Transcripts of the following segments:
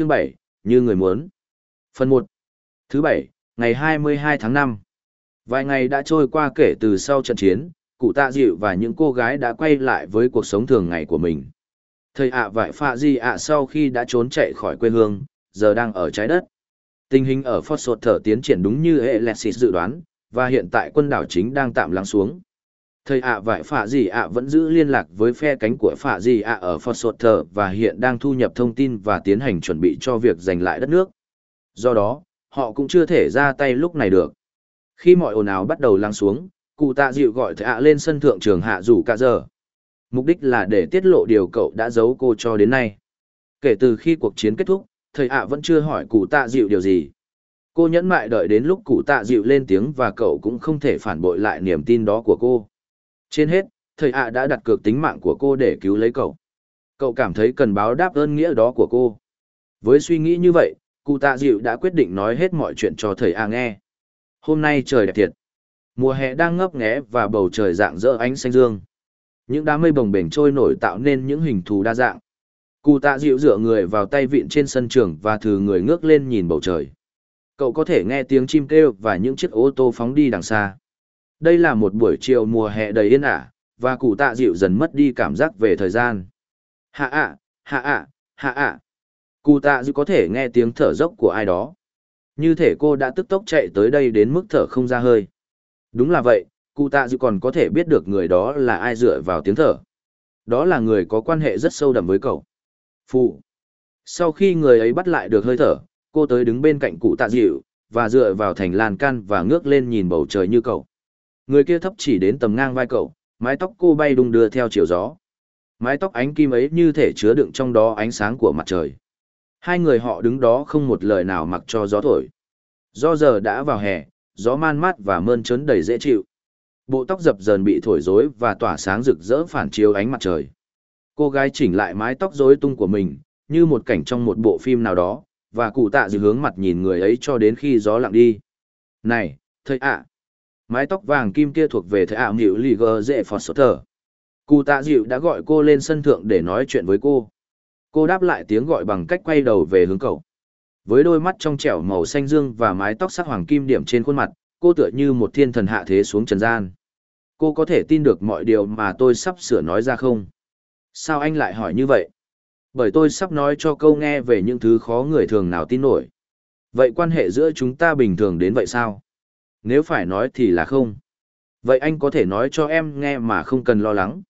Chương 7, như người muốn. Phần 1. Thứ 7, ngày 22 tháng 5. Vài ngày đã trôi qua kể từ sau trận chiến, cụ tạ dịu và những cô gái đã quay lại với cuộc sống thường ngày của mình. Thầy ạ vải phạ gì ạ sau khi đã trốn chạy khỏi quê hương, giờ đang ở trái đất. Tình hình ở Fort Sột thở tiến triển đúng như Alexis dự đoán, và hiện tại quân đảo chính đang tạm lắng xuống. Thầy ạ vải phạ gì ạ vẫn giữ liên lạc với phe cánh của phạ gì ạ ở Fort Sột và hiện đang thu nhập thông tin và tiến hành chuẩn bị cho việc giành lại đất nước. Do đó, họ cũng chưa thể ra tay lúc này được. Khi mọi ồn ào bắt đầu lắng xuống, cụ tạ dịu gọi thầy ạ lên sân thượng trường hạ rủ cả giờ. Mục đích là để tiết lộ điều cậu đã giấu cô cho đến nay. Kể từ khi cuộc chiến kết thúc, thầy ạ vẫn chưa hỏi cụ tạ dịu điều gì. Cô nhẫn mại đợi đến lúc cụ tạ dịu lên tiếng và cậu cũng không thể phản bội lại niềm tin đó của cô. Trên hết, thầy ạ đã đặt cược tính mạng của cô để cứu lấy cậu. Cậu cảm thấy cần báo đáp ơn nghĩa đó của cô. Với suy nghĩ như vậy, cụ tạ dịu đã quyết định nói hết mọi chuyện cho thầy ạ nghe. Hôm nay trời đẹp thiệt. Mùa hè đang ngấp nghé và bầu trời dạng dỡ ánh xanh dương. Những đám mây bồng bềnh trôi nổi tạo nên những hình thù đa dạng. Cụ tạ dịu dựa người vào tay vịn trên sân trường và thử người ngước lên nhìn bầu trời. Cậu có thể nghe tiếng chim kêu và những chiếc ô tô phóng đi đằng xa. Đây là một buổi chiều mùa hè đầy yên ả, và cụ tạ dịu dần mất đi cảm giác về thời gian. Hạ ạ, hạ ạ, hạ ạ. Cụ tạ dịu có thể nghe tiếng thở dốc của ai đó. Như thể cô đã tức tốc chạy tới đây đến mức thở không ra hơi. Đúng là vậy, cụ tạ dịu còn có thể biết được người đó là ai dựa vào tiếng thở. Đó là người có quan hệ rất sâu đậm với cậu. Phụ. Sau khi người ấy bắt lại được hơi thở, cô tới đứng bên cạnh cụ tạ dịu, và dựa vào thành lan can và ngước lên nhìn bầu trời như cậu. Người kia thấp chỉ đến tầm ngang vai cậu, mái tóc cô bay đung đưa theo chiều gió. Mái tóc ánh kim ấy như thể chứa đựng trong đó ánh sáng của mặt trời. Hai người họ đứng đó không một lời nào mặc cho gió thổi. Do giờ đã vào hè, gió man mát và mơn trớn đầy dễ chịu. Bộ tóc dập dờn bị thổi rối và tỏa sáng rực rỡ phản chiếu ánh mặt trời. Cô gái chỉnh lại mái tóc rối tung của mình, như một cảnh trong một bộ phim nào đó, và cụ tạ dự hướng mặt nhìn người ấy cho đến khi gió lặng đi. Này, thầy ạ! Mái tóc vàng kim kia thuộc về thầy ảo nghịu lì gờ dễ phọt sốt thở. Cụ tạ dịu đã gọi cô lên sân thượng để nói chuyện với cô. Cô đáp lại tiếng gọi bằng cách quay đầu về hướng cậu. Với đôi mắt trong trẻo màu xanh dương và mái tóc sắc hoàng kim điểm trên khuôn mặt, cô tựa như một thiên thần hạ thế xuống trần gian. Cô có thể tin được mọi điều mà tôi sắp sửa nói ra không? Sao anh lại hỏi như vậy? Bởi tôi sắp nói cho câu nghe về những thứ khó người thường nào tin nổi. Vậy quan hệ giữa chúng ta bình thường đến vậy sao? Nếu phải nói thì là không. Vậy anh có thể nói cho em nghe mà không cần lo lắng.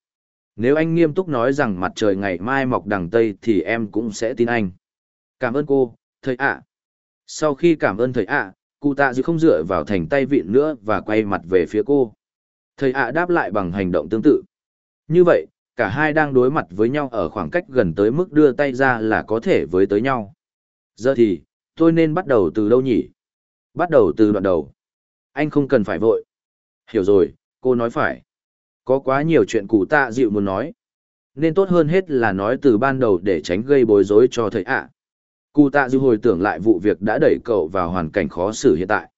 Nếu anh nghiêm túc nói rằng mặt trời ngày mai mọc đằng Tây thì em cũng sẽ tin anh. Cảm ơn cô, thầy ạ. Sau khi cảm ơn thầy ạ, cụ tạ dư không dựa vào thành tay vịn nữa và quay mặt về phía cô. Thầy ạ đáp lại bằng hành động tương tự. Như vậy, cả hai đang đối mặt với nhau ở khoảng cách gần tới mức đưa tay ra là có thể với tới nhau. Giờ thì, tôi nên bắt đầu từ đâu nhỉ? Bắt đầu từ đoạn đầu. Anh không cần phải vội. Hiểu rồi, cô nói phải. Có quá nhiều chuyện cụ tạ dịu muốn nói. Nên tốt hơn hết là nói từ ban đầu để tránh gây bối rối cho thầy ạ. Cụ tạ dịu hồi tưởng lại vụ việc đã đẩy cậu vào hoàn cảnh khó xử hiện tại.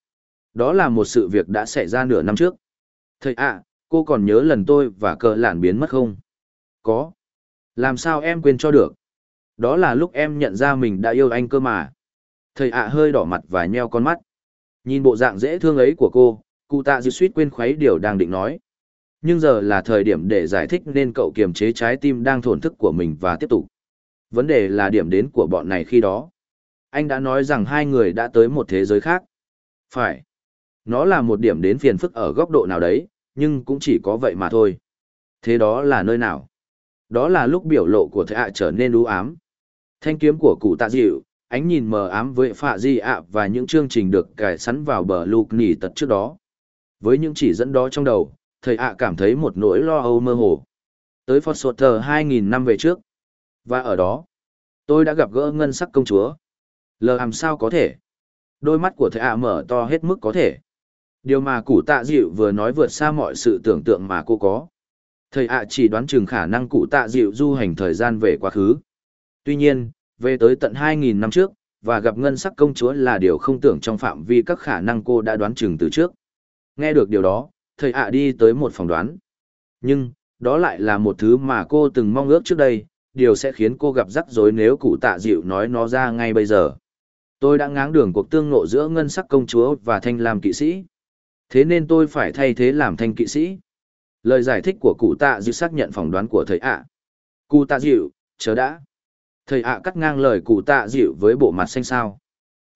Đó là một sự việc đã xảy ra nửa năm trước. Thầy ạ, cô còn nhớ lần tôi và cờ lạn biến mất không? Có. Làm sao em quên cho được? Đó là lúc em nhận ra mình đã yêu anh cơ mà. Thầy ạ hơi đỏ mặt và nheo con mắt. Nhìn bộ dạng dễ thương ấy của cô, cụ tạ dịu suýt quên khuấy điều đang định nói. Nhưng giờ là thời điểm để giải thích nên cậu kiềm chế trái tim đang thổn thức của mình và tiếp tục. Vấn đề là điểm đến của bọn này khi đó. Anh đã nói rằng hai người đã tới một thế giới khác. Phải. Nó là một điểm đến phiền phức ở góc độ nào đấy, nhưng cũng chỉ có vậy mà thôi. Thế đó là nơi nào? Đó là lúc biểu lộ của thầy ạ trở nên u ám. Thanh kiếm của cụ tạ dịu, ánh nhìn mờ ám với phạ di ạ và những chương trình được cài sẵn vào bờ lục nỉ tật trước đó. Với những chỉ dẫn đó trong đầu, thầy ạ cảm thấy một nỗi lo âu mơ hồ. Tới Phật Sột Thờ 2.000 năm về trước. Và ở đó, tôi đã gặp gỡ ngân sắc công chúa. Lờ làm sao có thể? Đôi mắt của thầy ạ mở to hết mức có thể. Điều mà cụ tạ dịu vừa nói vượt xa mọi sự tưởng tượng mà cô có. Thầy ạ chỉ đoán chừng khả năng cụ tạ dịu du hành thời gian về quá khứ. Tuy nhiên, về tới tận 2.000 năm trước, và gặp ngân sắc công chúa là điều không tưởng trong phạm vi các khả năng cô đã đoán chừng từ trước. Nghe được điều đó, thầy ạ đi tới một phòng đoán. Nhưng, đó lại là một thứ mà cô từng mong ước trước đây, điều sẽ khiến cô gặp rắc rối nếu cụ tạ dịu nói nó ra ngay bây giờ. Tôi đã ngáng đường cuộc tương ngộ giữa ngân sắc công chúa và thanh lam kỵ sĩ. Thế nên tôi phải thay thế làm thanh kỵ sĩ. Lời giải thích của cụ tạ dịu xác nhận phỏng đoán của thầy ạ. Cụ tạ dịu, chờ đã. Thầy ạ cắt ngang lời cụ tạ dịu với bộ mặt xanh xao.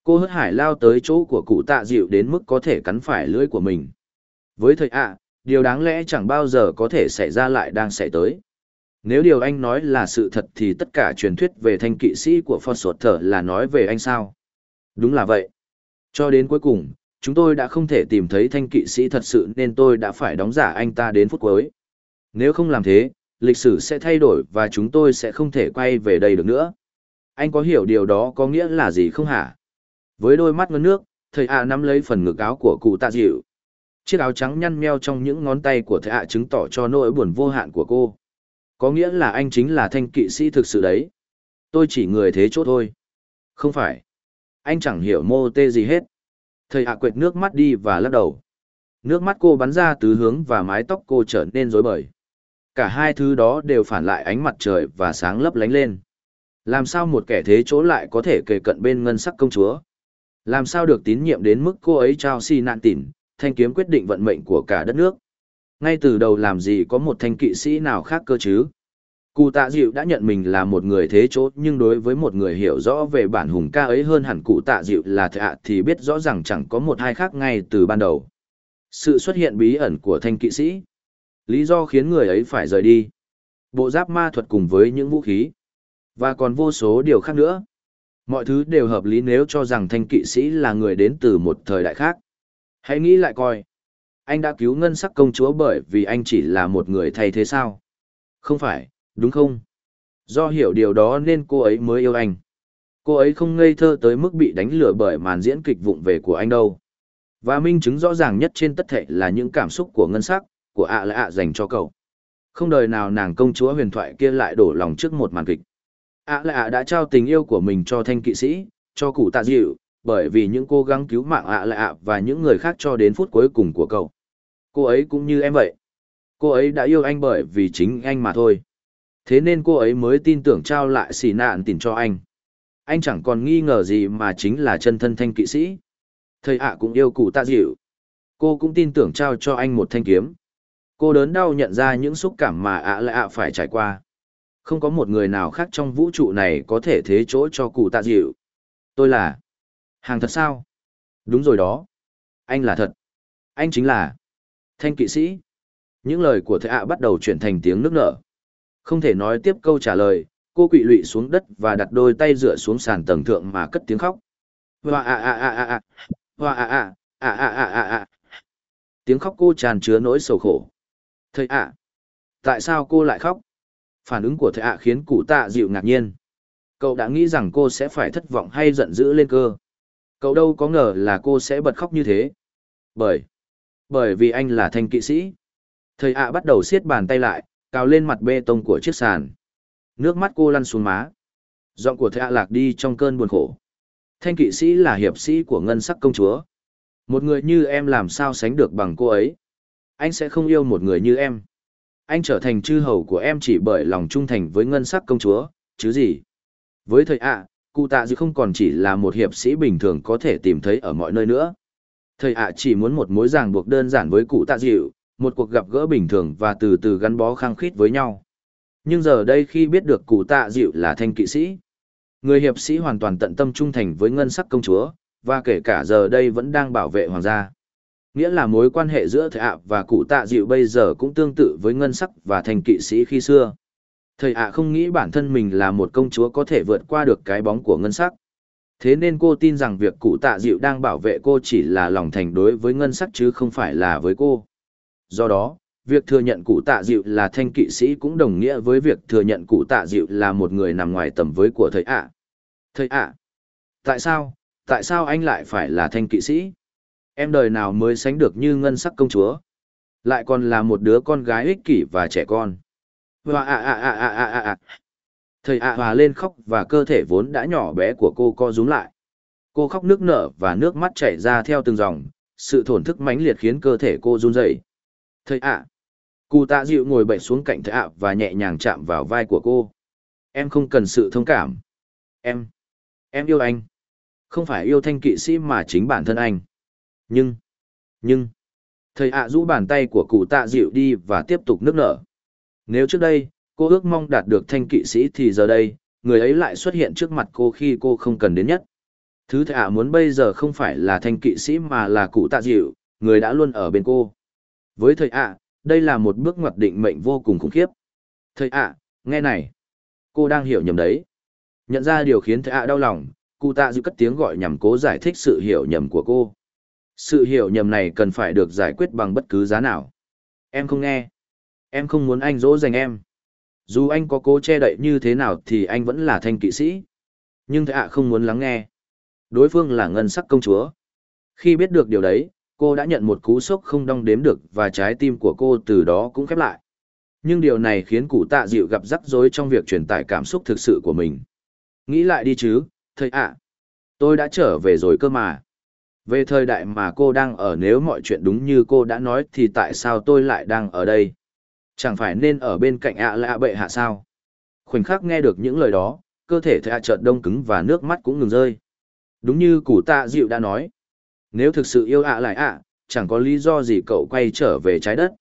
Cô hớt hải lao tới chỗ của cụ tạ dịu đến mức có thể cắn phải lưỡi của mình. Với thầy ạ, điều đáng lẽ chẳng bao giờ có thể xảy ra lại đang xảy tới. Nếu điều anh nói là sự thật thì tất cả truyền thuyết về thanh kỵ sĩ của Phật Sột Thở là nói về anh sao? Đúng là vậy. Cho đến cuối cùng, chúng tôi đã không thể tìm thấy thanh kỵ sĩ thật sự nên tôi đã phải đóng giả anh ta đến phút cuối. Nếu không làm thế, lịch sử sẽ thay đổi và chúng tôi sẽ không thể quay về đây được nữa. Anh có hiểu điều đó có nghĩa là gì không hả? Với đôi mắt ngấn nước, thầy ạ nắm lấy phần ngực áo của cụ tạ dịu. Chiếc áo trắng nhăn meo trong những ngón tay của thầy ạ chứng tỏ cho nỗi buồn vô hạn của cô. Có nghĩa là anh chính là thanh kỵ sĩ thực sự đấy. Tôi chỉ người thế chỗ thôi. Không phải. Anh chẳng hiểu mô tê gì hết. Thầy ạ quệt nước mắt đi và lắc đầu. Nước mắt cô bắn ra tứ hướng và mái tóc cô trở nên rối bời. Cả hai thứ đó đều phản lại ánh mặt trời và sáng lấp lánh lên. Làm sao một kẻ thế chỗ lại có thể kề cận bên ngân sắc công chúa? Làm sao được tín nhiệm đến mức cô ấy trao si nạn tỉn, thanh kiếm quyết định vận mệnh của cả đất nước? Ngay từ đầu làm gì có một thanh kỵ sĩ nào khác cơ chứ? Cụ tạ dịu đã nhận mình là một người thế chỗ nhưng đối với một người hiểu rõ về bản hùng ca ấy hơn hẳn cụ tạ dịu là thạ thì biết rõ rằng chẳng có một hai khác ngay từ ban đầu. Sự xuất hiện bí ẩn của thanh kỵ sĩ. Lý do khiến người ấy phải rời đi. Bộ giáp ma thuật cùng với những vũ khí. Và còn vô số điều khác nữa. Mọi thứ đều hợp lý nếu cho rằng thanh kỵ sĩ là người đến từ một thời đại khác. Hãy nghĩ lại coi. Anh đã cứu ngân sắc công chúa bởi vì anh chỉ là một người thay thế sao? Không phải, đúng không? Do hiểu điều đó nên cô ấy mới yêu anh. Cô ấy không ngây thơ tới mức bị đánh lừa bởi màn diễn kịch vụng về của anh đâu. Và minh chứng rõ ràng nhất trên tất thể là những cảm xúc của ngân sắc, của ạ là ạ dành cho cậu. Không đời nào nàng công chúa huyền thoại kia lại đổ lòng trước một màn kịch. ạ là ạ đã trao tình yêu của mình cho thanh kỵ sĩ, cho cụ tạ dịu, bởi vì những cố gắng cứu mạng ạ là ạ và những người khác cho đến phút cuối cùng của cậu. Cô ấy cũng như em vậy. Cô ấy đã yêu anh bởi vì chính anh mà thôi. Thế nên cô ấy mới tin tưởng trao lại xì nạn tiền cho anh. Anh chẳng còn nghi ngờ gì mà chính là chân thân thanh kỵ sĩ. Thầy ạ cũng yêu cụ tạ dịu. Cô cũng tin tưởng trao cho anh một thanh kiếm. Cô đớn đau nhận ra những xúc cảm mà ạ lạ ạ phải trải qua. Không có một người nào khác trong vũ trụ này có thể thế chỗ cho cụ tạ dịu. Tôi là... Hàng thật sao? Đúng rồi đó. Anh là thật. Anh chính là... Thanh kỵ sĩ. Những lời của thầy ạ bắt đầu chuyển thành tiếng nước nở. Không thể nói tiếp câu trả lời, cô quỵ lụy xuống đất và đặt đôi tay dựa xuống sàn tầng thượng mà cất tiếng khóc. Hoa a a a a a, hoa a a, a a a a a. Tiếng khóc cô tràn chứa nỗi sầu khổ. Thầy ạ, tại sao cô lại khóc? Phản ứng của thầy ạ khiến cụ tạ dịu ngạc nhiên. Cậu đã nghĩ rằng cô sẽ phải thất vọng hay giận dữ lên cơ. Cậu đâu có ngờ là cô sẽ bật khóc như thế. Bởi, bởi vì anh là thanh kỵ sĩ. Thầy ạ bắt đầu siết bàn tay lại, cào lên mặt bê tông của chiếc sàn. Nước mắt cô lăn xuống má. Giọng của thầy ạ lạc đi trong cơn buồn khổ. Thanh kỵ sĩ là hiệp sĩ của ngân sắc công chúa. Một người như em làm sao sánh được bằng cô ấy. Anh sẽ không yêu một người như em. Anh trở thành chư hầu của em chỉ bởi lòng trung thành với ngân sắc công chúa, chứ gì. Với thầy ạ, cụ tạ dư không còn chỉ là một hiệp sĩ bình thường có thể tìm thấy ở mọi nơi nữa. Thầy ạ chỉ muốn một mối ràng buộc đơn giản với cụ tạ dịu, một cuộc gặp gỡ bình thường và từ từ gắn bó khăng khít với nhau. Nhưng giờ đây khi biết được cụ tạ dịu là thanh kỵ sĩ, người hiệp sĩ hoàn toàn tận tâm trung thành với ngân sắc công chúa, và kể cả giờ đây vẫn đang bảo vệ hoàng gia. Nghĩa là mối quan hệ giữa thầy ạ và cụ tạ dịu bây giờ cũng tương tự với ngân sắc và thanh kỵ sĩ khi xưa. Thầy ạ không nghĩ bản thân mình là một công chúa có thể vượt qua được cái bóng của ngân sắc. Thế nên cô tin rằng việc cụ tạ dịu đang bảo vệ cô chỉ là lòng thành đối với ngân sắc chứ không phải là với cô. Do đó, việc thừa nhận cụ tạ dịu là thanh kỵ sĩ cũng đồng nghĩa với việc thừa nhận cụ tạ dịu là một người nằm ngoài tầm với của thầy ạ. Thầy ạ, tại sao, tại sao anh lại phải là thanh kỵ sĩ? Em đời nào mới sánh được như ngân sắc công chúa? Lại còn là một đứa con gái ích kỷ và trẻ con. Hòa à à à à à à à. Thầy ạ hòa lên khóc và cơ thể vốn đã nhỏ bé của cô co rúm lại. Cô khóc nước nở và nước mắt chảy ra theo từng dòng, sự thổn thức mãnh liệt khiến cơ thể cô run rẩy. Thầy ạ. Cụ tạ dịu ngồi bệnh xuống cạnh thầy ạ và nhẹ nhàng chạm vào vai của cô. Em không cần sự thông cảm. Em, em yêu anh. Không phải yêu thanh kỵ sĩ mà chính bản thân anh. Nhưng, nhưng, thầy ạ rũ bàn tay của cụ tạ dịu đi và tiếp tục nước nở. Nếu trước đây, cô ước mong đạt được thanh kỵ sĩ thì giờ đây, người ấy lại xuất hiện trước mặt cô khi cô không cần đến nhất. Thứ thầy ạ muốn bây giờ không phải là thanh kỵ sĩ mà là cụ tạ dịu, người đã luôn ở bên cô. Với thầy ạ, đây là một bước ngoặt định mệnh vô cùng khủng khiếp. Thầy ạ, nghe này. Cô đang hiểu nhầm đấy. Nhận ra điều khiến thầy ạ đau lòng, cụ tạ dịu cất tiếng gọi nhằm cố giải thích sự hiểu nhầm của cô. Sự hiểu nhầm này cần phải được giải quyết bằng bất cứ giá nào. Em không nghe. Em không muốn anh dỗ dành em. Dù anh có cố che đậy như thế nào thì anh vẫn là thanh kỵ sĩ. Nhưng thầy ạ không muốn lắng nghe. Đối phương là ngân sắc công chúa. Khi biết được điều đấy, cô đã nhận một cú sốc không đong đếm được và trái tim của cô từ đó cũng khép lại. Nhưng điều này khiến cụ tạ dịu gặp rắc rối trong việc truyền tải cảm xúc thực sự của mình. Nghĩ lại đi chứ, thầy ạ. tôi đã trở về rồi cơ mà. Về thời đại mà cô đang ở nếu mọi chuyện đúng như cô đã nói thì tại sao tôi lại đang ở đây? Chẳng phải nên ở bên cạnh ạ lạ bệ hạ sao? Khoảnh khắc nghe được những lời đó, cơ thể thầy ạ chợt đông cứng và nước mắt cũng ngừng rơi. Đúng như Củ tạ dịu đã nói. Nếu thực sự yêu ạ lại ạ, chẳng có lý do gì cậu quay trở về trái đất.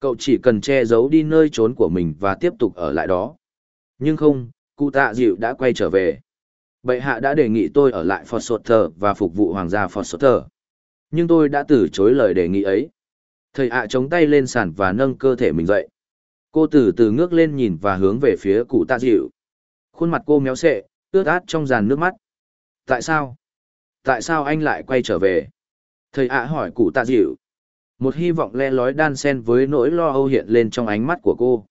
Cậu chỉ cần che giấu đi nơi trốn của mình và tiếp tục ở lại đó. Nhưng không, cụ tạ dịu đã quay trở về. Bệ hạ đã đề nghị tôi ở lại Foster và phục vụ hoàng gia Foster. Nhưng tôi đã từ chối lời đề nghị ấy. Thầy ạ chống tay lên sàn và nâng cơ thể mình dậy. Cô từ từ ngước lên nhìn và hướng về phía cụ tạ dịu. Khuôn mặt cô méo xệ, ướt át trong dàn nước mắt. Tại sao? Tại sao anh lại quay trở về? Thầy ạ hỏi cụ tạ dịu. Một hy vọng le lói đan xen với nỗi lo âu hiện lên trong ánh mắt của cô.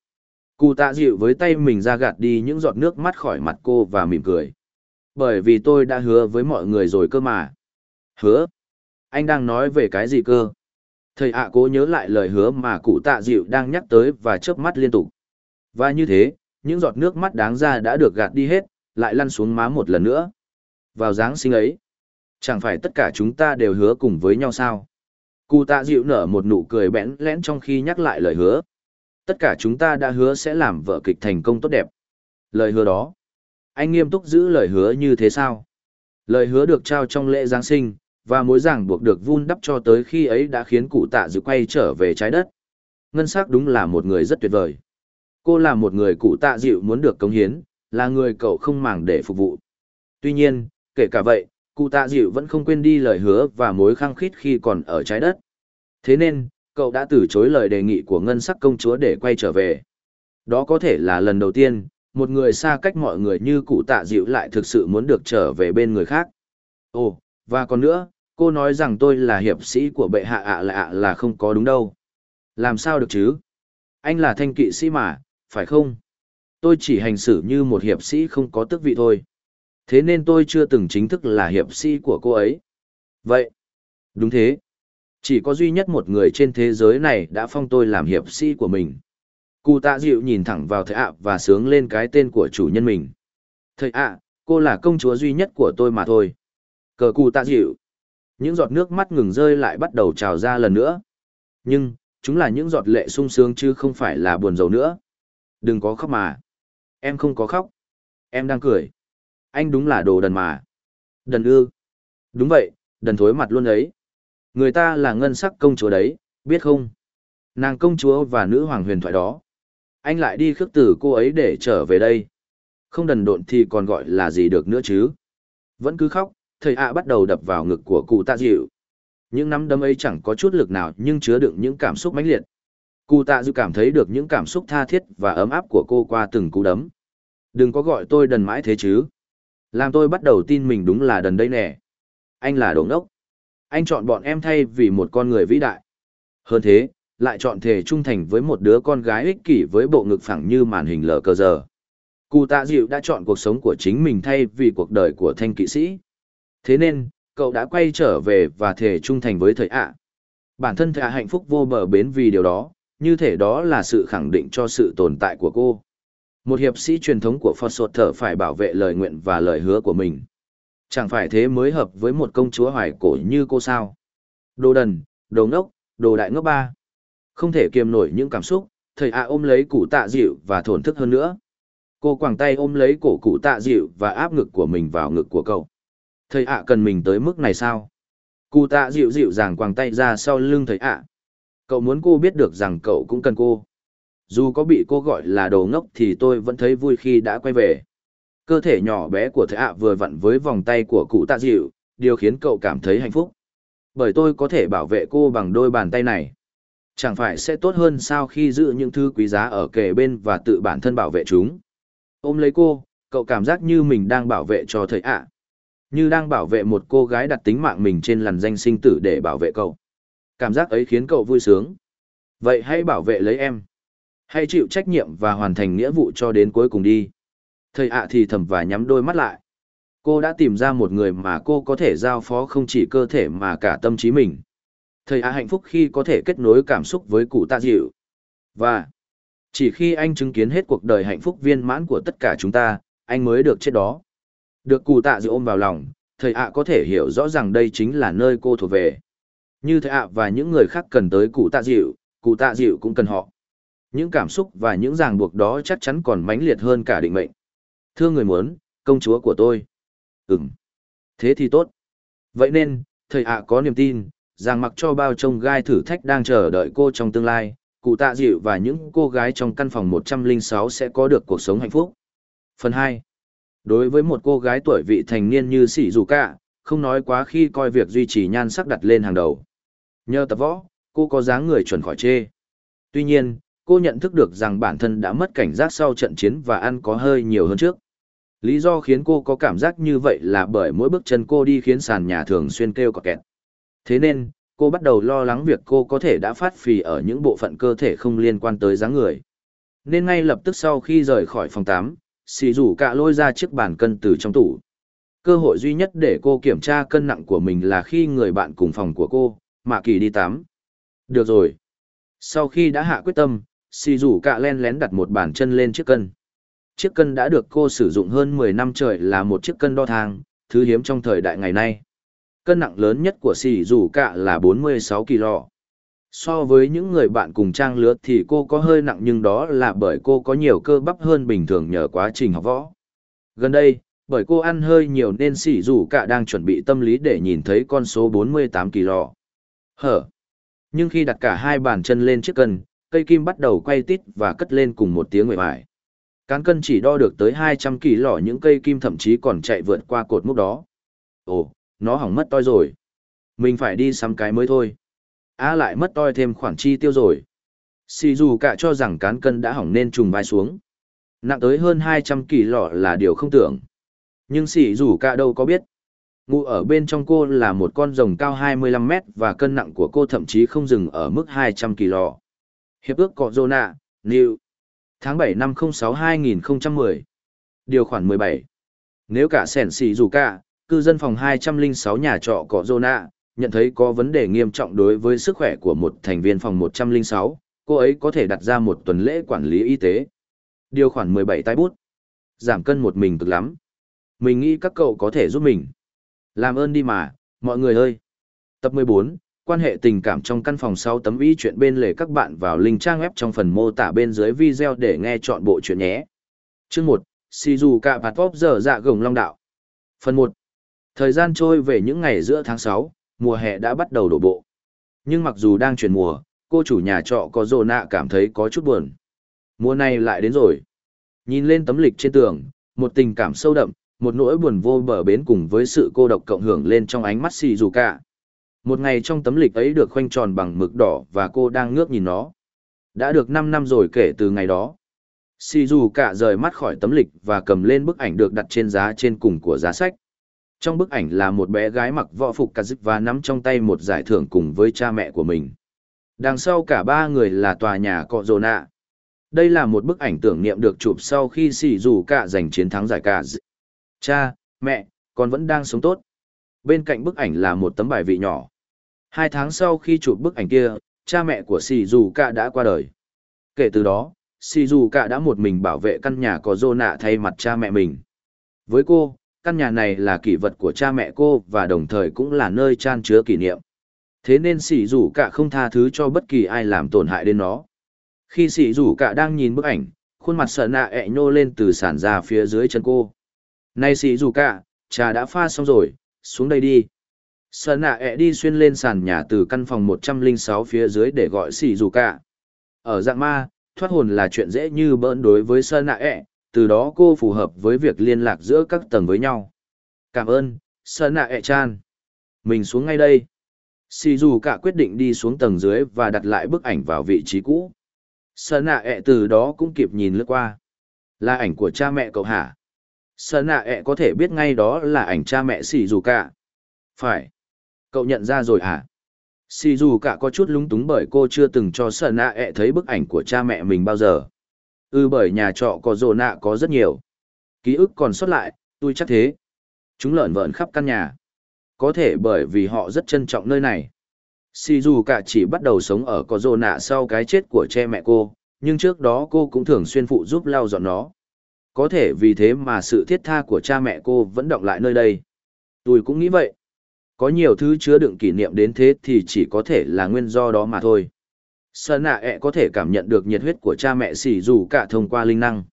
Cụ tạ dịu với tay mình ra gạt đi những giọt nước mắt khỏi mặt cô và mỉm cười. Bởi vì tôi đã hứa với mọi người rồi cơ mà. Hứa? Anh đang nói về cái gì cơ? Thầy ạ cố nhớ lại lời hứa mà cụ tạ dịu đang nhắc tới và chớp mắt liên tục. Và như thế, những giọt nước mắt đáng ra đã được gạt đi hết, lại lăn xuống má một lần nữa. Vào Giáng sinh ấy, chẳng phải tất cả chúng ta đều hứa cùng với nhau sao? Cụ tạ dịu nở một nụ cười bẽn lẽn trong khi nhắc lại lời hứa. Tất cả chúng ta đã hứa sẽ làm vợ kịch thành công tốt đẹp. Lời hứa đó. Anh nghiêm túc giữ lời hứa như thế sao? Lời hứa được trao trong lễ Giáng sinh, và mối ràng buộc được vun đắp cho tới khi ấy đã khiến cụ tạ dự quay trở về trái đất. Ngân sắc đúng là một người rất tuyệt vời. Cô là một người cụ tạ dịu muốn được cống hiến, là người cậu không màng để phục vụ. Tuy nhiên, kể cả vậy, cụ tạ dịu vẫn không quên đi lời hứa và mối khăng khít khi còn ở trái đất. Thế nên, cậu đã từ chối lời đề nghị của ngân sắc công chúa để quay trở về. Đó có thể là lần đầu tiên, một người xa cách mọi người như cụ tạ dịu lại thực sự muốn được trở về bên người khác. Ồ, và còn nữa, cô nói rằng tôi là hiệp sĩ của bệ hạ ạ là ạ là không có đúng đâu. Làm sao được chứ? Anh là thanh kỵ sĩ mà, phải không? Tôi chỉ hành xử như một hiệp sĩ không có tước vị thôi. Thế nên tôi chưa từng chính thức là hiệp sĩ của cô ấy. Vậy? Đúng thế. Chỉ có duy nhất một người trên thế giới này đã phong tôi làm hiệp sĩ của mình. Cụ tạ dịu nhìn thẳng vào thầy ạ và sướng lên cái tên của chủ nhân mình. Thầy ạ, cô là công chúa duy nhất của tôi mà thôi. Cờ cụ tạ dịu. Những giọt nước mắt ngừng rơi lại bắt đầu trào ra lần nữa. Nhưng, chúng là những giọt lệ sung sướng chứ không phải là buồn rầu nữa. Đừng có khóc mà. Em không có khóc. Em đang cười. Anh đúng là đồ đần mà. Đần ư. Đúng vậy, đần thối mặt luôn ấy. Người ta là ngân sắc công chúa đấy, biết không? Nàng công chúa và nữ hoàng huyền thoại đó. Anh lại đi khước từ cô ấy để trở về đây. Không đần độn thì còn gọi là gì được nữa chứ. Vẫn cứ khóc, thầy ạ bắt đầu đập vào ngực của cụ tạ dịu. Những nắm đấm ấy chẳng có chút lực nào nhưng chứa đựng những cảm xúc mãnh liệt. Cụ tạ dịu cảm thấy được những cảm xúc tha thiết và ấm áp của cô qua từng cú đấm. Đừng có gọi tôi đần mãi thế chứ. Làm tôi bắt đầu tin mình đúng là đần đây nè. Anh là đồ ngốc. Anh chọn bọn em thay vì một con người vĩ đại. Hơn thế, lại chọn thể trung thành với một đứa con gái ích kỷ với bộ ngực phẳng như màn hình lờ cờ giờ. Cụ tạ dịu đã chọn cuộc sống của chính mình thay vì cuộc đời của thanh kỵ sĩ. Thế nên, cậu đã quay trở về và thể trung thành với thầy ạ. Bản thân thầy ạ hạnh phúc vô bờ bến vì điều đó, như thể đó là sự khẳng định cho sự tồn tại của cô. Một hiệp sĩ truyền thống của Phật Sột Thở phải bảo vệ lời nguyện và lời hứa của mình. Chẳng phải thế mới hợp với một công chúa hoài cổ như cô sao. Đồ đần, đồ ngốc, đồ đại ngốc ba. Không thể kiềm nổi những cảm xúc, thầy ạ ôm lấy cụ tạ dịu và thổn thức hơn nữa. Cô quàng tay ôm lấy cổ cụ tạ dịu và áp ngực của mình vào ngực của cậu. Thầy ạ cần mình tới mức này sao? Cụ tạ dịu dịu dàng quàng tay ra sau lưng thầy ạ. Cậu muốn cô biết được rằng cậu cũng cần cô. Dù có bị cô gọi là đồ ngốc thì tôi vẫn thấy vui khi đã quay về. Cơ thể nhỏ bé của thầy ạ vừa vặn với vòng tay của cụ tạ dịu, điều khiến cậu cảm thấy hạnh phúc. Bởi tôi có thể bảo vệ cô bằng đôi bàn tay này. Chẳng phải sẽ tốt hơn sao khi giữ những thứ quý giá ở kề bên và tự bản thân bảo vệ chúng. Ôm lấy cô, cậu cảm giác như mình đang bảo vệ cho thầy ạ. Như đang bảo vệ một cô gái đặt tính mạng mình trên làn danh sinh tử để bảo vệ cậu. Cảm giác ấy khiến cậu vui sướng. Vậy hãy bảo vệ lấy em. Hãy chịu trách nhiệm và hoàn thành nghĩa vụ cho đến cuối cùng đi. Thầy ạ thì thầm và nhắm đôi mắt lại. Cô đã tìm ra một người mà cô có thể giao phó không chỉ cơ thể mà cả tâm trí mình. Thầy ạ hạnh phúc khi có thể kết nối cảm xúc với cụ tạ dịu. Và chỉ khi anh chứng kiến hết cuộc đời hạnh phúc viên mãn của tất cả chúng ta, anh mới được chết đó. Được cụ tạ dịu ôm vào lòng, thầy ạ có thể hiểu rõ rằng đây chính là nơi cô thuộc về. Như thầy ạ và những người khác cần tới cụ tạ dịu, cụ tạ dịu cũng cần họ. Những cảm xúc và những ràng buộc đó chắc chắn còn mãnh liệt hơn cả định mệnh. Thưa người muốn, công chúa của tôi. Ừm. Thế thì tốt. Vậy nên, thầy ạ có niềm tin, rằng mặc cho bao trông gai thử thách đang chờ đợi cô trong tương lai, cụ tạ dịu và những cô gái trong căn phòng 106 sẽ có được cuộc sống hạnh phúc. Phần 2. Đối với một cô gái tuổi vị thành niên như Sỉ Dù Cả, không nói quá khi coi việc duy trì nhan sắc đặt lên hàng đầu. Nhờ tập võ, cô có dáng người chuẩn khỏi chê. Tuy nhiên, cô nhận thức được rằng bản thân đã mất cảnh giác sau trận chiến và ăn có hơi nhiều hơn trước. Lý do khiến cô có cảm giác như vậy là bởi mỗi bước chân cô đi khiến sàn nhà thường xuyên kêu cọt kẹt. Thế nên, cô bắt đầu lo lắng việc cô có thể đã phát phì ở những bộ phận cơ thể không liên quan tới dáng người. Nên ngay lập tức sau khi rời khỏi phòng 8, xì rủ cạ lôi ra chiếc bàn cân từ trong tủ. Cơ hội duy nhất để cô kiểm tra cân nặng của mình là khi người bạn cùng phòng của cô, Mạ Kỳ đi tắm. Được rồi. Sau khi đã hạ quyết tâm, xì rủ cạ len lén đặt một bàn chân lên chiếc cân. Chiếc cân đã được cô sử dụng hơn 10 năm trời là một chiếc cân đo thang, thứ hiếm trong thời đại ngày nay. Cân nặng lớn nhất của xì dù cả là 46 kg. So với những người bạn cùng trang lứa thì cô có hơi nặng nhưng đó là bởi cô có nhiều cơ bắp hơn bình thường nhờ quá trình học võ. Gần đây, bởi cô ăn hơi nhiều nên sỉ dù cả đang chuẩn bị tâm lý để nhìn thấy con số 48 kg. Hở. Nhưng khi đặt cả hai bàn chân lên chiếc cân, cây kim bắt đầu quay tít và cất lên cùng một tiếng nguyện bài. Cán cân chỉ đo được tới 200 kỳ lọ những cây kim thậm chí còn chạy vượt qua cột mốc đó. Ồ, nó hỏng mất toi rồi. Mình phải đi xăm cái mới thôi. Á lại mất toi thêm khoản chi tiêu rồi. Xì dù cả cho rằng cán cân đã hỏng nên trùng vai xuống. Nặng tới hơn 200 kỳ lọ là điều không tưởng. Nhưng xì dù cả đâu có biết. Ngụ ở bên trong cô là một con rồng cao 25 mét và cân nặng của cô thậm chí không dừng ở mức 200 kỳ lọ. Hiệp ước Corona, Zona, New. Tháng 7 năm 06-2010. Điều khoản 17. Nếu cả sẻn xì dù cả, cư dân phòng 206 nhà trọ Cọ Zona, nhận thấy có vấn đề nghiêm trọng đối với sức khỏe của một thành viên phòng 106, cô ấy có thể đặt ra một tuần lễ quản lý y tế. Điều khoản 17 tay bút. Giảm cân một mình cực lắm. Mình nghĩ các cậu có thể giúp mình. Làm ơn đi mà, mọi người ơi. Tập 14, quan hệ tình cảm trong căn phòng sau tấm ý chuyện bên lề các bạn vào link trang web trong phần mô tả bên dưới video để nghe chọn bộ chuyện nhé. Chương 1, Shizuka Patop giờ dạ gồng long đạo. Phần 1. Thời gian trôi về những ngày giữa tháng 6, mùa hè đã bắt đầu đổ bộ. Nhưng mặc dù đang chuyển mùa, cô chủ nhà trọ có rồ nạ cảm thấy có chút buồn. Mùa này lại đến rồi. Nhìn lên tấm lịch trên tường, một tình cảm sâu đậm, một nỗi buồn vô bờ bến cùng với sự cô độc cộng hưởng lên trong ánh mắt xì dù cả. Một ngày trong tấm lịch ấy được khoanh tròn bằng mực đỏ và cô đang ngước nhìn nó. Đã được 5 năm rồi kể từ ngày đó. Xì dù cả rời mắt khỏi tấm lịch và cầm lên bức ảnh được đặt trên giá trên cùng của giá sách. Trong bức ảnh là một bé gái mặc võ phục cà dứt và nắm trong tay một giải thưởng cùng với cha mẹ của mình. Đằng sau cả ba người là tòa nhà cọ rồ nạ. Đây là một bức ảnh tưởng niệm được chụp sau khi xì dù cả giành chiến thắng giải cả. Cha, mẹ, con vẫn đang sống tốt. Bên cạnh bức ảnh là một tấm bài vị nhỏ. Hai tháng sau khi chụp bức ảnh kia, cha mẹ của xì dù cả đã qua đời. Kể từ đó, xì dù cả đã một mình bảo vệ căn nhà có rồ nạ thay mặt cha mẹ mình. Với cô, căn nhà này là kỷ vật của cha mẹ cô và đồng thời cũng là nơi chan chứa kỷ niệm. Thế nên sỉ rủ cả không tha thứ cho bất kỳ ai làm tổn hại đến nó. Khi sỉ rủ cả đang nhìn bức ảnh, khuôn mặt sợ nạ ẹ nhô lên từ sàn ra phía dưới chân cô. Này xì dù cả, trà đã pha xong rồi, xuống đây đi. Sợ nạ ẹ đi xuyên lên sàn nhà từ căn phòng 106 phía dưới để gọi xì dù cả. Ở dạng ma, thoát hồn là chuyện dễ như bỡn đối với sơn nạ ẹ, từ đó cô phù hợp với việc liên lạc giữa các tầng với nhau. Cảm ơn, sơn nạ ẹ chan. Mình xuống ngay đây. Xì dù cả quyết định đi xuống tầng dưới và đặt lại bức ảnh vào vị trí cũ. Sơn nạ e ẹ từ đó cũng kịp nhìn lướt qua. Là ảnh của cha mẹ cậu hả? Sơn nạ e ẹ có thể biết ngay đó là ảnh cha mẹ xì dù cả. Phải. Cậu nhận ra rồi hả? Xì dù cả có chút lúng túng bởi cô chưa từng cho Sơn nạ e ẹ thấy bức ảnh của cha mẹ mình bao giờ. Ừ bởi nhà trọ có rồ nạ có rất nhiều. Ký ức còn sót lại, tôi chắc thế. Chúng lợn vợn khắp căn nhà. Có thể bởi vì họ rất trân trọng nơi này. Si dù cả chỉ bắt đầu sống ở có rồ nạ sau cái chết của cha mẹ cô, nhưng trước đó cô cũng thường xuyên phụ giúp lau dọn nó. Có thể vì thế mà sự thiết tha của cha mẹ cô vẫn động lại nơi đây. Tôi cũng nghĩ vậy. Có nhiều thứ chứa đựng kỷ niệm đến thế thì chỉ có thể là nguyên do đó mà thôi. Sơn nạ e ẹ có thể cảm nhận được nhiệt huyết của cha mẹ xỉ dù cả thông qua linh năng.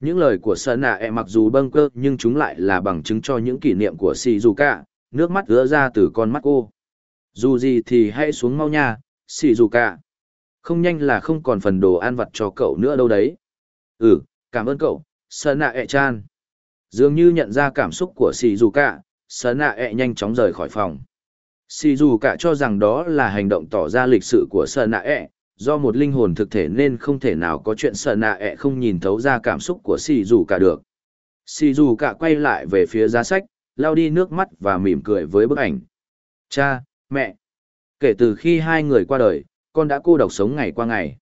Những lời của Sơn nạ e ẹ mặc dù bâng cơ nhưng chúng lại là bằng chứng cho những kỷ niệm của xỉ dù cả, nước mắt ứa ra từ con mắt cô. Dù gì thì hãy xuống mau nha, xỉ dù cả. Không nhanh là không còn phần đồ ăn vặt cho cậu nữa đâu đấy. Ừ, cảm ơn cậu, Sơn nạ e ẹ chan. Dường như nhận ra cảm xúc của xỉ dù cả, Sơn nạ ẹ nhanh chóng rời khỏi phòng. Xì dù cả cho rằng đó là hành động tỏ ra lịch sự của Sơn nạ ẹ, do một linh hồn thực thể nên không thể nào có chuyện sợ nạ ẹ không nhìn thấu ra cảm xúc của xì dù cả được. Xì dù cả quay lại về phía giá sách lao đi nước mắt và mỉm cười với bức ảnh. Cha, mẹ. Kể từ khi hai người qua đời, con đã cô độc sống ngày qua ngày.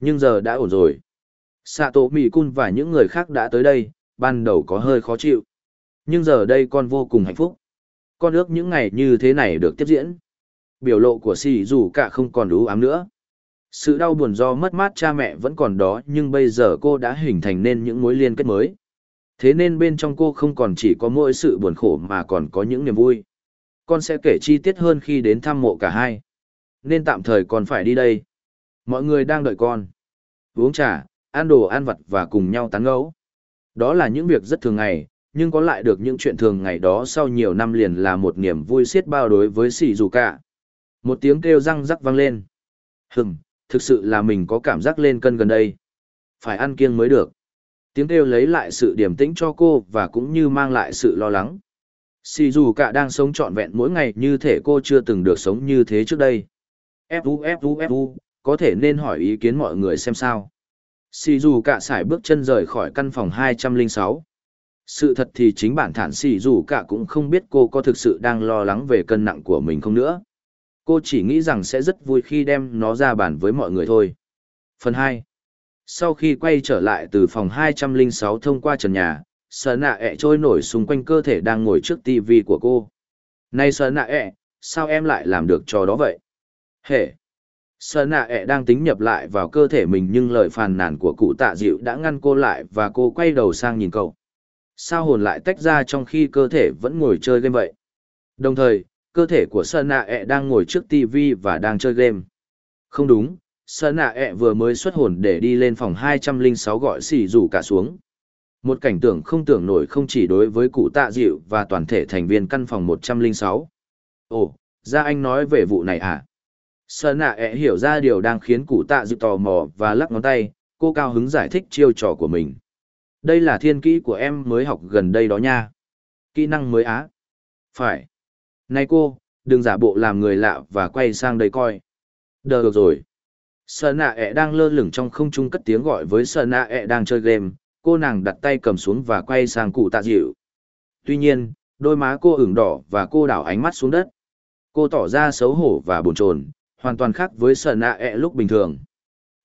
Nhưng giờ đã ổn rồi. Xạ tổ mỹ cun và những người khác đã tới đây, ban đầu có hơi khó chịu. Nhưng giờ đây con vô cùng hạnh phúc. Con ước những ngày như thế này được tiếp diễn. Biểu lộ của xì dù cả không còn đủ ám nữa sự đau buồn do mất mát cha mẹ vẫn còn đó nhưng bây giờ cô đã hình thành nên những mối liên kết mới. Thế nên bên trong cô không còn chỉ có mỗi sự buồn khổ mà còn có những niềm vui. Con sẽ kể chi tiết hơn khi đến thăm mộ cả hai. Nên tạm thời còn phải đi đây. Mọi người đang đợi con. Uống trà, ăn đồ ăn vặt và cùng nhau tán gẫu. Đó là những việc rất thường ngày, nhưng có lại được những chuyện thường ngày đó sau nhiều năm liền là một niềm vui xiết bao đối với sỉ dù cả. Một tiếng kêu răng rắc vang lên. Hừm, thực sự là mình có cảm giác lên cân gần đây. Phải ăn kiêng mới được. Tiếng kêu lấy lại sự điềm tĩnh cho cô và cũng như mang lại sự lo lắng. Sì dù cả đang sống trọn vẹn mỗi ngày như thể cô chưa từng được sống như thế trước đây. Fu Fu Fu, có thể nên hỏi ý kiến mọi người xem sao. Sì dù cả sải bước chân rời khỏi căn phòng 206. Sự thật thì chính bản thản Sì dù cả cũng không biết cô có thực sự đang lo lắng về cân nặng của mình không nữa. Cô chỉ nghĩ rằng sẽ rất vui khi đem nó ra bàn với mọi người thôi. Phần 2 Sau khi quay trở lại từ phòng 206 thông qua trần nhà, sờ nạ ẹ trôi nổi xung quanh cơ thể đang ngồi trước tivi của cô. Này sờ nạ ẹ, sao em lại làm được trò đó vậy? Hệ! Sờ nạ ẹ đang tính nhập lại vào cơ thể mình nhưng lời phàn nàn của cụ tạ dịu đã ngăn cô lại và cô quay đầu sang nhìn cậu. Sao hồn lại tách ra trong khi cơ thể vẫn ngồi chơi game vậy? Đồng thời, cơ thể của sơn nạ ẹ đang ngồi trước tv và đang chơi game. Không đúng sơn nạ ẹ vừa mới xuất hồn để đi lên phòng 206 gọi xì rủ cả xuống. Một cảnh tượng không tưởng nổi không chỉ đối với cụ tạ dịu và toàn thể thành viên căn phòng 106. ồ ra anh nói về vụ này à? Sơn nạ ẹ hiểu ra điều đang khiến cụ tạ dịu tò mò và lắc ngón tay, cô cao hứng giải thích chiêu trò của mình. Đây là thiên kỹ của em mới học gần đây đó nha. Kỹ năng mới á. Phải này cô, đừng giả bộ làm người lạ và quay sang đây coi. Đờ được rồi. Sở nạ ẹ đang lơ lửng trong không trung cất tiếng gọi với sở nạ ẹ đang chơi game, cô nàng đặt tay cầm xuống và quay sang cụ tạ dịu. Tuy nhiên, đôi má cô ửng đỏ và cô đảo ánh mắt xuống đất. Cô tỏ ra xấu hổ và buồn chồn, hoàn toàn khác với sở nạ ẹ lúc bình thường.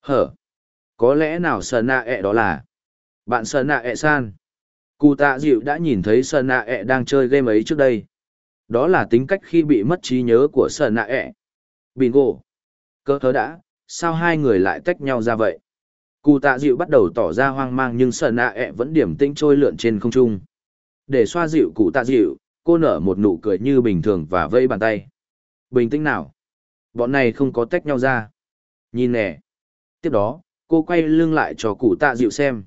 Hở? Có lẽ nào sở nạ ẹ đó là... Bạn sở nạ ẹ san. Cụ tạ dịu đã nhìn thấy sở nạ ẹ đang chơi game ấy trước đây. Đó là tính cách khi bị mất trí nhớ của sở nạ ẹ. Bingo. Cơ thớ đã, sao hai người lại tách nhau ra vậy? Cụ tạ dịu bắt đầu tỏ ra hoang mang nhưng sở nạ ẹ vẫn điểm tĩnh trôi lượn trên không trung. Để xoa dịu cụ tạ dịu, cô nở một nụ cười như bình thường và vây bàn tay. Bình tĩnh nào. Bọn này không có tách nhau ra. Nhìn nè. Tiếp đó, cô quay lưng lại cho cụ tạ dịu xem.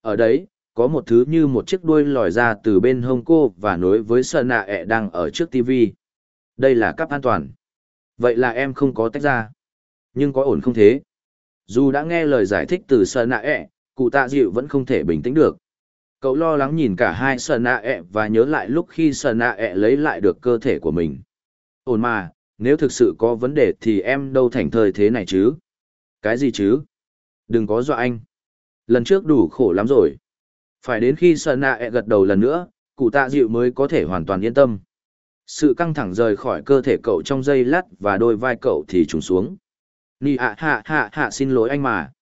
Ở đấy, có một thứ như một chiếc đuôi lòi ra từ bên hông cô và nối với sợ nạ ẹ đang ở trước TV. Đây là cắp an toàn. Vậy là em không có tách ra. Nhưng có ổn không thế? Dù đã nghe lời giải thích từ sợ nạ ẹ, cụ tạ dịu vẫn không thể bình tĩnh được. Cậu lo lắng nhìn cả hai sợ nạ ẹ và nhớ lại lúc khi sợ nạ ẹ lấy lại được cơ thể của mình. Ổn mà, nếu thực sự có vấn đề thì em đâu thành thời thế này chứ? Cái gì chứ? Đừng có dọa anh. Lần trước đủ khổ lắm rồi. Phải đến khi sợ nạ ẹ gật đầu lần nữa, cụ tạ dịu mới có thể hoàn toàn yên tâm. Sự căng thẳng rời khỏi cơ thể cậu trong giây lát và đôi vai cậu thì trùng xuống. Nì ạ hạ hạ hạ xin lỗi anh mà.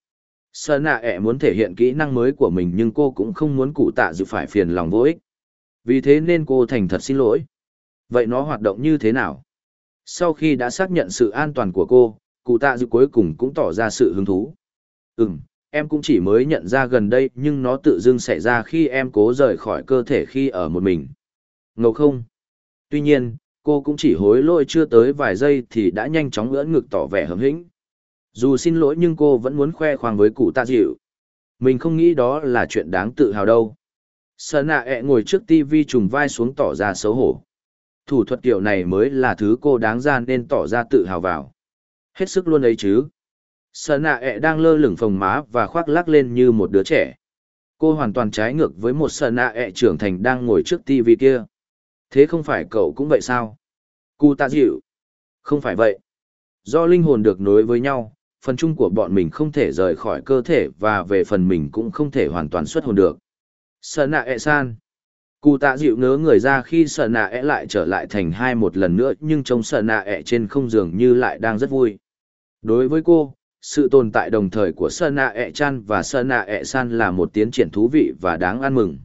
Sợ nạ ẹ muốn thể hiện kỹ năng mới của mình nhưng cô cũng không muốn cụ tạ dịu phải phiền lòng vô ích. Vì thế nên cô thành thật xin lỗi. Vậy nó hoạt động như thế nào? Sau khi đã xác nhận sự an toàn của cô, cụ tạ dịu cuối cùng cũng tỏ ra sự hứng thú. Ừm, em cũng chỉ mới nhận ra gần đây nhưng nó tự dưng xảy ra khi em cố rời khỏi cơ thể khi ở một mình. Ngầu không? Tuy nhiên, cô cũng chỉ hối lỗi chưa tới vài giây thì đã nhanh chóng ưỡn ngực tỏ vẻ hấm hĩnh. Dù xin lỗi nhưng cô vẫn muốn khoe khoang với cụ tạ dịu. Mình không nghĩ đó là chuyện đáng tự hào đâu. Sơn nạ ẹ ngồi trước tivi trùng vai xuống tỏ ra xấu hổ. Thủ thuật kiểu này mới là thứ cô đáng ra nên tỏ ra tự hào vào. Hết sức luôn ấy chứ. Sơn nạ ẹ đang lơ lửng phồng má và khoác lắc lên như một đứa trẻ. Cô hoàn toàn trái ngược với một sơn nạ ẹ trưởng thành đang ngồi trước TV kia. Thế không phải cậu cũng vậy sao? Cụ tạ dịu. Không phải vậy. Do linh hồn được nối với nhau, phần chung của bọn mình không thể rời khỏi cơ thể và về phần mình cũng không thể hoàn toàn xuất hồn được. Sợ nạ ẹ san. Cụ tạ dịu ngớ người ra khi sợ nạ ẹ lại trở lại thành hai một lần nữa nhưng trông sợ nạ ẹ trên không giường như lại đang rất vui. Đối với cô, sự tồn tại đồng thời của sợ nạ ẹ chan và sợ nạ ẹ san là một tiến triển thú vị và đáng ăn mừng.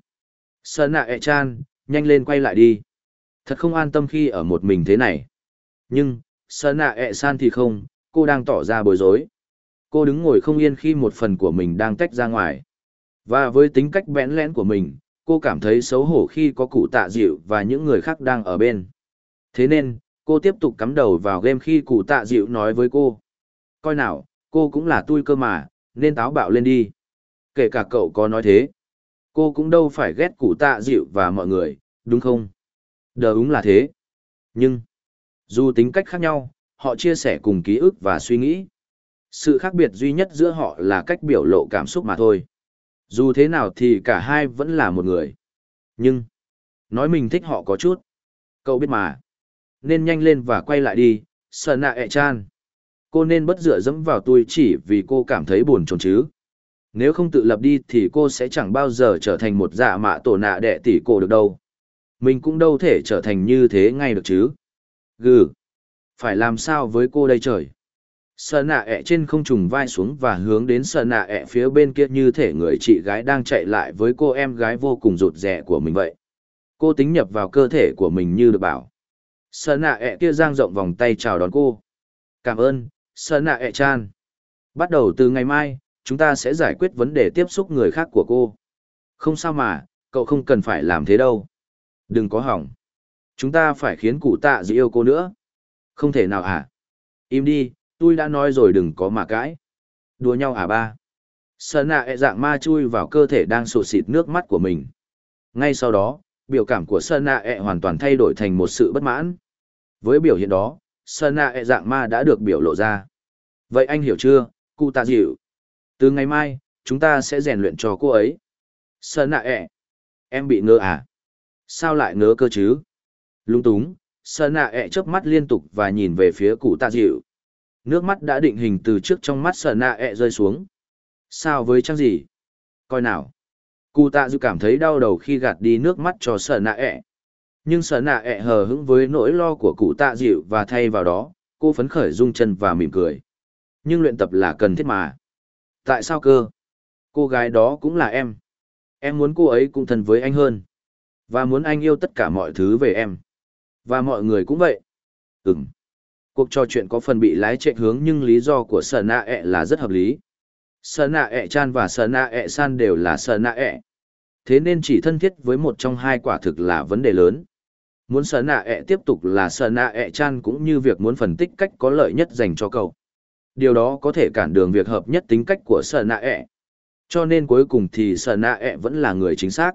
Sợ nạ ẹ chan, nhanh lên quay lại đi. Thật không an tâm khi ở một mình thế này. Nhưng, sợ nạ ẹ san thì không, cô đang tỏ ra bối rối. Cô đứng ngồi không yên khi một phần của mình đang tách ra ngoài. Và với tính cách bẽn lẽn của mình, cô cảm thấy xấu hổ khi có cụ tạ dịu và những người khác đang ở bên. Thế nên, cô tiếp tục cắm đầu vào game khi cụ tạ dịu nói với cô. Coi nào, cô cũng là tôi cơ mà, nên táo bạo lên đi. Kể cả cậu có nói thế. Cô cũng đâu phải ghét cụ tạ dịu và mọi người, đúng không? Đờ đúng là thế. Nhưng, dù tính cách khác nhau, họ chia sẻ cùng ký ức và suy nghĩ. Sự khác biệt duy nhất giữa họ là cách biểu lộ cảm xúc mà thôi. Dù thế nào thì cả hai vẫn là một người. Nhưng, nói mình thích họ có chút. Cậu biết mà. Nên nhanh lên và quay lại đi, sợ nạ ẹ chan. Cô nên bất dựa dẫm vào tôi chỉ vì cô cảm thấy buồn chồn chứ. Nếu không tự lập đi thì cô sẽ chẳng bao giờ trở thành một dạ mạ tổ nạ đệ tỷ cổ được đâu. Mình cũng đâu thể trở thành như thế ngay được chứ. Gừ. Phải làm sao với cô đây trời? Sợ nạ ẹ trên không trùng vai xuống và hướng đến sợ nạ ẹ phía bên kia như thể người chị gái đang chạy lại với cô em gái vô cùng rụt rè của mình vậy. Cô tính nhập vào cơ thể của mình như được bảo. Sợ nạ ẹ kia giang rộng vòng tay chào đón cô. Cảm ơn, sợ nạ ẹ chan. Bắt đầu từ ngày mai, chúng ta sẽ giải quyết vấn đề tiếp xúc người khác của cô. Không sao mà, cậu không cần phải làm thế đâu. Đừng có hỏng. Chúng ta phải khiến cụ tạ dị yêu cô nữa. Không thể nào hả? Im đi, tôi đã nói rồi đừng có mà cãi. Đùa nhau hả ba? Sợ nạ ẹ dạng ma chui vào cơ thể đang sụt xịt nước mắt của mình. Ngay sau đó, biểu cảm của Sơn nạ ẹ hoàn toàn thay đổi thành một sự bất mãn. Với biểu hiện đó, Sơn nạ ẹ e dạng ma đã được biểu lộ ra. Vậy anh hiểu chưa, cụ tạ dịu? Từ ngày mai, chúng ta sẽ rèn luyện cho cô ấy. Sơn nạ ẹ. E, em bị ngơ à? Sao lại ngớ cơ chứ? Lung túng, Sơn nạ ẹ e chớp mắt liên tục và nhìn về phía cụ tạ dịu. Nước mắt đã định hình từ trước trong mắt Sơn nạ ẹ rơi xuống. Sao với trang gì? Coi nào. Cụ tạ dịu cảm thấy đau đầu khi gạt đi nước mắt cho Sơn nạ ẹ. Nhưng sợ nạ ẹ hờ hững với nỗi lo của cụ tạ dịu và thay vào đó, cô phấn khởi rung chân và mỉm cười. Nhưng luyện tập là cần thiết mà. Tại sao cơ? Cô gái đó cũng là em. Em muốn cô ấy cũng thân với anh hơn. Và muốn anh yêu tất cả mọi thứ về em. Và mọi người cũng vậy. Ừm. Cuộc trò chuyện có phần bị lái chạy hướng nhưng lý do của sợ nạ ẹ là rất hợp lý. sợ nạ ẹ chan và sợ nạ ẹ san đều là sợ nạ ẹ. Thế nên chỉ thân thiết với một trong hai quả thực là vấn đề lớn. Muốn sở nạ ẹ tiếp tục là sở nạ ẹ chan cũng như việc muốn phân tích cách có lợi nhất dành cho cậu. Điều đó có thể cản đường việc hợp nhất tính cách của sở nạ ẹ. Cho nên cuối cùng thì sở nạ ẹ vẫn là người chính xác.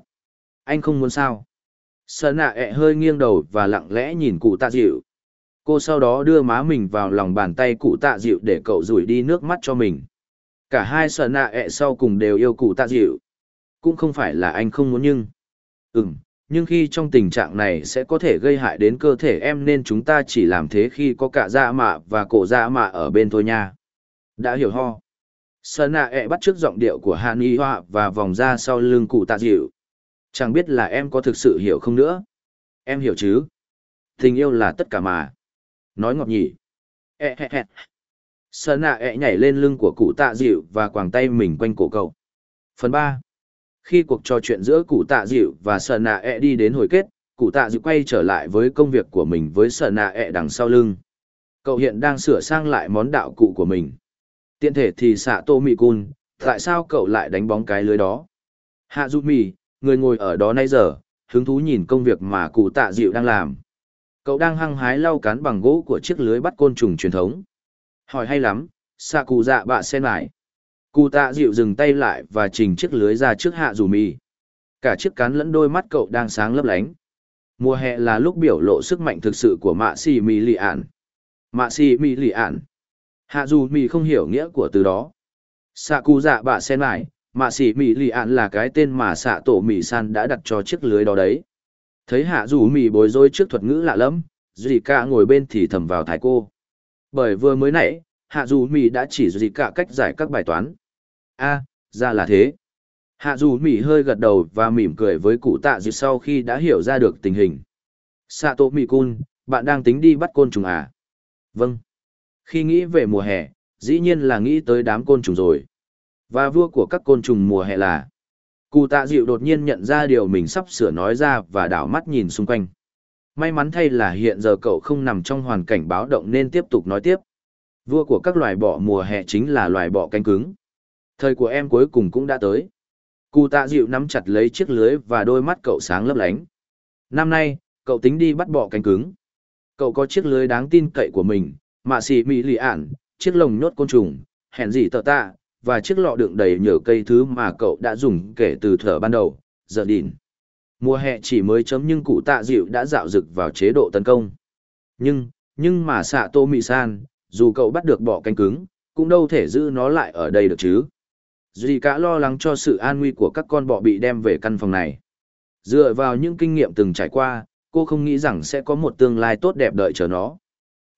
Anh không muốn sao? Sở nạ ẹ hơi nghiêng đầu và lặng lẽ nhìn cụ tạ dịu. Cô sau đó đưa má mình vào lòng bàn tay cụ tạ dịu để cậu rủi đi nước mắt cho mình. Cả hai sở nạ ẹ sau cùng đều yêu cụ tạ dịu. Cũng không phải là anh không muốn nhưng... Ừm, nhưng khi trong tình trạng này sẽ có thể gây hại đến cơ thể em nên chúng ta chỉ làm thế khi có cả da mạ và cổ da mạ ở bên thôi nha. Đã hiểu ho. Sơn nạ ẹ bắt trước giọng điệu của Hàn Y Hoa và vòng ra sau lưng cụ tạ dịu. Chẳng biết là em có thực sự hiểu không nữa. Em hiểu chứ. Tình yêu là tất cả mà. Nói ngọt nhỉ. E he he. Sơn nạ ẹ nhảy lên lưng của cụ tạ dịu và quàng tay mình quanh cổ cậu. Phần ba khi cuộc trò chuyện giữa cụ tạ dịu và sợ nạ ẹ đi đến hồi kết, cụ tạ dịu quay trở lại với công việc của mình với sợ nạ ẹ đằng sau lưng. Cậu hiện đang sửa sang lại món đạo cụ của mình. Tiện thể thì xạ tô mì cun, tại sao cậu lại đánh bóng cái lưới đó? Hạ du mì, người ngồi ở đó nay giờ, hứng thú nhìn công việc mà cụ tạ dịu đang làm. Cậu đang hăng hái lau cán bằng gỗ của chiếc lưới bắt côn trùng truyền thống. Hỏi hay lắm, xạ cụ dạ bạ sen lại. Cụ tạ dịu dừng tay lại và trình chiếc lưới ra trước hạ dù mì. Cả chiếc cán lẫn đôi mắt cậu đang sáng lấp lánh. Mùa hè là lúc biểu lộ sức mạnh thực sự của mạ xì mì lì ản. Mạ xì mì lì ản. Hạ dù mì không hiểu nghĩa của từ đó. Xạ cụ dạ bạ sen lại, mạ xì mì lì ản là cái tên mà xạ tổ mì san đã đặt cho chiếc lưới đó đấy. Thấy hạ dù mì bối rối trước thuật ngữ lạ lẫm, dì ca ngồi bên thì thầm vào thái cô. Bởi vừa mới nãy, hạ dù mì đã chỉ dì cả cách giải các bài toán a, ra là thế. Hạ dù mỹ hơi gật đầu và mỉm cười với cụ tạ dịu sau khi đã hiểu ra được tình hình. Xạ tổ mỹ cun bạn đang tính đi bắt côn trùng à? Vâng. Khi nghĩ về mùa hè, dĩ nhiên là nghĩ tới đám côn trùng rồi. Và vua của các côn trùng mùa hè là? Cụ tạ dịu đột nhiên nhận ra điều mình sắp sửa nói ra và đảo mắt nhìn xung quanh. May mắn thay là hiện giờ cậu không nằm trong hoàn cảnh báo động nên tiếp tục nói tiếp. Vua của các loài bọ mùa hè chính là loài bọ cánh cứng. Thời của em cuối cùng cũng đã tới. Cụ tạ dịu nắm chặt lấy chiếc lưới và đôi mắt cậu sáng lấp lánh. Năm nay, cậu tính đi bắt bọ cánh cứng. Cậu có chiếc lưới đáng tin cậy của mình, mạ xì mị lì ản, chiếc lồng nhốt côn trùng, hẹn gì tờ tạ, và chiếc lọ đựng đầy nhờ cây thứ mà cậu đã dùng kể từ thở ban đầu, giờ đỉn. Mùa hè chỉ mới chấm nhưng cụ tạ dịu đã dạo dực vào chế độ tấn công. Nhưng, nhưng mà xạ tô mị san, dù cậu bắt được bọ cánh cứng, cũng đâu thể giữ nó lại ở đây được chứ. Duy cả lo lắng cho sự an nguy của các con bọ bị đem về căn phòng này. Dựa vào những kinh nghiệm từng trải qua, cô không nghĩ rằng sẽ có một tương lai tốt đẹp đợi chờ nó.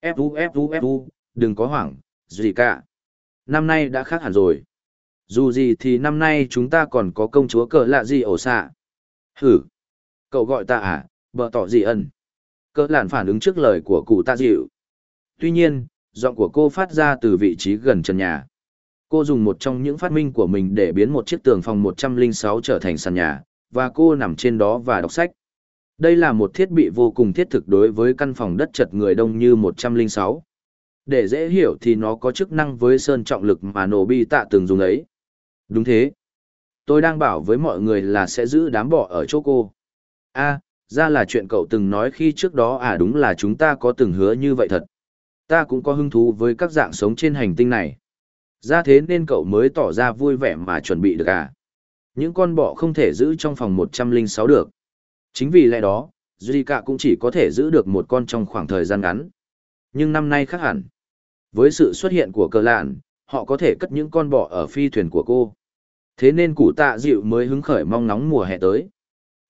Fu Fu Fu, đừng có hoảng, Duy cả. Năm nay đã khác hẳn rồi. Dù gì thì năm nay chúng ta còn có công chúa cờ lạ gì ổ xạ. Hử. Cậu gọi ta à, bờ tỏ gì ẩn. Cỡ làn phản ứng trước lời của cụ ta dịu. Tuy nhiên, giọng của cô phát ra từ vị trí gần trần nhà cô dùng một trong những phát minh của mình để biến một chiếc tường phòng 106 trở thành sàn nhà, và cô nằm trên đó và đọc sách. Đây là một thiết bị vô cùng thiết thực đối với căn phòng đất chật người đông như 106. Để dễ hiểu thì nó có chức năng với sơn trọng lực mà nổ bi tạ từng dùng ấy. Đúng thế. Tôi đang bảo với mọi người là sẽ giữ đám bọ ở chỗ cô. a ra là chuyện cậu từng nói khi trước đó à đúng là chúng ta có từng hứa như vậy thật. Ta cũng có hứng thú với các dạng sống trên hành tinh này. Ra thế nên cậu mới tỏ ra vui vẻ mà chuẩn bị được à. Những con bọ không thể giữ trong phòng 106 được. Chính vì lẽ đó, Zika cũng chỉ có thể giữ được một con trong khoảng thời gian ngắn. Nhưng năm nay khác hẳn. Với sự xuất hiện của cờ lạn, họ có thể cất những con bọ ở phi thuyền của cô. Thế nên củ tạ dịu mới hứng khởi mong nóng mùa hè tới.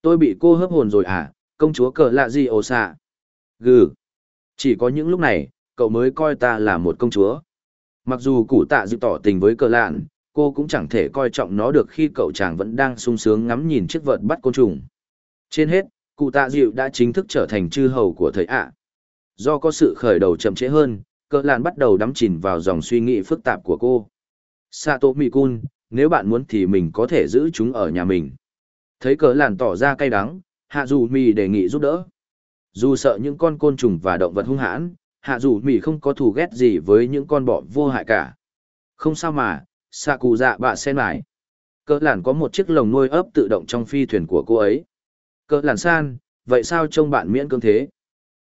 Tôi bị cô hấp hồn rồi à, công chúa cờ lạ gì ồ xạ. Gừ. Chỉ có những lúc này, cậu mới coi ta là một công chúa. Mặc dù cụ tạ dịu tỏ tình với cờ lạn, cô cũng chẳng thể coi trọng nó được khi cậu chàng vẫn đang sung sướng ngắm nhìn chiếc vợt bắt côn trùng. Trên hết, cụ tạ dịu đã chính thức trở thành chư hầu của thầy ạ. Do có sự khởi đầu chậm trễ hơn, cờ lạn bắt đầu đắm chìm vào dòng suy nghĩ phức tạp của cô. Sato Mikun, nếu bạn muốn thì mình có thể giữ chúng ở nhà mình. Thấy cờ lạn tỏ ra cay đắng, Hạ Dù Mi đề nghị giúp đỡ. Dù sợ những con côn trùng và động vật hung hãn, hạ dù mỹ không có thù ghét gì với những con bọ vô hại cả không sao mà xạ cụ dạ bạ sen mải cỡ làn có một chiếc lồng nuôi ấp tự động trong phi thuyền của cô ấy cỡ làn san vậy sao trông bạn miễn cưỡng thế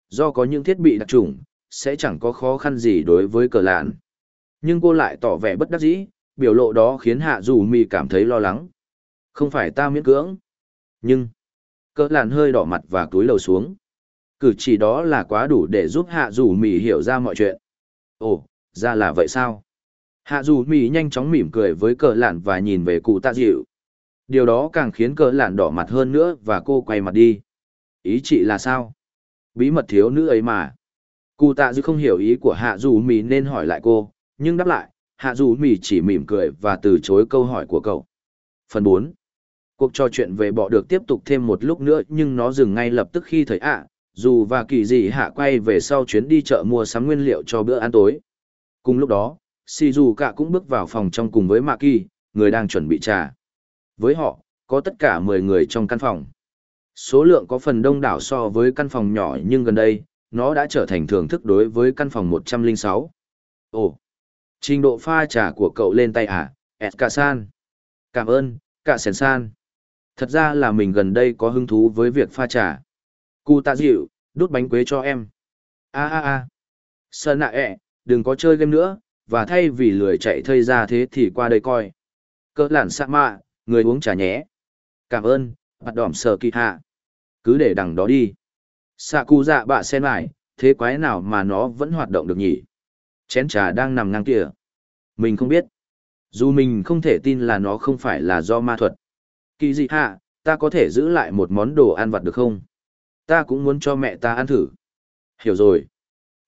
do có những thiết bị đặc trùng sẽ chẳng có khó khăn gì đối với cờ làn Nhưng cô lại tỏ vẻ bất đắc dĩ, biểu lộ đó khiến hạ dù mỹ cảm thấy lo lắng. Không phải ta miễn cưỡng. Nhưng, cỡ làn hơi đỏ mặt và túi lầu xuống. Cử chỉ đó là quá đủ để giúp hạ dù mì hiểu ra mọi chuyện. Ồ, ra là vậy sao? Hạ dù mì nhanh chóng mỉm cười với cờ lạn và nhìn về cụ tạ dịu. Điều đó càng khiến cờ lạn đỏ mặt hơn nữa và cô quay mặt đi. Ý chị là sao? Bí mật thiếu nữ ấy mà. Cụ tạ dịu không hiểu ý của hạ dù mì nên hỏi lại cô, nhưng đáp lại, hạ dù mì chỉ mỉm cười và từ chối câu hỏi của cậu. Phần bốn Cuộc trò chuyện về bọ được tiếp tục thêm một lúc nữa nhưng nó dừng ngay lập tức khi thấy ạ, dù và kỳ dị hạ quay về sau chuyến đi chợ mua sắm nguyên liệu cho bữa ăn tối. Cùng lúc đó, si dù cả cũng bước vào phòng trong cùng với mạ kỳ, người đang chuẩn bị trà. Với họ, có tất cả 10 người trong căn phòng. Số lượng có phần đông đảo so với căn phòng nhỏ nhưng gần đây, nó đã trở thành thưởng thức đối với căn phòng 106. Ồ, trình độ pha trà của cậu lên tay à, Eska-san. Cảm ơn, cả sèn san. Thật ra là mình gần đây có hứng thú với việc pha trà. Cụ tạ dịu, đút bánh quế cho em. a a a Sơn nạ ẹ, đừng có chơi game nữa, và thay vì lười chạy thây ra thế thì qua đây coi. Cỡ lản sạ mạ, người uống trà nhé. Cảm ơn, bắt đỏm sờ kỳ hạ. Cứ để đằng đó đi. Sạ cụ dạ bạ sen lại, thế quái nào mà nó vẫn hoạt động được nhỉ? Chén trà đang nằm ngang kia. Mình không biết. Dù mình không thể tin là nó không phải là do ma thuật. Kỳ dị hạ, ta có thể giữ lại một món đồ ăn vặt được không? Ta cũng muốn cho mẹ ta ăn thử. Hiểu rồi.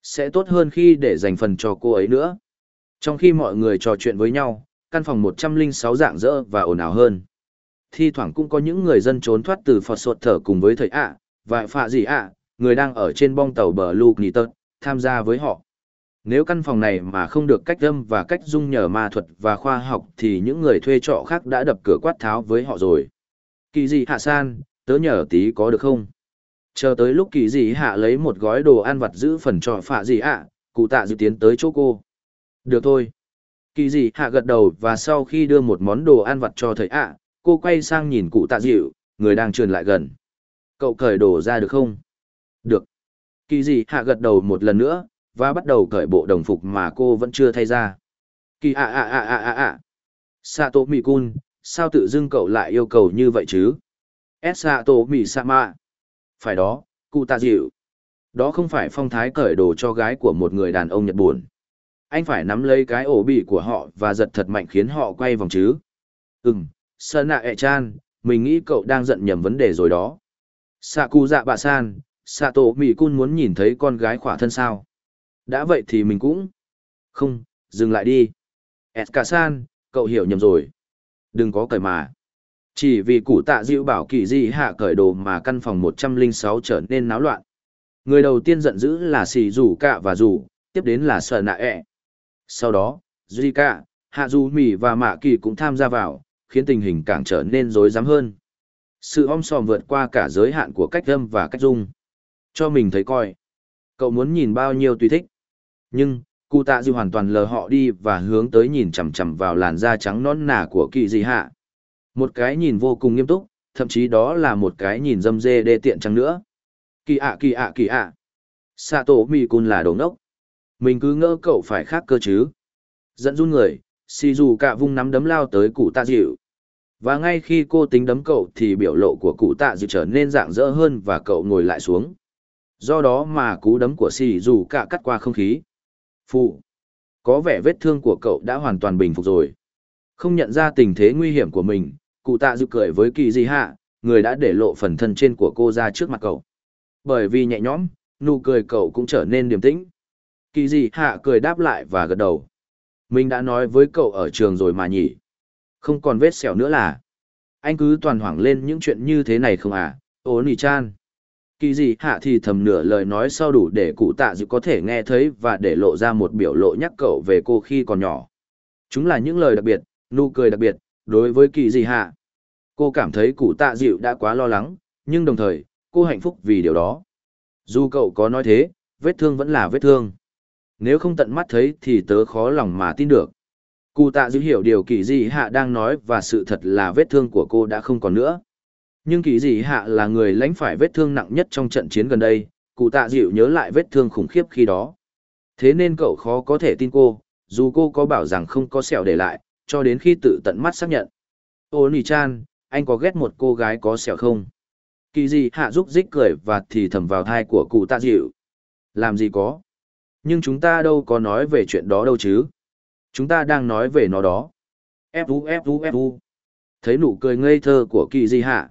Sẽ tốt hơn khi để dành phần cho cô ấy nữa. Trong khi mọi người trò chuyện với nhau, căn phòng 106 dạng dỡ và ồn ào hơn. Thi thoảng cũng có những người dân trốn thoát từ Phật sột thở cùng với thầy ạ, và phạ gì ạ, người đang ở trên bong tàu bờ Luke Nitton, tham gia với họ. Nếu căn phòng này mà không được cách âm và cách dung nhờ ma thuật và khoa học thì những người thuê trọ khác đã đập cửa quát tháo với họ rồi. Kỳ gì hạ san, tớ nhờ tí có được không? Chờ tới lúc kỳ dị hạ lấy một gói đồ ăn vặt giữ phần trò phạ gì ạ, cụ tạ dự tiến tới chỗ cô. Được thôi. Kỳ dị hạ gật đầu và sau khi đưa một món đồ ăn vặt cho thầy ạ, cô quay sang nhìn cụ tạ dịu, người đang trườn lại gần. Cậu cởi đồ ra được không? Được. Kỳ dị hạ gật đầu một lần nữa, và bắt đầu cởi bộ đồng phục mà cô vẫn chưa thay ra. Kỳ ạ ạ ạ ạ ạ ạ. Sato cun sao tự dưng cậu lại yêu cầu như vậy chứ? S Sato Mi Sama. Phải đó, cụ tạ dịu. Đó không phải phong thái cởi đồ cho gái của một người đàn ông Nhật Bản. Anh phải nắm lấy cái ổ bị của họ và giật thật mạnh khiến họ quay vòng chứ. Ừm, Sơn nạ ẹ chan, mình nghĩ cậu đang giận nhầm vấn đề rồi đó. Saku dạ bà san, Sato cun muốn nhìn thấy con gái khỏa thân sao? Đã vậy thì mình cũng... Không, dừng lại đi. Eska-san, cậu hiểu nhầm rồi. Đừng có cởi mà. Chỉ vì cụ tạ dịu bảo kỳ di hạ cởi đồ mà căn phòng 106 trở nên náo loạn. Người đầu tiên giận dữ là xì rủ cạ và rủ, tiếp đến là sợ nạ ẹ. Sau đó, Zika, Hạ Du Mỉ và Mạ Kỳ cũng tham gia vào, khiến tình hình càng trở nên rối rắm hơn. Sự om sòm vượt qua cả giới hạn của cách âm và cách dung. Cho mình thấy coi. Cậu muốn nhìn bao nhiêu tùy thích. Nhưng, cụ tạ dịu hoàn toàn lờ họ đi và hướng tới nhìn chằm chằm vào làn da trắng non nà của kỳ dị hạ. Một cái nhìn vô cùng nghiêm túc, thậm chí đó là một cái nhìn dâm dê đê tiện chăng nữa. Kỳ ạ kỳ ạ kỳ ạ. Sato Mikun là đồ ngốc. Mình cứ ngỡ cậu phải khác cơ chứ. Dẫn run người, si dù cả vung nắm đấm lao tới cụ tạ dịu. Và ngay khi cô tính đấm cậu thì biểu lộ của cụ tạ dịu trở nên dạng dỡ hơn và cậu ngồi lại xuống. Do đó mà cú đấm của si dù cả cắt qua không khí. Phụ. Có vẻ vết thương của cậu đã hoàn toàn bình phục rồi. Không nhận ra tình thế nguy hiểm của mình, cụ tạ dự cười với kỳ di hạ, người đã để lộ phần thân trên của cô ra trước mặt cậu. Bởi vì nhẹ nhõm, nụ cười cậu cũng trở nên điềm tĩnh. Kỳ di hạ cười đáp lại và gật đầu. Mình đã nói với cậu ở trường rồi mà nhỉ. Không còn vết sẹo nữa là. Anh cứ toàn hoảng lên những chuyện như thế này không à, ố nì chan kỳ dị hạ thì thầm nửa lời nói sau đủ để cụ tạ dự có thể nghe thấy và để lộ ra một biểu lộ nhắc cậu về cô khi còn nhỏ chúng là những lời đặc biệt nụ cười đặc biệt đối với kỳ dị hạ. Cô cảm thấy cụ tạ dịu đã quá lo lắng nhưng đồng thời cô hạnh phúc vì điều đó. Dù cậu có nói thế vết thương vẫn là vết thương. Nếu không tận mắt thấy thì tớ khó lòng mà tin được. Cụ tạ dịu hiểu điều kỳ dị hạ đang nói và sự thật là vết thương của cô đã không còn nữa. Nhưng kỳ dị hạ là người lãnh phải vết thương nặng nhất trong trận chiến gần đây, cụ tạ dịu nhớ lại vết thương khủng khiếp khi đó. Thế nên cậu khó có thể tin cô, dù cô có bảo rằng không có sẹo để lại, cho đến khi tự tận mắt xác nhận. Ô nì chan, anh có ghét một cô gái có sẹo không? Kỳ gì hạ giúp dích cười và thì thầm vào thai của cụ tạ dịu. Làm gì có? Nhưng chúng ta đâu có nói về chuyện đó đâu chứ. Chúng ta đang nói về nó đó. Fu Fu Fu. Thấy nụ cười ngây thơ của kỳ gì hạ.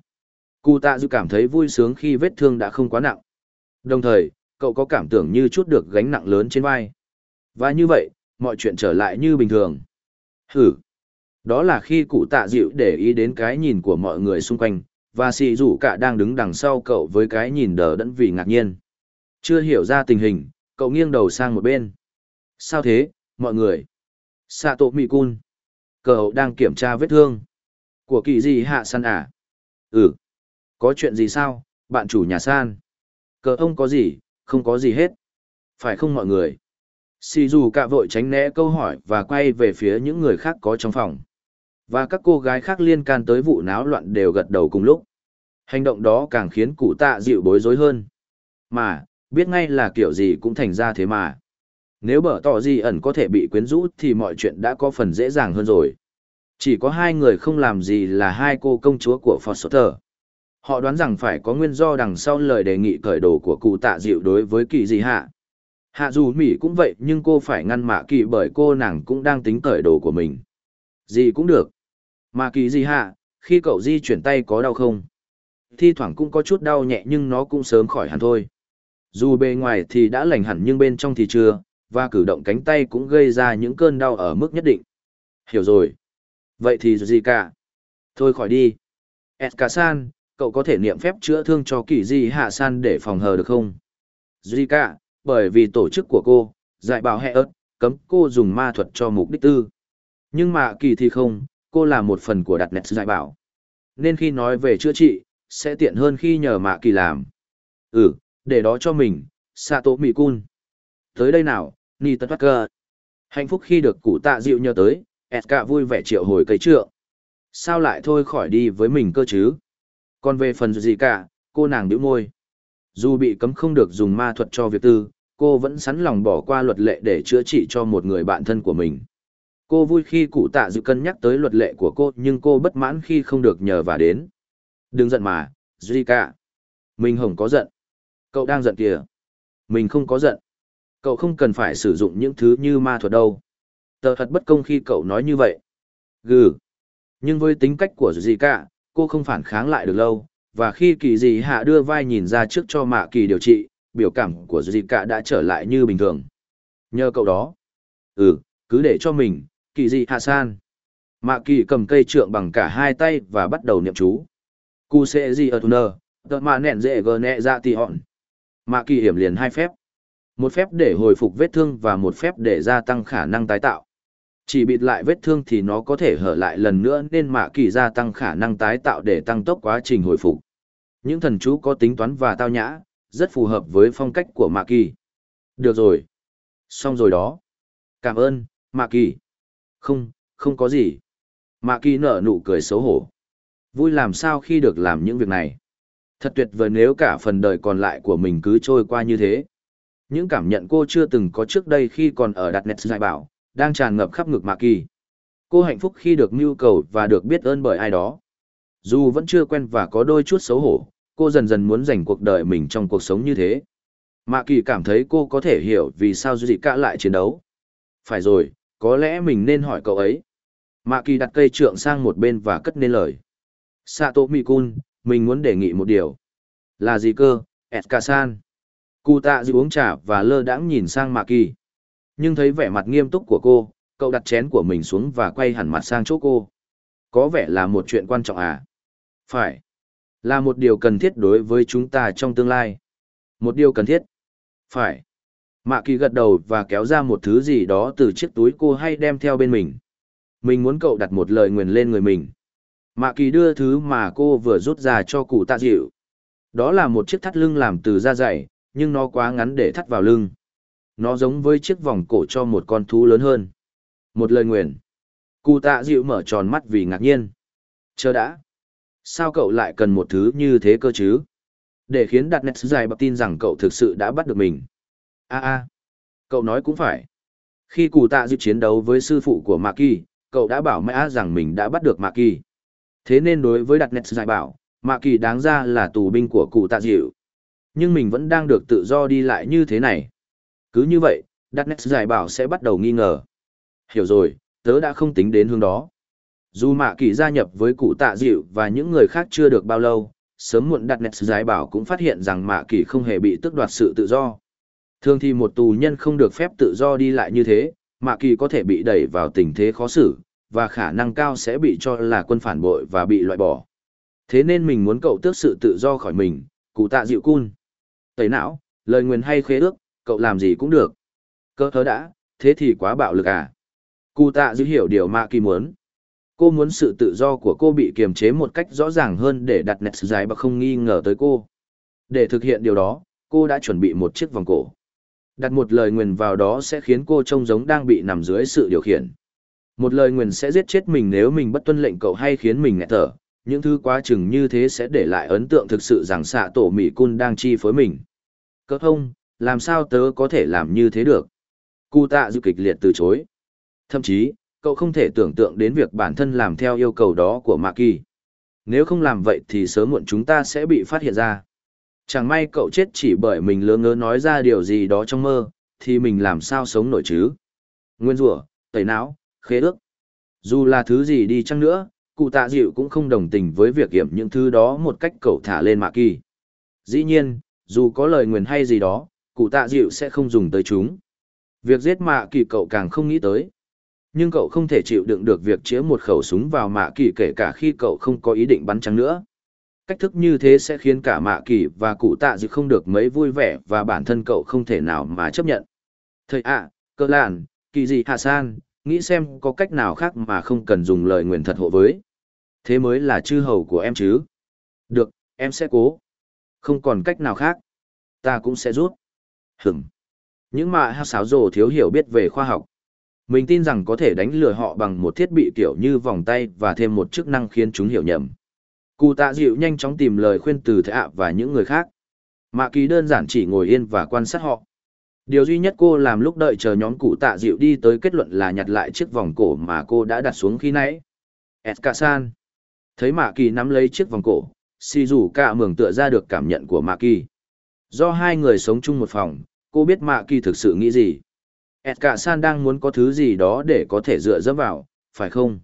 Cụ tạ dịu cảm thấy vui sướng khi vết thương đã không quá nặng. Đồng thời, cậu có cảm tưởng như chút được gánh nặng lớn trên vai. Và như vậy, mọi chuyện trở lại như bình thường. Hử. Đó là khi cụ tạ dịu để ý đến cái nhìn của mọi người xung quanh, và xì rủ cả đang đứng đằng sau cậu với cái nhìn đờ đẫn vì ngạc nhiên. Chưa hiểu ra tình hình, cậu nghiêng đầu sang một bên. Sao thế, mọi người? Sato Mikun. Cậu đang kiểm tra vết thương. Của kỳ gì hạ san à? Ừ. Có chuyện gì sao, bạn chủ nhà san? Cờ ông có gì, không có gì hết. Phải không mọi người? Xì dù cả vội tránh né câu hỏi và quay về phía những người khác có trong phòng. Và các cô gái khác liên can tới vụ náo loạn đều gật đầu cùng lúc. Hành động đó càng khiến cụ tạ dịu bối rối hơn. Mà, biết ngay là kiểu gì cũng thành ra thế mà. Nếu bở tỏ gì ẩn có thể bị quyến rũ thì mọi chuyện đã có phần dễ dàng hơn rồi. Chỉ có hai người không làm gì là hai cô công chúa của Foster. Họ đoán rằng phải có nguyên do đằng sau lời đề nghị cởi đồ của cụ tạ dịu đối với kỳ gì hạ. Hạ dù Mỹ cũng vậy nhưng cô phải ngăn mạ kỳ bởi cô nàng cũng đang tính cởi đồ của mình. Gì cũng được. Mạ kỳ gì hạ, khi cậu di chuyển tay có đau không? Thi thoảng cũng có chút đau nhẹ nhưng nó cũng sớm khỏi hẳn thôi. Dù bề ngoài thì đã lành hẳn nhưng bên trong thì chưa, và cử động cánh tay cũng gây ra những cơn đau ở mức nhất định. Hiểu rồi. Vậy thì gì cả? Thôi khỏi đi. Eska-san, cậu có thể niệm phép chữa thương cho kỳ di hạ san để phòng hờ được không? Zika, bởi vì tổ chức của cô, dạy bảo hệ ớt, cấm cô dùng ma thuật cho mục đích tư. Nhưng mà kỳ thì không, cô là một phần của đặt nét dạy bảo. Nên khi nói về chữa trị, sẽ tiện hơn khi nhờ mạ kỳ làm. Ừ, để đó cho mình, Sato Mikun. Tới đây nào, Ni Tất Cơ. Hạnh phúc khi được cụ tạ dịu nhờ tới, Eska vui vẻ triệu hồi cây trượng. Sao lại thôi khỏi đi với mình cơ chứ? Còn về phần gì cả, cô nàng đứa môi. Dù bị cấm không được dùng ma thuật cho việc tư, cô vẫn sẵn lòng bỏ qua luật lệ để chữa trị cho một người bạn thân của mình. Cô vui khi cụ tạ dự cân nhắc tới luật lệ của cô nhưng cô bất mãn khi không được nhờ và đến. Đừng giận mà, Zika. Mình hồng có giận. Cậu đang giận kìa. Mình không có giận. Cậu không cần phải sử dụng những thứ như ma thuật đâu. Tờ thật bất công khi cậu nói như vậy. Gừ. Nhưng với tính cách của Zika, cô không phản kháng lại được lâu, và khi kỳ dị hạ đưa vai nhìn ra trước cho mạ kỳ điều trị, biểu cảm của dị cả đã trở lại như bình thường. Nhờ cậu đó. Ừ, cứ để cho mình, kỳ dị hạ san. Mạ kỳ cầm cây trượng bằng cả hai tay và bắt đầu niệm chú. cu sẽ gì ở tuner tợ mạ nẹn dễ gờ nẹ ra tì hòn. Mạ kỳ hiểm liền hai phép. Một phép để hồi phục vết thương và một phép để gia tăng khả năng tái tạo. Chỉ bịt lại vết thương thì nó có thể hở lại lần nữa nên mạ kỳ gia tăng khả năng tái tạo để tăng tốc quá trình hồi phục. Những thần chú có tính toán và tao nhã, rất phù hợp với phong cách của mạ kỳ. Được rồi. Xong rồi đó. Cảm ơn, mạ kỳ. Không, không có gì. Mạ kỳ nở nụ cười xấu hổ. Vui làm sao khi được làm những việc này. Thật tuyệt vời nếu cả phần đời còn lại của mình cứ trôi qua như thế. Những cảm nhận cô chưa từng có trước đây khi còn ở đặt nét dạy bảo, đang tràn ngập khắp ngực Mạc Kỳ. Cô hạnh phúc khi được mưu cầu và được biết ơn bởi ai đó. Dù vẫn chưa quen và có đôi chút xấu hổ, cô dần dần muốn dành cuộc đời mình trong cuộc sống như thế. Mạ Kỳ cảm thấy cô có thể hiểu vì sao Duy Cả lại chiến đấu. Phải rồi, có lẽ mình nên hỏi cậu ấy. Mạ Kỳ đặt cây trượng sang một bên và cất nên lời. Sato Mikun, mình muốn đề nghị một điều. Là gì cơ, Eskasan? Cụ tạ dịu uống trà và lơ đãng nhìn sang Mạ Kỳ. Nhưng thấy vẻ mặt nghiêm túc của cô, cậu đặt chén của mình xuống và quay hẳn mặt sang chỗ cô. Có vẻ là một chuyện quan trọng à? Phải. Là một điều cần thiết đối với chúng ta trong tương lai. Một điều cần thiết. Phải. Mạ kỳ gật đầu và kéo ra một thứ gì đó từ chiếc túi cô hay đem theo bên mình. Mình muốn cậu đặt một lời nguyền lên người mình. Mạ kỳ đưa thứ mà cô vừa rút ra cho cụ tạ dịu. Đó là một chiếc thắt lưng làm từ da dày, nhưng nó quá ngắn để thắt vào lưng. Nó giống với chiếc vòng cổ cho một con thú lớn hơn. Một lời nguyền. Cụ tạ dịu mở tròn mắt vì ngạc nhiên. Chờ đã. Sao cậu lại cần một thứ như thế cơ chứ? Để khiến đặt nét dài bập tin rằng cậu thực sự đã bắt được mình. a a cậu nói cũng phải. Khi cụ tạ dịu chiến đấu với sư phụ của Mạ Kỳ, cậu đã bảo mẹ rằng mình đã bắt được Mạ Kỳ. Thế nên đối với đặt nét dài bảo, Mạ Kỳ đáng ra là tù binh của cụ tạ dịu. Nhưng mình vẫn đang được tự do đi lại như thế này. Cứ như vậy, đặt nét giải bảo sẽ bắt đầu nghi ngờ. Hiểu rồi, tớ đã không tính đến hướng đó. Dù Mạ Kỳ gia nhập với cụ tạ dịu và những người khác chưa được bao lâu, sớm muộn đặt nét giải bảo cũng phát hiện rằng Mạ Kỳ không hề bị tước đoạt sự tự do. Thường thì một tù nhân không được phép tự do đi lại như thế, Mạ Kỳ có thể bị đẩy vào tình thế khó xử, và khả năng cao sẽ bị cho là quân phản bội và bị loại bỏ. Thế nên mình muốn cậu tước sự tự do khỏi mình, cụ tạ dịu cun. Tẩy não, lời nguyền hay khế ước, cậu làm gì cũng được. Cơ thớ đã, thế thì quá bạo lực à. Cụ tạ dữ hiểu điều mà Kỳ muốn. Cô muốn sự tự do của cô bị kiềm chế một cách rõ ràng hơn để đặt nét dài và không nghi ngờ tới cô. Để thực hiện điều đó, cô đã chuẩn bị một chiếc vòng cổ. Đặt một lời nguyền vào đó sẽ khiến cô trông giống đang bị nằm dưới sự điều khiển. Một lời nguyền sẽ giết chết mình nếu mình bất tuân lệnh cậu hay khiến mình nghẹt thở. Những thứ quá chừng như thế sẽ để lại ấn tượng thực sự rằng xạ tổ Mỹ Cun đang chi phối mình. Cơ thông, làm sao tớ có thể làm như thế được? Cụ tạ dự kịch liệt từ chối. Thậm chí, cậu không thể tưởng tượng đến việc bản thân làm theo yêu cầu đó của Mạ Kỳ. Nếu không làm vậy thì sớm muộn chúng ta sẽ bị phát hiện ra. Chẳng may cậu chết chỉ bởi mình lơ ngớ nói ra điều gì đó trong mơ, thì mình làm sao sống nổi chứ? Nguyên rủa, tẩy não, khế ước. Dù là thứ gì đi chăng nữa, cụ tạ dịu cũng không đồng tình với việc kiểm những thứ đó một cách cậu thả lên mạ kỳ. Dĩ nhiên, dù có lời nguyền hay gì đó, cụ tạ dịu sẽ không dùng tới chúng. Việc giết mạ kỳ cậu càng không nghĩ tới. Nhưng cậu không thể chịu đựng được việc chĩa một khẩu súng vào mạ kỳ kể cả khi cậu không có ý định bắn trắng nữa. Cách thức như thế sẽ khiến cả mạ kỳ và cụ tạ dịu không được mấy vui vẻ và bản thân cậu không thể nào mà chấp nhận. Thầy ạ, cơ làn, kỳ gì hạ san, nghĩ xem có cách nào khác mà không cần dùng lời nguyện thật hộ với. Thế mới là chư hầu của em chứ. Được, em sẽ cố. Không còn cách nào khác. Ta cũng sẽ rút hửng. Những mạ hao sáo rồ thiếu hiểu biết về khoa học. Mình tin rằng có thể đánh lừa họ bằng một thiết bị kiểu như vòng tay và thêm một chức năng khiến chúng hiểu nhầm. Cụ tạ dịu nhanh chóng tìm lời khuyên từ thạ và những người khác. Mạ kỳ đơn giản chỉ ngồi yên và quan sát họ. Điều duy nhất cô làm lúc đợi chờ nhóm cụ tạ dịu đi tới kết luận là nhặt lại chiếc vòng cổ mà cô đã đặt xuống khi nãy. Eska-san. Thấy Mạ Kỳ nắm lấy chiếc vòng cổ, si rủ cả mường tựa ra được cảm nhận của Mạ Kỳ. Do hai người sống chung một phòng, cô biết Mạ Kỳ thực sự nghĩ gì. Eska-san đang muốn có thứ gì đó để có thể dựa dẫm vào, phải không?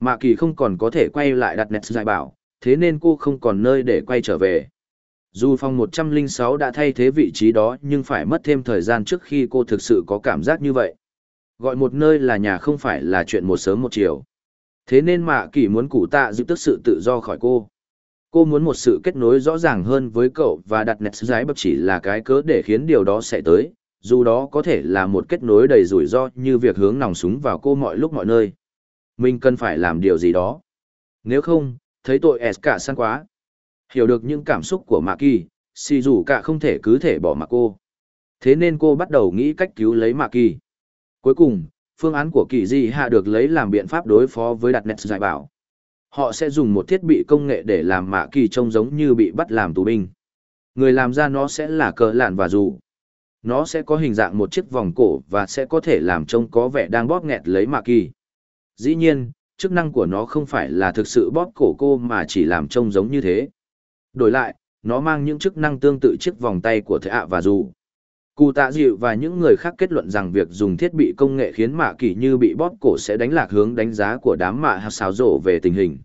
Mạ Kỳ không còn có thể quay lại đặt nét dạy bảo, thế nên cô không còn nơi để quay trở về. Dù phòng 106 đã thay thế vị trí đó nhưng phải mất thêm thời gian trước khi cô thực sự có cảm giác như vậy. Gọi một nơi là nhà không phải là chuyện một sớm một chiều. Thế nên Mạ Kỳ muốn cụ tạ giữ tức sự tự do khỏi cô. Cô muốn một sự kết nối rõ ràng hơn với cậu và đặt nét giái bập chỉ là cái cớ để khiến điều đó sẽ tới, dù đó có thể là một kết nối đầy rủi ro như việc hướng nòng súng vào cô mọi lúc mọi nơi. Mình cần phải làm điều gì đó. Nếu không, thấy tội S cả săn quá. Hiểu được những cảm xúc của Mạ Kỳ, xì dù cả không thể cứ thể bỏ mặc cô. Thế nên cô bắt đầu nghĩ cách cứu lấy Mạ Kỳ. Cuối cùng, phương án của kỳ di hạ được lấy làm biện pháp đối phó với đặt nét giải bảo. Họ sẽ dùng một thiết bị công nghệ để làm Mạ Kỳ trông giống như bị bắt làm tù binh. Người làm ra nó sẽ là cờ lạn và dù. Nó sẽ có hình dạng một chiếc vòng cổ và sẽ có thể làm trông có vẻ đang bóp nghẹt lấy Mạ Kỳ. Dĩ nhiên, chức năng của nó không phải là thực sự bóp cổ cô mà chỉ làm trông giống như thế. Đổi lại, nó mang những chức năng tương tự chiếc vòng tay của thệ ạ và dù. Cụ tạ dịu và những người khác kết luận rằng việc dùng thiết bị công nghệ khiến mạ kỳ như bị bóp cổ sẽ đánh lạc hướng đánh giá của đám mạ hạt xáo rổ về tình hình.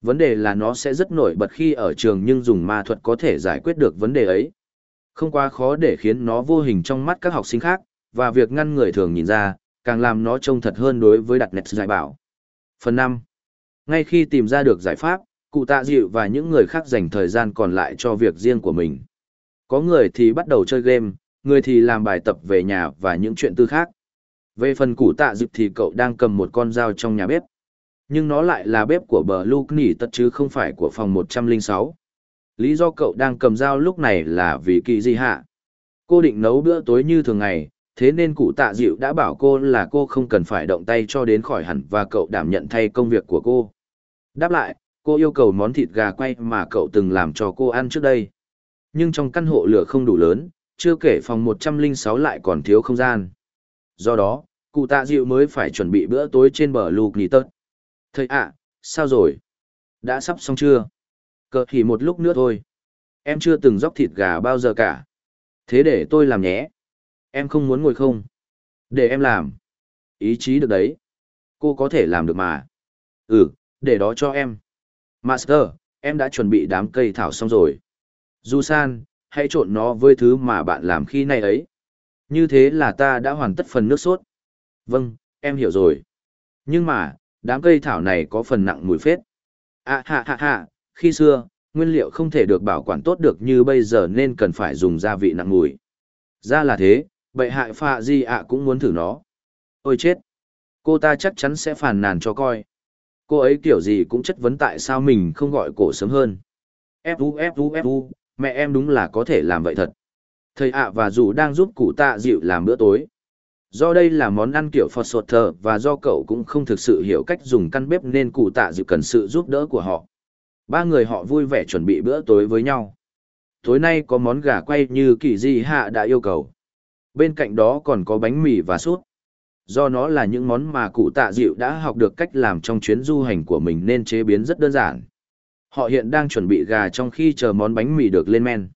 Vấn đề là nó sẽ rất nổi bật khi ở trường nhưng dùng ma thuật có thể giải quyết được vấn đề ấy. Không quá khó để khiến nó vô hình trong mắt các học sinh khác, và việc ngăn người thường nhìn ra, càng làm nó trông thật hơn đối với đặt nét giải bảo. Phần 5. Ngay khi tìm ra được giải pháp, cụ tạ dịu và những người khác dành thời gian còn lại cho việc riêng của mình. Có người thì bắt đầu chơi game, người thì làm bài tập về nhà và những chuyện tư khác. Về phần cụ tạ dịu thì cậu đang cầm một con dao trong nhà bếp. Nhưng nó lại là bếp của bờ Luke Nỉ tật chứ không phải của phòng 106. Lý do cậu đang cầm dao lúc này là vì kỳ gì hạ. Cô định nấu bữa tối như thường ngày, thế nên cụ tạ dịu đã bảo cô là cô không cần phải động tay cho đến khỏi hẳn và cậu đảm nhận thay công việc của cô. Đáp lại, cô yêu cầu món thịt gà quay mà cậu từng làm cho cô ăn trước đây. Nhưng trong căn hộ lửa không đủ lớn, chưa kể phòng 106 lại còn thiếu không gian. Do đó, cụ tạ dịu mới phải chuẩn bị bữa tối trên bờ lục nì tớt. Thầy ạ, sao rồi? Đã sắp xong chưa? Cờ thì một lúc nữa thôi. Em chưa từng dóc thịt gà bao giờ cả. Thế để tôi làm nhé. Em không muốn ngồi không? Để em làm. Ý chí được đấy. Cô có thể làm được mà. Ừ, để đó cho em. Master, em đã chuẩn bị đám cây thảo xong rồi. Du san, hãy trộn nó với thứ mà bạn làm khi nay ấy. Như thế là ta đã hoàn tất phần nước sốt. Vâng, em hiểu rồi. Nhưng mà, đám cây thảo này có phần nặng mùi phết. À ha ha ha, khi xưa, nguyên liệu không thể được bảo quản tốt được như bây giờ nên cần phải dùng gia vị nặng mùi. Ra là thế, bệ hạ phạ gì ạ cũng muốn thử nó. Ôi chết! Cô ta chắc chắn sẽ phàn nàn cho coi. Cô ấy kiểu gì cũng chất vấn tại sao mình không gọi cổ sớm hơn. Fu Fu Fu, mẹ em đúng là có thể làm vậy thật. Thầy ạ và dù đang giúp cụ tạ dịu làm bữa tối. Do đây là món ăn kiểu Phật sột thờ và do cậu cũng không thực sự hiểu cách dùng căn bếp nên cụ tạ dịu cần sự giúp đỡ của họ. Ba người họ vui vẻ chuẩn bị bữa tối với nhau. Tối nay có món gà quay như kỳ di hạ đã yêu cầu. Bên cạnh đó còn có bánh mì và sốt. Do nó là những món mà cụ tạ dịu đã học được cách làm trong chuyến du hành của mình nên chế biến rất đơn giản. Họ hiện đang chuẩn bị gà trong khi chờ món bánh mì được lên men.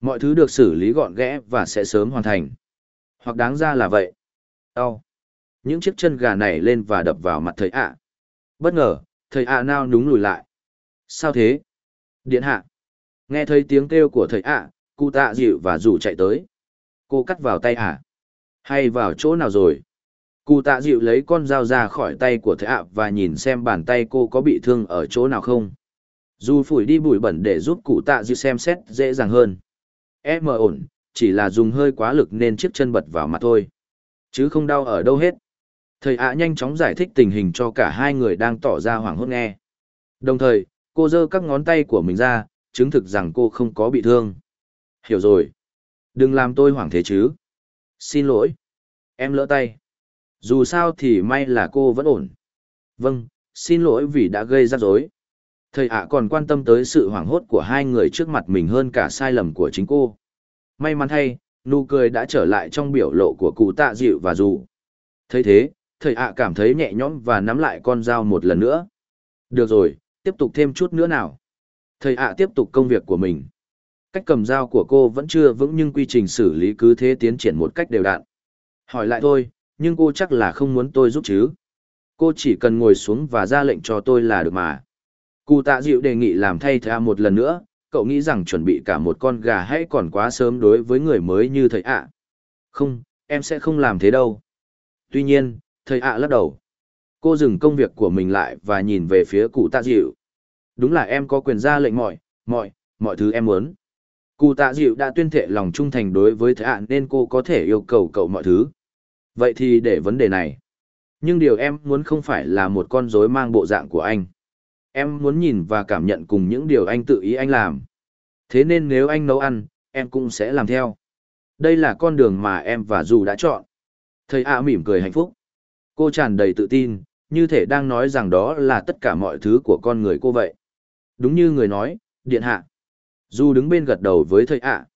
Mọi thứ được xử lý gọn ghẽ và sẽ sớm hoàn thành. Hoặc đáng ra là vậy. Đau. Những chiếc chân gà này lên và đập vào mặt thầy ạ. Bất ngờ, thầy ạ nao núng lùi lại. Sao thế? Điện hạ. Nghe thấy tiếng kêu của thầy ạ, cụ tạ dịu và rủ chạy tới. Cô cắt vào tay ạ. Hay vào chỗ nào rồi? Cụ tạ dịu lấy con dao ra khỏi tay của thầy ạ và nhìn xem bàn tay cô có bị thương ở chỗ nào không. Dù phủi đi bụi bẩn để giúp cụ tạ dịu xem xét dễ dàng hơn. Em ổn, chỉ là dùng hơi quá lực nên chiếc chân bật vào mặt thôi. Chứ không đau ở đâu hết. Thầy ạ nhanh chóng giải thích tình hình cho cả hai người đang tỏ ra hoảng hốt nghe. Đồng thời, cô giơ các ngón tay của mình ra, chứng thực rằng cô không có bị thương. Hiểu rồi. Đừng làm tôi hoảng thế chứ. Xin lỗi. Em lỡ tay. Dù sao thì may là cô vẫn ổn. Vâng, xin lỗi vì đã gây rắc rối. Thầy ạ còn quan tâm tới sự hoảng hốt của hai người trước mặt mình hơn cả sai lầm của chính cô. May mắn thay, nụ cười đã trở lại trong biểu lộ của cụ tạ dịu và dù. thấy thế, thầy ạ cảm thấy nhẹ nhõm và nắm lại con dao một lần nữa. Được rồi, tiếp tục thêm chút nữa nào. Thầy ạ tiếp tục công việc của mình. Cách cầm dao của cô vẫn chưa vững nhưng quy trình xử lý cứ thế tiến triển một cách đều đặn. Hỏi lại thôi, nhưng cô chắc là không muốn tôi giúp chứ. Cô chỉ cần ngồi xuống và ra lệnh cho tôi là được mà. Cụ tạ dịu đề nghị làm thay thà một lần nữa, cậu nghĩ rằng chuẩn bị cả một con gà hay còn quá sớm đối với người mới như thầy ạ. Không, em sẽ không làm thế đâu. Tuy nhiên, thầy ạ lắc đầu. Cô dừng công việc của mình lại và nhìn về phía cụ tạ dịu. Đúng là em có quyền ra lệnh mọi, mọi, mọi thứ em muốn. Cụ tạ dịu đã tuyên thệ lòng trung thành đối với thầy ạ nên cô có thể yêu cầu cậu mọi thứ. Vậy thì để vấn đề này. Nhưng điều em muốn không phải là một con rối mang bộ dạng của anh. Em muốn nhìn và cảm nhận cùng những điều anh tự ý anh làm. Thế nên nếu anh nấu ăn, em cũng sẽ làm theo. Đây là con đường mà em và dù đã chọn. Thầy ạ mỉm cười hạnh phúc. Cô tràn đầy tự tin, như thể đang nói rằng đó là tất cả mọi thứ của con người cô vậy. Đúng như người nói, điện hạ. Dù đứng bên gật đầu với thầy ạ.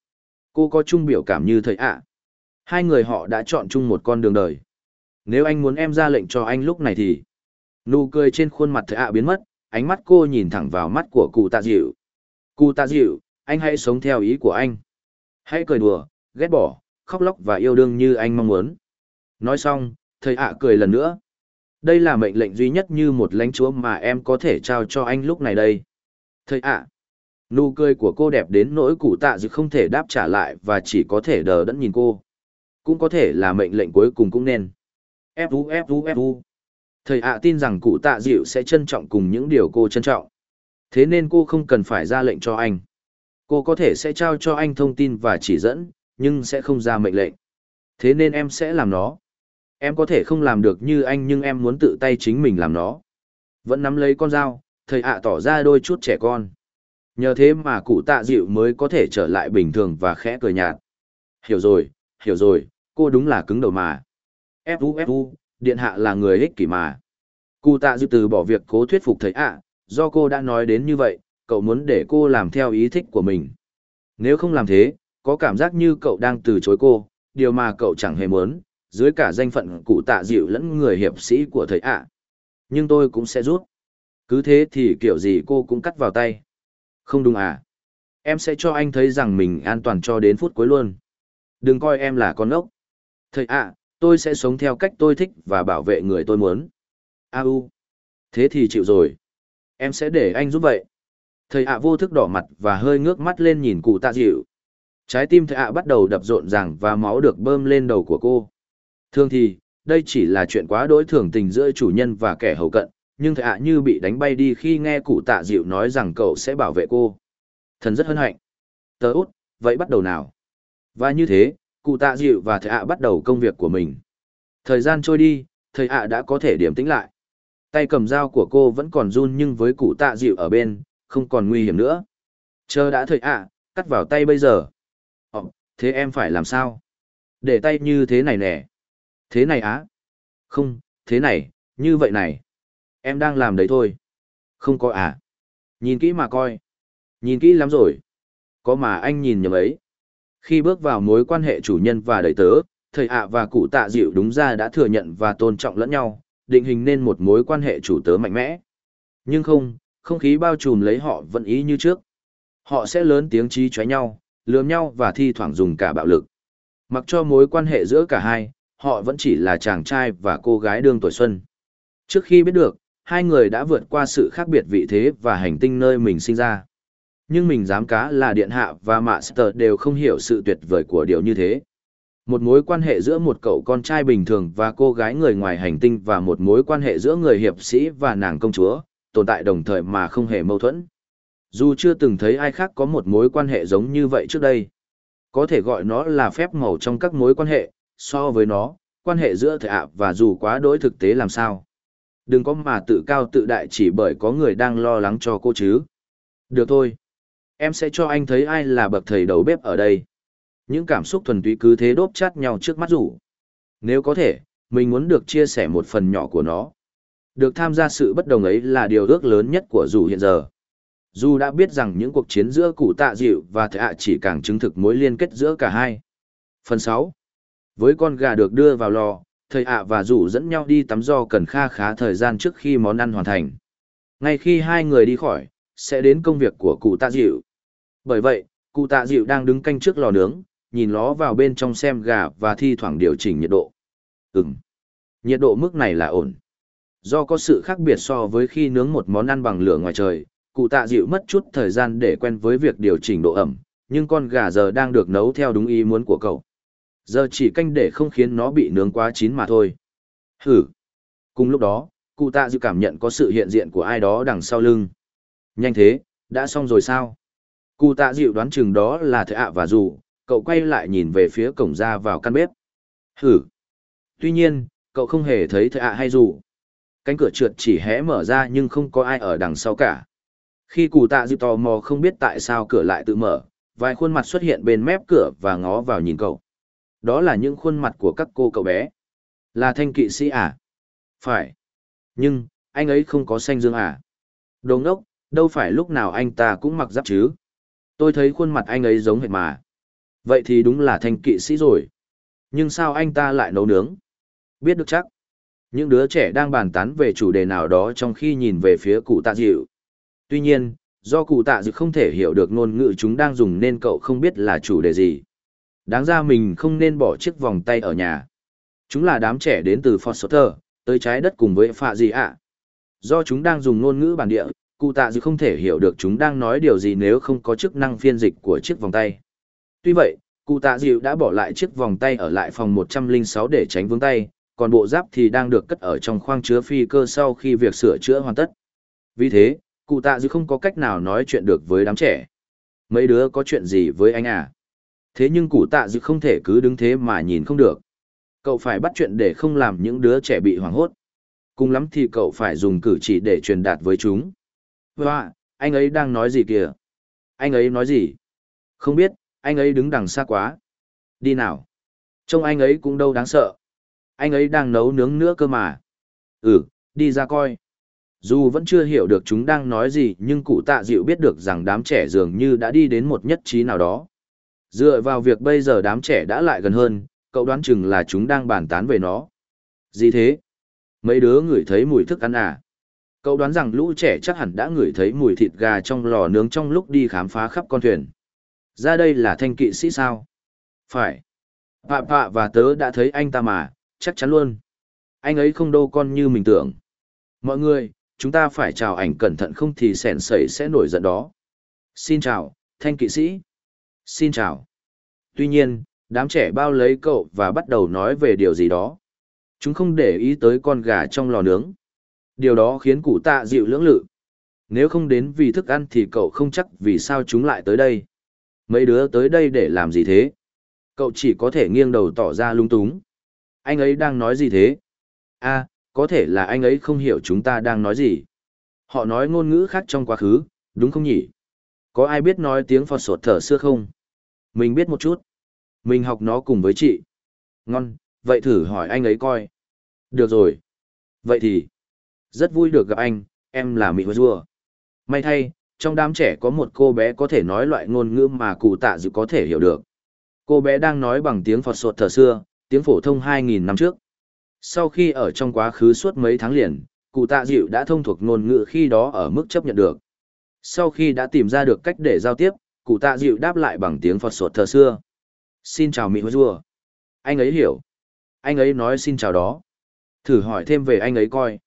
Cô có chung biểu cảm như thầy ạ. Hai người họ đã chọn chung một con đường đời. Nếu anh muốn em ra lệnh cho anh lúc này thì... Nụ cười trên khuôn mặt thầy ạ biến mất, ánh mắt cô nhìn thẳng vào mắt của cụ tạ dịu. Cụ tạ dịu, anh hãy sống theo ý của anh. Hãy cười đùa, ghét bỏ, khóc lóc và yêu đương như anh mong muốn. Nói xong, thầy ạ cười lần nữa. Đây là mệnh lệnh duy nhất như một lãnh chúa mà em có thể trao cho anh lúc này đây. Thầy ạ. Nụ cười của cô đẹp đến nỗi cụ tạ dịu không thể đáp trả lại và chỉ có thể đờ đẫn nhìn cô. Cũng có thể là mệnh lệnh cuối cùng cũng nên. Fu Fu Fu. Thầy ạ tin rằng cụ tạ dịu sẽ trân trọng cùng những điều cô trân trọng. Thế nên cô không cần phải ra lệnh cho anh. Cô có thể sẽ trao cho anh thông tin và chỉ dẫn, nhưng sẽ không ra mệnh lệnh. Thế nên em sẽ làm nó. Em có thể không làm được như anh nhưng em muốn tự tay chính mình làm nó. Vẫn nắm lấy con dao, thầy ạ tỏ ra đôi chút trẻ con. Nhờ thế mà cụ tạ dịu mới có thể trở lại bình thường và khẽ cười nhạt. Hiểu rồi, hiểu rồi, cô đúng là cứng đầu mà. Fu Fu, điện hạ là người ích kỷ mà. Cụ tạ dịu từ bỏ việc cố thuyết phục thầy ạ, do cô đã nói đến như vậy, cậu muốn để cô làm theo ý thích của mình. Nếu không làm thế, có cảm giác như cậu đang từ chối cô, điều mà cậu chẳng hề muốn, dưới cả danh phận cụ tạ dịu lẫn người hiệp sĩ của thầy ạ. Nhưng tôi cũng sẽ rút. Cứ thế thì kiểu gì cô cũng cắt vào tay. Không đúng à? Em sẽ cho anh thấy rằng mình an toàn cho đến phút cuối luôn. Đừng coi em là con ốc. Thầy ạ, tôi sẽ sống theo cách tôi thích và bảo vệ người tôi muốn. A u. Thế thì chịu rồi. Em sẽ để anh giúp vậy. Thầy ạ vô thức đỏ mặt và hơi ngước mắt lên nhìn cụ tạ dịu. Trái tim thầy ạ bắt đầu đập rộn ràng và máu được bơm lên đầu của cô. Thường thì, đây chỉ là chuyện quá đối thường tình giữa chủ nhân và kẻ hầu cận, nhưng thầy ạ như bị đánh bay đi khi nghe cụ tạ dịu nói rằng cậu sẽ bảo vệ cô. Thần rất hân hạnh. Tớ út, vậy bắt đầu nào. Và như thế, cụ tạ dịu và thầy ạ bắt đầu công việc của mình. Thời gian trôi đi, thầy ạ đã có thể điểm tĩnh lại. Tay cầm dao của cô vẫn còn run nhưng với cụ tạ dịu ở bên, không còn nguy hiểm nữa. Chờ đã thầy ạ, cắt vào tay bây giờ. Ồ, thế em phải làm sao? Để tay như thế này nè. Thế này á? Không, thế này, như vậy này. Em đang làm đấy thôi. Không có à? Nhìn kỹ mà coi. Nhìn kỹ lắm rồi. Có mà anh nhìn nhầm ấy. Khi bước vào mối quan hệ chủ nhân và đầy tớ, thầy ạ và cụ tạ dịu đúng ra đã thừa nhận và tôn trọng lẫn nhau, định hình nên một mối quan hệ chủ tớ mạnh mẽ. Nhưng không, không khí bao trùm lấy họ vẫn ý như trước. Họ sẽ lớn tiếng trí chói nhau, lườm nhau và thi thoảng dùng cả bạo lực. Mặc cho mối quan hệ giữa cả hai, họ vẫn chỉ là chàng trai và cô gái đương tuổi xuân. Trước khi biết được, hai người đã vượt qua sự khác biệt vị thế và hành tinh nơi mình sinh ra. Nhưng mình dám cá là Điện Hạ và Master đều không hiểu sự tuyệt vời của điều như thế. Một mối quan hệ giữa một cậu con trai bình thường và cô gái người ngoài hành tinh và một mối quan hệ giữa người hiệp sĩ và nàng công chúa, tồn tại đồng thời mà không hề mâu thuẫn. Dù chưa từng thấy ai khác có một mối quan hệ giống như vậy trước đây. Có thể gọi nó là phép màu trong các mối quan hệ, so với nó, quan hệ giữa thầy ạ và dù quá đối thực tế làm sao. Đừng có mà tự cao tự đại chỉ bởi có người đang lo lắng cho cô chứ. Được thôi. Em sẽ cho anh thấy ai là bậc thầy đầu bếp ở đây. Những cảm xúc thuần túy cứ thế đốp chát nhau trước mắt rủ. Nếu có thể, mình muốn được chia sẻ một phần nhỏ của nó. Được tham gia sự bất đồng ấy là điều ước lớn nhất của dù hiện giờ. Dù đã biết rằng những cuộc chiến giữa cụ tạ dịu và thầy ạ chỉ càng chứng thực mối liên kết giữa cả hai. Phần sáu. Với con gà được đưa vào lò, thầy ạ và rủ dẫn nhau đi tắm do cần kha khá thời gian trước khi món ăn hoàn thành. Ngay khi hai người đi khỏi, sẽ đến công việc của cụ tạ dịu. Bởi vậy, cụ tạ dịu đang đứng canh trước lò nướng, nhìn ló vào bên trong xem gà và thi thoảng điều chỉnh nhiệt độ. Ừm, nhiệt độ mức này là ổn. Do có sự khác biệt so với khi nướng một món ăn bằng lửa ngoài trời, cụ tạ dịu mất chút thời gian để quen với việc điều chỉnh độ ẩm, nhưng con gà giờ đang được nấu theo đúng ý muốn của cậu. Giờ chỉ canh để không khiến nó bị nướng quá chín mà thôi. Hử. Cùng lúc đó, cụ tạ dịu cảm nhận có sự hiện diện của ai đó đằng sau lưng. Nhanh thế, đã xong rồi sao? Cụ tạ dịu đoán chừng đó là Thệ ạ và dù, cậu quay lại nhìn về phía cổng ra vào căn bếp. Hử. Tuy nhiên, cậu không hề thấy Thệ ạ hay dù. Cánh cửa trượt chỉ hé mở ra nhưng không có ai ở đằng sau cả. Khi cụ tạ dịu tò mò không biết tại sao cửa lại tự mở, vài khuôn mặt xuất hiện bên mép cửa và ngó vào nhìn cậu. Đó là những khuôn mặt của các cô cậu bé. Là thanh kỵ sĩ à? Phải. Nhưng, anh ấy không có xanh dương à? Đồ ngốc, đâu phải lúc nào anh ta cũng mặc giáp chứ? Tôi thấy khuôn mặt anh ấy giống hệt mà. Vậy thì đúng là thanh kỵ sĩ rồi. Nhưng sao anh ta lại nấu nướng? Biết được chắc. Những đứa trẻ đang bàn tán về chủ đề nào đó trong khi nhìn về phía cụ tạ dịu. Tuy nhiên, do cụ tạ dịu không thể hiểu được ngôn ngữ chúng đang dùng nên cậu không biết là chủ đề gì. Đáng ra mình không nên bỏ chiếc vòng tay ở nhà. Chúng là đám trẻ đến từ Foster, tới trái đất cùng với phạ gì ạ. Do chúng đang dùng ngôn ngữ bản địa, cụ tạ dư không thể hiểu được chúng đang nói điều gì nếu không có chức năng phiên dịch của chiếc vòng tay. Tuy vậy, cụ tạ dịu đã bỏ lại chiếc vòng tay ở lại phòng 106 để tránh vướng tay, còn bộ giáp thì đang được cất ở trong khoang chứa phi cơ sau khi việc sửa chữa hoàn tất. Vì thế, cụ tạ dịu không có cách nào nói chuyện được với đám trẻ. Mấy đứa có chuyện gì với anh à? Thế nhưng cụ tạ dịu không thể cứ đứng thế mà nhìn không được. Cậu phải bắt chuyện để không làm những đứa trẻ bị hoảng hốt. Cùng lắm thì cậu phải dùng cử chỉ để truyền đạt với chúng. Hoa, anh ấy đang nói gì kìa? Anh ấy nói gì? Không biết, anh ấy đứng đằng xa quá. Đi nào. Trông anh ấy cũng đâu đáng sợ. Anh ấy đang nấu nướng nữa cơ mà. Ừ, đi ra coi. Dù vẫn chưa hiểu được chúng đang nói gì nhưng cụ tạ dịu biết được rằng đám trẻ dường như đã đi đến một nhất trí nào đó. Dựa vào việc bây giờ đám trẻ đã lại gần hơn, cậu đoán chừng là chúng đang bàn tán về nó. Gì thế? Mấy đứa ngửi thấy mùi thức ăn à? Cậu đoán rằng lũ trẻ chắc hẳn đã ngửi thấy mùi thịt gà trong lò nướng trong lúc đi khám phá khắp con thuyền. Ra đây là thanh kỵ sĩ sao? Phải. Pạ pạ và tớ đã thấy anh ta mà, chắc chắn luôn. Anh ấy không đâu con như mình tưởng. Mọi người, chúng ta phải chào ảnh cẩn thận không thì sẻn sẩy sẽ nổi giận đó. Xin chào, thanh kỵ sĩ. Xin chào. Tuy nhiên, đám trẻ bao lấy cậu và bắt đầu nói về điều gì đó. Chúng không để ý tới con gà trong lò nướng. Điều đó khiến cụ tạ dịu lưỡng lự. Nếu không đến vì thức ăn thì cậu không chắc vì sao chúng lại tới đây. Mấy đứa tới đây để làm gì thế? Cậu chỉ có thể nghiêng đầu tỏ ra lung túng. Anh ấy đang nói gì thế? a à, có thể là anh ấy không hiểu chúng ta đang nói gì. Họ nói ngôn ngữ khác trong quá khứ, đúng không nhỉ? Có ai biết nói tiếng phọt sột thở xưa không? Mình biết một chút. Mình học nó cùng với chị. Ngon, vậy thử hỏi anh ấy coi. Được rồi. Vậy thì, rất vui được gặp anh, em là Mỹ Rua. May thay, trong đám trẻ có một cô bé có thể nói loại ngôn ngữ mà cụ tạ dự có thể hiểu được. Cô bé đang nói bằng tiếng Phật sột thờ xưa, tiếng phổ thông 2.000 năm trước. Sau khi ở trong quá khứ suốt mấy tháng liền, cụ tạ dịu đã thông thuộc ngôn ngữ khi đó ở mức chấp nhận được. Sau khi đã tìm ra được cách để giao tiếp, cụ tạ dịu đáp lại bằng tiếng phật sột thờ xưa. Xin chào Mỹ Hứa Anh ấy hiểu. Anh ấy nói xin chào đó. Thử hỏi thêm về anh ấy coi.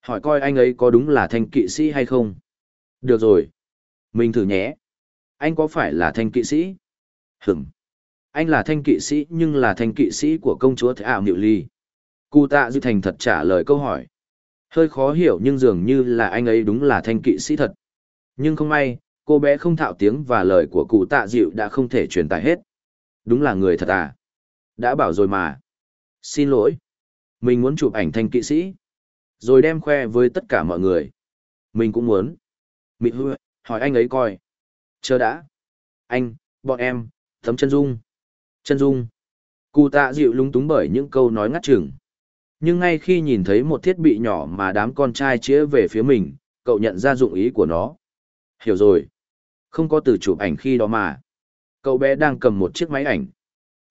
Hỏi coi anh ấy có đúng là thanh kỵ sĩ hay không. Được rồi. Mình thử nhé. Anh có phải là thanh kỵ sĩ? Hửm. Anh là thanh kỵ sĩ nhưng là thanh kỵ sĩ của công chúa Thế ảo Niệu Ly. Cụ tạ dư thành thật trả lời câu hỏi. Hơi khó hiểu nhưng dường như là anh ấy đúng là thanh kỵ sĩ thật. Nhưng không may, cô bé không thạo tiếng và lời của cụ tạ dịu đã không thể truyền tải hết. Đúng là người thật à? Đã bảo rồi mà. Xin lỗi. Mình muốn chụp ảnh thanh kỵ sĩ. Rồi đem khoe với tất cả mọi người. Mình cũng muốn. Mị hư, hỏi anh ấy coi. Chờ đã. Anh, bọn em, tấm chân dung. Chân dung. Cụ tạ dịu lúng túng bởi những câu nói ngắt chừng. Nhưng ngay khi nhìn thấy một thiết bị nhỏ mà đám con trai chĩa về phía mình, cậu nhận ra dụng ý của nó. Hiểu rồi. Không có từ chụp ảnh khi đó mà. Cậu bé đang cầm một chiếc máy ảnh.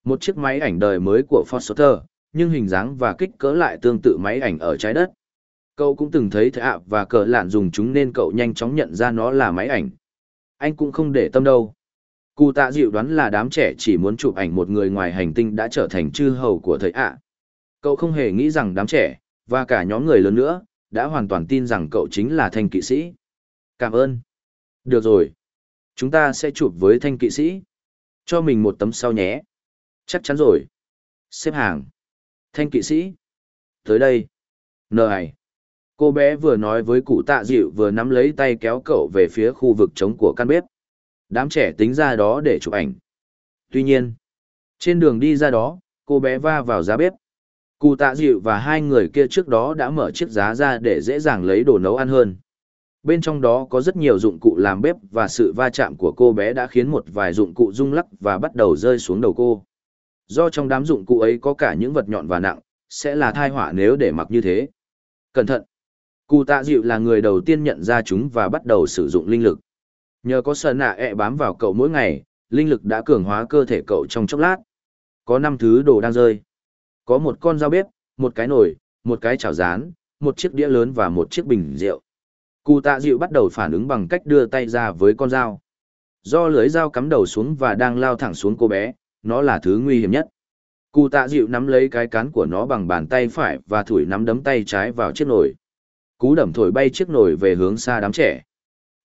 Một chiếc máy ảnh đời mới của Foster, nhưng hình dáng và kích cỡ lại tương tự máy ảnh ở trái đất. Cậu cũng từng thấy thợ ạ và cờ lạn dùng chúng nên cậu nhanh chóng nhận ra nó là máy ảnh. Anh cũng không để tâm đâu. Cụ tạ dịu đoán là đám trẻ chỉ muốn chụp ảnh một người ngoài hành tinh đã trở thành chư hầu của thầy ạ. Cậu không hề nghĩ rằng đám trẻ, và cả nhóm người lớn nữa, đã hoàn toàn tin rằng cậu chính là thanh kỵ sĩ. Cảm ơn. Được rồi. Chúng ta sẽ chụp với thanh kỵ sĩ. Cho mình một tấm sau nhé. Chắc chắn rồi. Xếp hàng. Thanh kỵ sĩ. Tới đây. Này. Cô bé vừa nói với cụ tạ dịu vừa nắm lấy tay kéo cậu về phía khu vực trống của căn bếp. Đám trẻ tính ra đó để chụp ảnh. Tuy nhiên, trên đường đi ra đó, cô bé va vào giá bếp. Cụ tạ dịu và hai người kia trước đó đã mở chiếc giá ra để dễ dàng lấy đồ nấu ăn hơn. Bên trong đó có rất nhiều dụng cụ làm bếp và sự va chạm của cô bé đã khiến một vài dụng cụ rung lắc và bắt đầu rơi xuống đầu cô. Do trong đám dụng cụ ấy có cả những vật nhọn và nặng, sẽ là thai họa nếu để mặc như thế. Cẩn thận! Cụ tạ dịu là người đầu tiên nhận ra chúng và bắt đầu sử dụng linh lực. Nhờ có sờ nạ ẹ bám vào cậu mỗi ngày, linh lực đã cường hóa cơ thể cậu trong chốc lát. Có năm thứ đồ đang rơi. Có một con dao bếp, một cái nồi, một cái chảo rán, một chiếc đĩa lớn và một chiếc bình rượu. Cụ tạ dịu bắt đầu phản ứng bằng cách đưa tay ra với con dao. Do lưới dao cắm đầu xuống và đang lao thẳng xuống cô bé, nó là thứ nguy hiểm nhất. Cụ tạ dịu nắm lấy cái cán của nó bằng bàn tay phải và thủi nắm đấm tay trái vào chiếc nồi. Cú đẩm thổi bay chiếc nồi về hướng xa đám trẻ.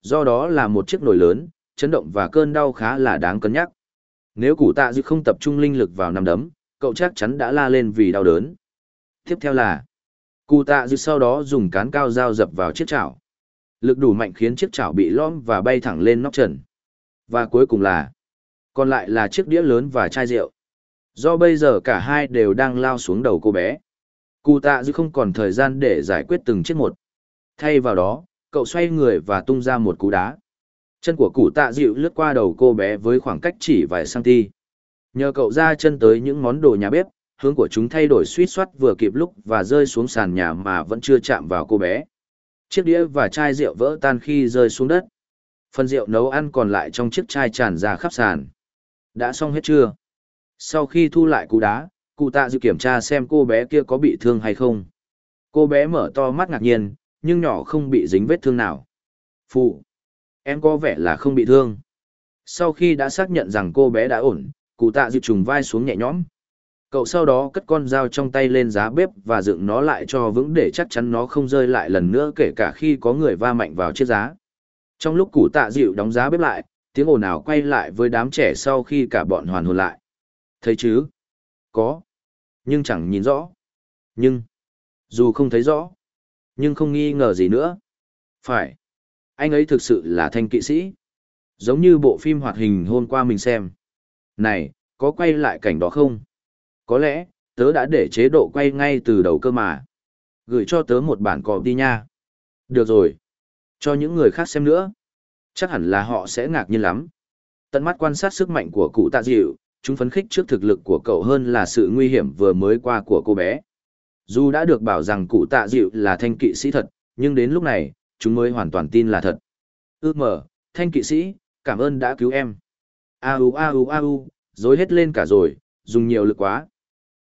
Do đó là một chiếc nồi lớn, chấn động và cơn đau khá là đáng cân nhắc. Nếu cụ tạ dư không tập trung linh lực vào nằm đấm, cậu chắc chắn đã la lên vì đau đớn. Tiếp theo là, cụ tạ dư sau đó dùng cán cao dao dập vào chiếc chảo. Lực đủ mạnh khiến chiếc chảo bị lõm và bay thẳng lên nóc trần. Và cuối cùng là, còn lại là chiếc đĩa lớn và chai rượu. Do bây giờ cả hai đều đang lao xuống đầu cô bé. Cụ tạ dư không còn thời gian để giải quyết từng chiếc một. Thay vào đó, cậu xoay người và tung ra một cú đá. Chân của cụ tạ dịu lướt qua đầu cô bé với khoảng cách chỉ vài cm. Nhờ cậu ra chân tới những món đồ nhà bếp, hướng của chúng thay đổi suýt soát vừa kịp lúc và rơi xuống sàn nhà mà vẫn chưa chạm vào cô bé. Chiếc đĩa và chai rượu vỡ tan khi rơi xuống đất. Phần rượu nấu ăn còn lại trong chiếc chai tràn ra khắp sàn. Đã xong hết chưa? Sau khi thu lại cú đá, cụ tạ dự kiểm tra xem cô bé kia có bị thương hay không. Cô bé mở to mắt ngạc nhiên, nhưng nhỏ không bị dính vết thương nào. Phụ, em có vẻ là không bị thương. Sau khi đã xác nhận rằng cô bé đã ổn, cụ tạ dịu trùng vai xuống nhẹ nhõm. Cậu sau đó cất con dao trong tay lên giá bếp và dựng nó lại cho vững để chắc chắn nó không rơi lại lần nữa kể cả khi có người va mạnh vào chiếc giá. Trong lúc cụ tạ dịu đóng giá bếp lại, tiếng ồn ào quay lại với đám trẻ sau khi cả bọn hoàn hồn lại. Thấy chứ? Có. Nhưng chẳng nhìn rõ. Nhưng, dù không thấy rõ, nhưng không nghi ngờ gì nữa. Phải. Anh ấy thực sự là thanh kỵ sĩ. Giống như bộ phim hoạt hình hôm qua mình xem. Này, có quay lại cảnh đó không? Có lẽ, tớ đã để chế độ quay ngay từ đầu cơ mà. Gửi cho tớ một bản copy đi nha. Được rồi. Cho những người khác xem nữa. Chắc hẳn là họ sẽ ngạc nhiên lắm. Tận mắt quan sát sức mạnh của cụ tạ dịu, chúng phấn khích trước thực lực của cậu hơn là sự nguy hiểm vừa mới qua của cô bé. Dù đã được bảo rằng cụ tạ dịu là thanh kỵ sĩ thật, nhưng đến lúc này, chúng mới hoàn toàn tin là thật. Ư mở, thanh kỵ sĩ, cảm ơn đã cứu em. A u a u a u, dối hết lên cả rồi, dùng nhiều lực quá.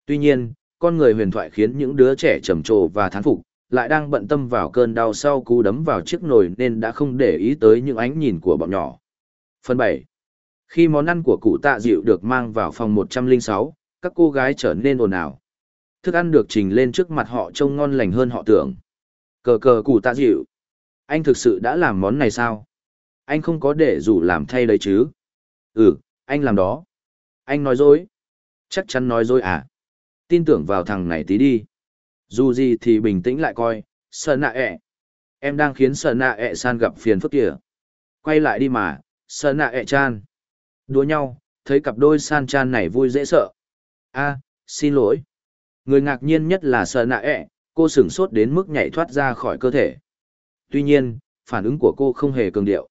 Tuy nhiên, con người huyền thoại khiến những đứa trẻ trầm trồ và thán phục, lại đang bận tâm vào cơn đau sau cú đấm vào chiếc nồi nên đã không để ý tới những ánh nhìn của bọn nhỏ. Phần 7. Khi món ăn của cụ tạ dịu được mang vào phòng 106, các cô gái trở nên ồn ào. Thức ăn được trình lên trước mặt họ trông ngon lành hơn họ tưởng. Cờ cờ cụ tạ dịu. Anh thực sự đã làm món này sao? Anh không có để rủ làm thay đấy chứ? Ừ, anh làm đó. Anh nói dối. Chắc chắn nói dối à? Tin tưởng vào thằng này tí đi. Dù gì thì bình tĩnh lại coi, sợ nạ ẹ. Em đang khiến sợ nạ ẹ san gặp phiền phức kìa. Quay lại đi mà, sợ nạ ẹ chan. Đùa nhau, thấy cặp đôi san chan này vui dễ sợ. a xin lỗi. Người ngạc nhiên nhất là sợ nạ ẹ, cô sửng sốt đến mức nhảy thoát ra khỏi cơ thể. Tuy nhiên, phản ứng của cô không hề cường điệu.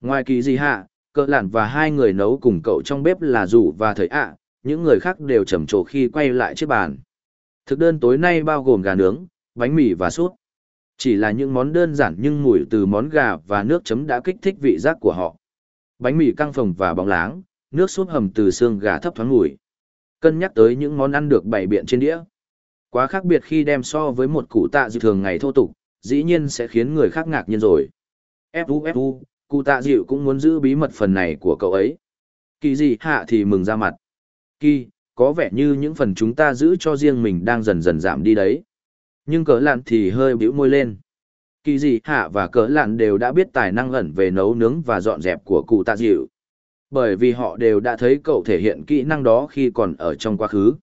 Ngoài kỳ gì hạ, cỡ lản và hai người nấu cùng cậu trong bếp là rủ và thời ạ, những người khác đều trầm trồ khi quay lại chiếc bàn. Thực đơn tối nay bao gồm gà nướng, bánh mì và sốt. Chỉ là những món đơn giản nhưng mùi từ món gà và nước chấm đã kích thích vị giác của họ. Bánh mì căng phồng và bóng láng, nước sốt hầm từ xương gà thấp thoáng mùi. Cân nhắc tới những món ăn được bày biện trên đĩa. Quá khác biệt khi đem so với một cụ tạ dịu thường ngày thô tục, dĩ nhiên sẽ khiến người khác ngạc nhiên rồi. Fu Fu, cụ tạ dịu cũng muốn giữ bí mật phần này của cậu ấy. Kỳ gì hạ thì mừng ra mặt. Kỳ, có vẻ như những phần chúng ta giữ cho riêng mình đang dần dần giảm đi đấy. Nhưng cỡ lạn thì hơi bĩu môi lên. Kỳ gì hạ và cỡ lạn đều đã biết tài năng ẩn về nấu nướng và dọn dẹp của cụ tạ dịu. Bởi vì họ đều đã thấy cậu thể hiện kỹ năng đó khi còn ở trong quá khứ.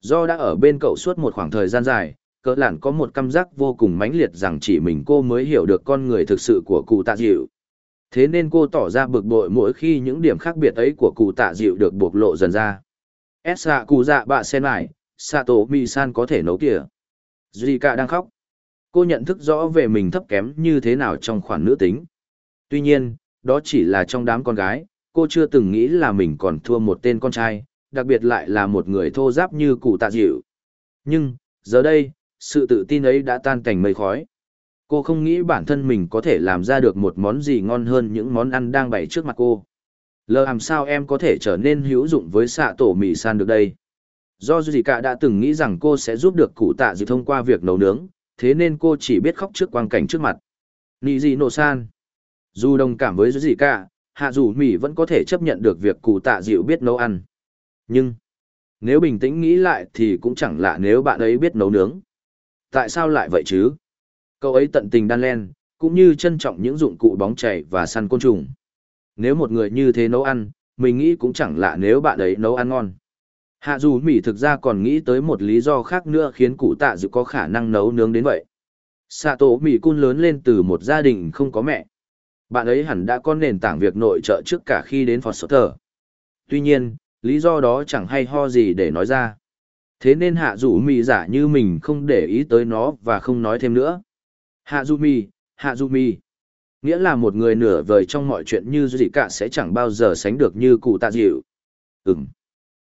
Do đã ở bên cậu suốt một khoảng thời gian dài, cỡ lạn có một cảm giác vô cùng mãnh liệt rằng chỉ mình cô mới hiểu được con người thực sự của cụ tạ dịu. Thế nên cô tỏ ra bực bội mỗi khi những điểm khác biệt ấy của cụ tạ dịu được bộc lộ dần ra. Esa, cụ dạ bạ sen lại, Sato Mi-san có thể nấu kìa. Zika đang khóc. Cô nhận thức rõ về mình thấp kém như thế nào trong khoản nữ tính. Tuy nhiên, đó chỉ là trong đám con gái, cô chưa từng nghĩ là mình còn thua một tên con trai, đặc biệt lại là một người thô giáp như cụ tạ dịu. Nhưng, giờ đây, sự tự tin ấy đã tan cảnh mây khói. Cô không nghĩ bản thân mình có thể làm ra được một món gì ngon hơn những món ăn đang bày trước mặt cô. Lờ làm sao em có thể trở nên hữu dụng với xạ tổ mì san được đây? Do gì cả đã từng nghĩ rằng cô sẽ giúp được cụ tạ dịu thông qua việc nấu nướng, thế nên cô chỉ biết khóc trước quang cảnh trước mặt. Nì gì nổ san. Dù đồng cảm với gì cả, hạ dù mỹ vẫn có thể chấp nhận được việc cụ tạ dịu biết nấu ăn. Nhưng, nếu bình tĩnh nghĩ lại thì cũng chẳng lạ nếu bạn ấy biết nấu nướng. Tại sao lại vậy chứ? Cậu ấy tận tình đan len, cũng như trân trọng những dụng cụ bóng chảy và săn côn trùng. Nếu một người như thế nấu ăn, mình nghĩ cũng chẳng lạ nếu bạn ấy nấu ăn ngon. Hạ dù Mỹ thực ra còn nghĩ tới một lý do khác nữa khiến cụ tạ dự có khả năng nấu nướng đến vậy. Sạ tổ Mỹ cun lớn lên từ một gia đình không có mẹ. Bạn ấy hẳn đã có nền tảng việc nội trợ trước cả khi đến Phật Sở Tuy nhiên, lý do đó chẳng hay ho gì để nói ra. Thế nên hạ Dũ Mì giả như mình không để ý tới nó và không nói thêm nữa. Hạ Dũ Mì, hạ Dũ Mì. Nghĩa là một người nửa vời trong mọi chuyện như gì cả sẽ chẳng bao giờ sánh được như cụ tạ dịu. Ừm.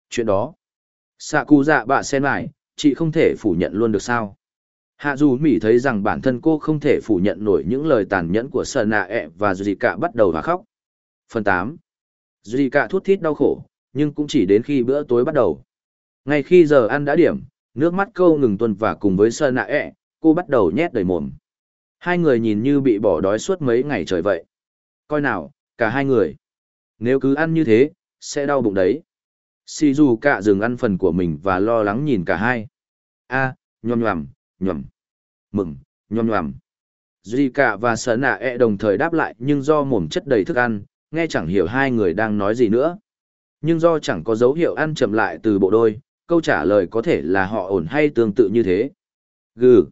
Chuyện đó. Sạ cụ dạ bạ sen lại, chị không thể phủ nhận luôn được sao. Hạ dù mỉ thấy rằng bản thân cô không thể phủ nhận nổi những lời tàn nhẫn của sờ Nạ ẹ và Dì Cả bắt đầu và khóc. Phần 8. Dì Cả thút thít đau khổ, nhưng cũng chỉ đến khi bữa tối bắt đầu. Ngay khi giờ ăn đã điểm, nước mắt câu ngừng tuần và cùng với sờ nạ ẹ, cô bắt đầu nhét đầy mồm. Hai người nhìn như bị bỏ đói suốt mấy ngày trời vậy. Coi nào, cả hai người. Nếu cứ ăn như thế, sẽ đau bụng đấy. Shizuka cả dừng ăn phần của mình và lo lắng nhìn cả hai. a à, nhòm nhòm, nhầm Mừng, nhòm nhòm. Duy cả và sở nạ e đồng thời đáp lại nhưng do mồm chất đầy thức ăn, nghe chẳng hiểu hai người đang nói gì nữa. Nhưng do chẳng có dấu hiệu ăn chậm lại từ bộ đôi, câu trả lời có thể là họ ổn hay tương tự như thế. Gừ.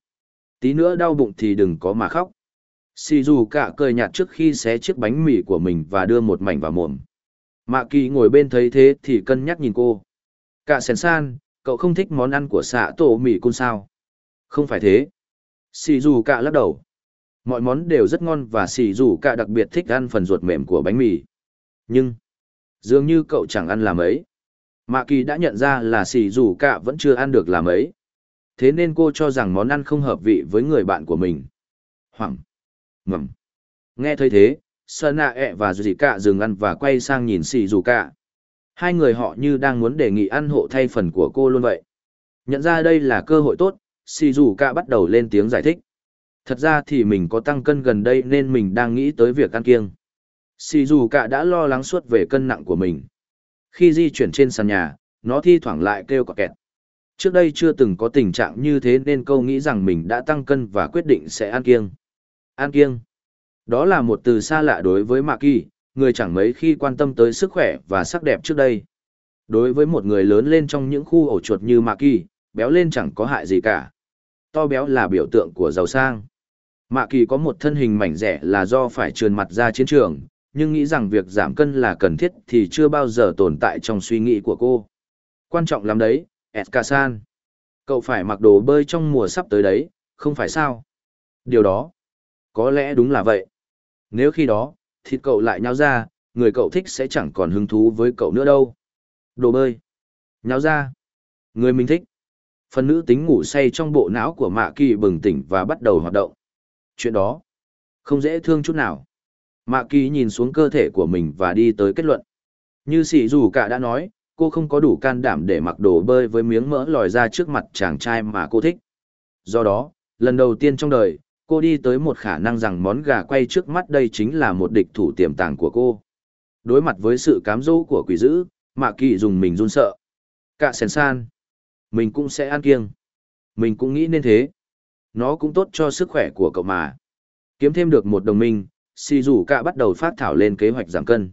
Tí nữa đau bụng thì đừng có mà khóc. Sì dù cả cười nhạt trước khi xé chiếc bánh mì của mình và đưa một mảnh vào mồm. Mạ kỳ ngồi bên thấy thế thì cân nhắc nhìn cô. Cả sèn san, cậu không thích món ăn của xạ tổ mì cun sao? Không phải thế. Sì dù cả lắc đầu. Mọi món đều rất ngon và sì dù cả đặc biệt thích ăn phần ruột mềm của bánh mì. Nhưng, dường như cậu chẳng ăn làm ấy. Mạ kỳ đã nhận ra là sì dù cả vẫn chưa ăn được làm ấy. Thế nên cô cho rằng món ăn không hợp vị với người bạn của mình. Hoảng. Ngầm. Nghe thấy thế, Sơn Nạ ẹ e và Dì Cạ dừng ăn và quay sang nhìn Sì Dù Cạ. Hai người họ như đang muốn đề nghị ăn hộ thay phần của cô luôn vậy. Nhận ra đây là cơ hội tốt, Si Dù Cạ bắt đầu lên tiếng giải thích. Thật ra thì mình có tăng cân gần đây nên mình đang nghĩ tới việc ăn kiêng. Si Dù Cạ đã lo lắng suốt về cân nặng của mình. Khi di chuyển trên sàn nhà, nó thi thoảng lại kêu cọt kẹt. Trước đây chưa từng có tình trạng như thế nên câu nghĩ rằng mình đã tăng cân và quyết định sẽ ăn kiêng. Ăn kiêng. Đó là một từ xa lạ đối với Mạc Kỳ, người chẳng mấy khi quan tâm tới sức khỏe và sắc đẹp trước đây. Đối với một người lớn lên trong những khu ổ chuột như Mạc Kỳ, béo lên chẳng có hại gì cả. To béo là biểu tượng của giàu sang. Mạ Kỳ có một thân hình mảnh rẻ là do phải trườn mặt ra chiến trường, nhưng nghĩ rằng việc giảm cân là cần thiết thì chưa bao giờ tồn tại trong suy nghĩ của cô. Quan trọng lắm đấy, Eskasan. Cậu phải mặc đồ bơi trong mùa sắp tới đấy, không phải sao? Điều đó, có lẽ đúng là vậy. Nếu khi đó, thịt cậu lại nháo ra, người cậu thích sẽ chẳng còn hứng thú với cậu nữa đâu. Đồ bơi. Nháo ra. Người mình thích. Phần nữ tính ngủ say trong bộ não của Mạ Kỳ bừng tỉnh và bắt đầu hoạt động. Chuyện đó, không dễ thương chút nào. Mạ Kỳ nhìn xuống cơ thể của mình và đi tới kết luận. Như sĩ dù cả đã nói, cô không có đủ can đảm để mặc đồ bơi với miếng mỡ lòi ra trước mặt chàng trai mà cô thích. Do đó, lần đầu tiên trong đời, cô đi tới một khả năng rằng món gà quay trước mắt đây chính là một địch thủ tiềm tàng của cô. Đối mặt với sự cám dỗ của quỷ dữ, Mạ Kỳ dùng mình run sợ. Cạ sèn san. Mình cũng sẽ ăn kiêng. Mình cũng nghĩ nên thế. Nó cũng tốt cho sức khỏe của cậu mà. Kiếm thêm được một đồng minh, si dù cả bắt đầu phát thảo lên kế hoạch giảm cân.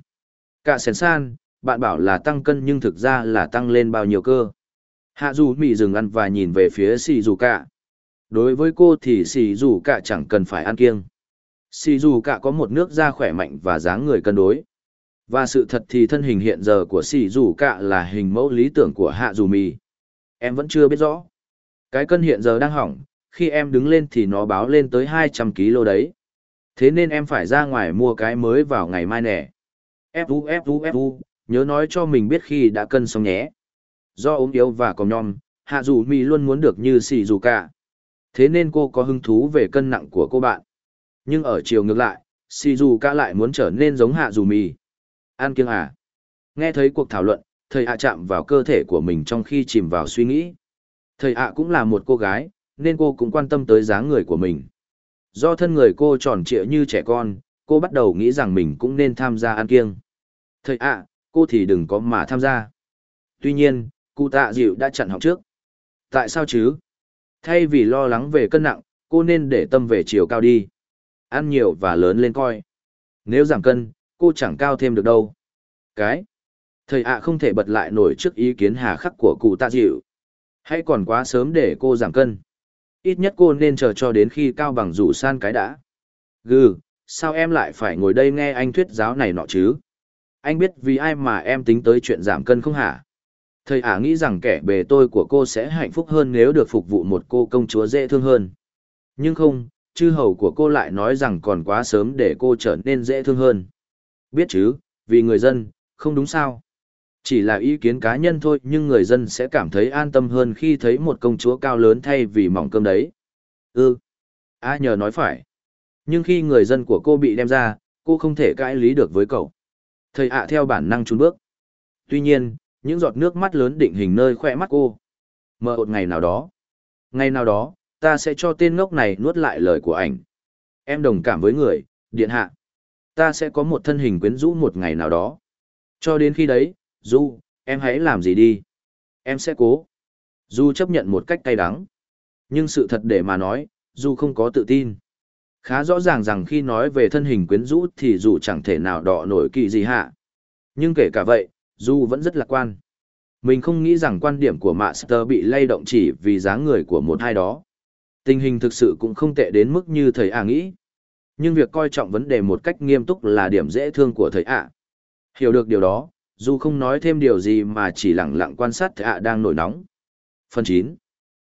Cả sèn san, bạn bảo là tăng cân nhưng thực ra là tăng lên bao nhiêu cơ. Hạ dù mị dừng ăn và nhìn về phía si dù cả. Đối với cô thì si dù cả chẳng cần phải ăn kiêng. Si dù cả có một nước da khỏe mạnh và dáng người cân đối. Và sự thật thì thân hình hiện giờ của si dù cả là hình mẫu lý tưởng của hạ dù mị. Em vẫn chưa biết rõ. Cái cân hiện giờ đang hỏng, khi em đứng lên thì nó báo lên tới 200 kg đấy. Thế nên em phải ra ngoài mua cái mới vào ngày mai nè. Fu Fu Fu, nhớ nói cho mình biết khi đã cân xong nhé. Do ốm yếu và còn nhom, hạ dù mi luôn muốn được như xì dù cả. Thế nên cô có hứng thú về cân nặng của cô bạn. Nhưng ở chiều ngược lại, xì dù cả lại muốn trở nên giống hạ dù mi. An kiêng à? Nghe thấy cuộc thảo luận, thầy ạ chạm vào cơ thể của mình trong khi chìm vào suy nghĩ. Thầy ạ cũng là một cô gái, nên cô cũng quan tâm tới dáng người của mình. Do thân người cô tròn trịa như trẻ con, cô bắt đầu nghĩ rằng mình cũng nên tham gia ăn kiêng. Thầy ạ, cô thì đừng có mà tham gia. Tuy nhiên, cụ tạ dịu đã chặn học trước. Tại sao chứ? Thay vì lo lắng về cân nặng, cô nên để tâm về chiều cao đi. Ăn nhiều và lớn lên coi. Nếu giảm cân, cô chẳng cao thêm được đâu. Cái. Thầy ạ không thể bật lại nổi trước ý kiến hà khắc của cụ tạ dịu. Hãy còn quá sớm để cô giảm cân. Ít nhất cô nên chờ cho đến khi cao bằng rủ san cái đã. Gừ, sao em lại phải ngồi đây nghe anh thuyết giáo này nọ chứ? Anh biết vì ai mà em tính tới chuyện giảm cân không hả? Thầy ả nghĩ rằng kẻ bề tôi của cô sẽ hạnh phúc hơn nếu được phục vụ một cô công chúa dễ thương hơn. Nhưng không, chư hầu của cô lại nói rằng còn quá sớm để cô trở nên dễ thương hơn. Biết chứ, vì người dân, không đúng sao? Chỉ là ý kiến cá nhân thôi nhưng người dân sẽ cảm thấy an tâm hơn khi thấy một công chúa cao lớn thay vì mỏng cơm đấy. Ừ. A nhờ nói phải. Nhưng khi người dân của cô bị đem ra, cô không thể cãi lý được với cậu. Thầy ạ theo bản năng trốn bước. Tuy nhiên, những giọt nước mắt lớn định hình nơi khỏe mắt cô. Mơ một ngày nào đó. Ngày nào đó, ta sẽ cho tên ngốc này nuốt lại lời của ảnh. Em đồng cảm với người, điện hạ. Ta sẽ có một thân hình quyến rũ một ngày nào đó. Cho đến khi đấy, Du, em hãy làm gì đi. Em sẽ cố. Du chấp nhận một cách cay đắng. Nhưng sự thật để mà nói, Du không có tự tin. Khá rõ ràng rằng khi nói về thân hình quyến rũ thì dù chẳng thể nào đọ nổi kỳ gì hạ. Nhưng kể cả vậy, Du vẫn rất lạc quan. Mình không nghĩ rằng quan điểm của Master bị lay động chỉ vì dáng người của một ai đó. Tình hình thực sự cũng không tệ đến mức như thầy ạ nghĩ. Nhưng việc coi trọng vấn đề một cách nghiêm túc là điểm dễ thương của thầy ạ. Hiểu được điều đó, dù không nói thêm điều gì mà chỉ lặng lặng quan sát thạ đang nổi nóng. Phần 9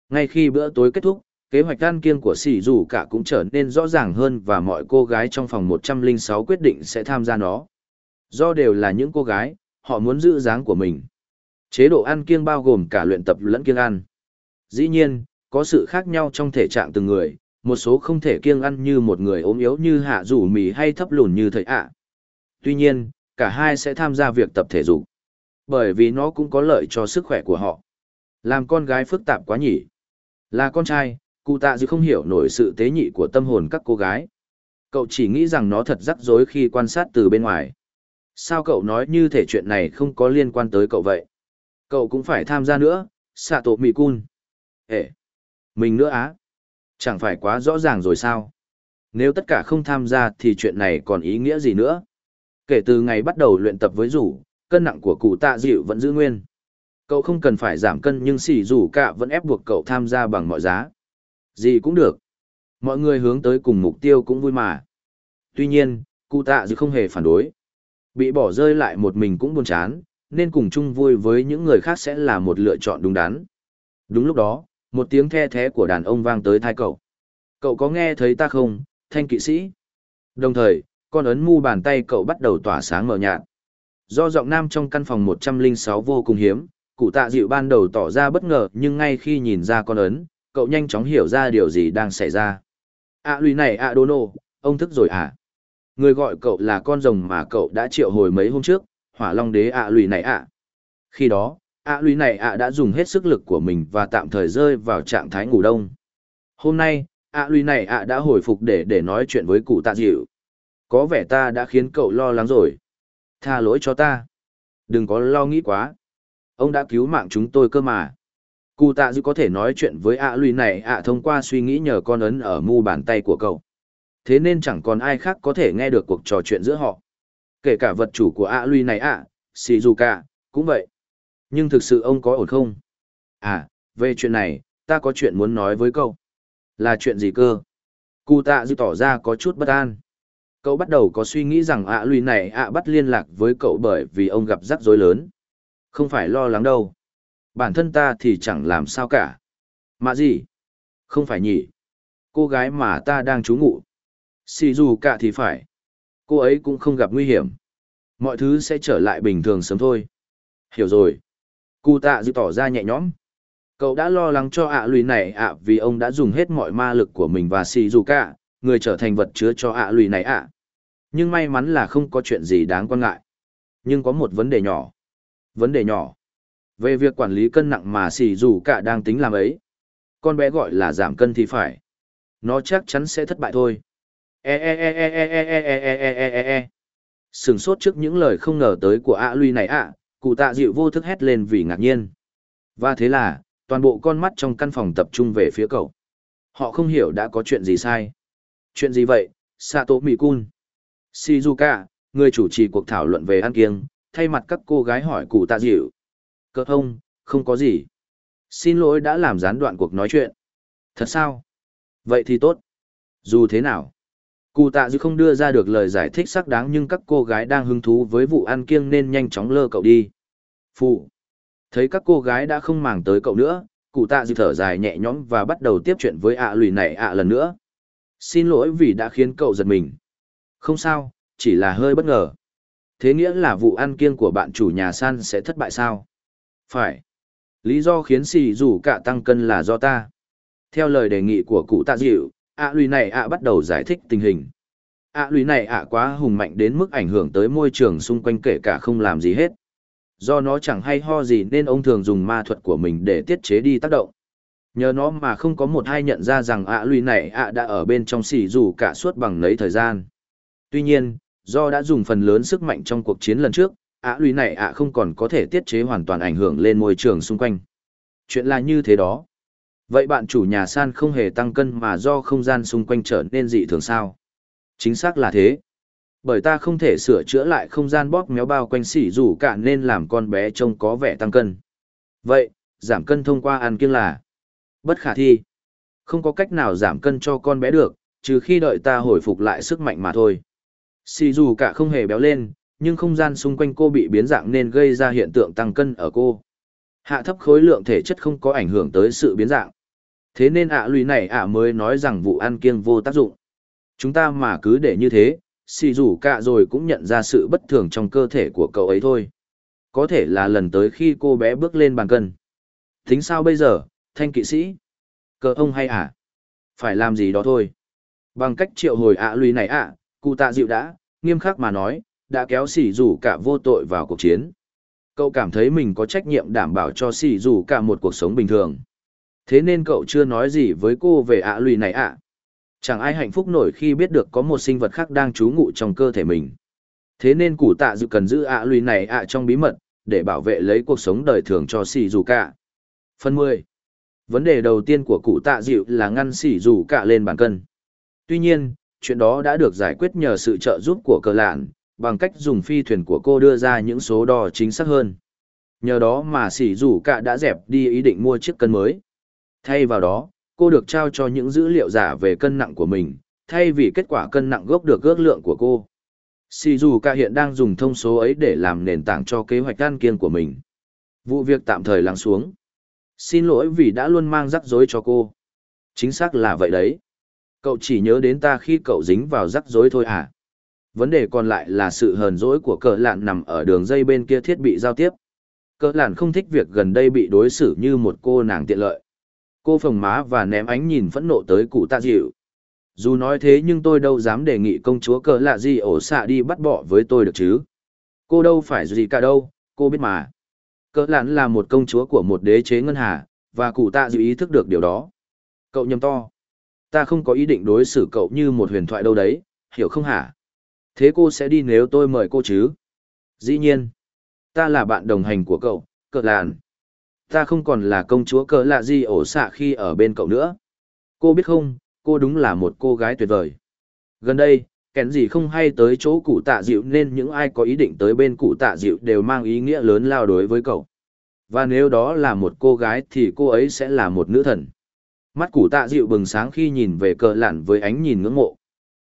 Ngay khi bữa tối kết thúc, kế hoạch ăn kiêng của sỉ dù cả cũng trở nên rõ ràng hơn và mọi cô gái trong phòng 106 quyết định sẽ tham gia nó. Do đều là những cô gái, họ muốn giữ dáng của mình. Chế độ ăn kiêng bao gồm cả luyện tập lẫn kiêng ăn. Dĩ nhiên, có sự khác nhau trong thể trạng từng người, một số không thể kiêng ăn như một người ốm yếu như hạ rủ mì hay thấp lùn như thầy ạ. Tuy nhiên, cả hai sẽ tham gia việc tập thể dục. Bởi vì nó cũng có lợi cho sức khỏe của họ. Làm con gái phức tạp quá nhỉ. Là con trai, cụ tạ dư không hiểu nổi sự tế nhị của tâm hồn các cô gái. Cậu chỉ nghĩ rằng nó thật rắc rối khi quan sát từ bên ngoài. Sao cậu nói như thể chuyện này không có liên quan tới cậu vậy? Cậu cũng phải tham gia nữa, xạ tổ mì cun. Ê! Mình nữa á? Chẳng phải quá rõ ràng rồi sao? Nếu tất cả không tham gia thì chuyện này còn ý nghĩa gì nữa? Kể từ ngày bắt đầu luyện tập với rủ, cân nặng của cụ tạ dịu vẫn giữ nguyên. Cậu không cần phải giảm cân nhưng xỉ rủ cả vẫn ép buộc cậu tham gia bằng mọi giá. Gì cũng được. Mọi người hướng tới cùng mục tiêu cũng vui mà. Tuy nhiên, cụ tạ dịu không hề phản đối. Bị bỏ rơi lại một mình cũng buồn chán, nên cùng chung vui với những người khác sẽ là một lựa chọn đúng đắn. Đúng lúc đó, một tiếng the thé của đàn ông vang tới thai cậu. Cậu có nghe thấy ta không, thanh kỵ sĩ? Đồng thời, con ấn mu bàn tay cậu bắt đầu tỏa sáng mờ nhạt. Do giọng nam trong căn phòng 106 vô cùng hiếm, cụ tạ dịu ban đầu tỏ ra bất ngờ nhưng ngay khi nhìn ra con ấn, cậu nhanh chóng hiểu ra điều gì đang xảy ra. À lùi này à đô nô, ông thức rồi à? Người gọi cậu là con rồng mà cậu đã triệu hồi mấy hôm trước, hỏa long đế à, ạ lùi này ạ. Khi đó, à, ạ lùi này ạ đã dùng hết sức lực của mình và tạm thời rơi vào trạng thái ngủ đông. Hôm nay, ạ lùi này ạ đã hồi phục để để nói chuyện với cụ tạ dịu. Có vẻ ta đã khiến cậu lo lắng rồi. Tha lỗi cho ta. Đừng có lo nghĩ quá. Ông đã cứu mạng chúng tôi cơ mà. Cụ tạ dư có thể nói chuyện với ạ lùi này ạ thông qua suy nghĩ nhờ con ấn ở mu bàn tay của cậu. Thế nên chẳng còn ai khác có thể nghe được cuộc trò chuyện giữa họ. Kể cả vật chủ của ạ lùi này ạ, Shizuka, cũng vậy. Nhưng thực sự ông có ổn không? À, về chuyện này, ta có chuyện muốn nói với cậu. Là chuyện gì cơ? Cụ tạ dư tỏ ra có chút bất an. Cậu bắt đầu có suy nghĩ rằng ạ lùi này ạ bắt liên lạc với cậu bởi vì ông gặp rắc rối lớn. Không phải lo lắng đâu. Bản thân ta thì chẳng làm sao cả. Mà gì? Không phải nhỉ? Cô gái mà ta đang trú ngụ. Xì dù cả thì phải cô ấy cũng không gặp nguy hiểm. Mọi thứ sẽ trở lại bình thường sớm thôi. Hiểu rồi. Cụ tạ dịu tỏ ra nhẹ nhõm. Cậu đã lo lắng cho ạ à lùi này ạ vì ông đã dùng hết mọi ma lực của mình và xì dù cả, người trở thành vật chứa cho ạ à lùi này ạ. Nhưng may mắn là không có chuyện gì đáng quan ngại. Nhưng có một vấn đề nhỏ. Vấn đề nhỏ. Về việc quản lý cân nặng mà xì dù cả đang tính làm ấy. Con bé gọi là giảm cân thì phải. Nó chắc chắn sẽ thất bại thôi e e e e e e e e e e e e sừng sốt trước những lời không ngờ tới của ạ lùi này ạ cụ tạ dịu vô thức hét lên vì ngạc nhiên và thế là toàn bộ con mắt trong căn phòng tập trung về phía cậu họ không hiểu đã có chuyện gì sai chuyện gì vậy sato Mikun? cun shizuka người chủ trì cuộc thảo luận về ăn kiêng thay mặt các cô gái hỏi cụ tạ dịu Cơ thông không có gì xin lỗi đã làm gián đoạn cuộc nói chuyện thật sao vậy thì tốt dù thế nào Cụ tạ dịu không đưa ra được lời giải thích xác đáng nhưng các cô gái đang hứng thú với vụ ăn kiêng nên nhanh chóng lơ cậu đi. Phụ. Thấy các cô gái đã không màng tới cậu nữa, cụ tạ dịu thở dài nhẹ nhõm và bắt đầu tiếp chuyện với ạ lùi này ạ lần nữa. Xin lỗi vì đã khiến cậu giật mình. Không sao, chỉ là hơi bất ngờ. Thế nghĩa là vụ ăn kiêng của bạn chủ nhà san sẽ thất bại sao? Phải. Lý do khiến xì rủ cả tăng cân là do ta. Theo lời đề nghị của cụ tạ dịu, ạ lùi này ạ bắt đầu giải thích tình hình ạ lùi này ạ quá hùng mạnh đến mức ảnh hưởng tới môi trường xung quanh kể cả không làm gì hết Do nó chẳng hay ho gì nên ông thường dùng ma thuật của mình để tiết chế đi tác động. Nhờ nó mà không có một ai nhận ra rằng ạ à lùi này ạ đã ở bên trong xỉ dù cả suốt bằng lấy thời gian. Tuy nhiên, do đã dùng phần lớn sức mạnh trong cuộc chiến lần trước, ạ à lùi này ạ không còn có thể tiết chế hoàn toàn ảnh hưởng lên môi trường xung quanh. Chuyện là như thế đó. Vậy bạn chủ nhà san không hề tăng cân mà do không gian xung quanh trở nên dị thường sao? Chính xác là thế. Bởi ta không thể sửa chữa lại không gian bóp méo bao quanh xỉ rủ cả nên làm con bé trông có vẻ tăng cân. Vậy, giảm cân thông qua ăn kiêng là bất khả thi. Không có cách nào giảm cân cho con bé được, trừ khi đợi ta hồi phục lại sức mạnh mà thôi. Xì dù cả không hề béo lên, nhưng không gian xung quanh cô bị biến dạng nên gây ra hiện tượng tăng cân ở cô. Hạ thấp khối lượng thể chất không có ảnh hưởng tới sự biến dạng. Thế nên ạ à lùi này ạ mới nói rằng vụ ăn kiêng vô tác dụng. Chúng ta mà cứ để như thế, xì rủ cả rồi cũng nhận ra sự bất thường trong cơ thể của cậu ấy thôi. Có thể là lần tới khi cô bé bước lên bàn cân. Tính sao bây giờ, thanh kỵ sĩ? Cờ ông hay à? Phải làm gì đó thôi. Bằng cách triệu hồi ạ à lùi này ạ, cụ tạ dịu đã, nghiêm khắc mà nói, đã kéo xỉ rủ cả vô tội vào cuộc chiến. Cậu cảm thấy mình có trách nhiệm đảm bảo cho xỉ rủ cả một cuộc sống bình thường. Thế nên cậu chưa nói gì với cô về ạ à lùi này ạ. Chẳng ai hạnh phúc nổi khi biết được có một sinh vật khác đang trú ngụ trong cơ thể mình. Thế nên Cụ tạ dịu cần giữ ạ lùi này ạ trong bí mật, để bảo vệ lấy cuộc sống đời thường cho xỉ rủ cả. Phần 10. Vấn đề đầu tiên của cụ tạ dịu là ngăn xì rủ cả lên bàn cân. Tuy nhiên, chuyện đó đã được giải quyết nhờ sự trợ giúp của cờ lạn, bằng cách dùng phi thuyền của cô đưa ra những số đo chính xác hơn. Nhờ đó mà xì rủ cả đã dẹp đi ý định mua chiếc cân mới. Thay vào đó, cô được trao cho những dữ liệu giả về cân nặng của mình, thay vì kết quả cân nặng gốc được ước lượng của cô. Shizuka hiện đang dùng thông số ấy để làm nền tảng cho kế hoạch ăn kiêng của mình. Vụ việc tạm thời lắng xuống. Xin lỗi vì đã luôn mang rắc rối cho cô. Chính xác là vậy đấy. Cậu chỉ nhớ đến ta khi cậu dính vào rắc rối thôi à? Vấn đề còn lại là sự hờn dỗi của cờ lạn nằm ở đường dây bên kia thiết bị giao tiếp. Cờ lạn không thích việc gần đây bị đối xử như một cô nàng tiện lợi. Cô phồng má và ném ánh nhìn phẫn nộ tới cụ tạ dịu. Dù nói thế nhưng tôi đâu dám đề nghị công chúa cờ lạ gì ổ xạ đi bắt bỏ với tôi được chứ. Cô đâu phải gì cả đâu, cô biết mà. Cỡ lạn là một công chúa của một đế chế ngân hà, và cụ tạ dịu ý thức được điều đó. Cậu nhầm to. Ta không có ý định đối xử cậu như một huyền thoại đâu đấy, hiểu không hả? Thế cô sẽ đi nếu tôi mời cô chứ? Dĩ nhiên. Ta là bạn đồng hành của cậu, cỡ lạn ta không còn là công chúa cỡ lạ gì ổ xạ khi ở bên cậu nữa. Cô biết không, cô đúng là một cô gái tuyệt vời. Gần đây, Kèn gì không hay tới chỗ cụ tạ dịu nên những ai có ý định tới bên cụ tạ dịu đều mang ý nghĩa lớn lao đối với cậu. Và nếu đó là một cô gái thì cô ấy sẽ là một nữ thần. Mắt cụ tạ dịu bừng sáng khi nhìn về cờ lặn với ánh nhìn ngưỡng mộ.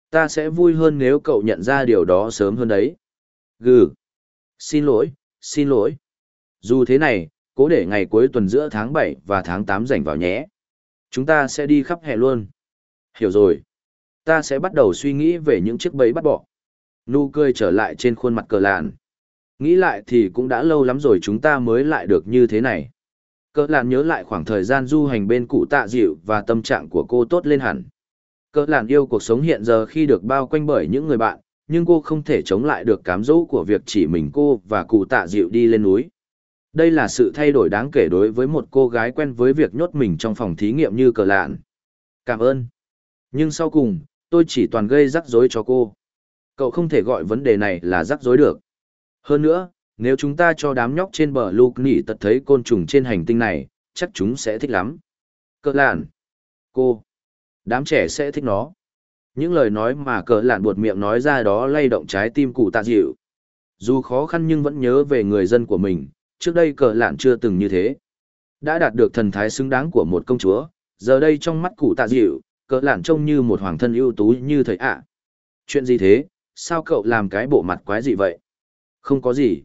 Ta sẽ vui hơn nếu cậu nhận ra điều đó sớm hơn đấy. Gừ. Xin lỗi, xin lỗi. Dù thế này, cố để ngày cuối tuần giữa tháng 7 và tháng 8 rảnh vào nhé. Chúng ta sẽ đi khắp hè luôn. Hiểu rồi. Ta sẽ bắt đầu suy nghĩ về những chiếc bẫy bắt bỏ. Nụ cười trở lại trên khuôn mặt cờ lạn. Nghĩ lại thì cũng đã lâu lắm rồi chúng ta mới lại được như thế này. Cờ lạn nhớ lại khoảng thời gian du hành bên cụ tạ dịu và tâm trạng của cô tốt lên hẳn. Cờ lạn yêu cuộc sống hiện giờ khi được bao quanh bởi những người bạn, nhưng cô không thể chống lại được cám dỗ của việc chỉ mình cô và cụ tạ dịu đi lên núi. Đây là sự thay đổi đáng kể đối với một cô gái quen với việc nhốt mình trong phòng thí nghiệm như cờ lạn. Cảm ơn. Nhưng sau cùng, tôi chỉ toàn gây rắc rối cho cô. Cậu không thể gọi vấn đề này là rắc rối được. Hơn nữa, nếu chúng ta cho đám nhóc trên bờ lục nỉ tật thấy côn trùng trên hành tinh này, chắc chúng sẽ thích lắm. Cờ lạn. Cô. Đám trẻ sẽ thích nó. Những lời nói mà cờ lạn buột miệng nói ra đó lay động trái tim cụ tạ dịu. Dù khó khăn nhưng vẫn nhớ về người dân của mình, trước đây cờ lạn chưa từng như thế. Đã đạt được thần thái xứng đáng của một công chúa, giờ đây trong mắt cụ tạ dịu, cỡ lạn trông như một hoàng thân ưu tú như thầy ạ. Chuyện gì thế, sao cậu làm cái bộ mặt quái gì vậy? Không có gì.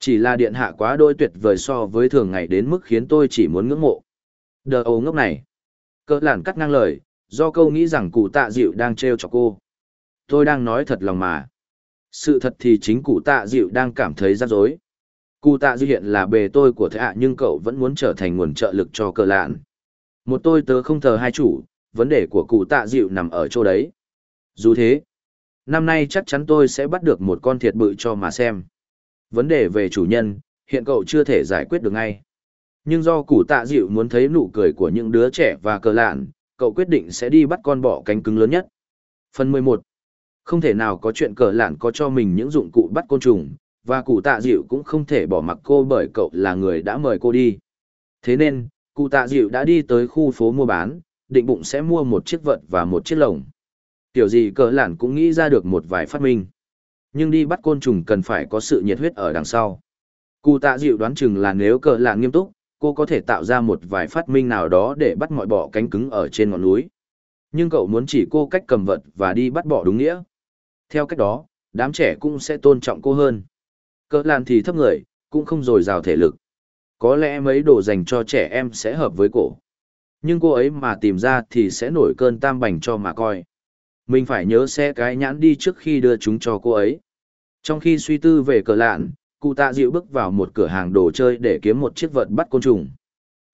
Chỉ là điện hạ quá đôi tuyệt vời so với thường ngày đến mức khiến tôi chỉ muốn ngưỡng mộ. Đờ ấu ngốc này. Cỡ lạn cắt ngang lời, do câu nghĩ rằng cụ tạ dịu đang trêu cho cô. Tôi đang nói thật lòng mà. Sự thật thì chính cụ tạ dịu đang cảm thấy rắc rối. Cụ tạ dịu hiện là bề tôi của thầy ạ nhưng cậu vẫn muốn trở thành nguồn trợ lực cho cờ lạn. Một tôi tớ không thờ hai chủ, vấn đề của cụ tạ dịu nằm ở chỗ đấy. Dù thế, năm nay chắc chắn tôi sẽ bắt được một con thiệt bự cho mà xem. Vấn đề về chủ nhân, hiện cậu chưa thể giải quyết được ngay. Nhưng do cụ tạ dịu muốn thấy nụ cười của những đứa trẻ và cờ lạn, cậu quyết định sẽ đi bắt con bọ cánh cứng lớn nhất. Phần 11 Không thể nào có chuyện cờ lạn có cho mình những dụng cụ bắt côn trùng, và cụ tạ dịu cũng không thể bỏ mặc cô bởi cậu là người đã mời cô đi. Thế nên, cụ tạ dịu đã đi tới khu phố mua bán, định bụng sẽ mua một chiếc vật và một chiếc lồng. Tiểu gì cờ lạn cũng nghĩ ra được một vài phát minh. Nhưng đi bắt côn trùng cần phải có sự nhiệt huyết ở đằng sau. Cụ tạ dịu đoán chừng là nếu cờ lạn nghiêm túc, cô có thể tạo ra một vài phát minh nào đó để bắt mọi bọ cánh cứng ở trên ngọn núi. Nhưng cậu muốn chỉ cô cách cầm vật và đi bắt bọ đúng nghĩa. Theo cách đó, đám trẻ cũng sẽ tôn trọng cô hơn. Cờ lản thì thấp người, cũng không dồi dào thể lực. Có lẽ mấy đồ dành cho trẻ em sẽ hợp với cổ. Nhưng cô ấy mà tìm ra thì sẽ nổi cơn tam bành cho mà coi. Mình phải nhớ xe cái nhãn đi trước khi đưa chúng cho cô ấy. Trong khi suy tư về cờ lạn, cụ tạ dịu bước vào một cửa hàng đồ chơi để kiếm một chiếc vật bắt côn trùng.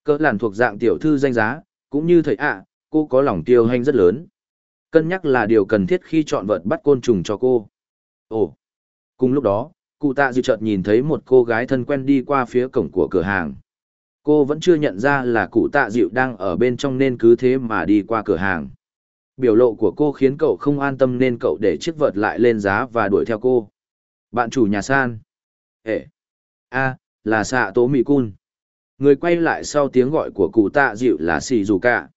Cỡ lạn thuộc dạng tiểu thư danh giá, cũng như thầy ạ, cô có lòng tiêu hành rất lớn. Cân nhắc là điều cần thiết khi chọn vật bắt côn trùng cho cô. Ồ! Cùng lúc đó, cụ tạ dịu chợt nhìn thấy một cô gái thân quen đi qua phía cổng của cửa hàng. Cô vẫn chưa nhận ra là cụ tạ dịu đang ở bên trong nên cứ thế mà đi qua cửa hàng. Biểu lộ của cô khiến cậu không an tâm nên cậu để chiếc vợt lại lên giá và đuổi theo cô. Bạn chủ nhà san. Ê! a là xạ tố mì cun. Người quay lại sau tiếng gọi của cụ tạ dịu là xì dù cả.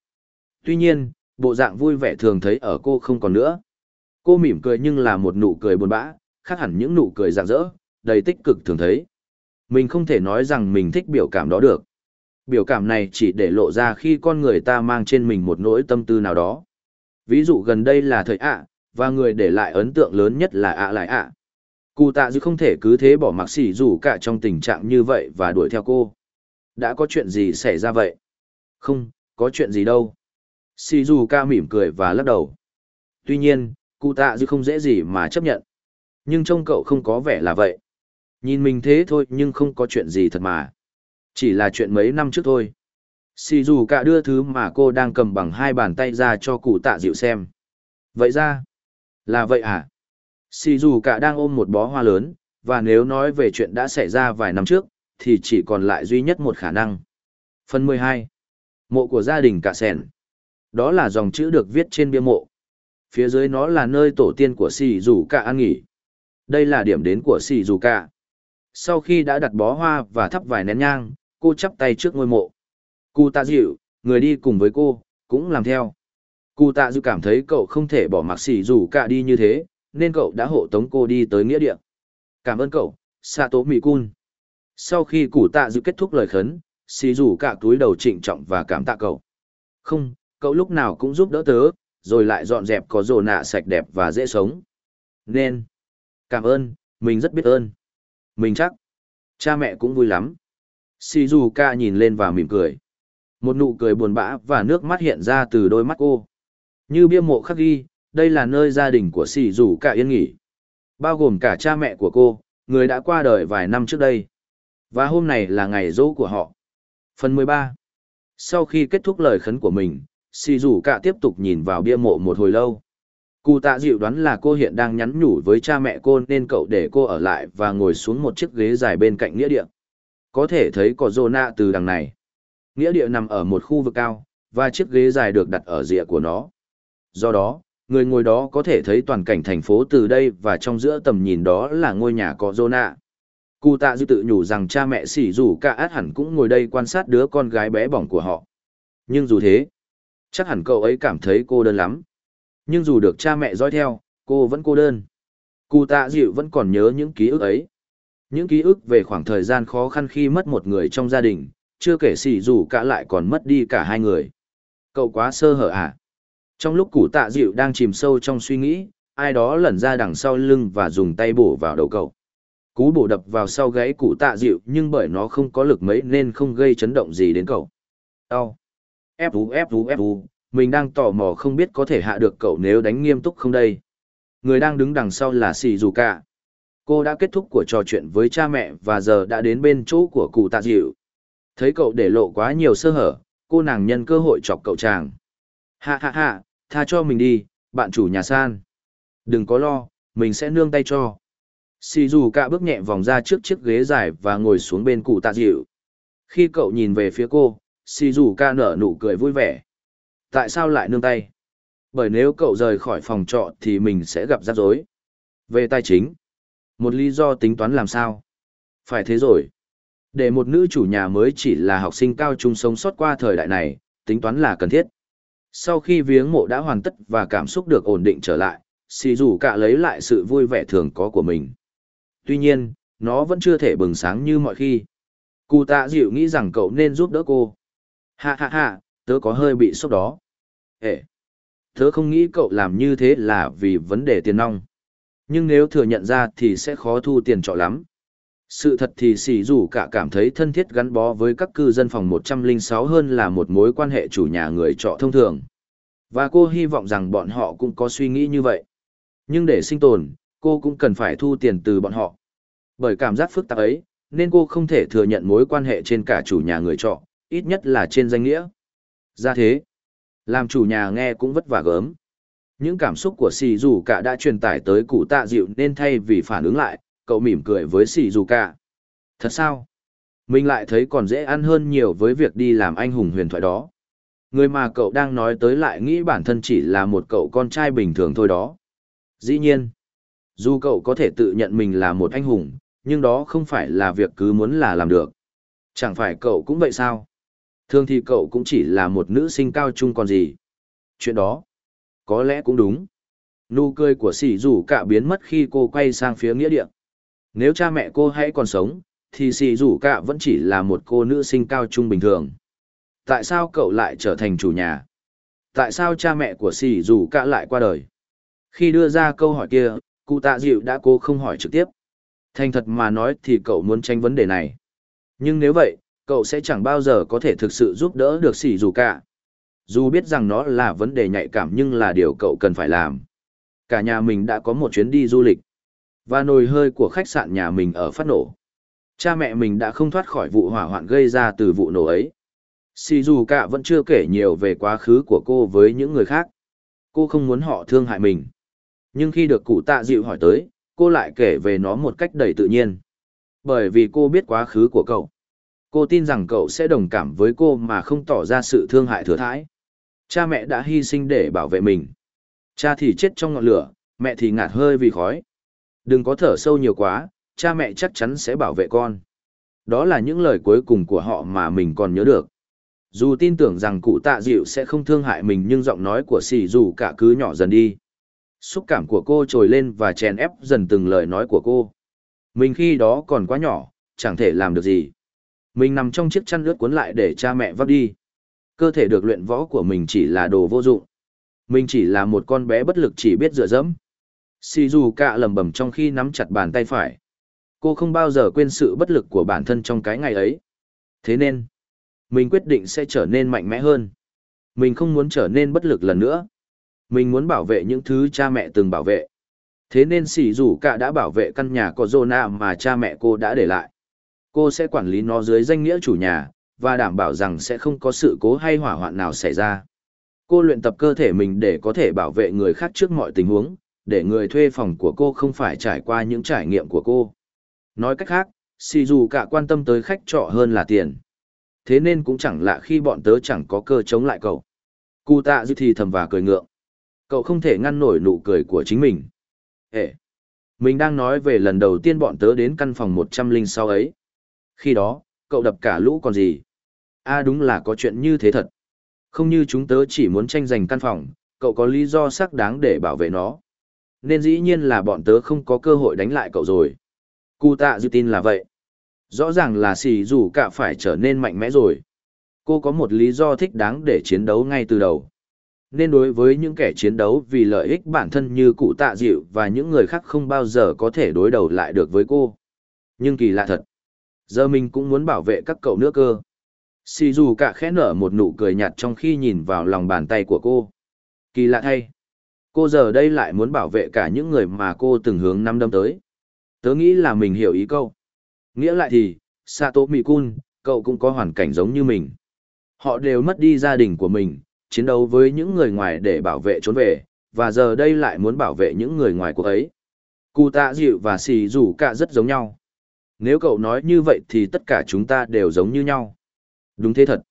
Tuy nhiên, bộ dạng vui vẻ thường thấy ở cô không còn nữa. Cô mỉm cười nhưng là một nụ cười buồn bã, khác hẳn những nụ cười rạng rỡ, đầy tích cực thường thấy. Mình không thể nói rằng mình thích biểu cảm đó được. Biểu cảm này chỉ để lộ ra khi con người ta mang trên mình một nỗi tâm tư nào đó. Ví dụ gần đây là thời ạ, và người để lại ấn tượng lớn nhất là ạ lại ạ. Cụ tạ dư không thể cứ thế bỏ mặc xỉ Dù cả trong tình trạng như vậy và đuổi theo cô. Đã có chuyện gì xảy ra vậy? Không, có chuyện gì đâu. Xỉ Dù ca mỉm cười và lắc đầu. Tuy nhiên, cụ tạ dư không dễ gì mà chấp nhận. Nhưng trông cậu không có vẻ là vậy. Nhìn mình thế thôi nhưng không có chuyện gì thật mà. Chỉ là chuyện mấy năm trước thôi. Xì dù cả đưa thứ mà cô đang cầm bằng hai bàn tay ra cho cụ tạ dịu xem. Vậy ra? Là vậy à? Xì dù cả đang ôm một bó hoa lớn, và nếu nói về chuyện đã xảy ra vài năm trước, thì chỉ còn lại duy nhất một khả năng. Phần 12. Mộ của gia đình cả sẻn. Đó là dòng chữ được viết trên bia mộ. Phía dưới nó là nơi tổ tiên của xì dù cả an nghỉ. Đây là điểm đến của xì dù cả. Sau khi đã đặt bó hoa và thắp vài nén nhang, cô chắp tay trước ngôi mộ. Cụ tạ dịu, người đi cùng với cô, cũng làm theo. Cụ tạ dịu cảm thấy cậu không thể bỏ mặc xỉ dù cả đi như thế, nên cậu đã hộ tống cô đi tới nghĩa địa. Cảm ơn cậu, Sato Cun. Sau khi cụ tạ dịu kết thúc lời khấn, xỉ dù cả túi đầu trịnh trọng và cảm tạ cậu. Không, cậu lúc nào cũng giúp đỡ tớ, rồi lại dọn dẹp có rồ nạ sạch đẹp và dễ sống. Nên, cảm ơn, mình rất biết ơn. Mình chắc, cha mẹ cũng vui lắm. Shizuka nhìn lên và mỉm cười. Một nụ cười buồn bã và nước mắt hiện ra từ đôi mắt cô. Như bia mộ khắc ghi, đây là nơi gia đình của Shizuka yên nghỉ. Bao gồm cả cha mẹ của cô, người đã qua đời vài năm trước đây. Và hôm này là ngày dỗ của họ. Phần 13 Sau khi kết thúc lời khấn của mình, Shizuka tiếp tục nhìn vào bia mộ một hồi lâu. Cụ tạ dịu đoán là cô hiện đang nhắn nhủ với cha mẹ cô nên cậu để cô ở lại và ngồi xuống một chiếc ghế dài bên cạnh nghĩa địa. Có thể thấy có rô nạ từ đằng này. Nghĩa địa nằm ở một khu vực cao, và chiếc ghế dài được đặt ở rìa của nó. Do đó, người ngồi đó có thể thấy toàn cảnh thành phố từ đây và trong giữa tầm nhìn đó là ngôi nhà có rô nạ. Cụ tạ dư tự nhủ rằng cha mẹ xỉ rủ cả át hẳn cũng ngồi đây quan sát đứa con gái bé bỏng của họ. Nhưng dù thế, chắc hẳn cậu ấy cảm thấy cô đơn lắm nhưng dù được cha mẹ dõi theo, cô vẫn cô đơn. Cụ tạ dịu vẫn còn nhớ những ký ức ấy. Những ký ức về khoảng thời gian khó khăn khi mất một người trong gia đình, chưa kể xỉ dù cả lại còn mất đi cả hai người. Cậu quá sơ hở à? Trong lúc cụ tạ dịu đang chìm sâu trong suy nghĩ, ai đó lẩn ra đằng sau lưng và dùng tay bổ vào đầu cậu. Cú bổ đập vào sau gáy cụ tạ dịu nhưng bởi nó không có lực mấy nên không gây chấn động gì đến cậu. Đau. Ép ú ép ú ép ú, mình đang tò mò không biết có thể hạ được cậu nếu đánh nghiêm túc không đây. Người đang đứng đằng sau là Sì Dù Cả. Cô đã kết thúc của trò chuyện với cha mẹ và giờ đã đến bên chỗ của cụ tạ dịu. Thấy cậu để lộ quá nhiều sơ hở, cô nàng nhân cơ hội chọc cậu chàng. Hạ hạ hạ, tha cho mình đi, bạn chủ nhà san. Đừng có lo, mình sẽ nương tay cho. Xì dù cả bước nhẹ vòng ra trước chiếc ghế dài và ngồi xuống bên cụ tạ dịu. Khi cậu nhìn về phía cô, xì dù Ca nở nụ cười vui vẻ. Tại sao lại nương tay? Bởi nếu cậu rời khỏi phòng trọ thì mình sẽ gặp rắc rối. Về tài chính, một lý do tính toán làm sao? Phải thế rồi. Để một nữ chủ nhà mới chỉ là học sinh cao trung sống sót qua thời đại này, tính toán là cần thiết. Sau khi viếng mộ đã hoàn tất và cảm xúc được ổn định trở lại, xì dù cả lấy lại sự vui vẻ thường có của mình. Tuy nhiên, nó vẫn chưa thể bừng sáng như mọi khi. Cụ tạ dịu nghĩ rằng cậu nên giúp đỡ cô. Ha ha ha, tớ có hơi bị sốc đó. Ê! Tớ không nghĩ cậu làm như thế là vì vấn đề tiền nong. Nhưng nếu thừa nhận ra thì sẽ khó thu tiền trọ lắm. Sự thật thì xì dù cả cảm thấy thân thiết gắn bó với các cư dân phòng 106 hơn là một mối quan hệ chủ nhà người trọ thông thường. Và cô hy vọng rằng bọn họ cũng có suy nghĩ như vậy. Nhưng để sinh tồn, cô cũng cần phải thu tiền từ bọn họ. Bởi cảm giác phức tạp ấy, nên cô không thể thừa nhận mối quan hệ trên cả chủ nhà người trọ, ít nhất là trên danh nghĩa. Ra thế, làm chủ nhà nghe cũng vất vả gớm. Những cảm xúc của xì dù cả đã truyền tải tới cụ tạ dịu nên thay vì phản ứng lại, cậu mỉm cười với xì dù cả. Thật sao? Mình lại thấy còn dễ ăn hơn nhiều với việc đi làm anh hùng huyền thoại đó. Người mà cậu đang nói tới lại nghĩ bản thân chỉ là một cậu con trai bình thường thôi đó. Dĩ nhiên, dù cậu có thể tự nhận mình là một anh hùng, nhưng đó không phải là việc cứ muốn là làm được. Chẳng phải cậu cũng vậy sao? Thường thì cậu cũng chỉ là một nữ sinh cao trung còn gì. Chuyện đó, có lẽ cũng đúng. Nụ cười của sỉ rủ cả biến mất khi cô quay sang phía nghĩa địa. Nếu cha mẹ cô hãy còn sống, thì sỉ rủ cả vẫn chỉ là một cô nữ sinh cao trung bình thường. Tại sao cậu lại trở thành chủ nhà? Tại sao cha mẹ của sỉ rủ cả lại qua đời? Khi đưa ra câu hỏi kia, cụ tạ dịu đã cố không hỏi trực tiếp. Thành thật mà nói thì cậu muốn tránh vấn đề này. Nhưng nếu vậy, cậu sẽ chẳng bao giờ có thể thực sự giúp đỡ được sỉ dù cả. Dù biết rằng nó là vấn đề nhạy cảm nhưng là điều cậu cần phải làm. Cả nhà mình đã có một chuyến đi du lịch. Và nồi hơi của khách sạn nhà mình ở phát nổ. Cha mẹ mình đã không thoát khỏi vụ hỏa hoạn gây ra từ vụ nổ ấy. Sì dù cả vẫn chưa kể nhiều về quá khứ của cô với những người khác. Cô không muốn họ thương hại mình. Nhưng khi được cụ tạ dịu hỏi tới, cô lại kể về nó một cách đầy tự nhiên. Bởi vì cô biết quá khứ của cậu. Cô tin rằng cậu sẽ đồng cảm với cô mà không tỏ ra sự thương hại thừa thãi. Cha mẹ đã hy sinh để bảo vệ mình. Cha thì chết trong ngọn lửa, mẹ thì ngạt hơi vì khói. Đừng có thở sâu nhiều quá, cha mẹ chắc chắn sẽ bảo vệ con. Đó là những lời cuối cùng của họ mà mình còn nhớ được. Dù tin tưởng rằng cụ tạ dịu sẽ không thương hại mình nhưng giọng nói của xì dù cả cứ nhỏ dần đi. Xúc cảm của cô trồi lên và chèn ép dần từng lời nói của cô. Mình khi đó còn quá nhỏ, chẳng thể làm được gì. Mình nằm trong chiếc chăn ướt cuốn lại để cha mẹ vấp đi. Cơ thể được luyện võ của mình chỉ là đồ vô dụng. Mình chỉ là một con bé bất lực chỉ biết dựa dẫm. Sì dù cạ lầm bầm trong khi nắm chặt bàn tay phải. Cô không bao giờ quên sự bất lực của bản thân trong cái ngày ấy. Thế nên, mình quyết định sẽ trở nên mạnh mẽ hơn. Mình không muốn trở nên bất lực lần nữa. Mình muốn bảo vệ những thứ cha mẹ từng bảo vệ. Thế nên sỉ dù cạ đã bảo vệ căn nhà có Zona mà cha mẹ cô đã để lại. Cô sẽ quản lý nó dưới danh nghĩa chủ nhà, và đảm bảo rằng sẽ không có sự cố hay hỏa hoạn nào xảy ra. Cô luyện tập cơ thể mình để có thể bảo vệ người khác trước mọi tình huống, để người thuê phòng của cô không phải trải qua những trải nghiệm của cô. Nói cách khác, xì dù cả quan tâm tới khách trọ hơn là tiền. Thế nên cũng chẳng lạ khi bọn tớ chẳng có cơ chống lại cậu. Cụ tạ dư thì thầm và cười ngượng. Cậu không thể ngăn nổi nụ cười của chính mình. Ê! Mình đang nói về lần đầu tiên bọn tớ đến căn phòng 106 ấy. Khi đó, cậu đập cả lũ còn gì? A à đúng là có chuyện như thế thật. Không như chúng tớ chỉ muốn tranh giành căn phòng, cậu có lý do xác đáng để bảo vệ nó. Nên dĩ nhiên là bọn tớ không có cơ hội đánh lại cậu rồi. Cụ tạ dự tin là vậy. Rõ ràng là xì dù cả phải trở nên mạnh mẽ rồi. Cô có một lý do thích đáng để chiến đấu ngay từ đầu nên đối với những kẻ chiến đấu vì lợi ích bản thân như cụ tạ dịu và những người khác không bao giờ có thể đối đầu lại được với cô. Nhưng kỳ lạ thật. Giờ mình cũng muốn bảo vệ các cậu nữa cơ. Xì dù cả khẽ nở một nụ cười nhạt trong khi nhìn vào lòng bàn tay của cô. Kỳ lạ thay. Cô giờ đây lại muốn bảo vệ cả những người mà cô từng hướng năm đâm tới. Tớ nghĩ là mình hiểu ý câu. Nghĩa lại thì, Sato Mikun, cậu cũng có hoàn cảnh giống như mình. Họ đều mất đi gia đình của mình, chiến đấu với những người ngoài để bảo vệ trốn về, và giờ đây lại muốn bảo vệ những người ngoài cuộc ấy. Cụ tạ dịu và xì rủ cả rất giống nhau. Nếu cậu nói như vậy thì tất cả chúng ta đều giống như nhau. Đúng thế thật.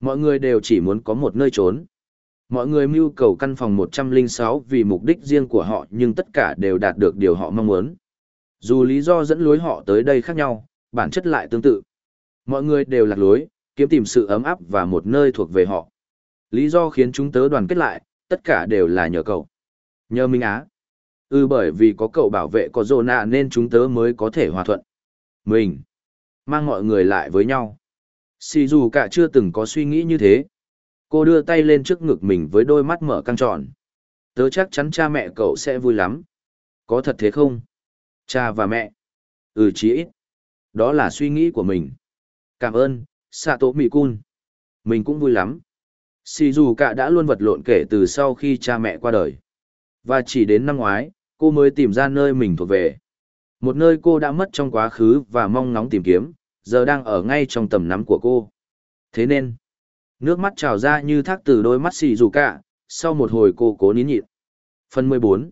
Mọi người đều chỉ muốn có một nơi trốn. Mọi người mưu cầu căn phòng 106 vì mục đích riêng của họ nhưng tất cả đều đạt được điều họ mong muốn. Dù lý do dẫn lối họ tới đây khác nhau, bản chất lại tương tự. Mọi người đều lạc lối, kiếm tìm sự ấm áp và một nơi thuộc về họ. Lý do khiến chúng tớ đoàn kết lại, tất cả đều là nhờ cậu. Nhờ Minh Á. Ừ bởi vì có cậu bảo vệ có rồ nên chúng tớ mới có thể hòa thuận. Mình. Mang mọi người lại với nhau. Xì dù cả chưa từng có suy nghĩ như thế. Cô đưa tay lên trước ngực mình với đôi mắt mở căng tròn. Tớ chắc chắn cha mẹ cậu sẽ vui lắm. Có thật thế không? Cha và mẹ. Ừ chí ít. Đó là suy nghĩ của mình. Cảm ơn, Sato Mikun. Mình cũng vui lắm. Sì dù cả đã luôn vật lộn kể từ sau khi cha mẹ qua đời. Và chỉ đến năm ngoái, cô mới tìm ra nơi mình thuộc về. Một nơi cô đã mất trong quá khứ và mong ngóng tìm kiếm, giờ đang ở ngay trong tầm nắm của cô. Thế nên, nước mắt trào ra như thác từ đôi mắt xì dù cả, sau một hồi cô cố nín nhịn. Phần 14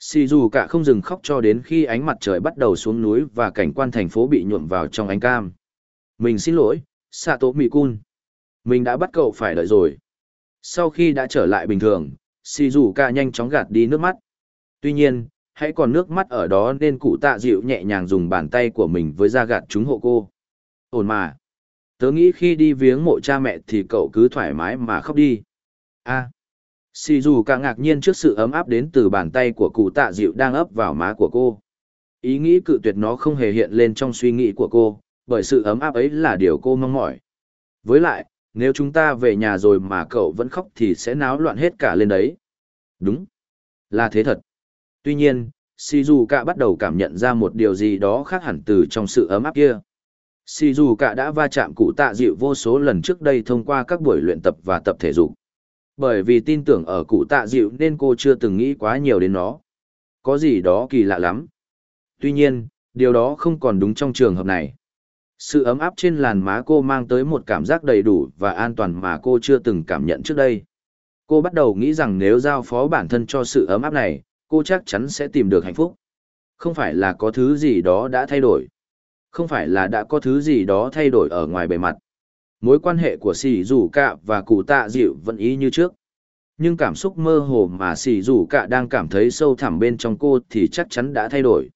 Xì dù cả không dừng khóc cho đến khi ánh mặt trời bắt đầu xuống núi và cảnh quan thành phố bị nhuộm vào trong ánh cam. Mình xin lỗi, Sato Mikun. Mình đã bắt cậu phải đợi rồi. Sau khi đã trở lại bình thường, xì dù cả nhanh chóng gạt đi nước mắt. Tuy nhiên, hãy còn nước mắt ở đó nên cụ tạ dịu nhẹ nhàng dùng bàn tay của mình với da gạt chúng hộ cô. Ổn mà. Tớ nghĩ khi đi viếng mộ cha mẹ thì cậu cứ thoải mái mà khóc đi. a à. Xì dù cả ngạc nhiên trước sự ấm áp đến từ bàn tay của cụ tạ dịu đang ấp vào má của cô. Ý nghĩ cự tuyệt nó không hề hiện lên trong suy nghĩ của cô, bởi sự ấm áp ấy là điều cô mong mỏi. Với lại, nếu chúng ta về nhà rồi mà cậu vẫn khóc thì sẽ náo loạn hết cả lên đấy. Đúng. Là thế thật. Tuy nhiên, Shizuka bắt đầu cảm nhận ra một điều gì đó khác hẳn từ trong sự ấm áp kia. Dù cả đã va chạm cụ tạ dịu vô số lần trước đây thông qua các buổi luyện tập và tập thể dục. Bởi vì tin tưởng ở cụ tạ dịu nên cô chưa từng nghĩ quá nhiều đến nó. Có gì đó kỳ lạ lắm. Tuy nhiên, điều đó không còn đúng trong trường hợp này. Sự ấm áp trên làn má cô mang tới một cảm giác đầy đủ và an toàn mà cô chưa từng cảm nhận trước đây. Cô bắt đầu nghĩ rằng nếu giao phó bản thân cho sự ấm áp này, cô chắc chắn sẽ tìm được hạnh phúc. Không phải là có thứ gì đó đã thay đổi. Không phải là đã có thứ gì đó thay đổi ở ngoài bề mặt. Mối quan hệ của sỉ Dù cạ và cụ tạ dịu vẫn ý như trước. Nhưng cảm xúc mơ hồ mà sỉ Dù cạ đang cảm thấy sâu thẳm bên trong cô thì chắc chắn đã thay đổi.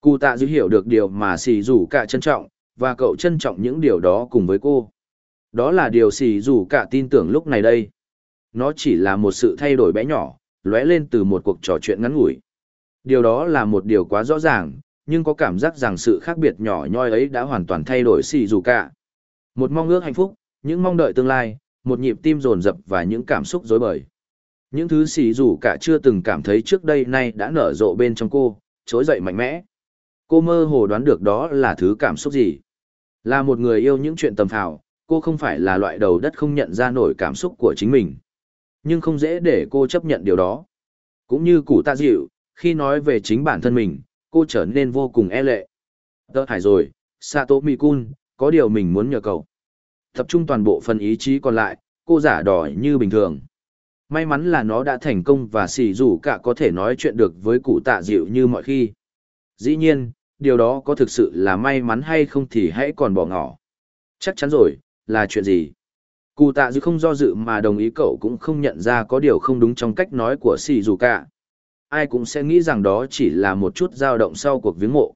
Cụ tạ dịu hiểu được điều mà sỉ Dù cạ trân trọng, và cậu trân trọng những điều đó cùng với cô. Đó là điều sỉ Dù cạ tin tưởng lúc này đây. Nó chỉ là một sự thay đổi bé nhỏ, lóe lên từ một cuộc trò chuyện ngắn ngủi. Điều đó là một điều quá rõ ràng, nhưng có cảm giác rằng sự khác biệt nhỏ nhoi ấy đã hoàn toàn thay đổi xì dù cả. Một mong ước hạnh phúc, những mong đợi tương lai, một nhịp tim rồn rập và những cảm xúc rối bời. Những thứ xì dù cả chưa từng cảm thấy trước đây nay đã nở rộ bên trong cô, trỗi dậy mạnh mẽ. Cô mơ hồ đoán được đó là thứ cảm xúc gì. Là một người yêu những chuyện tầm thảo, cô không phải là loại đầu đất không nhận ra nổi cảm xúc của chính mình. Nhưng không dễ để cô chấp nhận điều đó. Cũng như cụ tạ dịu, khi nói về chính bản thân mình, cô trở nên vô cùng e lệ. Tớ hải rồi, Sato Mikun, có điều mình muốn nhờ cậu. Tập trung toàn bộ phần ý chí còn lại, cô giả đỏ như bình thường. May mắn là nó đã thành công và xì rủ cả có thể nói chuyện được với cụ tạ dịu như mọi khi. Dĩ nhiên, điều đó có thực sự là may mắn hay không thì hãy còn bỏ ngỏ. Chắc chắn rồi, là chuyện gì? Cụ tạ dịu không do dự mà đồng ý cậu cũng không nhận ra có điều không đúng trong cách nói của xì dù cả. Ai cũng sẽ nghĩ rằng đó chỉ là một chút dao động sau cuộc viếng mộ.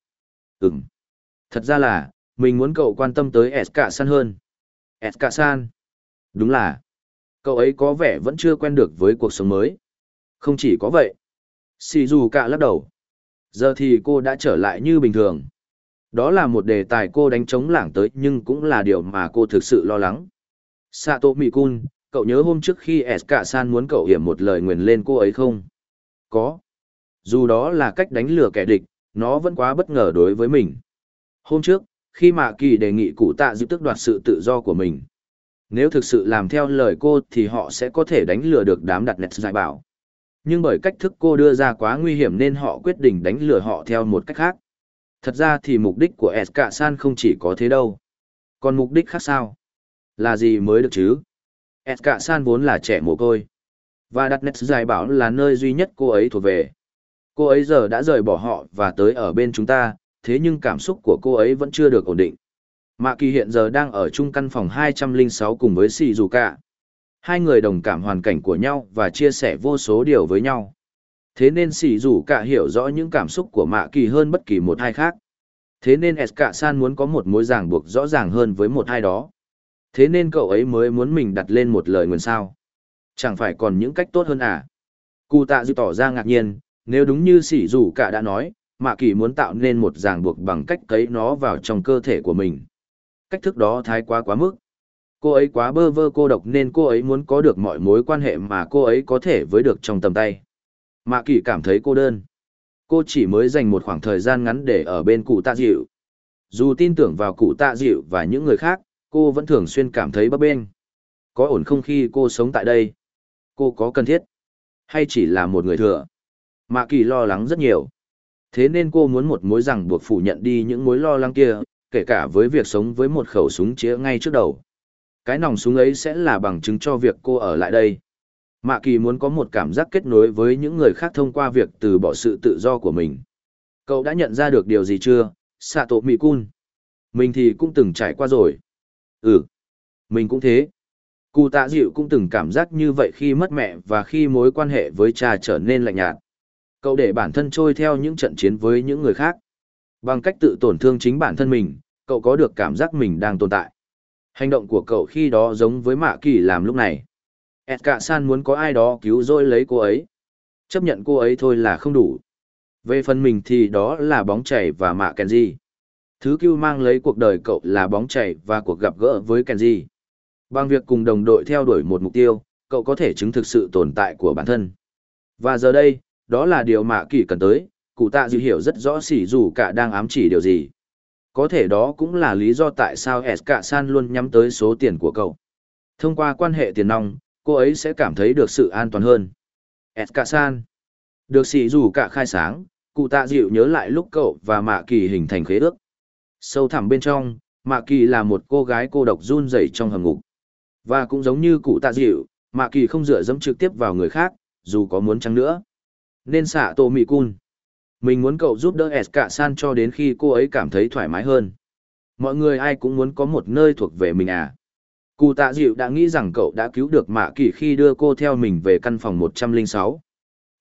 Ừm. Thật ra là, mình muốn cậu quan tâm tới SK San hơn. SK San. Đúng là, cậu ấy có vẻ vẫn chưa quen được với cuộc sống mới. Không chỉ có vậy. Xì dù cả lắc đầu. Giờ thì cô đã trở lại như bình thường. Đó là một đề tài cô đánh trống lảng tới nhưng cũng là điều mà cô thực sự lo lắng. Sato Mikun, cậu nhớ hôm trước khi SK San muốn cậu hiểm một lời nguyền lên cô ấy không? Có. Dù đó là cách đánh lừa kẻ địch, nó vẫn quá bất ngờ đối với mình. Hôm trước, khi Mạ Kỳ đề nghị cụ tạ giúp tức đoạt sự tự do của mình. Nếu thực sự làm theo lời cô thì họ sẽ có thể đánh lừa được đám đặt nét giải bảo. Nhưng bởi cách thức cô đưa ra quá nguy hiểm nên họ quyết định đánh lừa họ theo một cách khác. Thật ra thì mục đích của SK San không chỉ có thế đâu. Còn mục đích khác sao? Là gì mới được chứ? SK San vốn là trẻ mồ côi. Và đặt nét giải bảo là nơi duy nhất cô ấy thuộc về. Cô ấy giờ đã rời bỏ họ và tới ở bên chúng ta, thế nhưng cảm xúc của cô ấy vẫn chưa được ổn định. Mạ kỳ hiện giờ đang ở chung căn phòng 206 cùng với Sì Dù Cả. Hai người đồng cảm hoàn cảnh của nhau và chia sẻ vô số điều với nhau. Thế nên Sì Dù Cả hiểu rõ những cảm xúc của Mạ kỳ hơn bất kỳ một ai khác. Thế nên Eska San muốn có một mối ràng buộc rõ ràng hơn với một ai đó. Thế nên cậu ấy mới muốn mình đặt lên một lời nguyền sao. Chẳng phải còn những cách tốt hơn à? Cụ tạ dư tỏ ra ngạc nhiên, nếu đúng như sỉ rủ cả đã nói, Mạ Kỳ muốn tạo nên một ràng buộc bằng cách cấy nó vào trong cơ thể của mình. Cách thức đó thái quá quá mức. Cô ấy quá bơ vơ cô độc nên cô ấy muốn có được mọi mối quan hệ mà cô ấy có thể với được trong tầm tay. Mạ Kỳ cảm thấy cô đơn. Cô chỉ mới dành một khoảng thời gian ngắn để ở bên cụ tạ dịu. Dù tin tưởng vào cụ tạ dịu và những người khác, cô vẫn thường xuyên cảm thấy bấp bênh. Có ổn không khi cô sống tại đây? Cô có cần thiết? Hay chỉ là một người thừa? Mạ kỳ lo lắng rất nhiều. Thế nên cô muốn một mối rằng buộc phủ nhận đi những mối lo lắng kia, kể cả với việc sống với một khẩu súng chĩa ngay trước đầu. Cái nòng súng ấy sẽ là bằng chứng cho việc cô ở lại đây. Mạ kỳ muốn có một cảm giác kết nối với những người khác thông qua việc từ bỏ sự tự do của mình. Cậu đã nhận ra được điều gì chưa, Sạ tổ mị cun. Mình thì cũng từng trải qua rồi. Ừ, mình cũng thế. Cụ tạ dịu cũng từng cảm giác như vậy khi mất mẹ và khi mối quan hệ với cha trở nên lạnh nhạt. Cậu để bản thân trôi theo những trận chiến với những người khác. Bằng cách tự tổn thương chính bản thân mình, cậu có được cảm giác mình đang tồn tại. Hành động của cậu khi đó giống với Mạ Kỳ làm lúc này. Edka San muốn có ai đó cứu rỗi lấy cô ấy. Chấp nhận cô ấy thôi là không đủ. Về phần mình thì đó là bóng chảy và Mạ Kenji. Thứ cứu mang lấy cuộc đời cậu là bóng chảy và cuộc gặp gỡ với Kenji. Bằng việc cùng đồng đội theo đuổi một mục tiêu, cậu có thể chứng thực sự tồn tại của bản thân. Và giờ đây, đó là điều mà kỳ cần tới, cụ tạ dư hiểu rất rõ xỉ dù cả đang ám chỉ điều gì. Có thể đó cũng là lý do tại sao Cả San luôn nhắm tới số tiền của cậu. Thông qua quan hệ tiền nong, cô ấy sẽ cảm thấy được sự an toàn hơn. Cả San. Được xỉ dù cả khai sáng, cụ tạ dịu nhớ lại lúc cậu và mạ kỳ hình thành khế ước. Sâu thẳm bên trong, mạ kỳ là một cô gái cô độc run rẩy trong hầm ngục. Và cũng giống như cụ tạ dịu, mạ kỳ không dựa dẫm trực tiếp vào người khác, dù có muốn chăng nữa nên xạ tổ mị cun. Mình muốn cậu giúp đỡ s cả san cho đến khi cô ấy cảm thấy thoải mái hơn. Mọi người ai cũng muốn có một nơi thuộc về mình à. Cụ tạ dịu đã nghĩ rằng cậu đã cứu được mạ kỳ khi đưa cô theo mình về căn phòng 106.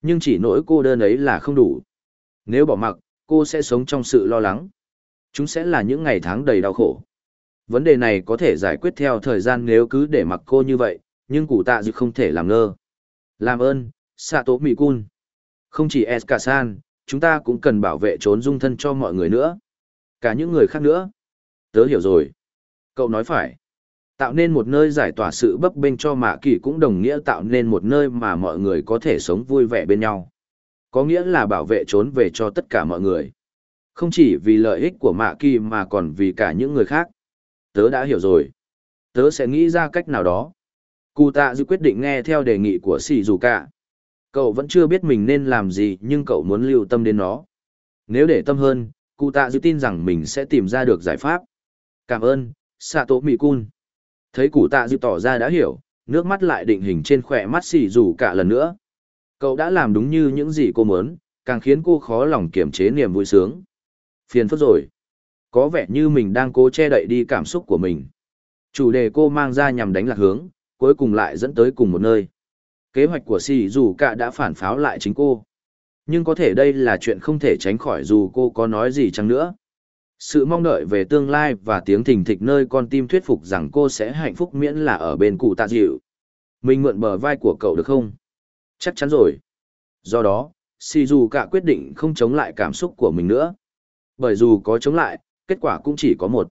nhưng chỉ nỗi cô đơn ấy là không đủ. Nếu bỏ mặc, cô sẽ sống trong sự lo lắng. Chúng sẽ là những ngày tháng đầy đau khổ. Vấn đề này có thể giải quyết theo thời gian nếu cứ để mặc cô như vậy, nhưng cụ tạ dịu không thể làm ngơ. Làm ơn xạ tố mỹ cun không chỉ Eskasan, chúng ta cũng cần bảo vệ trốn dung thân cho mọi người nữa. Cả những người khác nữa. Tớ hiểu rồi. Cậu nói phải. Tạo nên một nơi giải tỏa sự bấp bênh cho Mạ Kỳ cũng đồng nghĩa tạo nên một nơi mà mọi người có thể sống vui vẻ bên nhau. Có nghĩa là bảo vệ trốn về cho tất cả mọi người. Không chỉ vì lợi ích của Mạ Kỳ mà còn vì cả những người khác. Tớ đã hiểu rồi. Tớ sẽ nghĩ ra cách nào đó. Cụ tạ dư quyết định nghe theo đề nghị của Sì Dù Cả. Cậu vẫn chưa biết mình nên làm gì nhưng cậu muốn lưu tâm đến nó. Nếu để tâm hơn, cụ tạ dư tin rằng mình sẽ tìm ra được giải pháp. Cảm ơn, Sato Mikun. Thấy cụ tạ dư tỏ ra đã hiểu, nước mắt lại định hình trên khỏe mắt xì rủ cả lần nữa. Cậu đã làm đúng như những gì cô muốn, càng khiến cô khó lòng kiềm chế niềm vui sướng. Phiền phức rồi. Có vẻ như mình đang cố che đậy đi cảm xúc của mình. Chủ đề cô mang ra nhằm đánh lạc hướng, cuối cùng lại dẫn tới cùng một nơi kế hoạch của xì dù cả đã phản pháo lại chính cô. Nhưng có thể đây là chuyện không thể tránh khỏi dù cô có nói gì chăng nữa. Sự mong đợi về tương lai và tiếng thình thịch nơi con tim thuyết phục rằng cô sẽ hạnh phúc miễn là ở bên cụ tạ dịu. Mình mượn bờ vai của cậu được không? Chắc chắn rồi. Do đó si dù cả quyết định không chống lại cảm xúc của mình nữa. Bởi dù có chống lại, kết quả cũng chỉ có một.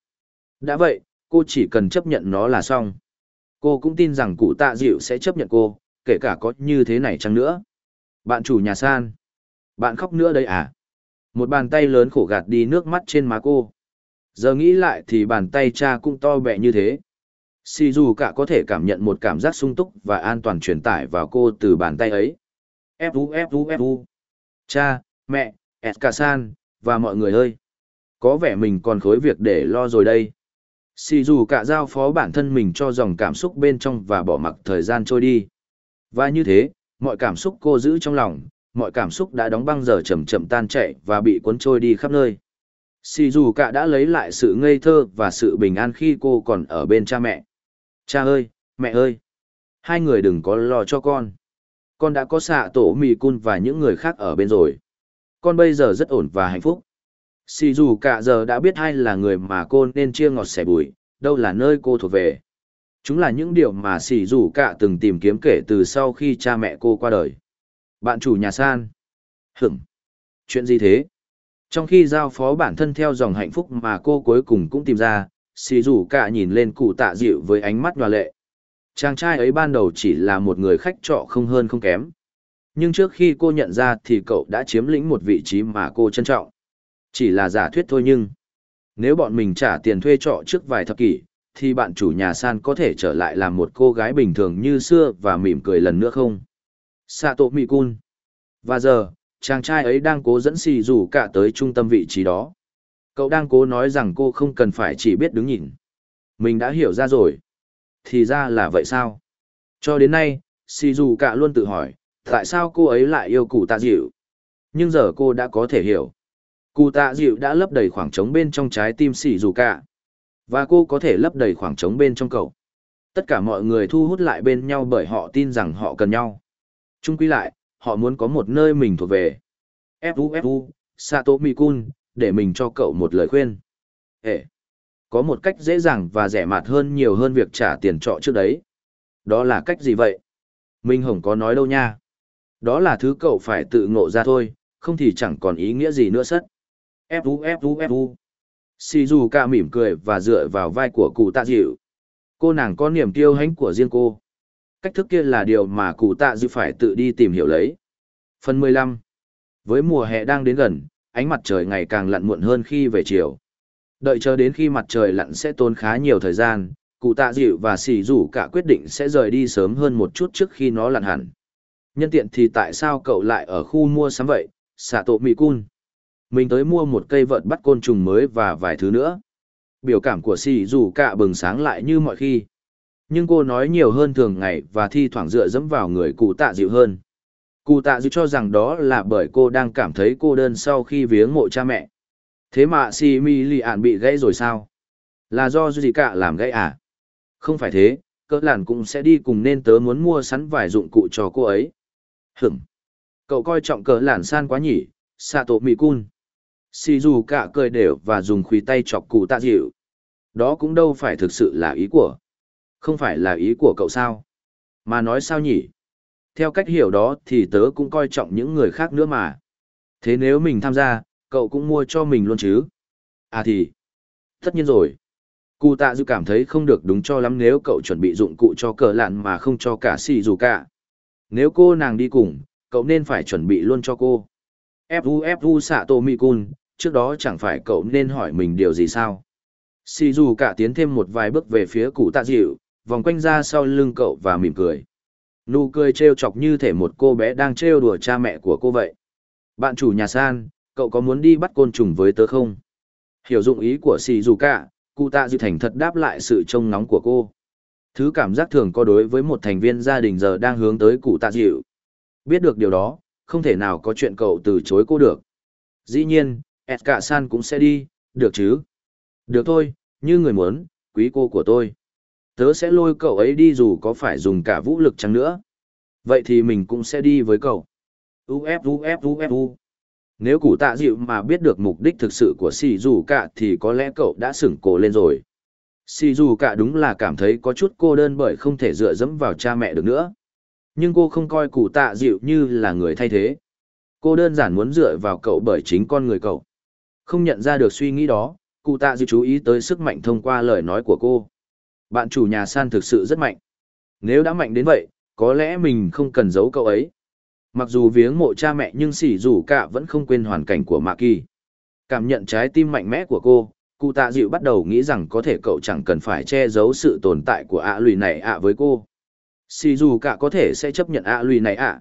Đã vậy, cô chỉ cần chấp nhận nó là xong. Cô cũng tin rằng cụ tạ dịu sẽ chấp nhận cô kể cả có như thế này chăng nữa. Bạn chủ nhà san. Bạn khóc nữa đây à? Một bàn tay lớn khổ gạt đi nước mắt trên má cô. Giờ nghĩ lại thì bàn tay cha cũng to bẹ như thế. Si dù cả có thể cảm nhận một cảm giác sung túc và an toàn truyền tải vào cô từ bàn tay ấy. Fu Fu Fu. Cha, mẹ, Eska-san, và mọi người ơi. Có vẻ mình còn khối việc để lo rồi đây. Si dù cả giao phó bản thân mình cho dòng cảm xúc bên trong và bỏ mặc thời gian trôi đi. Và như thế, mọi cảm xúc cô giữ trong lòng, mọi cảm xúc đã đóng băng giờ chậm chậm tan chảy và bị cuốn trôi đi khắp nơi. Sì dù cả đã lấy lại sự ngây thơ và sự bình an khi cô còn ở bên cha mẹ. Cha ơi, mẹ ơi, hai người đừng có lo cho con. Con đã có xạ tổ mì cun và những người khác ở bên rồi. Con bây giờ rất ổn và hạnh phúc. Sì dù cả giờ đã biết hai là người mà cô nên chia ngọt sẻ bùi, đâu là nơi cô thuộc về. Chúng là những điều mà sì dù cả từng tìm kiếm kể từ sau khi cha mẹ cô qua đời. Bạn chủ nhà san. Hửng. Chuyện gì thế? Trong khi giao phó bản thân theo dòng hạnh phúc mà cô cuối cùng cũng tìm ra, xì rủ cả nhìn lên cụ tạ dịu với ánh mắt nhòa lệ. Chàng trai ấy ban đầu chỉ là một người khách trọ không hơn không kém. Nhưng trước khi cô nhận ra thì cậu đã chiếm lĩnh một vị trí mà cô trân trọng. Chỉ là giả thuyết thôi nhưng, nếu bọn mình trả tiền thuê trọ trước vài thập kỷ, thì bạn chủ nhà san có thể trở lại làm một cô gái bình thường như xưa và mỉm cười lần nữa không? Sato Mikun. Và giờ, chàng trai ấy đang cố dẫn xì rủ cả tới trung tâm vị trí đó. Cậu đang cố nói rằng cô không cần phải chỉ biết đứng nhìn. Mình đã hiểu ra rồi. Thì ra là vậy sao? Cho đến nay, xì rủ cả luôn tự hỏi, tại sao cô ấy lại yêu cụ tạ dịu? Nhưng giờ cô đã có thể hiểu. Cụ tạ dịu đã lấp đầy khoảng trống bên trong trái tim xì rủ cả. Và cô có thể lấp đầy khoảng trống bên trong cậu. Tất cả mọi người thu hút lại bên nhau bởi họ tin rằng họ cần nhau. Chung quy lại, họ muốn có một nơi mình thuộc về. Fu Fu, Sato Mikun, để mình cho cậu một lời khuyên. Ê! Có một cách dễ dàng và rẻ mạt hơn nhiều hơn việc trả tiền trọ trước đấy. Đó là cách gì vậy? Minh Hồng có nói đâu nha. Đó là thứ cậu phải tự ngộ ra thôi, không thì chẳng còn ý nghĩa gì nữa sất. Fu Fu Fu. Shizuka mỉm cười và dựa vào vai của cụ tạ dịu. Cô nàng có niềm kiêu hãnh của riêng cô. Cách thức kia là điều mà cụ tạ dịu phải tự đi tìm hiểu lấy. Phần 15 Với mùa hè đang đến gần, ánh mặt trời ngày càng lặn muộn hơn khi về chiều. Đợi chờ đến khi mặt trời lặn sẽ tốn khá nhiều thời gian, cụ tạ dịu và xì rủ cả quyết định sẽ rời đi sớm hơn một chút trước khi nó lặn hẳn. Nhân tiện thì tại sao cậu lại ở khu mua sắm vậy, xạ tổ mì cun? Mình tới mua một cây vợt bắt côn trùng mới và vài thứ nữa. Biểu cảm của xì dù cả bừng sáng lại như mọi khi. Nhưng cô nói nhiều hơn thường ngày và thi thoảng dựa dẫm vào người cụ tạ dịu hơn. Cụ tạ dịu cho rằng đó là bởi cô đang cảm thấy cô đơn sau khi viếng mộ cha mẹ. Thế mà si mi lì ạn bị gãy rồi sao? Là do gì cả làm gãy à? Không phải thế, cỡ làn cũng sẽ đi cùng nên tớ muốn mua sẵn vài dụng cụ cho cô ấy. Hửm! Cậu coi trọng cỡ làn san quá nhỉ, Sato Mikun. Xì dù cả cười đều và dùng khuỷu tay chọc cụ tạ dịu. Đó cũng đâu phải thực sự là ý của. Không phải là ý của cậu sao? Mà nói sao nhỉ? Theo cách hiểu đó thì tớ cũng coi trọng những người khác nữa mà. Thế nếu mình tham gia, cậu cũng mua cho mình luôn chứ? À thì, tất nhiên rồi. Cụ tạ dư cảm thấy không được đúng cho lắm nếu cậu chuẩn bị dụng cụ cho cờ lạn mà không cho cả xì dù cả. Nếu cô nàng đi cùng, cậu nên phải chuẩn bị luôn cho cô. Fu Fu mị cun trước đó chẳng phải cậu nên hỏi mình điều gì sao? Xì dù cả tiến thêm một vài bước về phía cụ tạ dịu, vòng quanh ra sau lưng cậu và mỉm cười. Nụ cười trêu chọc như thể một cô bé đang trêu đùa cha mẹ của cô vậy. Bạn chủ nhà san, cậu có muốn đi bắt côn trùng với tớ không? Hiểu dụng ý của xì dù cả, cụ tạ dịu thành thật đáp lại sự trông nóng của cô. Thứ cảm giác thường có đối với một thành viên gia đình giờ đang hướng tới cụ tạ dịu. Biết được điều đó, không thể nào có chuyện cậu từ chối cô được. Dĩ nhiên, Edka san cũng sẽ đi, được chứ? Được thôi, như người muốn, quý cô của tôi. Tớ sẽ lôi cậu ấy đi dù có phải dùng cả vũ lực chăng nữa. Vậy thì mình cũng sẽ đi với cậu. Uf uf uf uf. Nếu củ tạ dịu mà biết được mục đích thực sự của xì dù cả thì có lẽ cậu đã sửng cổ lên rồi. Xì dù cả đúng là cảm thấy có chút cô đơn bởi không thể dựa dẫm vào cha mẹ được nữa. Nhưng cô không coi cụ tạ dịu như là người thay thế. Cô đơn giản muốn dựa vào cậu bởi chính con người cậu. Không nhận ra được suy nghĩ đó, cụ tạ dịu chú ý tới sức mạnh thông qua lời nói của cô. Bạn chủ nhà san thực sự rất mạnh. Nếu đã mạnh đến vậy, có lẽ mình không cần giấu cậu ấy. Mặc dù viếng mộ cha mẹ nhưng sỉ rủ cả vẫn không quên hoàn cảnh của Mạ Kỳ. Cảm nhận trái tim mạnh mẽ của cô, cụ tạ dịu bắt đầu nghĩ rằng có thể cậu chẳng cần phải che giấu sự tồn tại của ạ lùi này ạ với cô. Sỉ dù cả có thể sẽ chấp nhận ạ lùi này ạ.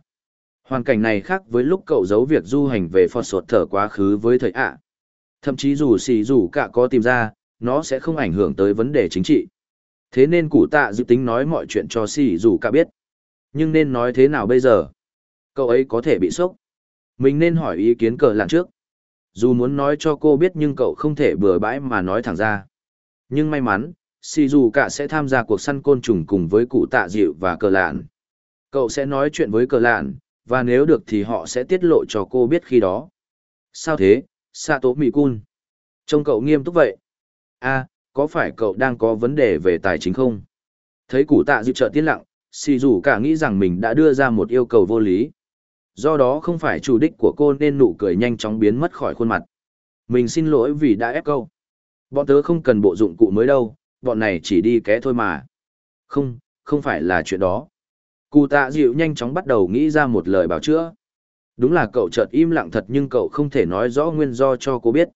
Hoàn cảnh này khác với lúc cậu giấu việc du hành về Phật Sột thở quá khứ với thầy ạ. Thậm chí dù xì dù cả có tìm ra, nó sẽ không ảnh hưởng tới vấn đề chính trị. Thế nên cụ tạ dự tính nói mọi chuyện cho xì dù cả biết. Nhưng nên nói thế nào bây giờ? Cậu ấy có thể bị sốc. Mình nên hỏi ý kiến cờ lạn trước. Dù muốn nói cho cô biết nhưng cậu không thể bừa bãi mà nói thẳng ra. Nhưng may mắn, xì dù cả sẽ tham gia cuộc săn côn trùng cùng với cụ tạ dịu và cờ lạn. Cậu sẽ nói chuyện với cờ lạn, và nếu được thì họ sẽ tiết lộ cho cô biết khi đó. Sao thế, xạ tố mì Cun? Trông cậu nghiêm túc vậy. a có phải cậu đang có vấn đề về tài chính không? Thấy cụ tạ dịu trợ tiết lặng, xì dù cả nghĩ rằng mình đã đưa ra một yêu cầu vô lý. Do đó không phải chủ đích của cô nên nụ cười nhanh chóng biến mất khỏi khuôn mặt. Mình xin lỗi vì đã ép câu. Bọn tớ không cần bộ dụng cụ mới đâu, bọn này chỉ đi ké thôi mà. Không, không phải là chuyện đó. Cụ tạ dịu nhanh chóng bắt đầu nghĩ ra một lời bảo chữa. Đúng là cậu chợt im lặng thật nhưng cậu không thể nói rõ nguyên do cho cô biết.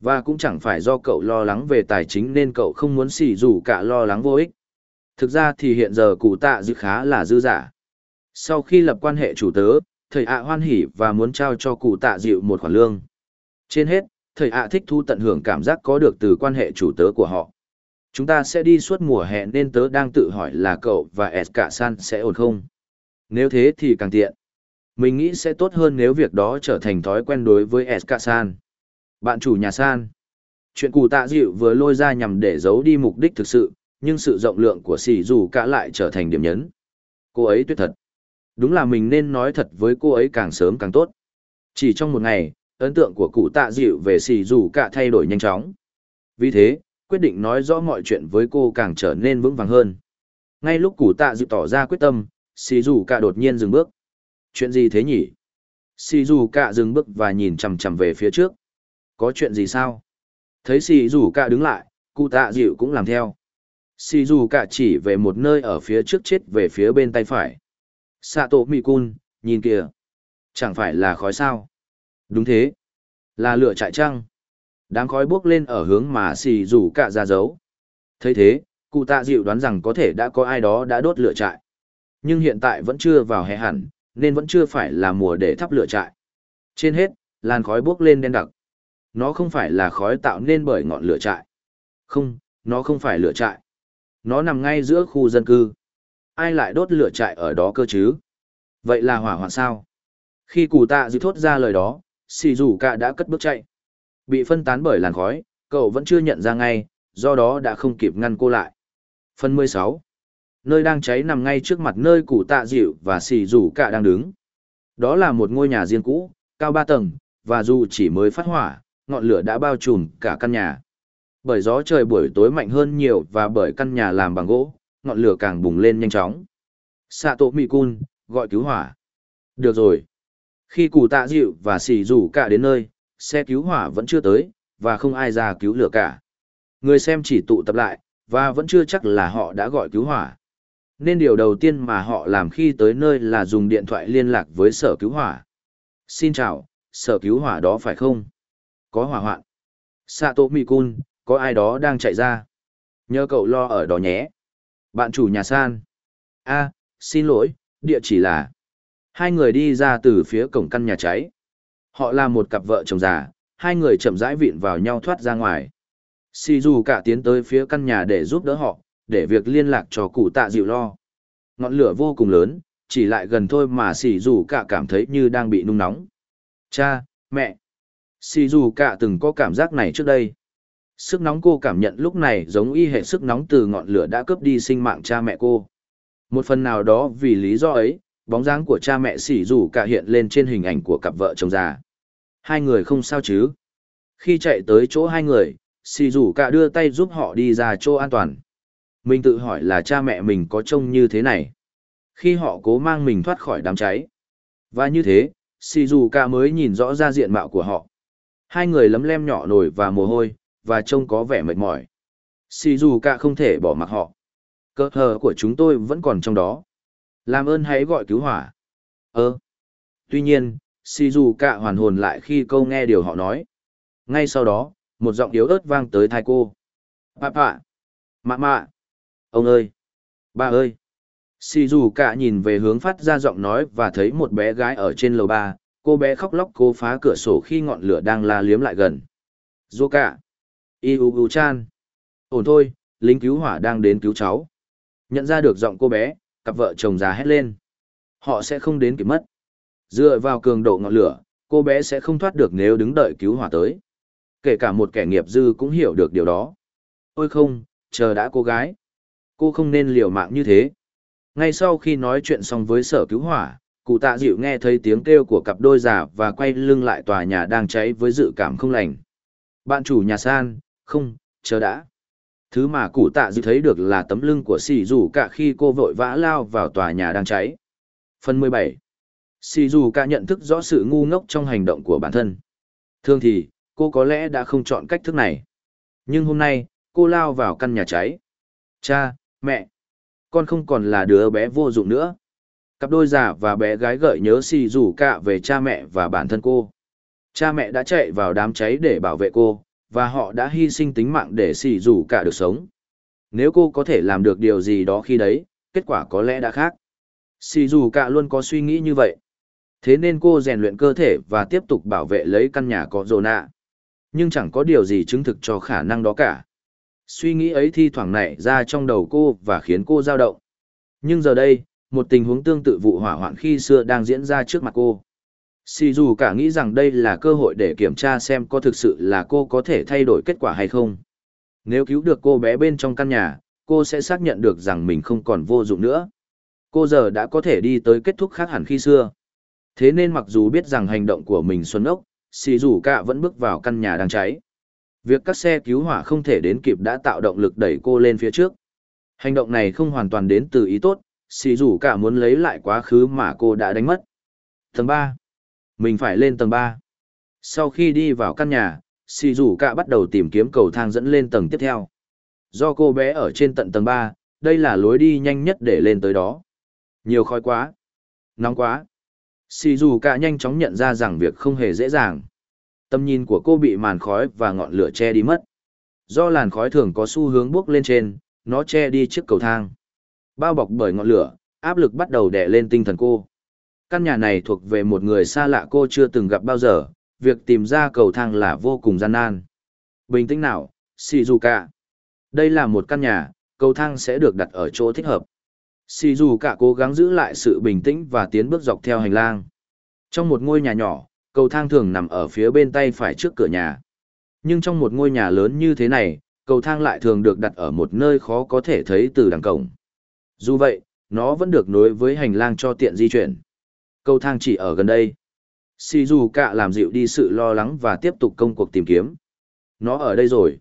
Và cũng chẳng phải do cậu lo lắng về tài chính nên cậu không muốn xỉ dù cả lo lắng vô ích. Thực ra thì hiện giờ cụ tạ dư khá là dư giả. Sau khi lập quan hệ chủ tớ, thầy ạ hoan hỉ và muốn trao cho cụ tạ dịu một khoản lương. Trên hết, thầy ạ thích thu tận hưởng cảm giác có được từ quan hệ chủ tớ của họ. Chúng ta sẽ đi suốt mùa hè nên tớ đang tự hỏi là cậu và S san sẽ ổn không? Nếu thế thì càng tiện. Mình nghĩ sẽ tốt hơn nếu việc đó trở thành thói quen đối với SK san. Bạn chủ nhà san. Chuyện cụ tạ dịu vừa lôi ra nhằm để giấu đi mục đích thực sự, nhưng sự rộng lượng của sỉ dù cả lại trở thành điểm nhấn. Cô ấy tuyệt thật. Đúng là mình nên nói thật với cô ấy càng sớm càng tốt. Chỉ trong một ngày, ấn tượng của cụ tạ dịu về sỉ dù cả thay đổi nhanh chóng. Vì thế, quyết định nói rõ mọi chuyện với cô càng trở nên vững vàng hơn. Ngay lúc cụ tạ dịu tỏ ra quyết tâm, sỉ dù cả đột nhiên dừng bước. Chuyện gì thế nhỉ? Sỉ dù cả dừng bước và nhìn chằm chằm về phía trước. Có chuyện gì sao? Thấy sỉ dù cả đứng lại, cụ tạ dịu cũng làm theo. Sỉ dù cả chỉ về một nơi ở phía trước chết về phía bên tay phải. Sato Mikun, nhìn kìa. Chẳng phải là khói sao? Đúng thế. Là lửa trại trăng. Đám khói bốc lên ở hướng mà xì dù cả ra dấu. thấy thế, cụ tạ dịu đoán rằng có thể đã có ai đó đã đốt lửa trại. Nhưng hiện tại vẫn chưa vào hè hẳn, nên vẫn chưa phải là mùa để thắp lửa trại. Trên hết, làn khói bốc lên đen đặc. Nó không phải là khói tạo nên bởi ngọn lửa trại. Không, nó không phải lửa trại. Nó nằm ngay giữa khu dân cư ai lại đốt lửa trại ở đó cơ chứ? Vậy là hỏa hoạn sao? Khi cụ tạ dư thốt ra lời đó, xì rủ cả đã cất bước chạy. Bị phân tán bởi làn khói, cậu vẫn chưa nhận ra ngay, do đó đã không kịp ngăn cô lại. Phần 16 Nơi đang cháy nằm ngay trước mặt nơi cụ tạ dịu và xì rủ cả đang đứng. Đó là một ngôi nhà riêng cũ, cao 3 tầng, và dù chỉ mới phát hỏa, ngọn lửa đã bao trùm cả căn nhà. Bởi gió trời buổi tối mạnh hơn nhiều và bởi căn nhà làm bằng gỗ, ngọn lửa càng bùng lên nhanh chóng. Sạ Mikun, gọi cứu hỏa. Được rồi. Khi cụ tạ dịu và xì rủ cả đến nơi, xe cứu hỏa vẫn chưa tới, và không ai ra cứu lửa cả. Người xem chỉ tụ tập lại, và vẫn chưa chắc là họ đã gọi cứu hỏa. Nên điều đầu tiên mà họ làm khi tới nơi là dùng điện thoại liên lạc với sở cứu hỏa. Xin chào, sở cứu hỏa đó phải không? Có hỏa hoạn. Sato Mikun, có ai đó đang chạy ra. Nhớ cậu lo ở đó nhé. Bạn chủ nhà san. a xin lỗi, địa chỉ là. Hai người đi ra từ phía cổng căn nhà cháy. Họ là một cặp vợ chồng già, hai người chậm rãi vịn vào nhau thoát ra ngoài. Si dù cả tiến tới phía căn nhà để giúp đỡ họ, để việc liên lạc cho cụ tạ dịu lo. Ngọn lửa vô cùng lớn, chỉ lại gần thôi mà xì dù cả cảm thấy như đang bị nung nóng. Cha, mẹ. xì dù cả từng có cảm giác này trước đây. Sức nóng cô cảm nhận lúc này giống y hệ sức nóng từ ngọn lửa đã cướp đi sinh mạng cha mẹ cô. Một phần nào đó vì lý do ấy, bóng dáng của cha mẹ sỉ rủ cả hiện lên trên hình ảnh của cặp vợ chồng già. Hai người không sao chứ. Khi chạy tới chỗ hai người, sỉ rủ cả đưa tay giúp họ đi ra chỗ an toàn. Mình tự hỏi là cha mẹ mình có trông như thế này. Khi họ cố mang mình thoát khỏi đám cháy. Và như thế, sỉ cả mới nhìn rõ ra diện mạo của họ. Hai người lấm lem nhỏ nổi và mồ hôi, và trông có vẻ mệt mỏi. Xì dù cả không thể bỏ mặc họ. Cơ hờ của chúng tôi vẫn còn trong đó. Làm ơn hãy gọi cứu hỏa. Ơ. Tuy nhiên, xì dù cả hoàn hồn lại khi câu nghe điều họ nói. Ngay sau đó, một giọng yếu ớt vang tới thai cô. Papa. Mạ mạ. Ông ơi. Ba ơi. Xì dù cả nhìn về hướng phát ra giọng nói và thấy một bé gái ở trên lầu ba. Cô bé khóc lóc cố phá cửa sổ khi ngọn lửa đang la liếm lại gần. Dù cả. Iugu chan. Ổn thôi, lính cứu hỏa đang đến cứu cháu. Nhận ra được giọng cô bé, cặp vợ chồng già hét lên. Họ sẽ không đến kịp mất. Dựa vào cường độ ngọn lửa, cô bé sẽ không thoát được nếu đứng đợi cứu hỏa tới. Kể cả một kẻ nghiệp dư cũng hiểu được điều đó. Ôi không, chờ đã cô gái. Cô không nên liều mạng như thế. Ngay sau khi nói chuyện xong với sở cứu hỏa, cụ tạ dịu nghe thấy tiếng kêu của cặp đôi già và quay lưng lại tòa nhà đang cháy với dự cảm không lành. Bạn chủ nhà san, không, chờ đã. Thứ mà cụ tạ dịu thấy được là tấm lưng của xì dù cả khi cô vội vã lao vào tòa nhà đang cháy. Phần 17 Xì dù cả nhận thức rõ sự ngu ngốc trong hành động của bản thân. Thường thì, cô có lẽ đã không chọn cách thức này. Nhưng hôm nay, cô lao vào căn nhà cháy. Cha, mẹ, con không còn là đứa bé vô dụng nữa. Cặp đôi già và bé gái gợi nhớ xì rủ cả về cha mẹ và bản thân cô. Cha mẹ đã chạy vào đám cháy để bảo vệ cô, và họ đã hy sinh tính mạng để xì rủ cả được sống. Nếu cô có thể làm được điều gì đó khi đấy, kết quả có lẽ đã khác. Xì rủ cả luôn có suy nghĩ như vậy. Thế nên cô rèn luyện cơ thể và tiếp tục bảo vệ lấy căn nhà có rồ nạ. Nhưng chẳng có điều gì chứng thực cho khả năng đó cả. Suy nghĩ ấy thi thoảng nảy ra trong đầu cô và khiến cô dao động. Nhưng giờ đây, một tình huống tương tự vụ hỏa hoạn khi xưa đang diễn ra trước mặt cô. Sì dù cả nghĩ rằng đây là cơ hội để kiểm tra xem có thực sự là cô có thể thay đổi kết quả hay không. Nếu cứu được cô bé bên trong căn nhà, cô sẽ xác nhận được rằng mình không còn vô dụng nữa. Cô giờ đã có thể đi tới kết thúc khác hẳn khi xưa. Thế nên mặc dù biết rằng hành động của mình xuân ốc, xì dù cả vẫn bước vào căn nhà đang cháy. Việc các xe cứu hỏa không thể đến kịp đã tạo động lực đẩy cô lên phía trước. Hành động này không hoàn toàn đến từ ý tốt, xì rủ cả muốn lấy lại quá khứ mà cô đã đánh mất. Tầng ba, Mình phải lên tầng ba. Sau khi đi vào căn nhà, xì rủ cả bắt đầu tìm kiếm cầu thang dẫn lên tầng tiếp theo. Do cô bé ở trên tận tầng ba, đây là lối đi nhanh nhất để lên tới đó. Nhiều khói quá. Nóng quá. Xì rủ cả nhanh chóng nhận ra rằng việc không hề dễ dàng. Tầm nhìn của cô bị màn khói và ngọn lửa che đi mất. Do làn khói thường có xu hướng bước lên trên, nó che đi chiếc cầu thang. Bao bọc bởi ngọn lửa, áp lực bắt đầu đè lên tinh thần cô. Căn nhà này thuộc về một người xa lạ cô chưa từng gặp bao giờ, việc tìm ra cầu thang là vô cùng gian nan. Bình tĩnh nào, Shizuka. Đây là một căn nhà, cầu thang sẽ được đặt ở chỗ thích hợp. Shizuka cố gắng giữ lại sự bình tĩnh và tiến bước dọc theo hành lang. Trong một ngôi nhà nhỏ, cầu thang thường nằm ở phía bên tay phải trước cửa nhà. Nhưng trong một ngôi nhà lớn như thế này, cầu thang lại thường được đặt ở một nơi khó có thể thấy từ đằng cổng. Dù vậy, nó vẫn được nối với hành lang cho tiện di chuyển. Cầu thang chỉ ở gần đây. Shizuka dù làm dịu đi sự lo lắng và tiếp tục công cuộc tìm kiếm. Nó ở đây rồi.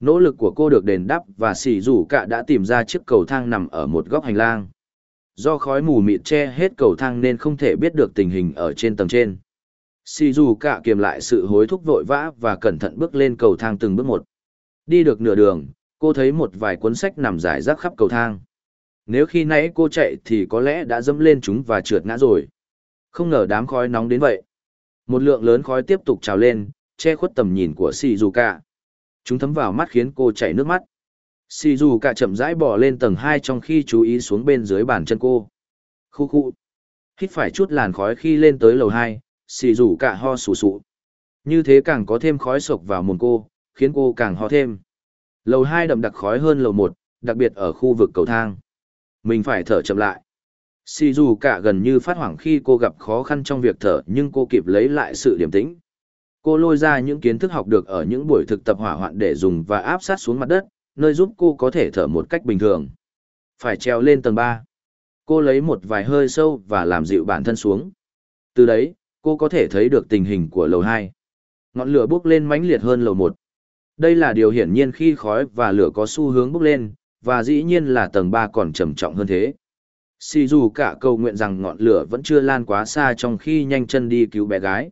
Nỗ lực của cô được đền đáp và Shizuka dù đã tìm ra chiếc cầu thang nằm ở một góc hành lang. Do khói mù mịt che hết cầu thang nên không thể biết được tình hình ở trên tầng trên. Xì dù cả kiềm lại sự hối thúc vội vã và cẩn thận bước lên cầu thang từng bước một. Đi được nửa đường, cô thấy một vài cuốn sách nằm rải rác khắp cầu thang. Nếu khi nãy cô chạy thì có lẽ đã dẫm lên chúng và trượt ngã rồi. Không ngờ đám khói nóng đến vậy. Một lượng lớn khói tiếp tục trào lên, che khuất tầm nhìn của Shizuka. Chúng thấm vào mắt khiến cô chảy nước mắt. Shizuka chậm rãi bỏ lên tầng 2 trong khi chú ý xuống bên dưới bàn chân cô. Khu khu. Hít phải chút làn khói khi lên tới lầu 2, Shizuka ho sù sụ. Như thế càng có thêm khói sộc vào mồm cô, khiến cô càng ho thêm. Lầu 2 đậm đặc khói hơn lầu 1, đặc biệt ở khu vực cầu thang. Mình phải thở chậm lại. Xì dù cả gần như phát hoảng khi cô gặp khó khăn trong việc thở nhưng cô kịp lấy lại sự điềm tĩnh. Cô lôi ra những kiến thức học được ở những buổi thực tập hỏa hoạn để dùng và áp sát xuống mặt đất, nơi giúp cô có thể thở một cách bình thường. Phải treo lên tầng 3. Cô lấy một vài hơi sâu và làm dịu bản thân xuống. Từ đấy, cô có thể thấy được tình hình của lầu 2. Ngọn lửa bốc lên mãnh liệt hơn lầu 1. Đây là điều hiển nhiên khi khói và lửa có xu hướng bốc lên, và dĩ nhiên là tầng ba còn trầm trọng hơn thế. Si dù cả cầu nguyện rằng ngọn lửa vẫn chưa lan quá xa trong khi nhanh chân đi cứu bé gái.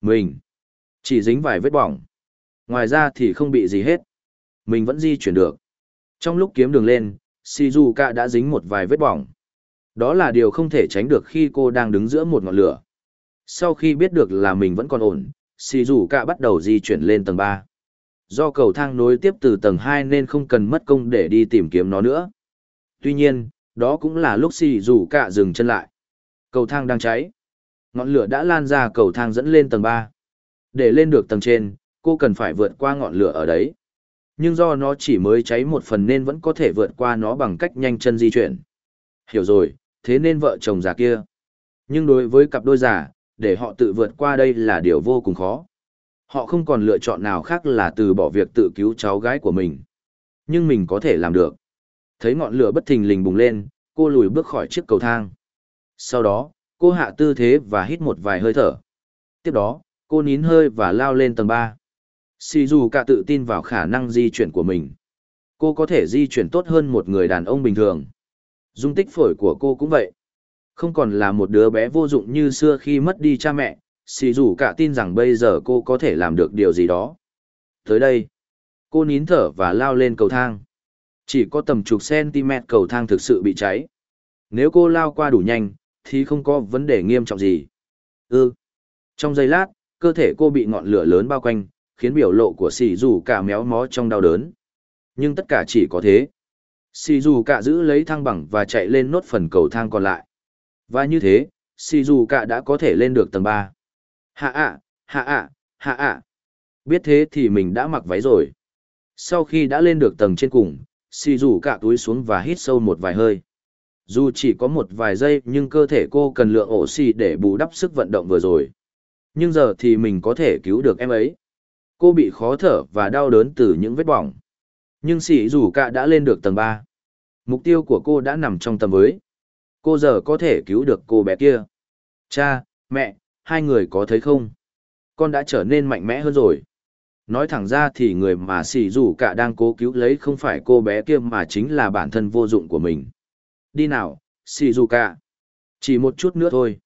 Mình chỉ dính vài vết bỏng. Ngoài ra thì không bị gì hết. Mình vẫn di chuyển được. Trong lúc kiếm đường lên, Shizuka đã dính một vài vết bỏng. Đó là điều không thể tránh được khi cô đang đứng giữa một ngọn lửa. Sau khi biết được là mình vẫn còn ổn, Shizuka bắt đầu di chuyển lên tầng 3 do cầu thang nối tiếp từ tầng 2 nên không cần mất công để đi tìm kiếm nó nữa. Tuy nhiên, đó cũng là lúc xì rủ cả dừng chân lại. Cầu thang đang cháy. Ngọn lửa đã lan ra cầu thang dẫn lên tầng 3. Để lên được tầng trên, cô cần phải vượt qua ngọn lửa ở đấy. Nhưng do nó chỉ mới cháy một phần nên vẫn có thể vượt qua nó bằng cách nhanh chân di chuyển. Hiểu rồi, thế nên vợ chồng già kia. Nhưng đối với cặp đôi già, để họ tự vượt qua đây là điều vô cùng khó. Họ không còn lựa chọn nào khác là từ bỏ việc tự cứu cháu gái của mình. Nhưng mình có thể làm được. Thấy ngọn lửa bất thình lình bùng lên, cô lùi bước khỏi chiếc cầu thang. Sau đó, cô hạ tư thế và hít một vài hơi thở. Tiếp đó, cô nín hơi và lao lên tầng 3. Shizuka dù cả tự tin vào khả năng di chuyển của mình. Cô có thể di chuyển tốt hơn một người đàn ông bình thường. Dung tích phổi của cô cũng vậy. Không còn là một đứa bé vô dụng như xưa khi mất đi cha mẹ, xì dù cả tin rằng bây giờ cô có thể làm được điều gì đó. Tới đây, cô nín thở và lao lên cầu thang. Chỉ có tầm chục cm cầu thang thực sự bị cháy. Nếu cô lao qua đủ nhanh, thì không có vấn đề nghiêm trọng gì. Ừ. Trong giây lát, cơ thể cô bị ngọn lửa lớn bao quanh, khiến biểu lộ của xì dù cả méo mó trong đau đớn. Nhưng tất cả chỉ có thế. Xì dù cả giữ lấy thăng bằng và chạy lên nốt phần cầu thang còn lại. Và như thế, cả đã có thể lên được tầng 3. Hạ ạ, hạ ạ, hạ ạ. Biết thế thì mình đã mặc váy rồi. Sau khi đã lên được tầng trên cùng, cả túi xuống và hít sâu một vài hơi. Dù chỉ có một vài giây nhưng cơ thể cô cần lượng oxy để bù đắp sức vận động vừa rồi. Nhưng giờ thì mình có thể cứu được em ấy. Cô bị khó thở và đau đớn từ những vết bỏng. Nhưng cả đã lên được tầng 3. Mục tiêu của cô đã nằm trong tầm với. Cô giờ có thể cứu được cô bé kia. Cha, mẹ, hai người có thấy không? Con đã trở nên mạnh mẽ hơn rồi. Nói thẳng ra thì người mà xì dù cả đang cố cứu lấy không phải cô bé kia mà chính là bản thân vô dụng của mình. Đi nào, xì dù cả. Chỉ một chút nữa thôi.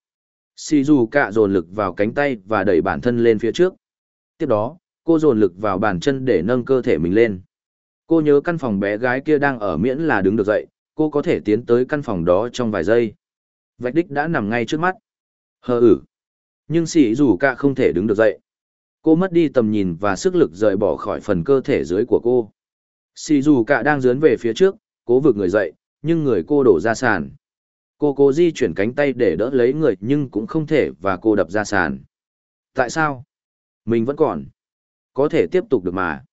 Xì dù cả dồn lực vào cánh tay và đẩy bản thân lên phía trước. Tiếp đó, cô dồn lực vào bàn chân để nâng cơ thể mình lên. Cô nhớ căn phòng bé gái kia đang ở miễn là đứng được dậy, cô có thể tiến tới căn phòng đó trong vài giây. Vạch đích đã nằm ngay trước mắt. Hờ ử. Nhưng xì dù cả không thể đứng được dậy. Cô mất đi tầm nhìn và sức lực rời bỏ khỏi phần cơ thể dưới của cô. Xì dù cả đang dướn về phía trước, cố vực người dậy, nhưng người cô đổ ra sàn. Cô cố di chuyển cánh tay để đỡ lấy người nhưng cũng không thể và cô đập ra sàn. Tại sao? Mình vẫn còn. Có thể tiếp tục được mà.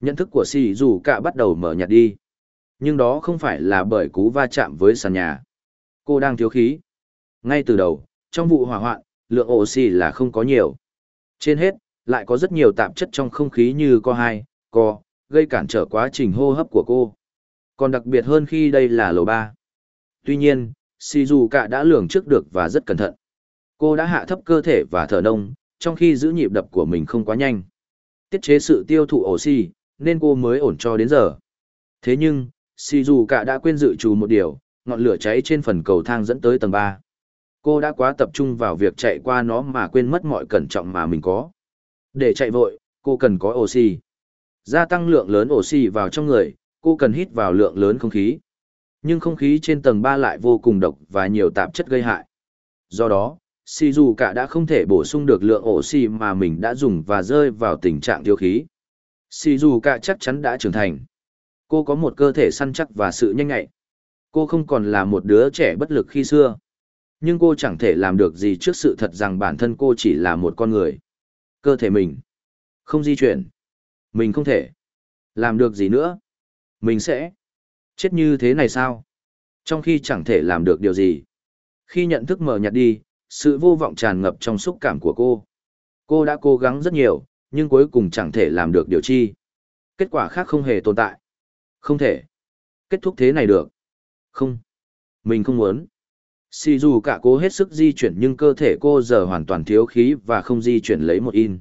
Nhận thức của xì dù cả bắt đầu mở nhạt đi. Nhưng đó không phải là bởi cú va chạm với sàn nhà. Cô đang thiếu khí. Ngay từ đầu, trong vụ hỏa hoạn, lượng oxy là không có nhiều. Trên hết, lại có rất nhiều tạp chất trong không khí như co hai, co, gây cản trở quá trình hô hấp của cô. Còn đặc biệt hơn khi đây là lầu ba. Tuy nhiên, Shizuka đã lường trước được và rất cẩn thận. Cô đã hạ thấp cơ thể và thở nông, trong khi giữ nhịp đập của mình không quá nhanh. Tiết chế sự tiêu thụ oxy, nên cô mới ổn cho đến giờ. Thế nhưng, Shizuka đã quên dự trù một điều, ngọn lửa cháy trên phần cầu thang dẫn tới tầng ba. Cô đã quá tập trung vào việc chạy qua nó mà quên mất mọi cẩn trọng mà mình có. Để chạy vội, cô cần có oxy. Gia tăng lượng lớn oxy vào trong người, cô cần hít vào lượng lớn không khí. Nhưng không khí trên tầng ba lại vô cùng độc và nhiều tạp chất gây hại. Do đó, Shizuka đã không thể bổ sung được lượng oxy mà mình đã dùng và rơi vào tình trạng thiếu khí. Shizuka chắc chắn đã trưởng thành. Cô có một cơ thể săn chắc và sự nhanh nhạy. Cô không còn là một đứa trẻ bất lực khi xưa. Nhưng cô chẳng thể làm được gì trước sự thật rằng bản thân cô chỉ là một con người. Cơ thể mình. Không di chuyển. Mình không thể. Làm được gì nữa. Mình sẽ. Chết như thế này sao? Trong khi chẳng thể làm được điều gì. Khi nhận thức mờ nhạt đi, sự vô vọng tràn ngập trong xúc cảm của cô. Cô đã cố gắng rất nhiều, nhưng cuối cùng chẳng thể làm được điều chi. Kết quả khác không hề tồn tại. Không thể. Kết thúc thế này được. Không. Mình không muốn. Xì dù cả cố hết sức di chuyển nhưng cơ thể cô giờ hoàn toàn thiếu khí và không di chuyển lấy một in.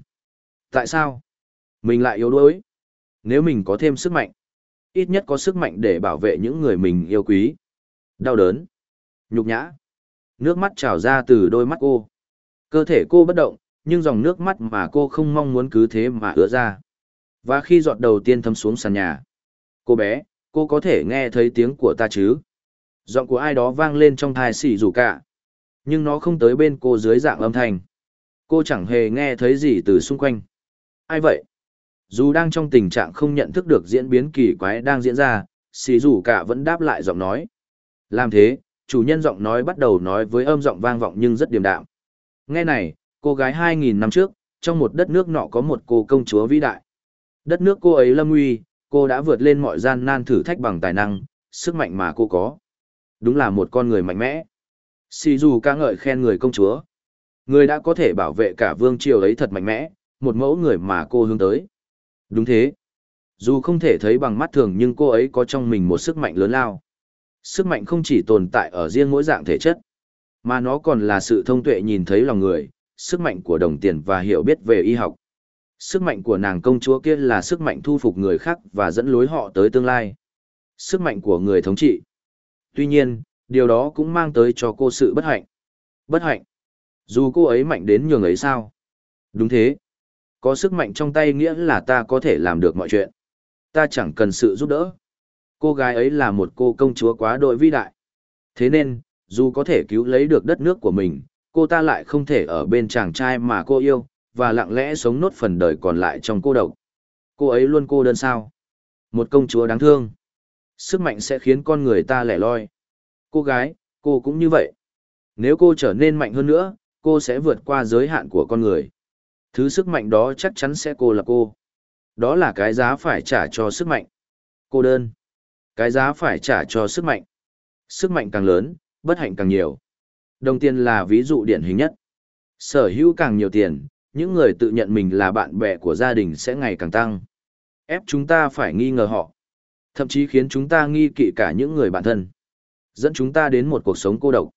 Tại sao? Mình lại yếu đuối. Nếu mình có thêm sức mạnh, ít nhất có sức mạnh để bảo vệ những người mình yêu quý. Đau đớn. Nhục nhã. Nước mắt trào ra từ đôi mắt cô. Cơ thể cô bất động, nhưng dòng nước mắt mà cô không mong muốn cứ thế mà ứa ra. Và khi giọt đầu tiên thấm xuống sàn nhà. Cô bé, cô có thể nghe thấy tiếng của ta chứ? Giọng của ai đó vang lên trong thai xì rủ cả. Nhưng nó không tới bên cô dưới dạng âm thanh. Cô chẳng hề nghe thấy gì từ xung quanh. Ai vậy? Dù đang trong tình trạng không nhận thức được diễn biến kỳ quái đang diễn ra, xì rủ cả vẫn đáp lại giọng nói. Làm thế, chủ nhân giọng nói bắt đầu nói với âm giọng vang vọng nhưng rất điềm đạm. Nghe này, cô gái 2.000 năm trước, trong một đất nước nọ có một cô công chúa vĩ đại. Đất nước cô ấy lâm nguy, cô đã vượt lên mọi gian nan thử thách bằng tài năng, sức mạnh mà cô có. Đúng là một con người mạnh mẽ. Sì dù ca ngợi khen người công chúa. Người đã có thể bảo vệ cả vương triều ấy thật mạnh mẽ, một mẫu người mà cô hướng tới. Đúng thế. Dù không thể thấy bằng mắt thường nhưng cô ấy có trong mình một sức mạnh lớn lao. Sức mạnh không chỉ tồn tại ở riêng mỗi dạng thể chất, mà nó còn là sự thông tuệ nhìn thấy lòng người, sức mạnh của đồng tiền và hiểu biết về y học. Sức mạnh của nàng công chúa kia là sức mạnh thu phục người khác và dẫn lối họ tới tương lai. Sức mạnh của người thống trị. Tuy nhiên, điều đó cũng mang tới cho cô sự bất hạnh. Bất hạnh. Dù cô ấy mạnh đến nhường ấy sao? Đúng thế. Có sức mạnh trong tay nghĩa là ta có thể làm được mọi chuyện. Ta chẳng cần sự giúp đỡ. Cô gái ấy là một cô công chúa quá đội vĩ đại. Thế nên, dù có thể cứu lấy được đất nước của mình, cô ta lại không thể ở bên chàng trai mà cô yêu, và lặng lẽ sống nốt phần đời còn lại trong cô độc. Cô ấy luôn cô đơn sao. Một công chúa đáng thương. Sức mạnh sẽ khiến con người ta lẻ loi. Cô gái, cô cũng như vậy. Nếu cô trở nên mạnh hơn nữa, cô sẽ vượt qua giới hạn của con người. Thứ sức mạnh đó chắc chắn sẽ cô là cô. Đó là cái giá phải trả cho sức mạnh. Cô đơn. Cái giá phải trả cho sức mạnh. Sức mạnh càng lớn, bất hạnh càng nhiều. Đồng tiền là ví dụ điển hình nhất. Sở hữu càng nhiều tiền, những người tự nhận mình là bạn bè của gia đình sẽ ngày càng tăng. Ép chúng ta phải nghi ngờ họ. Thậm chí khiến chúng ta nghi kỵ cả những người bạn thân. Dẫn chúng ta đến một cuộc sống cô độc.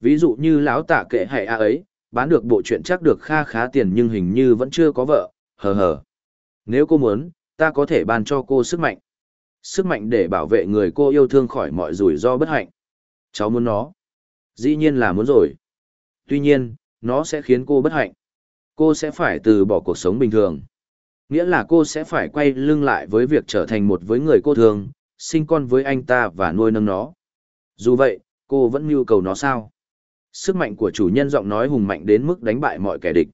Ví dụ như lão tạ kệ hay a ấy, bán được bộ chuyện chắc được kha khá tiền nhưng hình như vẫn chưa có vợ, hờ hờ. Nếu cô muốn, ta có thể ban cho cô sức mạnh. Sức mạnh để bảo vệ người cô yêu thương khỏi mọi rủi ro bất hạnh. Cháu muốn nó. Dĩ nhiên là muốn rồi. Tuy nhiên, nó sẽ khiến cô bất hạnh. Cô sẽ phải từ bỏ cuộc sống bình thường. Nghĩa là cô sẽ phải quay lưng lại với việc trở thành một với người cô thường, sinh con với anh ta và nuôi nâng nó. Dù vậy, cô vẫn nhu cầu nó sao? Sức mạnh của chủ nhân giọng nói hùng mạnh đến mức đánh bại mọi kẻ địch.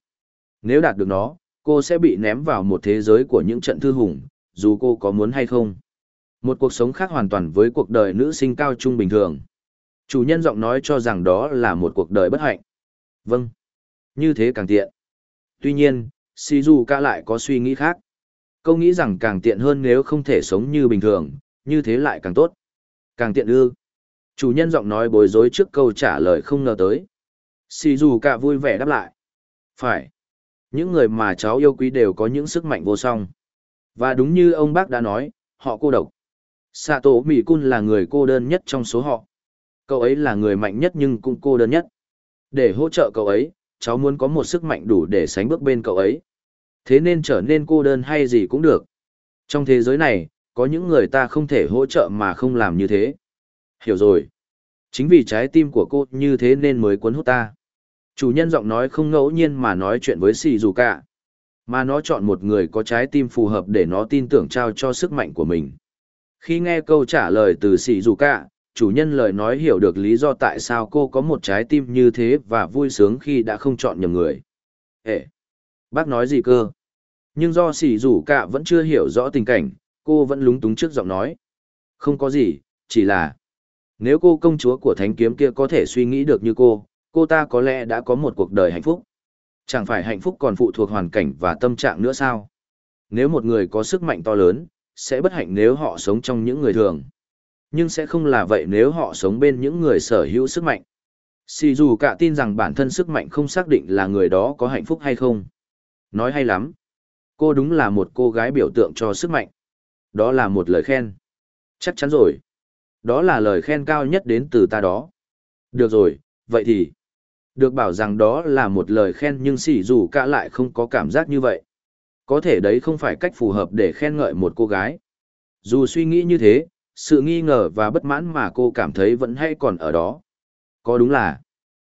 Nếu đạt được nó, cô sẽ bị ném vào một thế giới của những trận thư hùng, dù cô có muốn hay không. Một cuộc sống khác hoàn toàn với cuộc đời nữ sinh cao trung bình thường. Chủ nhân giọng nói cho rằng đó là một cuộc đời bất hạnh. Vâng. Như thế càng tiện. Tuy nhiên, Shizuka lại có suy nghĩ khác. Câu nghĩ rằng càng tiện hơn nếu không thể sống như bình thường, như thế lại càng tốt. Càng tiện ư. Chủ nhân giọng nói bối rối trước câu trả lời không ngờ tới. Shizuka vui vẻ đáp lại. Phải. Những người mà cháu yêu quý đều có những sức mạnh vô song. Và đúng như ông bác đã nói, họ cô độc. Sato cun là người cô đơn nhất trong số họ. Cậu ấy là người mạnh nhất nhưng cũng cô đơn nhất. Để hỗ trợ cậu ấy, cháu muốn có một sức mạnh đủ để sánh bước bên cậu ấy. Thế nên trở nên cô đơn hay gì cũng được. Trong thế giới này, có những người ta không thể hỗ trợ mà không làm như thế. Hiểu rồi. Chính vì trái tim của cô như thế nên mới cuốn hút ta. Chủ nhân giọng nói không ngẫu nhiên mà nói chuyện với xì dù cả. Mà nó chọn một người có trái tim phù hợp để nó tin tưởng trao cho sức mạnh của mình. Khi nghe câu trả lời từ xì dù cả, chủ nhân lời nói hiểu được lý do tại sao cô có một trái tim như thế và vui sướng khi đã không chọn nhầm người. Ê! Bác nói gì cơ? Nhưng do xì rủ cả vẫn chưa hiểu rõ tình cảnh, cô vẫn lúng túng trước giọng nói. Không có gì, chỉ là... Nếu cô công chúa của thánh kiếm kia có thể suy nghĩ được như cô, cô ta có lẽ đã có một cuộc đời hạnh phúc. Chẳng phải hạnh phúc còn phụ thuộc hoàn cảnh và tâm trạng nữa sao? Nếu một người có sức mạnh to lớn, sẽ bất hạnh nếu họ sống trong những người thường. Nhưng sẽ không là vậy nếu họ sống bên những người sở hữu sức mạnh. Sì dù cả tin rằng bản thân sức mạnh không xác định là người đó có hạnh phúc hay không. Nói hay lắm. Cô đúng là một cô gái biểu tượng cho sức mạnh. Đó là một lời khen. Chắc chắn rồi. Đó là lời khen cao nhất đến từ ta đó. Được rồi, vậy thì. Được bảo rằng đó là một lời khen nhưng xỉ dù cả lại không có cảm giác như vậy. Có thể đấy không phải cách phù hợp để khen ngợi một cô gái. Dù suy nghĩ như thế, sự nghi ngờ và bất mãn mà cô cảm thấy vẫn hay còn ở đó. Có đúng là,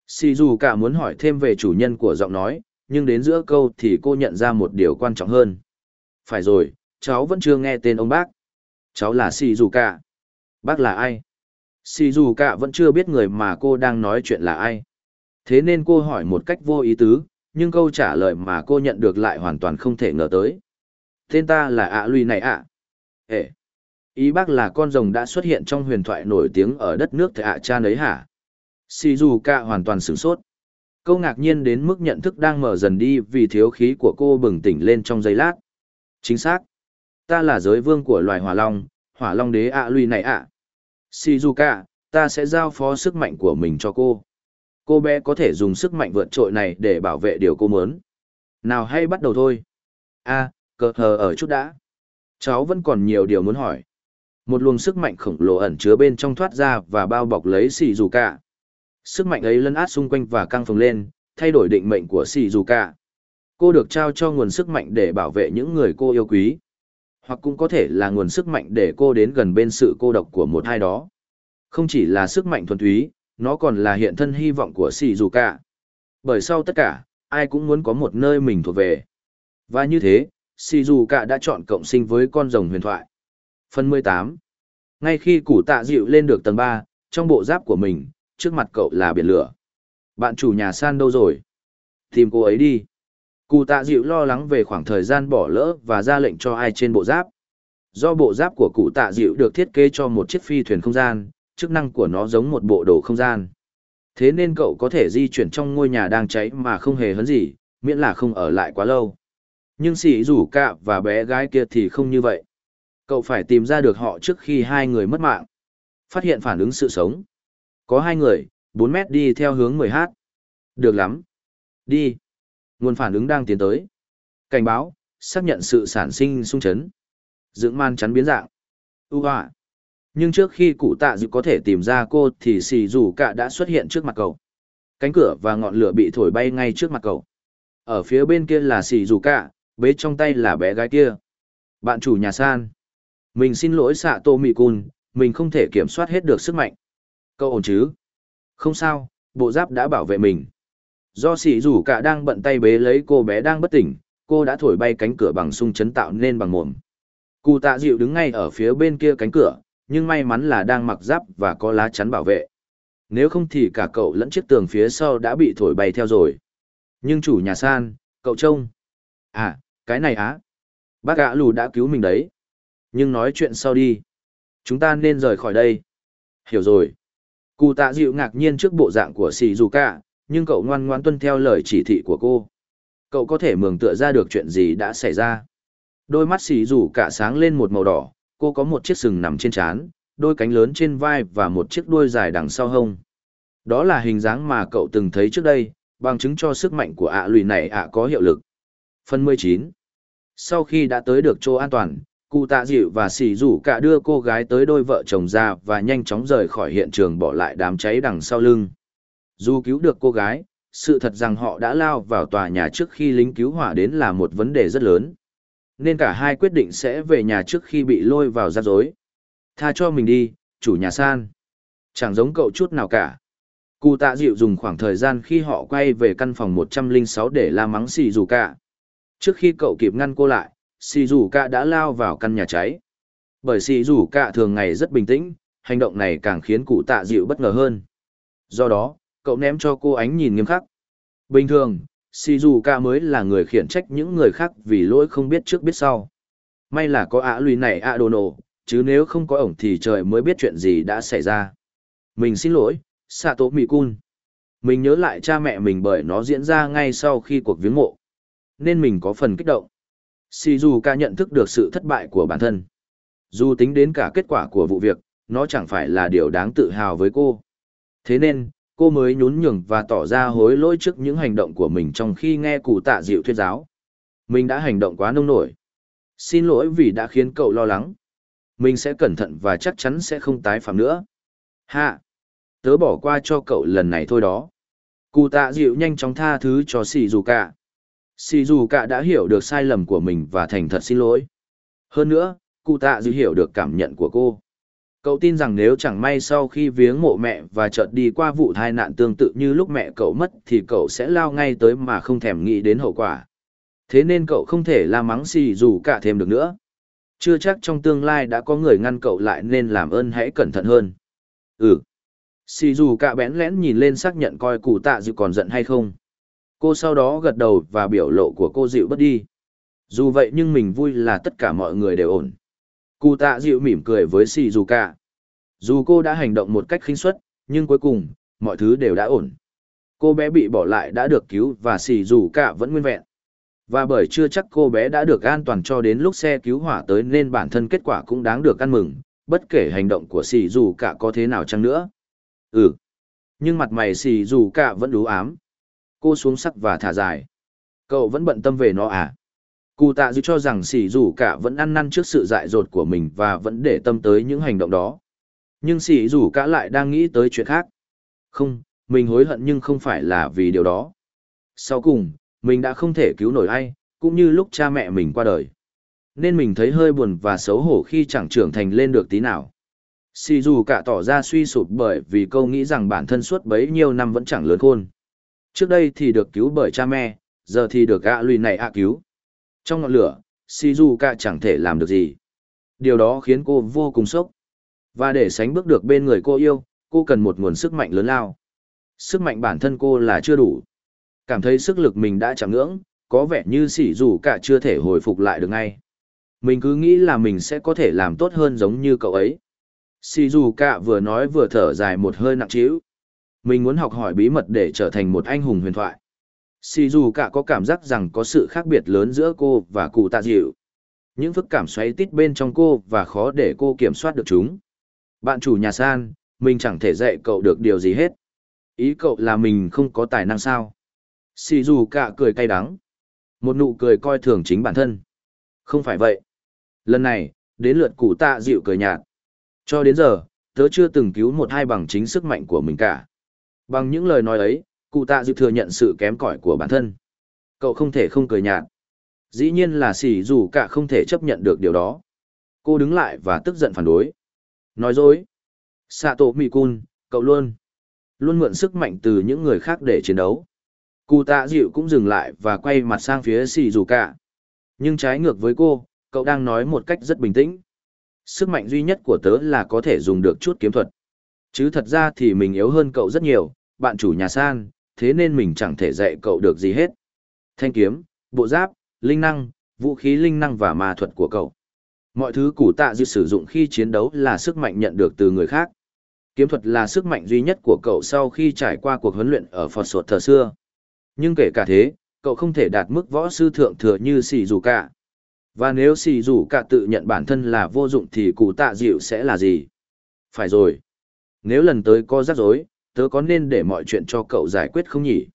xì dù cả muốn hỏi thêm về chủ nhân của giọng nói, nhưng đến giữa câu thì cô nhận ra một điều quan trọng hơn. Phải rồi, cháu vẫn chưa nghe tên ông bác. Cháu là xì dù cả. Bác là ai? Xì dù cả vẫn chưa biết người mà cô đang nói chuyện là ai. Thế nên cô hỏi một cách vô ý tứ, nhưng câu trả lời mà cô nhận được lại hoàn toàn không thể ngờ tới. Tên ta là ạ à Luy này ạ. À. Ê! Ý bác là con rồng đã xuất hiện trong huyền thoại nổi tiếng ở đất nước thệ ạ cha nấy hả? Shizuka hoàn toàn sửng sốt. Câu ngạc nhiên đến mức nhận thức đang mở dần đi vì thiếu khí của cô bừng tỉnh lên trong giây lát. Chính xác. Ta là giới vương của loài hỏa long, hỏa long đế ạ à Luy này ạ. Shizuka, ta sẽ giao phó sức mạnh của mình cho cô. Cô bé có thể dùng sức mạnh vượt trội này để bảo vệ điều cô muốn. Nào hay bắt đầu thôi. a à, cờ hờ ở chút đã. Cháu vẫn còn nhiều điều muốn hỏi. Một luồng sức mạnh khổng lồ ẩn chứa bên trong thoát ra và bao bọc lấy xì dù cả. Sức mạnh ấy lấn át xung quanh và căng phồng lên, thay đổi định mệnh của xì dù cả. Cô được trao cho nguồn sức mạnh để bảo vệ những người cô yêu quý. Hoặc cũng có thể là nguồn sức mạnh để cô đến gần bên sự cô độc của một ai đó. Không chỉ là sức mạnh thuần túy, nó còn là hiện thân hy vọng của xì dù cả. Bởi sau tất cả, ai cũng muốn có một nơi mình thuộc về. Và như thế, xì dù cả đã chọn cộng sinh với con rồng huyền thoại. Phần 18 Ngay khi củ tạ dịu lên được tầng 3, trong bộ giáp của mình, trước mặt cậu là biển lửa. Bạn chủ nhà san đâu rồi? Tìm cô ấy đi. Cụ tạ dịu lo lắng về khoảng thời gian bỏ lỡ và ra lệnh cho ai trên bộ giáp. Do bộ giáp của cụ tạ dịu được thiết kế cho một chiếc phi thuyền không gian, chức năng của nó giống một bộ đồ không gian. Thế nên cậu có thể di chuyển trong ngôi nhà đang cháy mà không hề hấn gì, miễn là không ở lại quá lâu. Nhưng sĩ rủ cạ và bé gái kia thì không như vậy. Cậu phải tìm ra được họ trước khi hai người mất mạng. Phát hiện phản ứng sự sống. Có hai người, 4 mét đi theo hướng 10H. Được lắm. Đi. Nguồn phản ứng đang tiến tới. Cảnh báo, xác nhận sự sản sinh sung chấn. Dưỡng man chắn biến dạng. Ú họa. Nhưng trước khi cụ tạ dự có thể tìm ra cô thì xì dù cả đã xuất hiện trước mặt cậu. Cánh cửa và ngọn lửa bị thổi bay ngay trước mặt cậu. Ở phía bên kia là xì dù cả, bế trong tay là bé gái kia. Bạn chủ nhà san. Mình xin lỗi xạ tô mì cun, mình không thể kiểm soát hết được sức mạnh. Cậu ổn chứ? Không sao, bộ giáp đã bảo vệ mình. Do sỉ rủ cả đang bận tay bế lấy cô bé đang bất tỉnh, cô đã thổi bay cánh cửa bằng sung chấn tạo nên bằng mồm. Cụ tạ dịu đứng ngay ở phía bên kia cánh cửa, nhưng may mắn là đang mặc giáp và có lá chắn bảo vệ. Nếu không thì cả cậu lẫn chiếc tường phía sau đã bị thổi bay theo rồi. Nhưng chủ nhà san, cậu trông. À, cái này á. Bác gã lù đã cứu mình đấy. Nhưng nói chuyện sau đi. Chúng ta nên rời khỏi đây. Hiểu rồi. Cụ tạ dịu ngạc nhiên trước bộ dạng của xì dù cả, nhưng cậu ngoan ngoan tuân theo lời chỉ thị của cô. Cậu có thể mường tựa ra được chuyện gì đã xảy ra. Đôi mắt xì dù cả sáng lên một màu đỏ, cô có một chiếc sừng nằm trên trán, đôi cánh lớn trên vai và một chiếc đuôi dài đằng sau hông. Đó là hình dáng mà cậu từng thấy trước đây, bằng chứng cho sức mạnh của ạ lùi này ạ có hiệu lực. Phần 19 Sau khi đã tới được chỗ an toàn, cụ tạ dịu và xì rủ cả đưa cô gái tới đôi vợ chồng ra và nhanh chóng rời khỏi hiện trường bỏ lại đám cháy đằng sau lưng. Dù cứu được cô gái, sự thật rằng họ đã lao vào tòa nhà trước khi lính cứu hỏa đến là một vấn đề rất lớn. Nên cả hai quyết định sẽ về nhà trước khi bị lôi vào rắc rối. Tha cho mình đi, chủ nhà san. Chẳng giống cậu chút nào cả. Cụ tạ dịu dùng khoảng thời gian khi họ quay về căn phòng 106 để la mắng xì dù cả. Trước khi cậu kịp ngăn cô lại, xì dù cả đã lao vào căn nhà cháy. Bởi xì dù cả thường ngày rất bình tĩnh, hành động này càng khiến cụ tạ dịu bất ngờ hơn. Do đó, cậu ném cho cô ánh nhìn nghiêm khắc. Bình thường, xì dù cả mới là người khiển trách những người khác vì lỗi không biết trước biết sau. May là có ả lùi này ạ đồ nổ, chứ nếu không có ổng thì trời mới biết chuyện gì đã xảy ra. Mình xin lỗi, Sato Mikun. Mình nhớ lại cha mẹ mình bởi nó diễn ra ngay sau khi cuộc viếng mộ. Nên mình có phần kích động. Shizuka nhận thức được sự thất bại của bản thân. Dù tính đến cả kết quả của vụ việc, nó chẳng phải là điều đáng tự hào với cô. Thế nên, cô mới nhún nhường và tỏ ra hối lỗi trước những hành động của mình trong khi nghe cụ tạ dịu thuyết giáo. Mình đã hành động quá nông nổi. Xin lỗi vì đã khiến cậu lo lắng. Mình sẽ cẩn thận và chắc chắn sẽ không tái phạm nữa. Hạ! Tớ bỏ qua cho cậu lần này thôi đó. Cụ tạ dịu nhanh chóng tha thứ cho xì Sì dù cả đã hiểu được sai lầm của mình và thành thật xin lỗi. Hơn nữa, cụ tạ dư hiểu được cảm nhận của cô. Cậu tin rằng nếu chẳng may sau khi viếng mộ mẹ và chợt đi qua vụ tai nạn tương tự như lúc mẹ cậu mất thì cậu sẽ lao ngay tới mà không thèm nghĩ đến hậu quả. Thế nên cậu không thể la mắng xì dù cả thêm được nữa. Chưa chắc trong tương lai đã có người ngăn cậu lại nên làm ơn hãy cẩn thận hơn. Ừ. Xì dù cả bén lén nhìn lên xác nhận coi cụ tạ dư còn giận hay không. Cô sau đó gật đầu và biểu lộ của cô dịu bất đi. Dù vậy nhưng mình vui là tất cả mọi người đều ổn. Cụ tạ dịu mỉm cười với xì dù cả. Dù cô đã hành động một cách khinh suất, nhưng cuối cùng, mọi thứ đều đã ổn. Cô bé bị bỏ lại đã được cứu và xì dù cả vẫn nguyên vẹn. Và bởi chưa chắc cô bé đã được an toàn cho đến lúc xe cứu hỏa tới nên bản thân kết quả cũng đáng được ăn mừng, bất kể hành động của xì dù cả có thế nào chăng nữa. Ừ. Nhưng mặt mày xì dù cả vẫn đủ ám. Cô xuống sắc và thả dài. Cậu vẫn bận tâm về nó à? Cụ tạ dư cho rằng Sỉ dù cả vẫn ăn năn trước sự dại dột của mình và vẫn để tâm tới những hành động đó. Nhưng Sỉ dù cả lại đang nghĩ tới chuyện khác. Không, mình hối hận nhưng không phải là vì điều đó. Sau cùng, mình đã không thể cứu nổi ai, cũng như lúc cha mẹ mình qua đời. Nên mình thấy hơi buồn và xấu hổ khi chẳng trưởng thành lên được tí nào. Xì dù cả tỏ ra suy sụp bởi vì câu nghĩ rằng bản thân suốt bấy nhiêu năm vẫn chẳng lớn khôn. Trước đây thì được cứu bởi cha mẹ, giờ thì được gã lùi này ạ cứu. Trong ngọn lửa, xì chẳng thể làm được gì. Điều đó khiến cô vô cùng sốc. Và để sánh bước được bên người cô yêu, cô cần một nguồn sức mạnh lớn lao. Sức mạnh bản thân cô là chưa đủ. Cảm thấy sức lực mình đã chạm ngưỡng, có vẻ như xỉ dù cả chưa thể hồi phục lại được ngay. Mình cứ nghĩ là mình sẽ có thể làm tốt hơn giống như cậu ấy. Xỉ dù cả vừa nói vừa thở dài một hơi nặng trĩu. Mình muốn học hỏi bí mật để trở thành một anh hùng huyền thoại. Xỉ dù cả có cảm giác rằng có sự khác biệt lớn giữa cô và cụ tạ dịu. Những phức cảm xoáy tít bên trong cô và khó để cô kiểm soát được chúng. Bạn chủ nhà san, mình chẳng thể dạy cậu được điều gì hết. Ý cậu là mình không có tài năng sao? Xì dù cả cười cay đắng. Một nụ cười coi thường chính bản thân. Không phải vậy. Lần này, đến lượt cụ tạ dịu cười nhạt. Cho đến giờ, tớ chưa từng cứu một hai bằng chính sức mạnh của mình cả. Bằng những lời nói ấy, cụ tạ dự thừa nhận sự kém cỏi của bản thân. Cậu không thể không cười nhạt. Dĩ nhiên là xỉ dù cả không thể chấp nhận được điều đó. Cô đứng lại và tức giận phản đối. Nói dối. Sato Cun, cậu luôn. Luôn mượn sức mạnh từ những người khác để chiến đấu. Cụ tạ dịu cũng dừng lại và quay mặt sang phía xì dù cả. Nhưng trái ngược với cô, cậu đang nói một cách rất bình tĩnh. Sức mạnh duy nhất của tớ là có thể dùng được chút kiếm thuật. Chứ thật ra thì mình yếu hơn cậu rất nhiều, bạn chủ nhà san, thế nên mình chẳng thể dạy cậu được gì hết. Thanh kiếm, bộ giáp, linh năng, vũ khí linh năng và ma thuật của cậu. Mọi thứ củ tạ dịu sử dụng khi chiến đấu là sức mạnh nhận được từ người khác. Kiếm thuật là sức mạnh duy nhất của cậu sau khi trải qua cuộc huấn luyện ở Phật Sột thờ xưa. Nhưng kể cả thế, cậu không thể đạt mức võ sư thượng thừa như xì dù cả. Và nếu xì dù cả tự nhận bản thân là vô dụng thì cụ tạ dịu sẽ là gì? Phải rồi. Nếu lần tới có rắc rối, tớ có nên để mọi chuyện cho cậu giải quyết không nhỉ?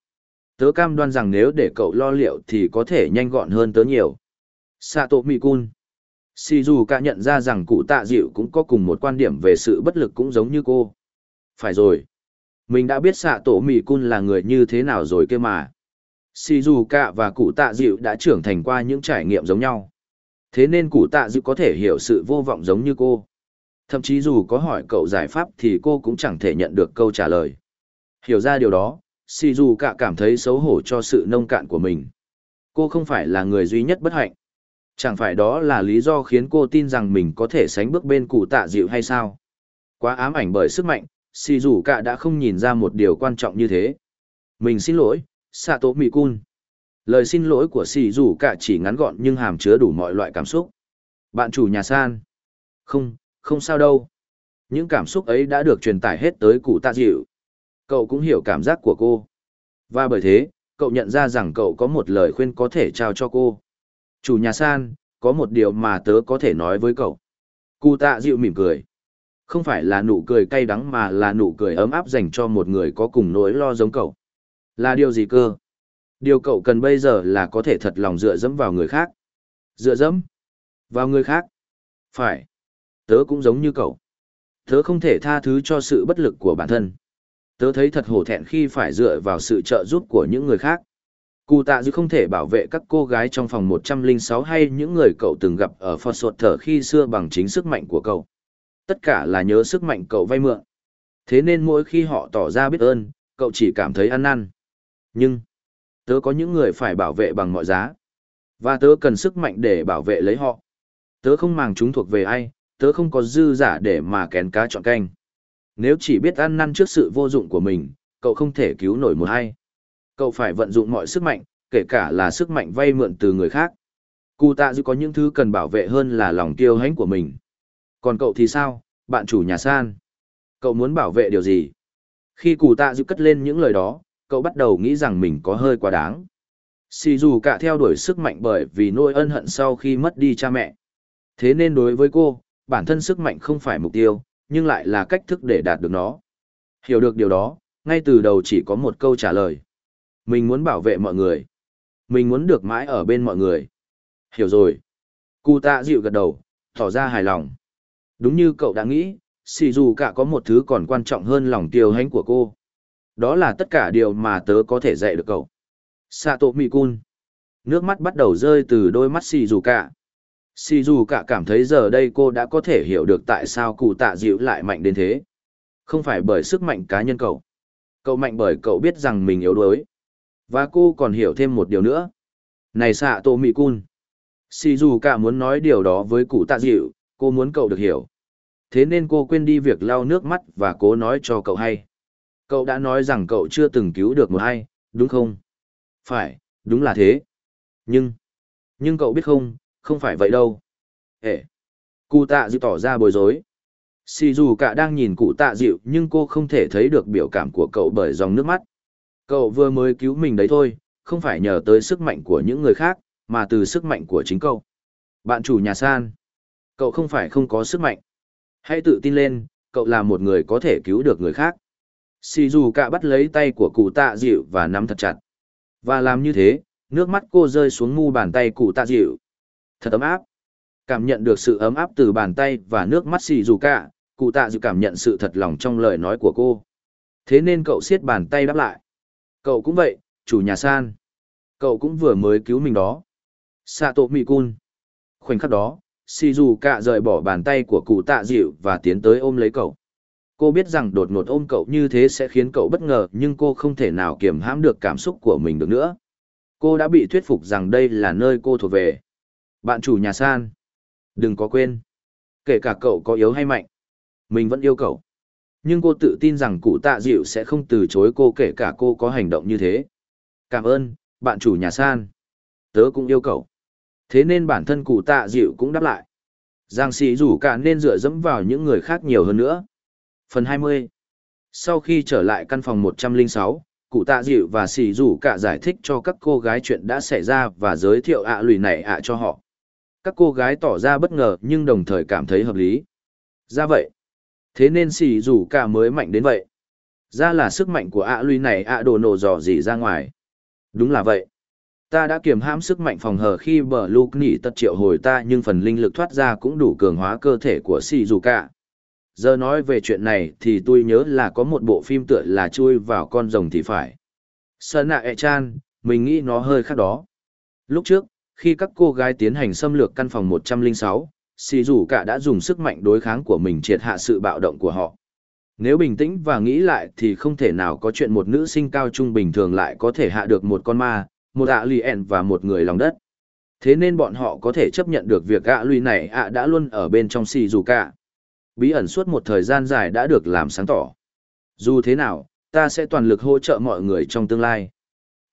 Tớ cam đoan rằng nếu để cậu lo liệu thì có thể nhanh gọn hơn tớ nhiều. Sato Mikun Shizuka nhận ra rằng cụ tạ dịu cũng có cùng một quan điểm về sự bất lực cũng giống như cô. Phải rồi. Mình đã biết xạ tổ mì cun là người như thế nào rồi kia mà. Shizuka và cụ tạ dịu đã trưởng thành qua những trải nghiệm giống nhau. Thế nên cụ tạ dịu có thể hiểu sự vô vọng giống như cô. Thậm chí dù có hỏi cậu giải pháp thì cô cũng chẳng thể nhận được câu trả lời. Hiểu ra điều đó, si dù cả cảm thấy xấu hổ cho sự nông cạn của mình. Cô không phải là người duy nhất bất hạnh. Chẳng phải đó là lý do khiến cô tin rằng mình có thể sánh bước bên cụ tạ dịu hay sao? Quá ám ảnh bởi sức mạnh, si dù cả đã không nhìn ra một điều quan trọng như thế. Mình xin lỗi, Sato Mikun. Lời xin lỗi của si dù cả chỉ ngắn gọn nhưng hàm chứa đủ mọi loại cảm xúc. Bạn chủ nhà san. Không, không sao đâu. Những cảm xúc ấy đã được truyền tải hết tới cụ tạ dịu. Cậu cũng hiểu cảm giác của cô. Và bởi thế, cậu nhận ra rằng cậu có một lời khuyên có thể trao cho cô. Chủ nhà san, có một điều mà tớ có thể nói với cậu. Cụ tạ dịu mỉm cười. Không phải là nụ cười cay đắng mà là nụ cười ấm áp dành cho một người có cùng nỗi lo giống cậu. Là điều gì cơ? Điều cậu cần bây giờ là có thể thật lòng dựa dẫm vào người khác. Dựa dẫm? Vào người khác? Phải. Tớ cũng giống như cậu. Tớ không thể tha thứ cho sự bất lực của bản thân. Tớ thấy thật hổ thẹn khi phải dựa vào sự trợ giúp của những người khác. Cụ tạ dư không thể bảo vệ các cô gái trong phòng 106 hay những người cậu từng gặp ở Phật Sột Thở khi xưa bằng chính sức mạnh của cậu. Tất cả là nhớ sức mạnh cậu vay mượn. Thế nên mỗi khi họ tỏ ra biết ơn, cậu chỉ cảm thấy ăn năn. Nhưng, tớ có những người phải bảo vệ bằng mọi giá. Và tớ cần sức mạnh để bảo vệ lấy họ. Tớ không màng chúng thuộc về ai, tớ không có dư giả để mà kén cá chọn canh. Nếu chỉ biết ăn năn trước sự vô dụng của mình, cậu không thể cứu nổi một ai. Cậu phải vận dụng mọi sức mạnh, kể cả là sức mạnh vay mượn từ người khác. Cụ tạ dư có những thứ cần bảo vệ hơn là lòng tiêu hãnh của mình. Còn cậu thì sao, bạn chủ nhà san? Cậu muốn bảo vệ điều gì? Khi cụ tạ dư cất lên những lời đó, cậu bắt đầu nghĩ rằng mình có hơi quá đáng. Xì dù cả theo đuổi sức mạnh bởi vì nỗi ân hận sau khi mất đi cha mẹ. Thế nên đối với cô, bản thân sức mạnh không phải mục tiêu, nhưng lại là cách thức để đạt được nó. Hiểu được điều đó, ngay từ đầu chỉ có một câu trả lời. Mình muốn bảo vệ mọi người. Mình muốn được mãi ở bên mọi người. Hiểu rồi. Cụ tạ dịu gật đầu, tỏ ra hài lòng. Đúng như cậu đã nghĩ, xì dù cả có một thứ còn quan trọng hơn lòng tiêu hánh của cô. Đó là tất cả điều mà tớ có thể dạy được cậu. Sato Mikun. Nước mắt bắt đầu rơi từ đôi mắt xì dù cả. Xì dù cả cảm thấy giờ đây cô đã có thể hiểu được tại sao cụ tạ dịu lại mạnh đến thế. Không phải bởi sức mạnh cá nhân cậu. Cậu mạnh bởi cậu biết rằng mình yếu đuối. Và cô còn hiểu thêm một điều nữa. Này xạ tổ mị cun. Xì dù cả muốn nói điều đó với cụ tạ dịu, cô muốn cậu được hiểu. Thế nên cô quên đi việc lau nước mắt và cố nói cho cậu hay. Cậu đã nói rằng cậu chưa từng cứu được một ai, đúng không? Phải, đúng là thế. Nhưng, nhưng cậu biết không, không phải vậy đâu. Ê! Cụ tạ dịu tỏ ra bối rối. Xì dù cả đang nhìn cụ tạ dịu nhưng cô không thể thấy được biểu cảm của cậu bởi dòng nước mắt. Cậu vừa mới cứu mình đấy thôi, không phải nhờ tới sức mạnh của những người khác, mà từ sức mạnh của chính cậu. Bạn chủ nhà san. Cậu không phải không có sức mạnh. Hãy tự tin lên, cậu là một người có thể cứu được người khác. Xì dù cả bắt lấy tay của cụ tạ dịu và nắm thật chặt. Và làm như thế, nước mắt cô rơi xuống mu bàn tay cụ tạ dịu. Thật ấm áp. Cảm nhận được sự ấm áp từ bàn tay và nước mắt xì dù cả, cụ tạ dự cảm nhận sự thật lòng trong lời nói của cô. Thế nên cậu siết bàn tay đáp lại. Cậu cũng vậy, chủ nhà san. Cậu cũng vừa mới cứu mình đó. Sato Mikun. Khoảnh khắc đó, Shizuka rời bỏ bàn tay của cụ tạ dịu và tiến tới ôm lấy cậu. Cô biết rằng đột ngột ôm cậu như thế sẽ khiến cậu bất ngờ nhưng cô không thể nào kiềm hãm được cảm xúc của mình được nữa. Cô đã bị thuyết phục rằng đây là nơi cô thuộc về. Bạn chủ nhà san. Đừng có quên. Kể cả cậu có yếu hay mạnh. Mình vẫn yêu cậu. Nhưng cô tự tin rằng cụ tạ dịu sẽ không từ chối cô kể cả cô có hành động như thế. Cảm ơn, bạn chủ nhà san. Tớ cũng yêu cậu. Thế nên bản thân cụ tạ dịu cũng đáp lại. Giang sĩ rủ cả nên dựa dẫm vào những người khác nhiều hơn nữa. Phần 20 Sau khi trở lại căn phòng 106, cụ tạ dịu và sĩ rủ cả giải thích cho các cô gái chuyện đã xảy ra và giới thiệu ạ lùi này ạ cho họ. Các cô gái tỏ ra bất ngờ nhưng đồng thời cảm thấy hợp lý. Ra vậy. Thế nên xì rủ cả mới mạnh đến vậy. Ra là sức mạnh của ạ luy này ạ đồ nổ dò gì ra ngoài. Đúng là vậy. Ta đã kiềm hãm sức mạnh phòng hờ khi bờ lục nỉ tật triệu hồi ta nhưng phần linh lực thoát ra cũng đủ cường hóa cơ thể của xì dù cả. Giờ nói về chuyện này thì tôi nhớ là có một bộ phim tựa là chui vào con rồng thì phải. Sơn ạ e chan, mình nghĩ nó hơi khác đó. Lúc trước, khi các cô gái tiến hành xâm lược căn phòng 106, xì dù cả đã dùng sức mạnh đối kháng của mình triệt hạ sự bạo động của họ. Nếu bình tĩnh và nghĩ lại thì không thể nào có chuyện một nữ sinh cao trung bình thường lại có thể hạ được một con ma, một ạ lì ẻn và một người lòng đất. Thế nên bọn họ có thể chấp nhận được việc ạ lùi này ạ đã luôn ở bên trong xì dù cả. Bí ẩn suốt một thời gian dài đã được làm sáng tỏ. Dù thế nào, ta sẽ toàn lực hỗ trợ mọi người trong tương lai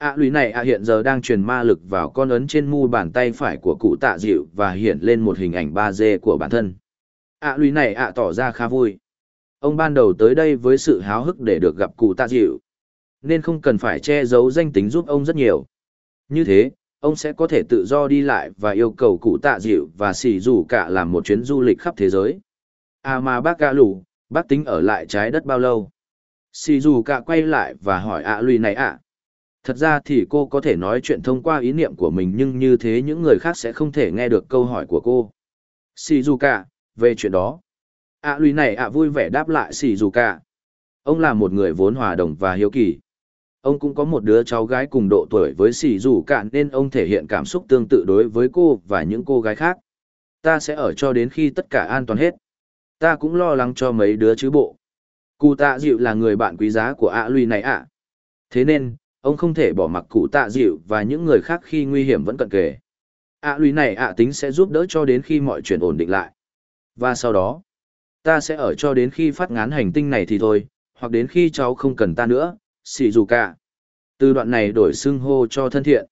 ạ lùi này ạ hiện giờ đang truyền ma lực vào con ấn trên mu bàn tay phải của cụ tạ dịu và hiện lên một hình ảnh 3D của bản thân. ạ lùi này ạ tỏ ra khá vui. Ông ban đầu tới đây với sự háo hức để được gặp cụ tạ dịu. Nên không cần phải che giấu danh tính giúp ông rất nhiều. Như thế, ông sẽ có thể tự do đi lại và yêu cầu cụ tạ dịu và xì rủ cả làm một chuyến du lịch khắp thế giới. À mà bác gã lù, bác tính ở lại trái đất bao lâu? Xì rủ cả quay lại và hỏi ạ lùi này ạ. Thật ra thì cô có thể nói chuyện thông qua ý niệm của mình nhưng như thế những người khác sẽ không thể nghe được câu hỏi của cô. Shizuka, cả, về chuyện đó. ạ à lùi này ạ vui vẻ đáp lại Shizuka. cả. Ông là một người vốn hòa đồng và hiếu kỳ ông cũng có một đứa cháu gái cùng độ tuổi với Shizuka cạn nên ông thể hiện cảm xúc tương tự đối với cô và những cô gái khác ta sẽ ở cho đến khi tất cả an toàn hết ta cũng lo lắng cho mấy đứa chứ bộ cụ tạ dịu là người bạn quý giá của ạ à này ạ thế nên ông không thể bỏ mặc cụ tạ dịu và những người khác khi nguy hiểm vẫn cận kề ạ à này ạ tính sẽ giúp đỡ cho đến khi mọi chuyện ổn định lại và sau đó ta sẽ ở cho đến khi phát ngán hành tinh này thì thôi hoặc đến khi cháu không cần ta nữa xì dù cả. Từ đoạn này đổi xưng hô cho thân thiện.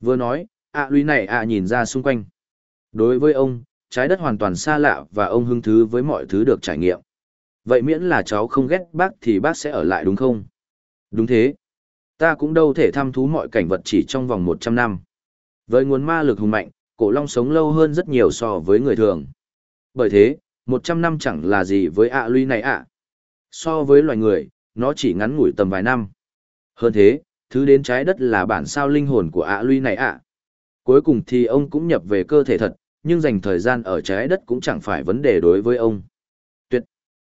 Vừa nói, ạ à này ạ nhìn ra xung quanh. Đối với ông, trái đất hoàn toàn xa lạ và ông hứng thứ với mọi thứ được trải nghiệm. Vậy miễn là cháu không ghét bác thì bác sẽ ở lại đúng không? Đúng thế. Ta cũng đâu thể thăm thú mọi cảnh vật chỉ trong vòng 100 năm. Với nguồn ma lực hùng mạnh, cổ long sống lâu hơn rất nhiều so với người thường. Bởi thế, 100 năm chẳng là gì với ạ à này ạ. So với loài người, nó chỉ ngắn ngủi tầm vài năm. Hơn thế, thứ đến trái đất là bản sao linh hồn của ạ Luy này ạ. Cuối cùng thì ông cũng nhập về cơ thể thật, nhưng dành thời gian ở trái đất cũng chẳng phải vấn đề đối với ông. Tuyệt!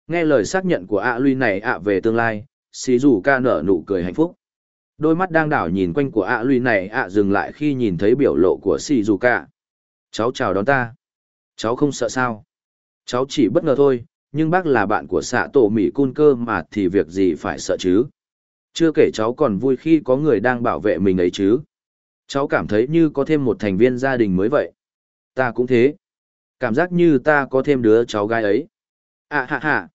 Nghe lời xác nhận của ạ Luy này ạ về tương lai, xí dù ca nở nụ cười hạnh phúc. Đôi mắt đang đảo nhìn quanh của ạ Luy này ạ dừng lại khi nhìn thấy biểu lộ của xì dù cả Cháu chào đón ta. Cháu không sợ sao? Cháu chỉ bất ngờ thôi, nhưng bác là bạn của xạ tổ Mỹ cun cơ mà thì việc gì phải sợ chứ? Chưa kể cháu còn vui khi có người đang bảo vệ mình ấy chứ. Cháu cảm thấy như có thêm một thành viên gia đình mới vậy. Ta cũng thế. Cảm giác như ta có thêm đứa cháu gái ấy. À hạ hạ.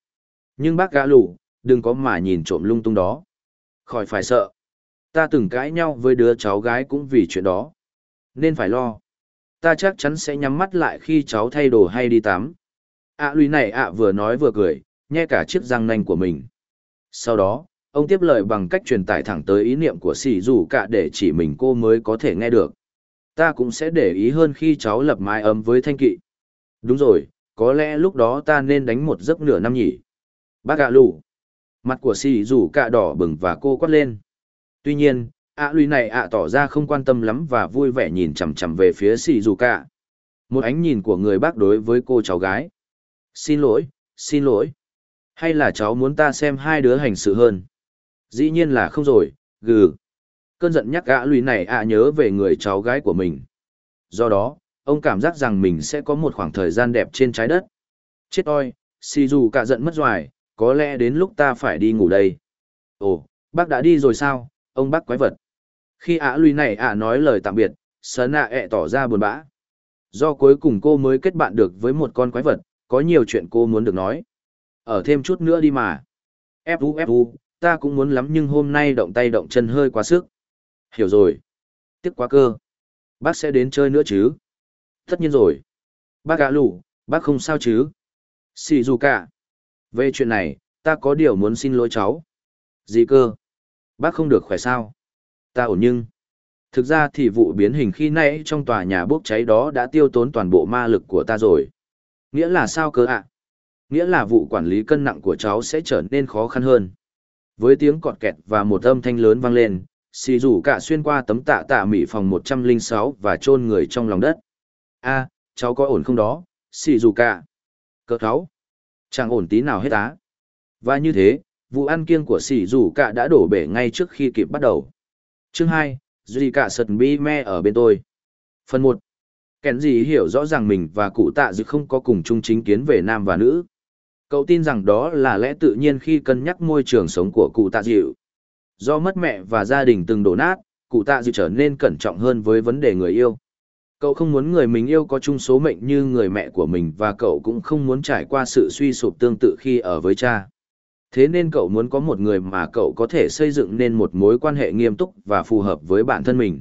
Nhưng bác gã lủ, đừng có mà nhìn trộm lung tung đó. Khỏi phải sợ. Ta từng cãi nhau với đứa cháu gái cũng vì chuyện đó. Nên phải lo. Ta chắc chắn sẽ nhắm mắt lại khi cháu thay đồ hay đi tắm. ạ à, này ạ vừa nói vừa cười, nhe cả chiếc răng nanh của mình. Sau đó, ông tiếp lời bằng cách truyền tải thẳng tới ý niệm của sỉ dù cả để chỉ mình cô mới có thể nghe được ta cũng sẽ để ý hơn khi cháu lập mái ấm với thanh kỵ đúng rồi có lẽ lúc đó ta nên đánh một giấc nửa năm nhỉ bác ạ lù mặt của sỉ dù cả đỏ bừng và cô quát lên tuy nhiên ạ lùi này ạ tỏ ra không quan tâm lắm và vui vẻ nhìn chằm chằm về phía sỉ dù cả một ánh nhìn của người bác đối với cô cháu gái xin lỗi xin lỗi hay là cháu muốn ta xem hai đứa hành sự hơn Dĩ nhiên là không rồi, gừ. Cơn giận nhắc gã lùi này ạ nhớ về người cháu gái của mình. Do đó, ông cảm giác rằng mình sẽ có một khoảng thời gian đẹp trên trái đất. Chết oi, si dù cả giận mất doài, có lẽ đến lúc ta phải đi ngủ đây. Ồ, bác đã đi rồi sao, ông bác quái vật. Khi ả lùi này ả nói lời tạm biệt, sơn nạ ẹ tỏ ra buồn bã. Do cuối cùng cô mới kết bạn được với một con quái vật, có nhiều chuyện cô muốn được nói. Ở thêm chút nữa đi mà. Fu fu, ta cũng muốn lắm nhưng hôm nay động tay động chân hơi quá sức. Hiểu rồi. Tiếc quá cơ. Bác sẽ đến chơi nữa chứ? Tất nhiên rồi. Bác gã lủ, bác không sao chứ? Xì dù cả. Về chuyện này, ta có điều muốn xin lỗi cháu. Gì cơ? Bác không được khỏe sao? Ta ổn nhưng... Thực ra thì vụ biến hình khi nãy trong tòa nhà bốc cháy đó đã tiêu tốn toàn bộ ma lực của ta rồi. Nghĩa là sao cơ ạ? Nghĩa là vụ quản lý cân nặng của cháu sẽ trở nên khó khăn hơn. Với tiếng cọt kẹt và một âm thanh lớn vang lên, xì rủ cả xuyên qua tấm tạ tạ mỉ phòng 106 và chôn người trong lòng đất. a cháu có ổn không đó, xì rủ cả. Cờ cháu. Chẳng ổn tí nào hết á. Và như thế, vụ ăn kiêng của Sỉ Dù cả đã đổ bể ngay trước khi kịp bắt đầu. Chương 2, Duy cả sật bi me ở bên tôi. Phần 1. Kèn gì hiểu rõ ràng mình và cụ tạ dự không có cùng chung chính kiến về nam và nữ. Cậu tin rằng đó là lẽ tự nhiên khi cân nhắc môi trường sống của cụ tạ dịu. Do mất mẹ và gia đình từng đổ nát, cụ tạ dịu trở nên cẩn trọng hơn với vấn đề người yêu. Cậu không muốn người mình yêu có chung số mệnh như người mẹ của mình và cậu cũng không muốn trải qua sự suy sụp tương tự khi ở với cha. Thế nên cậu muốn có một người mà cậu có thể xây dựng nên một mối quan hệ nghiêm túc và phù hợp với bản thân mình.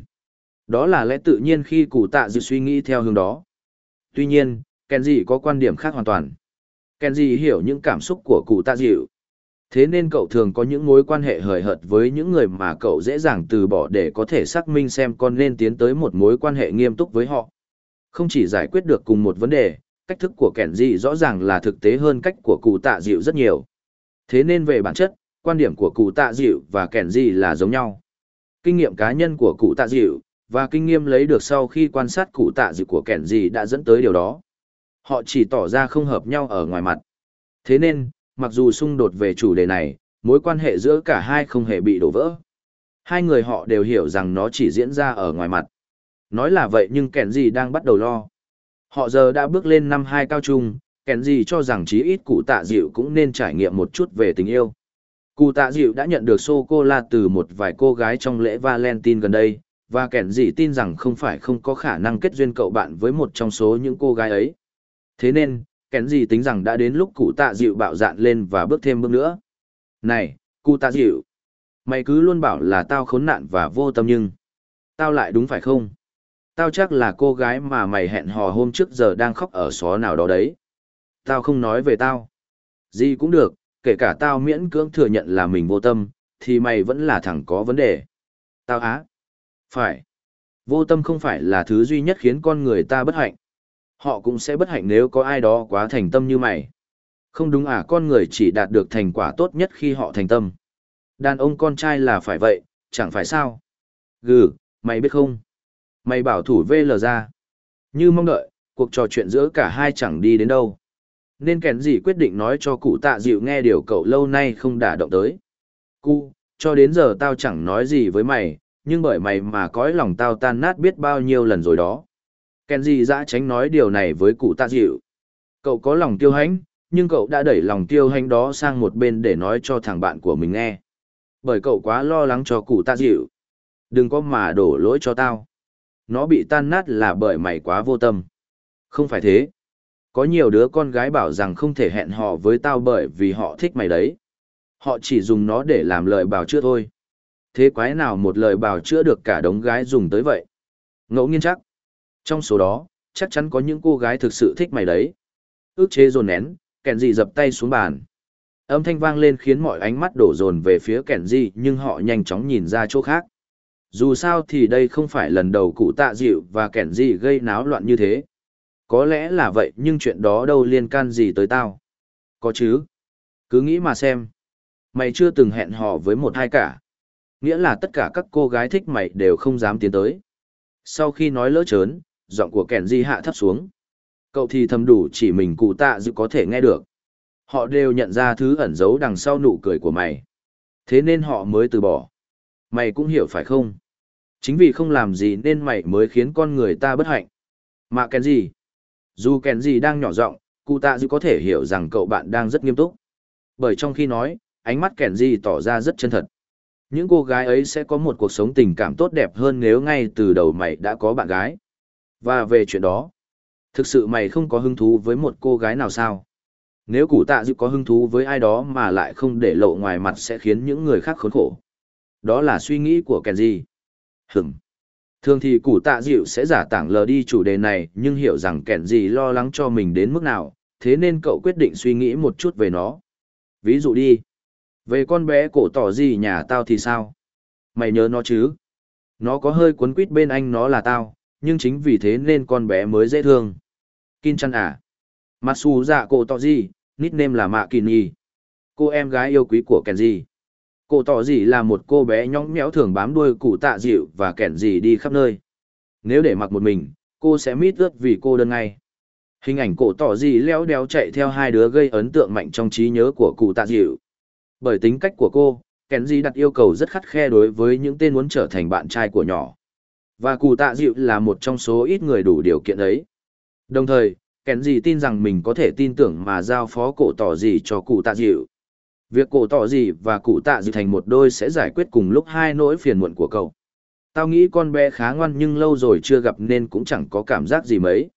Đó là lẽ tự nhiên khi cụ tạ dịu suy nghĩ theo hướng đó. Tuy nhiên, Kenji có quan điểm khác hoàn toàn. Kenji hiểu những cảm xúc của cụ tạ dịu. Thế nên cậu thường có những mối quan hệ hời hợt với những người mà cậu dễ dàng từ bỏ để có thể xác minh xem con nên tiến tới một mối quan hệ nghiêm túc với họ. Không chỉ giải quyết được cùng một vấn đề, cách thức của Kenji rõ ràng là thực tế hơn cách của cụ tạ dịu rất nhiều. Thế nên về bản chất, quan điểm của cụ tạ dịu và Kenji là giống nhau. Kinh nghiệm cá nhân của cụ tạ dịu, và kinh nghiệm lấy được sau khi quan sát cụ tạ dịu của Kenji đã dẫn tới điều đó. Họ chỉ tỏ ra không hợp nhau ở ngoài mặt. Thế nên, mặc dù xung đột về chủ đề này, mối quan hệ giữa cả hai không hề bị đổ vỡ. Hai người họ đều hiểu rằng nó chỉ diễn ra ở ngoài mặt. Nói là vậy nhưng kẻn gì đang bắt đầu lo. Họ giờ đã bước lên năm hai cao trung, kèn gì cho rằng chí ít cụ tạ dịu cũng nên trải nghiệm một chút về tình yêu. Cụ tạ dịu đã nhận được sô-cô-la từ một vài cô gái trong lễ Valentine gần đây, và kẻn gì tin rằng không phải không có khả năng kết duyên cậu bạn với một trong số những cô gái ấy. Thế nên, kén gì tính rằng đã đến lúc cụ tạ dịu bạo dạn lên và bước thêm bước nữa. Này, cụ tạ dịu, mày cứ luôn bảo là tao khốn nạn và vô tâm nhưng, tao lại đúng phải không? Tao chắc là cô gái mà mày hẹn hò hôm trước giờ đang khóc ở xó nào đó đấy. Tao không nói về tao. Gì cũng được, kể cả tao miễn cưỡng thừa nhận là mình vô tâm, thì mày vẫn là thằng có vấn đề. Tao á? Phải. Vô tâm không phải là thứ duy nhất khiến con người ta bất hạnh. Họ cũng sẽ bất hạnh nếu có ai đó quá thành tâm như mày. Không đúng à con người chỉ đạt được thành quả tốt nhất khi họ thành tâm. Đàn ông con trai là phải vậy, chẳng phải sao. Gừ, mày biết không? Mày bảo thủ VL ra. Như mong đợi, cuộc trò chuyện giữa cả hai chẳng đi đến đâu. Nên kèn gì quyết định nói cho cụ tạ dịu nghe điều cậu lâu nay không đả động tới. Cụ, cho đến giờ tao chẳng nói gì với mày, nhưng bởi mày mà cõi lòng tao tan nát biết bao nhiêu lần rồi đó. Kèn gì dã tránh nói điều này với cụ tạ dịu. Cậu có lòng tiêu hãnh, nhưng cậu đã đẩy lòng tiêu hãnh đó sang một bên để nói cho thằng bạn của mình nghe. Bởi cậu quá lo lắng cho cụ tạ dịu. Đừng có mà đổ lỗi cho tao. Nó bị tan nát là bởi mày quá vô tâm. Không phải thế. Có nhiều đứa con gái bảo rằng không thể hẹn hò với tao bởi vì họ thích mày đấy. Họ chỉ dùng nó để làm lời bào chữa thôi. Thế quái nào một lời bào chữa được cả đống gái dùng tới vậy? Ngẫu nhiên chắc. Trong số đó, chắc chắn có những cô gái thực sự thích mày đấy. Ước chế dồn nén, kèn gì dập tay xuống bàn. Âm thanh vang lên khiến mọi ánh mắt đổ dồn về phía kèn gì nhưng họ nhanh chóng nhìn ra chỗ khác. Dù sao thì đây không phải lần đầu cụ tạ dịu và kẻn gì gây náo loạn như thế. Có lẽ là vậy nhưng chuyện đó đâu liên can gì tới tao. Có chứ. Cứ nghĩ mà xem. Mày chưa từng hẹn hò với một hai cả. Nghĩa là tất cả các cô gái thích mày đều không dám tiến tới. Sau khi nói lỡ trớn, giọng của kẻn di hạ thấp xuống. Cậu thì thầm đủ chỉ mình cụ tạ dự có thể nghe được. Họ đều nhận ra thứ ẩn giấu đằng sau nụ cười của mày. Thế nên họ mới từ bỏ. Mày cũng hiểu phải không? Chính vì không làm gì nên mày mới khiến con người ta bất hạnh. Mà kèn gì? Dù kèn gì đang nhỏ giọng, cụ tạ dư có thể hiểu rằng cậu bạn đang rất nghiêm túc. Bởi trong khi nói, ánh mắt kèn gì tỏ ra rất chân thật. Những cô gái ấy sẽ có một cuộc sống tình cảm tốt đẹp hơn nếu ngay từ đầu mày đã có bạn gái. Và về chuyện đó, thực sự mày không có hứng thú với một cô gái nào sao? Nếu cụ tạ dư có hứng thú với ai đó mà lại không để lộ ngoài mặt sẽ khiến những người khác khốn khổ. Đó là suy nghĩ của Kenji. Hửm. Thường thì củ tạ dịu sẽ giả tảng lờ đi chủ đề này nhưng hiểu rằng kẻn gì lo lắng cho mình đến mức nào, thế nên cậu quyết định suy nghĩ một chút về nó. Ví dụ đi. Về con bé cổ tỏ gì nhà tao thì sao? Mày nhớ nó chứ? Nó có hơi cuốn quýt bên anh nó là tao, nhưng chính vì thế nên con bé mới dễ thương. Kin chăn à? Masu dạ cổ tỏ gì, nickname là Mạ Kỳ Nhi. Cô em gái yêu quý của Kenji. Cổ tỏ gì là một cô bé nhõng nhẽo thường bám đuôi cụ tạ dịu và kẻn gì đi khắp nơi. Nếu để mặc một mình, cô sẽ mít ướt vì cô đơn ngay. Hình ảnh cổ tỏ gì leo đeo chạy theo hai đứa gây ấn tượng mạnh trong trí nhớ của cụ tạ dịu. Bởi tính cách của cô, kẻn gì đặt yêu cầu rất khắt khe đối với những tên muốn trở thành bạn trai của nhỏ. Và cụ tạ dịu là một trong số ít người đủ điều kiện ấy. Đồng thời, kẻn gì tin rằng mình có thể tin tưởng mà giao phó cổ tỏ gì cho cụ tạ dịu. Việc cổ tỏ gì và cụ tạ gì thành một đôi sẽ giải quyết cùng lúc hai nỗi phiền muộn của cậu. Tao nghĩ con bé khá ngoan nhưng lâu rồi chưa gặp nên cũng chẳng có cảm giác gì mấy.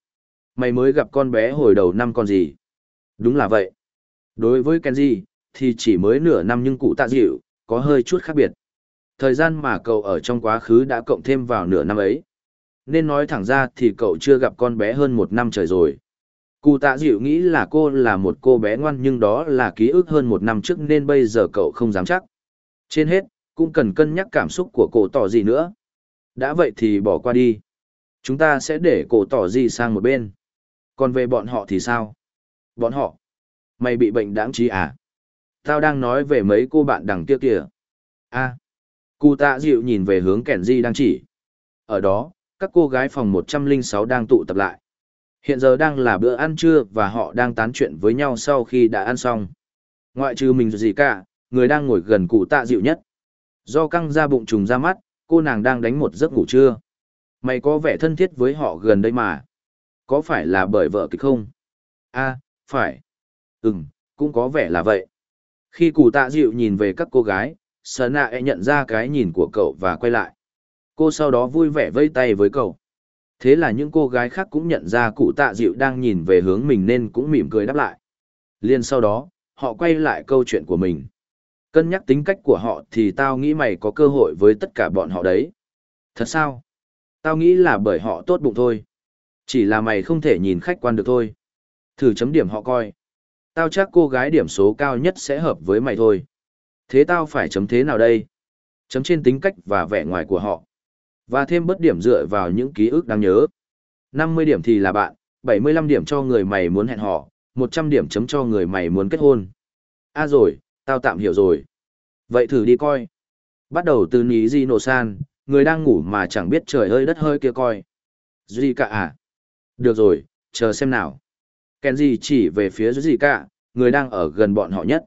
Mày mới gặp con bé hồi đầu năm con gì? Đúng là vậy. Đối với Kenji, thì chỉ mới nửa năm nhưng cụ tạ dịu, có hơi chút khác biệt. Thời gian mà cậu ở trong quá khứ đã cộng thêm vào nửa năm ấy. Nên nói thẳng ra thì cậu chưa gặp con bé hơn một năm trời rồi. Cụ tạ dịu nghĩ là cô là một cô bé ngoan nhưng đó là ký ức hơn một năm trước nên bây giờ cậu không dám chắc. Trên hết, cũng cần cân nhắc cảm xúc của cổ tỏ gì nữa. Đã vậy thì bỏ qua đi. Chúng ta sẽ để cổ tỏ gì sang một bên. Còn về bọn họ thì sao? Bọn họ? Mày bị bệnh đáng trí à? Tao đang nói về mấy cô bạn đằng kia kìa. a Cụ tạ dịu nhìn về hướng kẻn di đang chỉ. Ở đó, các cô gái phòng 106 đang tụ tập lại. Hiện giờ đang là bữa ăn trưa và họ đang tán chuyện với nhau sau khi đã ăn xong. Ngoại trừ mình gì cả, người đang ngồi gần cụ tạ dịu nhất. Do căng ra bụng trùng ra mắt, cô nàng đang đánh một giấc ngủ trưa. Mày có vẻ thân thiết với họ gần đây mà. Có phải là bởi vợ kịch không? a phải. Ừm, cũng có vẻ là vậy. Khi cụ tạ dịu nhìn về các cô gái, Sơn nạ e nhận ra cái nhìn của cậu và quay lại. Cô sau đó vui vẻ vây tay với cậu. Thế là những cô gái khác cũng nhận ra cụ tạ dịu đang nhìn về hướng mình nên cũng mỉm cười đáp lại. Liên sau đó, họ quay lại câu chuyện của mình. Cân nhắc tính cách của họ thì tao nghĩ mày có cơ hội với tất cả bọn họ đấy. Thật sao? Tao nghĩ là bởi họ tốt bụng thôi. Chỉ là mày không thể nhìn khách quan được thôi. Thử chấm điểm họ coi. Tao chắc cô gái điểm số cao nhất sẽ hợp với mày thôi. Thế tao phải chấm thế nào đây? Chấm trên tính cách và vẻ ngoài của họ. Và thêm bất điểm dựa vào những ký ức đáng nhớ. 50 điểm thì là bạn, 75 điểm cho người mày muốn hẹn hò, 100 điểm chấm cho người mày muốn kết hôn. À rồi, tao tạm hiểu rồi. Vậy thử đi coi. Bắt đầu từ ní di nổ san, người đang ngủ mà chẳng biết trời hơi đất hơi kia coi. Duy cả à? Được rồi, chờ xem nào. Kenji chỉ về phía Duy cả, người đang ở gần bọn họ nhất.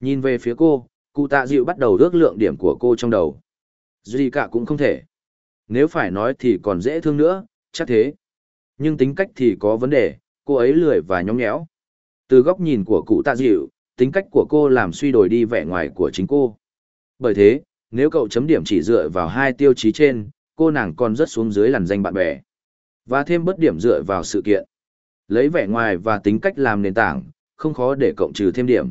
Nhìn về phía cô, cụ tạ dịu bắt đầu ước lượng điểm của cô trong đầu. Duy cả cũng không thể. Nếu phải nói thì còn dễ thương nữa, chắc thế. Nhưng tính cách thì có vấn đề, cô ấy lười và nhóng nhẽo. Từ góc nhìn của cụ tạ dịu, tính cách của cô làm suy đổi đi vẻ ngoài của chính cô. Bởi thế, nếu cậu chấm điểm chỉ dựa vào hai tiêu chí trên, cô nàng còn rất xuống dưới làn danh bạn bè. Và thêm bất điểm dựa vào sự kiện. Lấy vẻ ngoài và tính cách làm nền tảng, không khó để cộng trừ thêm điểm.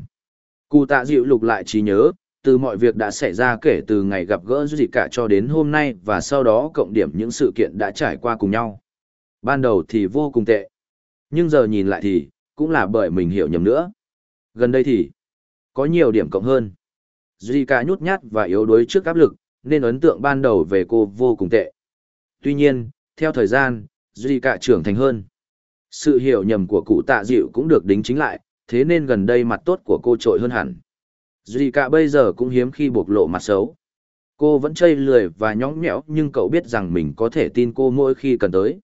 Cụ tạ dịu lục lại trí nhớ, từ mọi việc đã xảy ra kể từ ngày gặp gỡ gì cả cho đến hôm nay và sau đó cộng điểm những sự kiện đã trải qua cùng nhau. Ban đầu thì vô cùng tệ. Nhưng giờ nhìn lại thì, cũng là bởi mình hiểu nhầm nữa. Gần đây thì, có nhiều điểm cộng hơn. Zika nhút nhát và yếu đuối trước áp lực, nên ấn tượng ban đầu về cô vô cùng tệ. Tuy nhiên, theo thời gian, Zika trưởng thành hơn. Sự hiểu nhầm của cụ tạ dịu cũng được đính chính lại, thế nên gần đây mặt tốt của cô trội hơn hẳn. Zika bây giờ cũng hiếm khi bộc lộ mặt xấu. Cô vẫn chây lười và nhõng nhẽo nhưng cậu biết rằng mình có thể tin cô mỗi khi cần tới.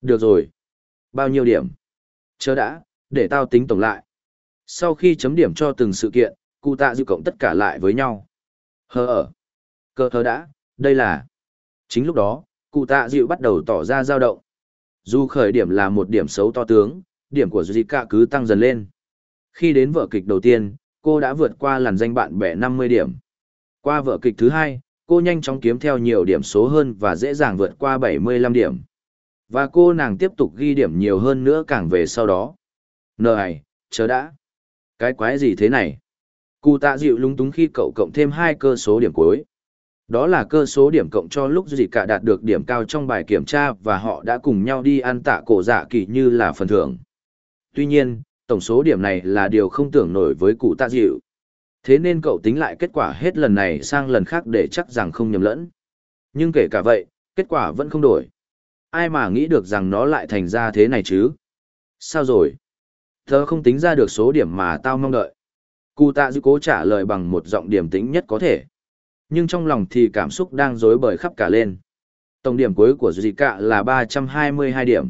Được rồi. Bao nhiêu điểm? Chờ đã, để tao tính tổng lại. Sau khi chấm điểm cho từng sự kiện, cụ tạ dịu cộng tất cả lại với nhau. Hờ ở. Cơ hờ đã, đây là. Chính lúc đó, cụ tạ dịu bắt đầu tỏ ra dao động. Dù khởi điểm là một điểm xấu to tướng, điểm của Zika cứ tăng dần lên. Khi đến vở kịch đầu tiên, cô đã vượt qua làn danh bạn bè 50 điểm. Qua vở kịch thứ hai, cô nhanh chóng kiếm theo nhiều điểm số hơn và dễ dàng vượt qua 75 điểm. Và cô nàng tiếp tục ghi điểm nhiều hơn nữa càng về sau đó. Này, chờ đã. Cái quái gì thế này? Cụ tạ dịu lung túng khi cậu cộng thêm hai cơ số điểm cuối. Đó là cơ số điểm cộng cho lúc gì cả đạt được điểm cao trong bài kiểm tra và họ đã cùng nhau đi ăn tạ cổ dạ kỳ như là phần thưởng. Tuy nhiên, tổng số điểm này là điều không tưởng nổi với cụ tạ dịu. Thế nên cậu tính lại kết quả hết lần này sang lần khác để chắc rằng không nhầm lẫn. Nhưng kể cả vậy, kết quả vẫn không đổi. Ai mà nghĩ được rằng nó lại thành ra thế này chứ? Sao rồi? Tớ không tính ra được số điểm mà tao mong đợi. Cụ tạ dịu cố trả lời bằng một giọng điềm tĩnh nhất có thể. Nhưng trong lòng thì cảm xúc đang rối bời khắp cả lên. Tổng điểm cuối của Zika là 322 điểm.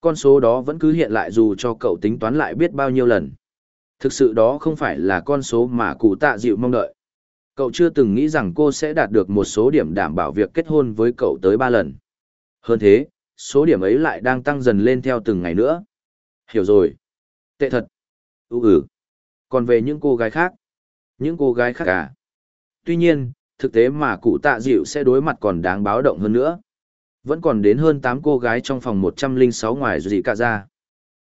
Con số đó vẫn cứ hiện lại dù cho cậu tính toán lại biết bao nhiêu lần. Thực sự đó không phải là con số mà cụ tạ dịu mong đợi. Cậu chưa từng nghĩ rằng cô sẽ đạt được một số điểm đảm bảo việc kết hôn với cậu tới 3 lần. Hơn thế, số điểm ấy lại đang tăng dần lên theo từng ngày nữa. Hiểu rồi. Tệ thật. Ừ ừ. Còn về những cô gái khác, những cô gái khác à? Tuy nhiên, thực tế mà cụ tạ dịu sẽ đối mặt còn đáng báo động hơn nữa. Vẫn còn đến hơn 8 cô gái trong phòng 106 ngoài gì cả ra.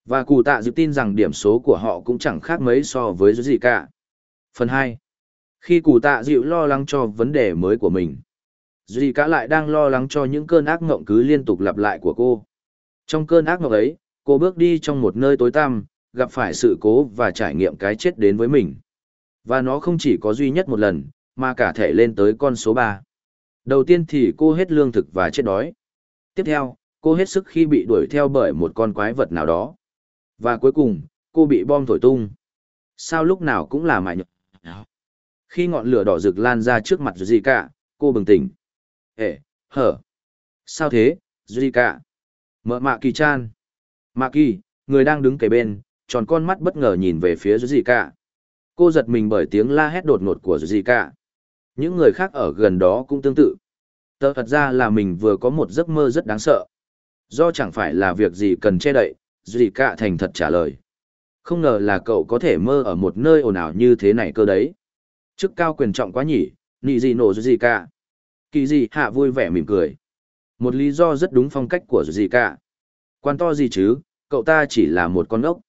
Và cụ tạ dịu tin rằng điểm số của họ cũng chẳng khác mấy so với gì cả. Phần 2. Khi cụ tạ dịu lo lắng cho vấn đề mới của mình, Duy cả lại đang lo lắng cho những cơn ác mộng cứ liên tục lặp lại của cô. Trong cơn ác mộng ấy, cô bước đi trong một nơi tối tăm, gặp phải sự cố và trải nghiệm cái chết đến với mình. Và nó không chỉ có duy nhất một lần, mà cả thể lên tới con số 3. Đầu tiên thì cô hết lương thực và chết đói. Tiếp theo, cô hết sức khi bị đuổi theo bởi một con quái vật nào đó. Và cuối cùng, cô bị bom thổi tung. Sao lúc nào cũng là mại nhật. Khi ngọn lửa đỏ rực lan ra trước mặt Zika, cô bừng tỉnh. Ê, hở. Sao thế, Zika? Mở mạ kỳ chan. Mạ kỳ, người đang đứng kề bên, tròn con mắt bất ngờ nhìn về phía Zika. Cô giật mình bởi tiếng la hét đột ngột của Zika. Những người khác ở gần đó cũng tương tự. Tớ thật ra là mình vừa có một giấc mơ rất đáng sợ. Do chẳng phải là việc gì cần che đậy, gì cả thành thật trả lời. Không ngờ là cậu có thể mơ ở một nơi ồn ào như thế này cơ đấy. Chức cao quyền trọng quá nhỉ, nị gì nổ gì cả. Kỳ gì hạ vui vẻ mỉm cười. Một lý do rất đúng phong cách của gì cả. Quan to gì chứ, cậu ta chỉ là một con ốc.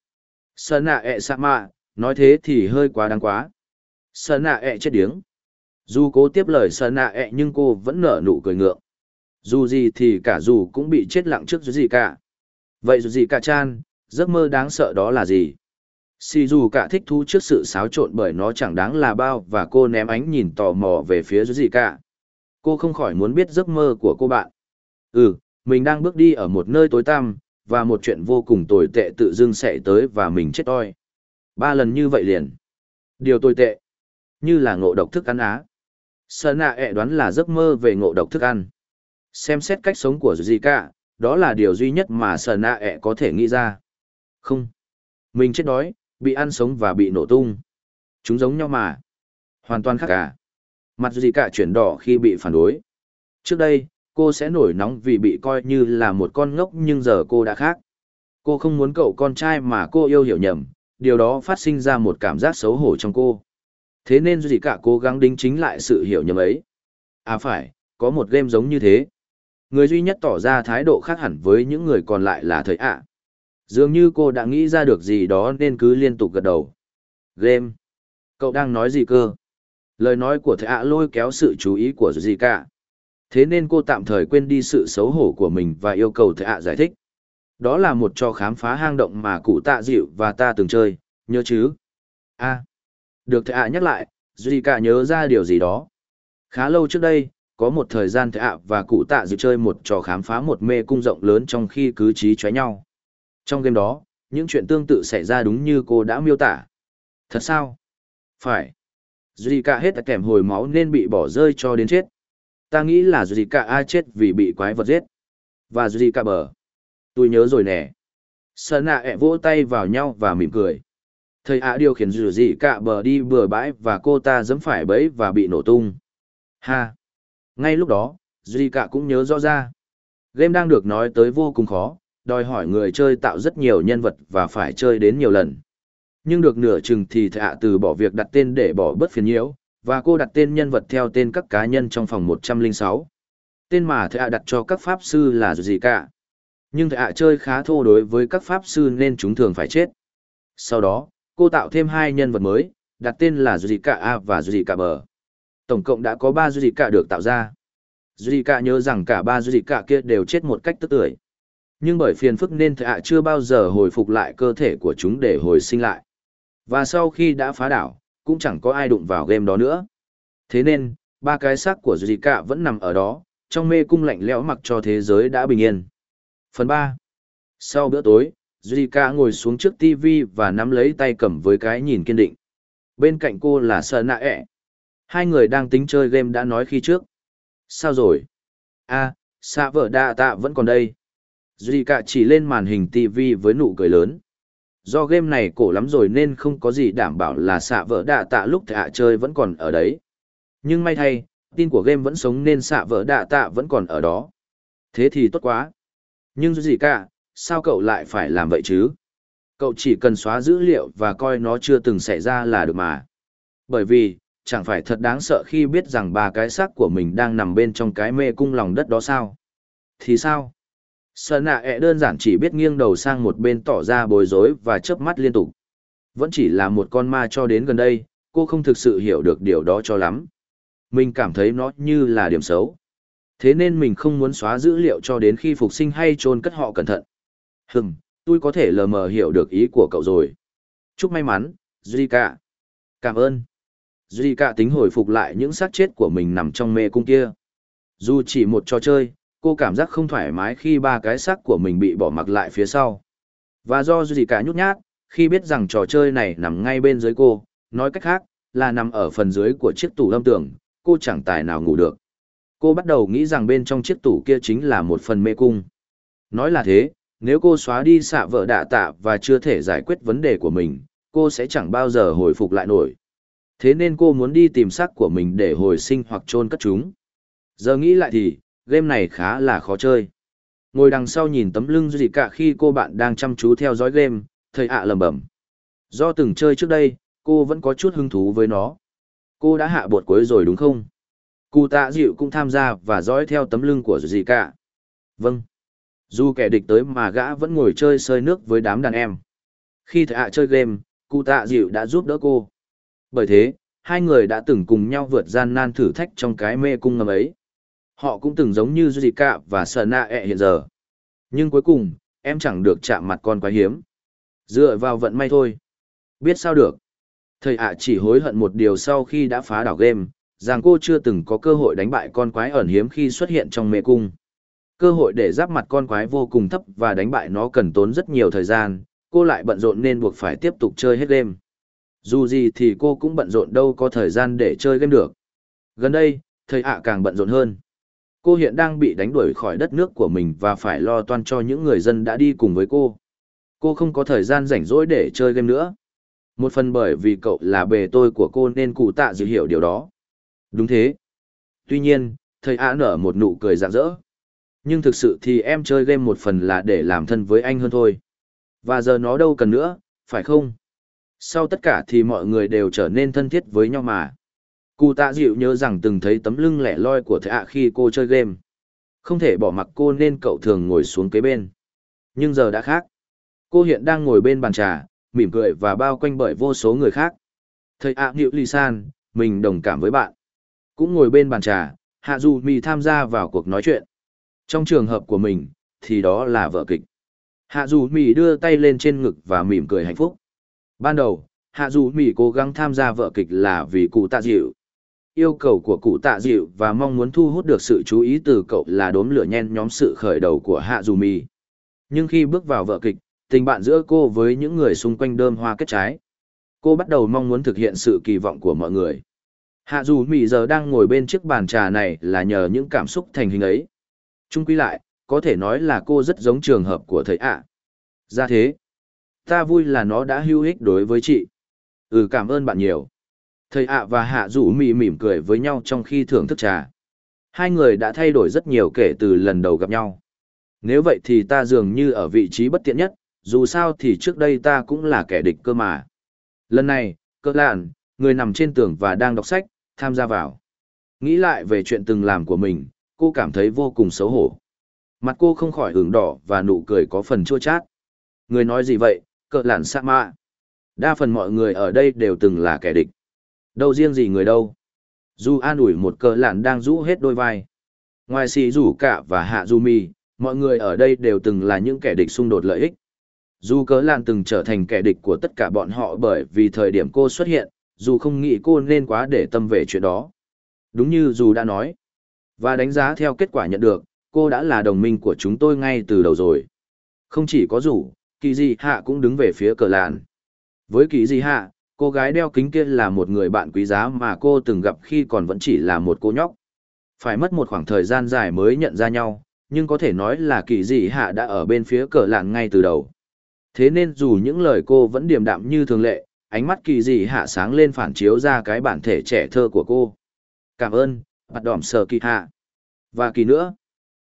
Sơn nạ ẹ sạ mạ, nói thế thì hơi quá đáng quá. Sơn nạ ẹ chết điếng. Dù cố tiếp lời sợ nạ ẹ nhưng cô vẫn nở nụ cười ngượng. Dù gì thì cả dù cũng bị chết lặng trước gì cả. Vậy dù gì cả chan, giấc mơ đáng sợ đó là gì? Si dù cả thích thú trước sự xáo trộn bởi nó chẳng đáng là bao và cô ném ánh nhìn tò mò về phía gì cả. Cô không khỏi muốn biết giấc mơ của cô bạn. Ừ, mình đang bước đi ở một nơi tối tăm, và một chuyện vô cùng tồi tệ tự dưng xảy tới và mình chết oi. Ba lần như vậy liền. Điều tồi tệ. như là ngộ độc thức ăn á. Sở nạ ẹ đoán là giấc mơ về ngộ độc thức ăn. Xem xét cách sống của Zika, đó là điều duy nhất mà sở nạ ẹ có thể nghĩ ra. Không. Mình chết đói, bị ăn sống và bị nổ tung. Chúng giống nhau mà. Hoàn toàn khác cả. Mặt Zika chuyển đỏ khi bị phản đối. Trước đây, cô sẽ nổi nóng vì bị coi như là một con ngốc nhưng giờ cô đã khác. Cô không muốn cậu con trai mà cô yêu hiểu nhầm, điều đó phát sinh ra một cảm giác xấu hổ trong cô. Thế nên gì cả cố gắng đính chính lại sự hiểu nhầm ấy. À phải, có một game giống như thế. Người duy nhất tỏ ra thái độ khác hẳn với những người còn lại là thầy ạ. Dường như cô đã nghĩ ra được gì đó nên cứ liên tục gật đầu. Game. Cậu đang nói gì cơ? Lời nói của thầy ạ lôi kéo sự chú ý của gì cả. Thế nên cô tạm thời quên đi sự xấu hổ của mình và yêu cầu thầy ạ giải thích. Đó là một trò khám phá hang động mà cụ tạ dịu và ta từng chơi, nhớ chứ? a được thệ ạ nhắc lại, Duy cả nhớ ra điều gì đó. Khá lâu trước đây, có một thời gian thệ ạ và cụ tạ dự chơi một trò khám phá một mê cung rộng lớn trong khi cứ trí chóe nhau. Trong game đó, những chuyện tương tự xảy ra đúng như cô đã miêu tả. Thật sao? Phải. Duy cả hết kèm hồi máu nên bị bỏ rơi cho đến chết. Ta nghĩ là Duy cả A chết vì bị quái vật giết. Và Duy cả bờ. Tôi nhớ rồi nè. Sơn nạ ẹ vỗ tay vào nhau và mỉm cười. Thầy ạ điều khiển dù gì cả bờ đi bừa bãi và cô ta dẫm phải bẫy và bị nổ tung. Ha! Ngay lúc đó, Duy cả cũng nhớ rõ ra. Game đang được nói tới vô cùng khó, đòi hỏi người chơi tạo rất nhiều nhân vật và phải chơi đến nhiều lần. Nhưng được nửa chừng thì thầy ạ từ bỏ việc đặt tên để bỏ bớt phiền nhiễu, và cô đặt tên nhân vật theo tên các cá nhân trong phòng 106. Tên mà thầy ạ đặt cho các pháp sư là gì cả. Nhưng thầy ạ chơi khá thô đối với các pháp sư nên chúng thường phải chết. Sau đó, cô tạo thêm hai nhân vật mới, đặt tên là Zika A và Zika B. Tổng cộng đã có ba Zika được tạo ra. Zika nhớ rằng cả ba Zika kia đều chết một cách tức tưởi. Nhưng bởi phiền phức nên thầy ạ chưa bao giờ hồi phục lại cơ thể của chúng để hồi sinh lại. Và sau khi đã phá đảo, cũng chẳng có ai đụng vào game đó nữa. Thế nên, ba cái xác của Zika vẫn nằm ở đó, trong mê cung lạnh lẽo mặc cho thế giới đã bình yên. Phần 3 Sau bữa tối, Zika ngồi xuống trước TV và nắm lấy tay cầm với cái nhìn kiên định. Bên cạnh cô là Sơ Nạ ẹ. Hai người đang tính chơi game đã nói khi trước. Sao rồi? a à, xạ vợ đa tạ vẫn còn đây. Zika chỉ lên màn hình TV với nụ cười lớn. Do game này cổ lắm rồi nên không có gì đảm bảo là xạ vợ đạ tạ lúc thạ chơi vẫn còn ở đấy. Nhưng may thay, tin của game vẫn sống nên xạ vợ đạ tạ vẫn còn ở đó. Thế thì tốt quá. Nhưng gì cả, sao cậu lại phải làm vậy chứ? Cậu chỉ cần xóa dữ liệu và coi nó chưa từng xảy ra là được mà. Bởi vì, chẳng phải thật đáng sợ khi biết rằng ba cái xác của mình đang nằm bên trong cái mê cung lòng đất đó sao? Thì sao? Sợ nạ ẹ đơn giản chỉ biết nghiêng đầu sang một bên tỏ ra bối rối và chớp mắt liên tục. Vẫn chỉ là một con ma cho đến gần đây, cô không thực sự hiểu được điều đó cho lắm. Mình cảm thấy nó như là điểm xấu. Thế nên mình không muốn xóa dữ liệu cho đến khi phục sinh hay chôn cất họ cẩn thận. Hừm, tôi có thể lờ mờ hiểu được ý của cậu rồi. Chúc may mắn, Zika. Cảm ơn. Zika tính hồi phục lại những xác chết của mình nằm trong mê cung kia. Dù chỉ một trò chơi, cô cảm giác không thoải mái khi ba cái xác của mình bị bỏ mặc lại phía sau. Và do Zika nhút nhát, khi biết rằng trò chơi này nằm ngay bên dưới cô, nói cách khác, là nằm ở phần dưới của chiếc tủ lâm tường, cô chẳng tài nào ngủ được. Cô bắt đầu nghĩ rằng bên trong chiếc tủ kia chính là một phần mê cung. Nói là thế, nếu cô xóa đi xạ vợ đạ tạ và chưa thể giải quyết vấn đề của mình, cô sẽ chẳng bao giờ hồi phục lại nổi. Thế nên cô muốn đi tìm xác của mình để hồi sinh hoặc chôn cất chúng. Giờ nghĩ lại thì, game này khá là khó chơi. Ngồi đằng sau nhìn tấm lưng gì cả khi cô bạn đang chăm chú theo dõi game, thầy ạ lầm bẩm. Do từng chơi trước đây, cô vẫn có chút hứng thú với nó. Cô đã hạ bột cuối rồi đúng không? Cụ tạ dịu cũng tham gia và dõi theo tấm lưng của gì cả. Vâng. Dù kẻ địch tới mà gã vẫn ngồi chơi sơi nước với đám đàn em. Khi thạ chơi game, cụ tạ dịu đã giúp đỡ cô. Bởi thế, hai người đã từng cùng nhau vượt gian nan thử thách trong cái mê cung ngầm ấy. Họ cũng từng giống như Zika và Sana e hiện giờ. Nhưng cuối cùng, em chẳng được chạm mặt con quá hiếm. Dựa vào vận may thôi. Biết sao được. Thầy ạ chỉ hối hận một điều sau khi đã phá đảo game, rằng cô chưa từng có cơ hội đánh bại con quái ẩn hiếm khi xuất hiện trong mê cung. Cơ hội để giáp mặt con quái vô cùng thấp và đánh bại nó cần tốn rất nhiều thời gian, cô lại bận rộn nên buộc phải tiếp tục chơi hết đêm. Dù gì thì cô cũng bận rộn đâu có thời gian để chơi game được. Gần đây, thầy ạ càng bận rộn hơn. Cô hiện đang bị đánh đuổi khỏi đất nước của mình và phải lo toan cho những người dân đã đi cùng với cô. Cô không có thời gian rảnh rỗi để chơi game nữa. Một phần bởi vì cậu là bề tôi của cô nên cụ tạ dự hiểu điều đó. Đúng thế. Tuy nhiên, thầy ạ nở một nụ cười rạng rỡ. Nhưng thực sự thì em chơi game một phần là để làm thân với anh hơn thôi. Và giờ nó đâu cần nữa, phải không? Sau tất cả thì mọi người đều trở nên thân thiết với nhau mà. Cụ tạ dịu nhớ rằng từng thấy tấm lưng lẻ loi của thạ ạ khi cô chơi game. Không thể bỏ mặc cô nên cậu thường ngồi xuống kế bên. Nhưng giờ đã khác. Cô hiện đang ngồi bên bàn trà, mỉm cười và bao quanh bởi vô số người khác. Thầy ạ à, Ly San, mình đồng cảm với bạn. Cũng ngồi bên bàn trà, Hạ Dù Mì tham gia vào cuộc nói chuyện. Trong trường hợp của mình, thì đó là vợ kịch. Hạ Dù Mì đưa tay lên trên ngực và mỉm cười hạnh phúc. Ban đầu, Hạ Dù Mì cố gắng tham gia vợ kịch là vì cụ tạ dịu. Yêu cầu của cụ tạ dịu và mong muốn thu hút được sự chú ý từ cậu là đốm lửa nhen nhóm sự khởi đầu của Hạ Dù Mì. Nhưng khi bước vào vợ kịch, tình bạn giữa cô với những người xung quanh đơm hoa kết trái. Cô bắt đầu mong muốn thực hiện sự kỳ vọng của mọi người. Hạ dù Mị giờ đang ngồi bên chiếc bàn trà này là nhờ những cảm xúc thành hình ấy. Trung quy lại, có thể nói là cô rất giống trường hợp của thầy ạ. Ra thế, ta vui là nó đã hữu ích đối với chị. Ừ cảm ơn bạn nhiều. Thầy ạ và hạ rủ Mị mỉm cười với nhau trong khi thưởng thức trà. Hai người đã thay đổi rất nhiều kể từ lần đầu gặp nhau. Nếu vậy thì ta dường như ở vị trí bất tiện nhất, dù sao thì trước đây ta cũng là kẻ địch cơ mà. Lần này, cơ lạn, người nằm trên tường và đang đọc sách, tham gia vào. Nghĩ lại về chuyện từng làm của mình, cô cảm thấy vô cùng xấu hổ. Mặt cô không khỏi hưởng đỏ và nụ cười có phần chua chát. Người nói gì vậy, cờ lạn sa mạ. Đa phần mọi người ở đây đều từng là kẻ địch. Đâu riêng gì người đâu. Dù an ủi một cờ lạn đang rũ hết đôi vai. Ngoài xì rủ cả và hạ du mi, mọi người ở đây đều từng là những kẻ địch xung đột lợi ích. Dù cớ lạn từng trở thành kẻ địch của tất cả bọn họ bởi vì thời điểm cô xuất hiện, dù không nghĩ cô nên quá để tâm về chuyện đó. Đúng như dù đã nói. Và đánh giá theo kết quả nhận được, cô đã là đồng minh của chúng tôi ngay từ đầu rồi. Không chỉ có rủ, kỳ di hạ cũng đứng về phía cờ lạn. Với kỳ di hạ, cô gái đeo kính kia là một người bạn quý giá mà cô từng gặp khi còn vẫn chỉ là một cô nhóc. Phải mất một khoảng thời gian dài mới nhận ra nhau, nhưng có thể nói là kỳ di hạ đã ở bên phía cờ lạn ngay từ đầu. Thế nên dù những lời cô vẫn điềm đạm như thường lệ, ánh mắt kỳ dị hạ sáng lên phản chiếu ra cái bản thể trẻ thơ của cô. Cảm ơn, bắt đỏm sờ kỳ hạ. Và kỳ nữa.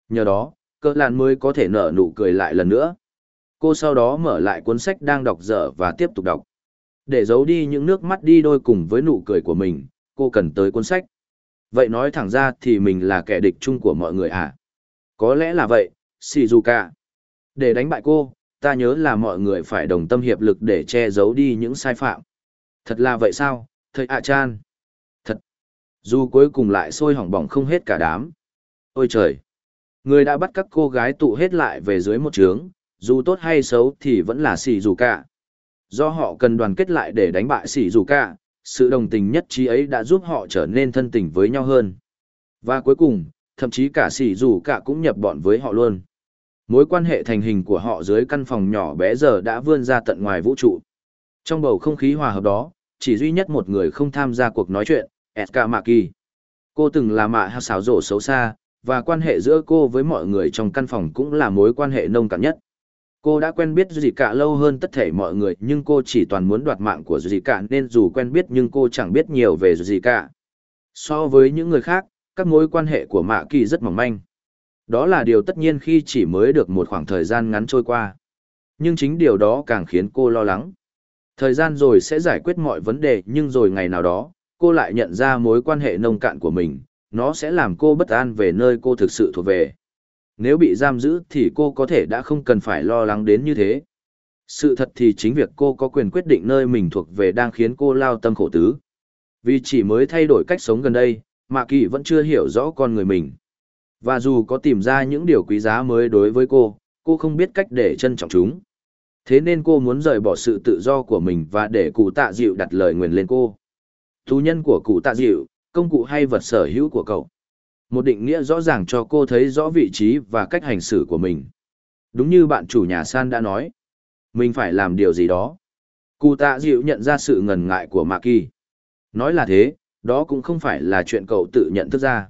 Nhờ đó, cơ lạn mới có thể nở nụ cười lại lần nữa. Cô sau đó mở lại cuốn sách đang đọc dở và tiếp tục đọc. Để giấu đi những nước mắt đi đôi cùng với nụ cười của mình, cô cần tới cuốn sách. Vậy nói thẳng ra thì mình là kẻ địch chung của mọi người à? Có lẽ là vậy, Shizuka. Để đánh bại cô, ta nhớ là mọi người phải đồng tâm hiệp lực để che giấu đi những sai phạm. Thật là vậy sao, thầy a chan dù cuối cùng lại sôi hỏng bỏng không hết cả đám. Ôi trời! Người đã bắt các cô gái tụ hết lại về dưới một trướng, dù tốt hay xấu thì vẫn là xỉ dù cả. Do họ cần đoàn kết lại để đánh bại xỉ dù cả, sự đồng tình nhất trí ấy đã giúp họ trở nên thân tình với nhau hơn. Và cuối cùng, thậm chí cả xỉ dù cả cũng nhập bọn với họ luôn. Mối quan hệ thành hình của họ dưới căn phòng nhỏ bé giờ đã vươn ra tận ngoài vũ trụ. Trong bầu không khí hòa hợp đó, chỉ duy nhất một người không tham gia cuộc nói chuyện, Edgar Maki. Cô từng là mạ hạ xáo rổ xấu xa, và quan hệ giữa cô với mọi người trong căn phòng cũng là mối quan hệ nông cạn nhất. Cô đã quen biết gì cả lâu hơn tất thể mọi người nhưng cô chỉ toàn muốn đoạt mạng của gì cả nên dù quen biết nhưng cô chẳng biết nhiều về gì cả. So với những người khác, các mối quan hệ của Mạ Kỳ rất mỏng manh. Đó là điều tất nhiên khi chỉ mới được một khoảng thời gian ngắn trôi qua. Nhưng chính điều đó càng khiến cô lo lắng. Thời gian rồi sẽ giải quyết mọi vấn đề nhưng rồi ngày nào đó, cô lại nhận ra mối quan hệ nông cạn của mình, nó sẽ làm cô bất an về nơi cô thực sự thuộc về. Nếu bị giam giữ thì cô có thể đã không cần phải lo lắng đến như thế. Sự thật thì chính việc cô có quyền quyết định nơi mình thuộc về đang khiến cô lao tâm khổ tứ. Vì chỉ mới thay đổi cách sống gần đây, Mạ Kỳ vẫn chưa hiểu rõ con người mình. Và dù có tìm ra những điều quý giá mới đối với cô, cô không biết cách để trân trọng chúng. Thế nên cô muốn rời bỏ sự tự do của mình và để cụ tạ dịu đặt lời nguyền lên cô. Thú nhân của cụ tạ dịu, công cụ hay vật sở hữu của cậu. Một định nghĩa rõ ràng cho cô thấy rõ vị trí và cách hành xử của mình. Đúng như bạn chủ nhà San đã nói. Mình phải làm điều gì đó. Cụ tạ dịu nhận ra sự ngần ngại của Mạc Kỳ. Nói là thế, đó cũng không phải là chuyện cậu tự nhận thức ra.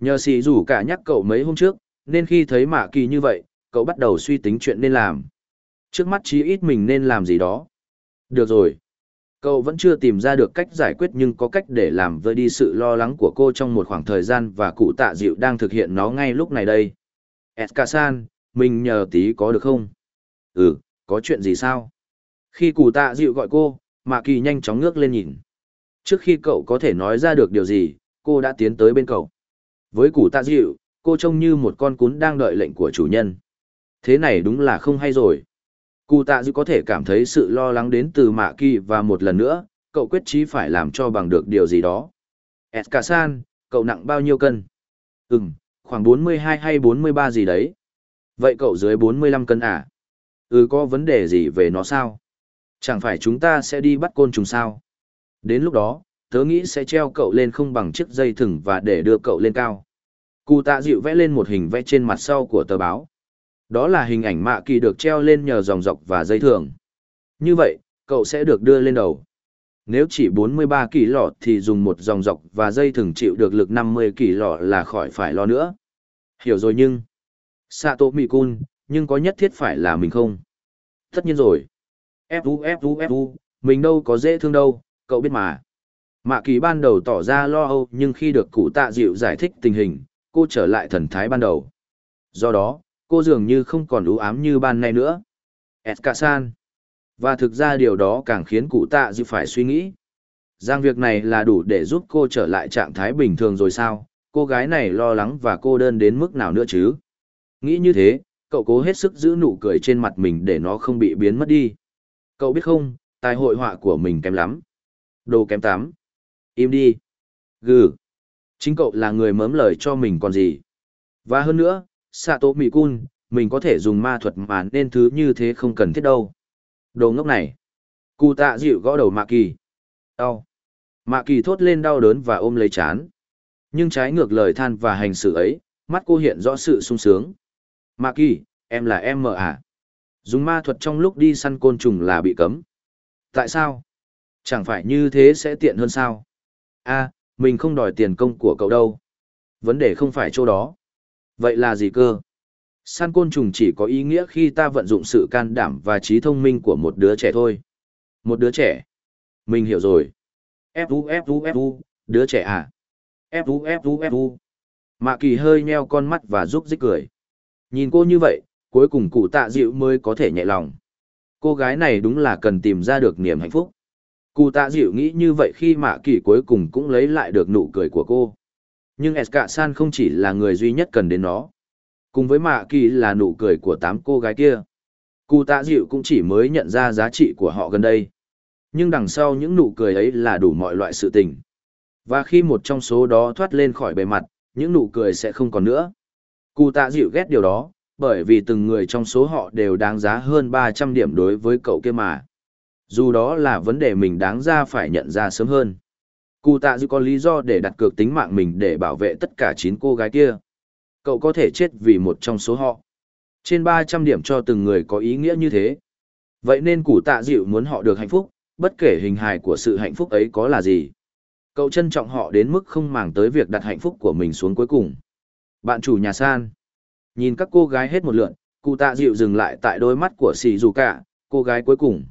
Nhờ sĩ rủ cả nhắc cậu mấy hôm trước, nên khi thấy Mạc Kỳ như vậy, cậu bắt đầu suy tính chuyện nên làm. Trước mắt chí ít mình nên làm gì đó. Được rồi. Cậu vẫn chưa tìm ra được cách giải quyết nhưng có cách để làm vơi đi sự lo lắng của cô trong một khoảng thời gian và cụ tạ dịu đang thực hiện nó ngay lúc này đây. Eskasan, mình nhờ tí có được không? Ừ, có chuyện gì sao? Khi cụ tạ dịu gọi cô, Mạ Kỳ nhanh chóng ngước lên nhìn. Trước khi cậu có thể nói ra được điều gì, cô đã tiến tới bên cậu. Với cụ tạ dịu, cô trông như một con cún đang đợi lệnh của chủ nhân. Thế này đúng là không hay rồi. Cụ tạ dịu có thể cảm thấy sự lo lắng đến từ Mạ Kỳ và một lần nữa, cậu quyết chí phải làm cho bằng được điều gì đó. Eskasan, cậu nặng bao nhiêu cân? Ừm, khoảng 42 hay 43 gì đấy. Vậy cậu dưới 45 cân à? Ừ có vấn đề gì về nó sao? Chẳng phải chúng ta sẽ đi bắt côn trùng sao? Đến lúc đó, tớ nghĩ sẽ treo cậu lên không bằng chiếc dây thừng và để đưa cậu lên cao. Cụ tạ dịu vẽ lên một hình vẽ trên mặt sau của tờ báo. Đó là hình ảnh mạ kỳ được treo lên nhờ dòng dọc và dây thường. Như vậy, cậu sẽ được đưa lên đầu. Nếu chỉ 43 kỳ lọ thì dùng một dòng dọc và dây thừng chịu được lực 50 kỳ lọ là khỏi phải lo nữa. Hiểu rồi nhưng... Sato Mikun, nhưng có nhất thiết phải là mình không? Tất nhiên rồi. Fu Fu Fu, mình đâu có dễ thương đâu, cậu biết mà. Mạ kỳ ban đầu tỏ ra lo âu nhưng khi được cụ tạ dịu giải thích tình hình, cô trở lại thần thái ban đầu. Do đó, cô dường như không còn ưu ám như ban nay nữa. Eskasan. Và thực ra điều đó càng khiến cụ tạ dịu phải suy nghĩ. Rằng việc này là đủ để giúp cô trở lại trạng thái bình thường rồi sao, cô gái này lo lắng và cô đơn đến mức nào nữa chứ. Nghĩ như thế, cậu cố hết sức giữ nụ cười trên mặt mình để nó không bị biến mất đi. Cậu biết không, tài hội họa của mình kém lắm. Đồ kém tám. Im đi. Gừ. Chính cậu là người mớm lời cho mình còn gì. Và hơn nữa, Sato Mikun, mình có thể dùng ma thuật mà nên thứ như thế không cần thiết đâu. Đồ ngốc này. Cụ tạ dịu gõ đầu Mạ Kỳ. Đau. Mạ Kỳ thốt lên đau đớn và ôm lấy chán. Nhưng trái ngược lời than và hành xử ấy, mắt cô hiện rõ sự sung sướng. Mạ Kỳ, em là em mờ à? Dùng ma thuật trong lúc đi săn côn trùng là bị cấm. Tại sao? Chẳng phải như thế sẽ tiện hơn sao? a mình không đòi tiền công của cậu đâu. Vấn đề không phải chỗ đó. Vậy là gì cơ? Săn côn trùng chỉ có ý nghĩa khi ta vận dụng sự can đảm và trí thông minh của một đứa trẻ thôi. Một đứa trẻ. Mình hiểu rồi. Fu Fu Fu, đứa trẻ à? Fu Fu Fu. Mạ kỳ hơi nheo con mắt và rúc rích cười. Nhìn cô như vậy, cuối cùng cụ tạ dịu mới có thể nhẹ lòng. Cô gái này đúng là cần tìm ra được niềm hạnh phúc. Cụ tạ dịu nghĩ như vậy khi mạ kỳ cuối cùng cũng lấy lại được nụ cười của cô. Nhưng Eska San không chỉ là người duy nhất cần đến nó. Cùng với mạ kỳ là nụ cười của tám cô gái kia. Cụ tạ dịu cũng chỉ mới nhận ra giá trị của họ gần đây. Nhưng đằng sau những nụ cười ấy là đủ mọi loại sự tình. Và khi một trong số đó thoát lên khỏi bề mặt, những nụ cười sẽ không còn nữa. Cụ tạ dịu ghét điều đó, bởi vì từng người trong số họ đều đáng giá hơn 300 điểm đối với cậu kia mà. Dù đó là vấn đề mình đáng ra phải nhận ra sớm hơn. Cụ tạ dư có lý do để đặt cược tính mạng mình để bảo vệ tất cả 9 cô gái kia. Cậu có thể chết vì một trong số họ. Trên 300 điểm cho từng người có ý nghĩa như thế. Vậy nên cụ tạ dịu muốn họ được hạnh phúc, bất kể hình hài của sự hạnh phúc ấy có là gì. Cậu trân trọng họ đến mức không màng tới việc đặt hạnh phúc của mình xuống cuối cùng. Bạn chủ nhà san. Nhìn các cô gái hết một lượn, cụ tạ dịu dừng lại tại đôi mắt của xì dù cả, cô gái cuối cùng.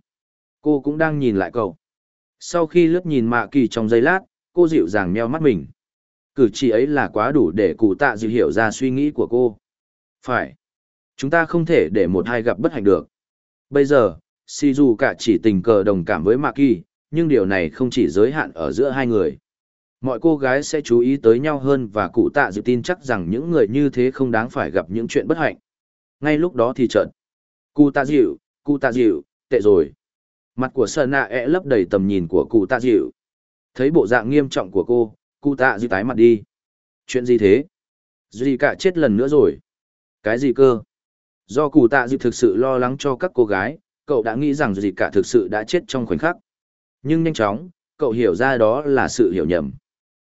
Cô cũng đang nhìn lại cậu. Sau khi lướt nhìn mạ kỳ trong giây lát, cô dịu dàng meo mắt mình. Cử chỉ ấy là quá đủ để cụ tạ dịu hiểu ra suy nghĩ của cô. Phải. Chúng ta không thể để một hai gặp bất hạnh được. Bây giờ, si dù cả chỉ tình cờ đồng cảm với mạ kỳ, nhưng điều này không chỉ giới hạn ở giữa hai người mọi cô gái sẽ chú ý tới nhau hơn và cụ tạ dịu tin chắc rằng những người như thế không đáng phải gặp những chuyện bất hạnh. Ngay lúc đó thì trận. Cụ tạ dịu, cụ tạ dịu, tệ rồi. Mặt của Sơn nạ ẹ lấp đầy tầm nhìn của cụ tạ dịu. Thấy bộ dạng nghiêm trọng của cô, cụ tạ dịu tái mặt đi. Chuyện gì thế? Duy cả chết lần nữa rồi. Cái gì cơ? Do cụ tạ dịu thực sự lo lắng cho các cô gái, cậu đã nghĩ rằng Duy cả thực sự đã chết trong khoảnh khắc. Nhưng nhanh chóng, cậu hiểu ra đó là sự hiểu nhầm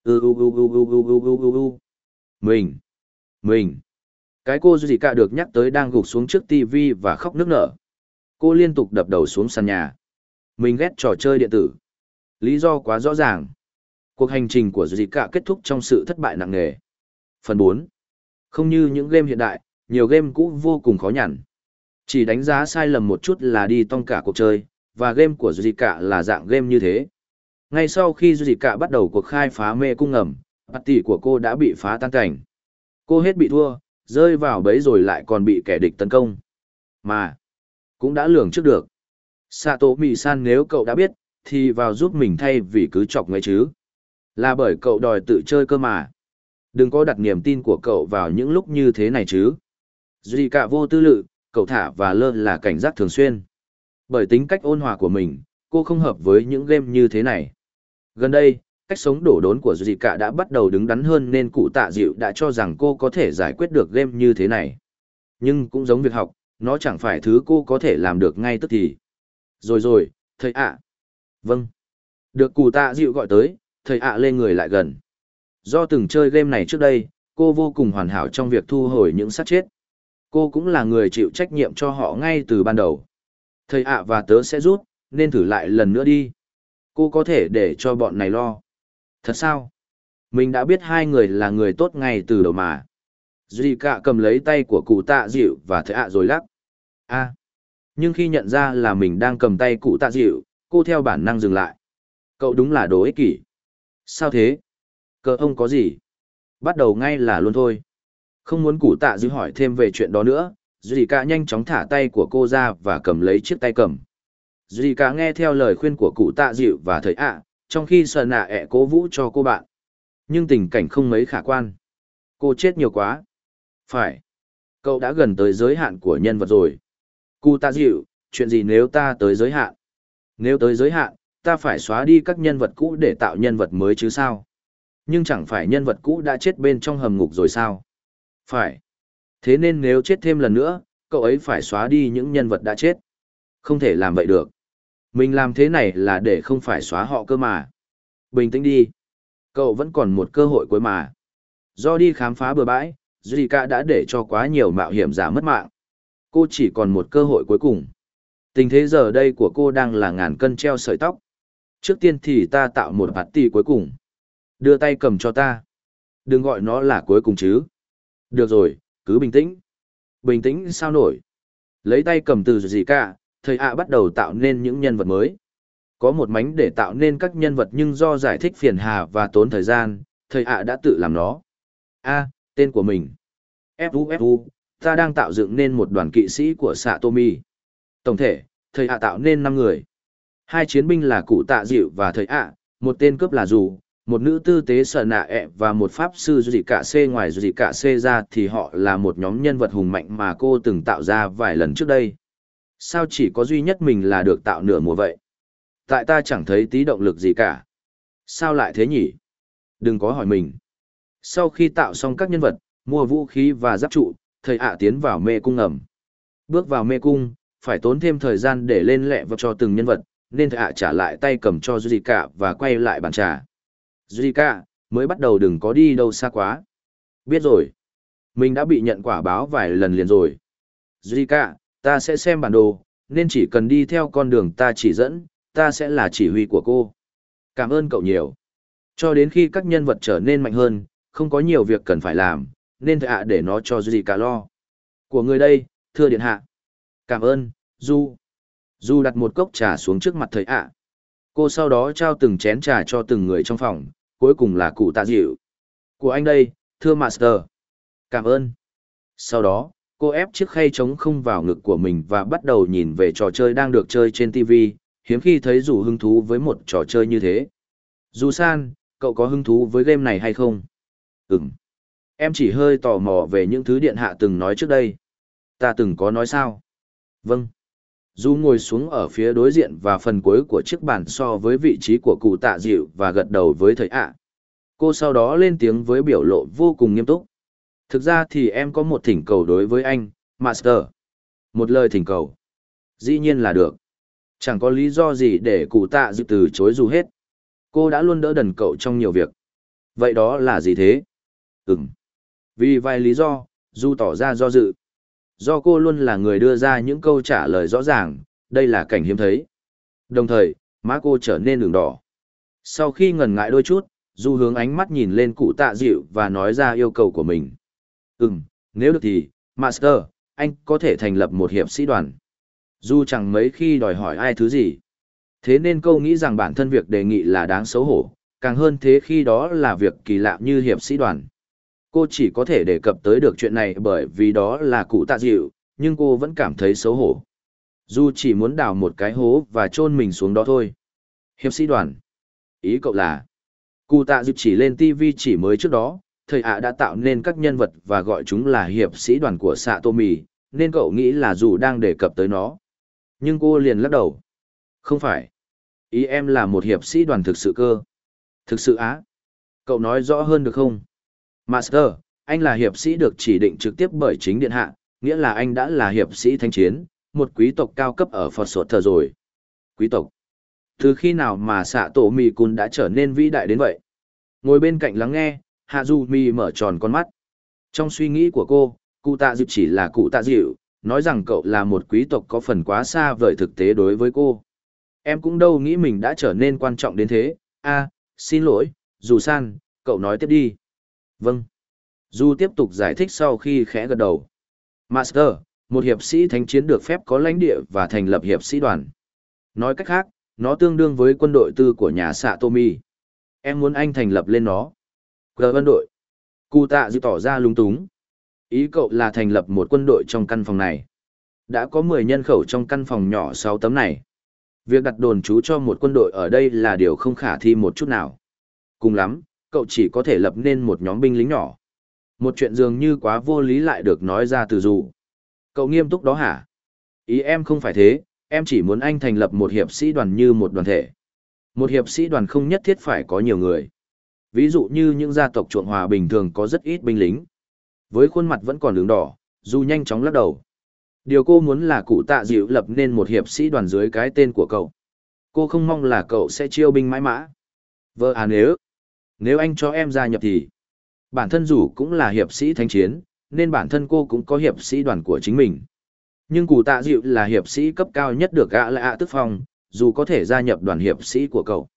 ư u u u u u u u u mình mình cái cô gì cả được nhắc tới đang gục xuống trước tivi và khóc nức nở cô liên tục đập đầu xuống sàn nhà mình ghét trò chơi điện tử. Lý do quá rõ ràng. Cuộc hành trình của Zika kết thúc trong sự thất bại nặng nề. Phần 4. Không như những game hiện đại, nhiều game cũ vô cùng khó nhằn. Chỉ đánh giá sai lầm một chút là đi tong cả cuộc chơi, và game của Zika là dạng game như thế. Ngay sau khi Zika bắt đầu cuộc khai phá mê cung ngầm, party của cô đã bị phá tan cảnh. Cô hết bị thua, rơi vào bẫy rồi lại còn bị kẻ địch tấn công. Mà, cũng đã lường trước được. Sato Mì-san nếu cậu đã biết, thì vào giúp mình thay vì cứ chọc ngay chứ. Là bởi cậu đòi tự chơi cơ mà. Đừng có đặt niềm tin của cậu vào những lúc như thế này chứ. Duy cả vô tư lự, cậu thả và lơ là cảnh giác thường xuyên. Bởi tính cách ôn hòa của mình, cô không hợp với những game như thế này. Gần đây, cách sống đổ đốn của Duy cả đã bắt đầu đứng đắn hơn nên cụ tạ dịu đã cho rằng cô có thể giải quyết được game như thế này. Nhưng cũng giống việc học, nó chẳng phải thứ cô có thể làm được ngay tức thì. Rồi rồi, thầy ạ. Vâng. Được cụ tạ dịu gọi tới, thầy ạ lên người lại gần. Do từng chơi game này trước đây, cô vô cùng hoàn hảo trong việc thu hồi những sát chết. Cô cũng là người chịu trách nhiệm cho họ ngay từ ban đầu. Thầy ạ và tớ sẽ rút, nên thử lại lần nữa đi. Cô có thể để cho bọn này lo. Thật sao? Mình đã biết hai người là người tốt ngay từ đầu mà. Duy cạ cầm lấy tay của cụ tạ dịu và thầy ạ rồi lắc. a nhưng khi nhận ra là mình đang cầm tay cụ tạ dịu, cô theo bản năng dừng lại. Cậu đúng là đồ ích kỷ. Sao thế? Cờ ông có gì? Bắt đầu ngay là luôn thôi. Không muốn cụ tạ dịu hỏi thêm về chuyện đó nữa, Duy cả nhanh chóng thả tay của cô ra và cầm lấy chiếc tay cầm. Duy cả nghe theo lời khuyên của cụ tạ dịu và thầy ạ, trong khi sợ nạ ẹ cố vũ cho cô bạn. Nhưng tình cảnh không mấy khả quan. Cô chết nhiều quá. Phải. Cậu đã gần tới giới hạn của nhân vật rồi. Cụ tạ dịu, chuyện gì nếu ta tới giới hạn? Nếu tới giới hạn, ta phải xóa đi các nhân vật cũ để tạo nhân vật mới chứ sao? Nhưng chẳng phải nhân vật cũ đã chết bên trong hầm ngục rồi sao? Phải. Thế nên nếu chết thêm lần nữa, cậu ấy phải xóa đi những nhân vật đã chết. Không thể làm vậy được. Mình làm thế này là để không phải xóa họ cơ mà. Bình tĩnh đi. Cậu vẫn còn một cơ hội cuối mà. Do đi khám phá bừa bãi, Zika đã để cho quá nhiều mạo hiểm giả mất mạng. Cô chỉ còn một cơ hội cuối cùng. Tình thế giờ đây của cô đang là ngàn cân treo sợi tóc. Trước tiên thì ta tạo một bạt tỷ cuối cùng. Đưa tay cầm cho ta. Đừng gọi nó là cuối cùng chứ. Được rồi, cứ bình tĩnh. Bình tĩnh sao nổi. Lấy tay cầm từ gì cả, thầy ạ bắt đầu tạo nên những nhân vật mới. Có một mánh để tạo nên các nhân vật nhưng do giải thích phiền hà và tốn thời gian, thầy ạ đã tự làm nó. A, tên của mình. Fu Fu, ta đang tạo dựng nên một đoàn kỵ sĩ của Satomi. Tổng thể, thầy ạ tạo nên năm người. Hai chiến binh là cụ tạ dịu và thầy ạ, một tên cướp là dù, một nữ tư tế sợ nạ ẹ và một pháp sư gì cả C ngoài gì cả C ra thì họ là một nhóm nhân vật hùng mạnh mà cô từng tạo ra vài lần trước đây. Sao chỉ có duy nhất mình là được tạo nửa mùa vậy? Tại ta chẳng thấy tí động lực gì cả. Sao lại thế nhỉ? Đừng có hỏi mình. Sau khi tạo xong các nhân vật, mua vũ khí và giáp trụ, thầy ạ tiến vào mê cung ngầm. Bước vào mê cung, phải tốn thêm thời gian để lên lẹ vào cho từng nhân vật, nên thầy ạ trả lại tay cầm cho Zika và quay lại bàn trà. Zika, mới bắt đầu đừng có đi đâu xa quá. Biết rồi. Mình đã bị nhận quả báo vài lần liền rồi. Zika, ta sẽ xem bản đồ, nên chỉ cần đi theo con đường ta chỉ dẫn, ta sẽ là chỉ huy của cô. Cảm ơn cậu nhiều. Cho đến khi các nhân vật trở nên mạnh hơn, không có nhiều việc cần phải làm, nên thạ ạ để nó cho Zika lo. Của người đây, thưa điện hạ. Cảm ơn, Du. Du đặt một cốc trà xuống trước mặt thầy ạ. Cô sau đó trao từng chén trà cho từng người trong phòng, cuối cùng là cụ tạ dịu. Của anh đây, thưa Master. Cảm ơn. Sau đó, cô ép chiếc khay trống không vào ngực của mình và bắt đầu nhìn về trò chơi đang được chơi trên TV, hiếm khi thấy dù hứng thú với một trò chơi như thế. Dù san, cậu có hứng thú với game này hay không? Ừm. Em chỉ hơi tò mò về những thứ điện hạ từng nói trước đây. Ta từng có nói sao? Vâng. Du ngồi xuống ở phía đối diện và phần cuối của chiếc bàn so với vị trí của cụ tạ dịu và gật đầu với thầy ạ. Cô sau đó lên tiếng với biểu lộ vô cùng nghiêm túc. Thực ra thì em có một thỉnh cầu đối với anh, Master. Một lời thỉnh cầu. Dĩ nhiên là được. Chẳng có lý do gì để cụ tạ dịu từ chối dù hết. Cô đã luôn đỡ đần cậu trong nhiều việc. Vậy đó là gì thế? Ừm. Vì vài lý do, Du tỏ ra do dự. Do cô luôn là người đưa ra những câu trả lời rõ ràng, đây là cảnh hiếm thấy. Đồng thời, má cô trở nên đường đỏ. Sau khi ngần ngại đôi chút, Du hướng ánh mắt nhìn lên cụ tạ dịu và nói ra yêu cầu của mình. Ừm, nếu được thì, Master, anh có thể thành lập một hiệp sĩ đoàn. Du chẳng mấy khi đòi hỏi ai thứ gì. Thế nên câu nghĩ rằng bản thân việc đề nghị là đáng xấu hổ, càng hơn thế khi đó là việc kỳ lạ như hiệp sĩ đoàn. Cô chỉ có thể đề cập tới được chuyện này bởi vì đó là cụ tạ dịu, nhưng cô vẫn cảm thấy xấu hổ. Dù chỉ muốn đào một cái hố và chôn mình xuống đó thôi. Hiệp sĩ đoàn. Ý cậu là, cụ tạ dịu chỉ lên TV chỉ mới trước đó, thầy ạ đã tạo nên các nhân vật và gọi chúng là hiệp sĩ đoàn của xạ tô mì, nên cậu nghĩ là dù đang đề cập tới nó. Nhưng cô liền lắc đầu. Không phải. Ý em là một hiệp sĩ đoàn thực sự cơ. Thực sự á? Cậu nói rõ hơn được không? Master, anh là hiệp sĩ được chỉ định trực tiếp bởi chính điện hạ, nghĩa là anh đã là hiệp sĩ thanh chiến, một quý tộc cao cấp ở Phật Sột Thờ rồi. Quý tộc? Từ khi nào mà xạ tổ mì cun đã trở nên vĩ đại đến vậy? Ngồi bên cạnh lắng nghe, Hạ Du Mì mở tròn con mắt. Trong suy nghĩ của cô, cụ tạ dịu chỉ là cụ tạ dịu, nói rằng cậu là một quý tộc có phần quá xa vời thực tế đối với cô. Em cũng đâu nghĩ mình đã trở nên quan trọng đến thế, a xin lỗi, dù san, cậu nói tiếp đi. Vâng. Du tiếp tục giải thích sau khi khẽ gật đầu. Master, một hiệp sĩ thánh chiến được phép có lãnh địa và thành lập hiệp sĩ đoàn. Nói cách khác, nó tương đương với quân đội tư của nhà xạ Tomi. Em muốn anh thành lập lên nó. Gờ quân đội. Cụ tạ dư tỏ ra lung túng. Ý cậu là thành lập một quân đội trong căn phòng này. Đã có 10 nhân khẩu trong căn phòng nhỏ 6 tấm này. Việc đặt đồn trú cho một quân đội ở đây là điều không khả thi một chút nào. Cùng lắm, cậu chỉ có thể lập nên một nhóm binh lính nhỏ. Một chuyện dường như quá vô lý lại được nói ra từ dù. Cậu nghiêm túc đó hả? Ý em không phải thế, em chỉ muốn anh thành lập một hiệp sĩ đoàn như một đoàn thể. Một hiệp sĩ đoàn không nhất thiết phải có nhiều người. Ví dụ như những gia tộc chuộng hòa bình thường có rất ít binh lính. Với khuôn mặt vẫn còn đường đỏ, dù nhanh chóng lắc đầu. Điều cô muốn là cụ tạ dịu lập nên một hiệp sĩ đoàn dưới cái tên của cậu. Cô không mong là cậu sẽ chiêu binh mãi mã. Vợ à nếu, nếu anh cho em gia nhập thì, bản thân dù cũng là hiệp sĩ thánh chiến, nên bản thân cô cũng có hiệp sĩ đoàn của chính mình. Nhưng cụ tạ dịu là hiệp sĩ cấp cao nhất được gã lạ ạ tức phong, dù có thể gia nhập đoàn hiệp sĩ của cậu.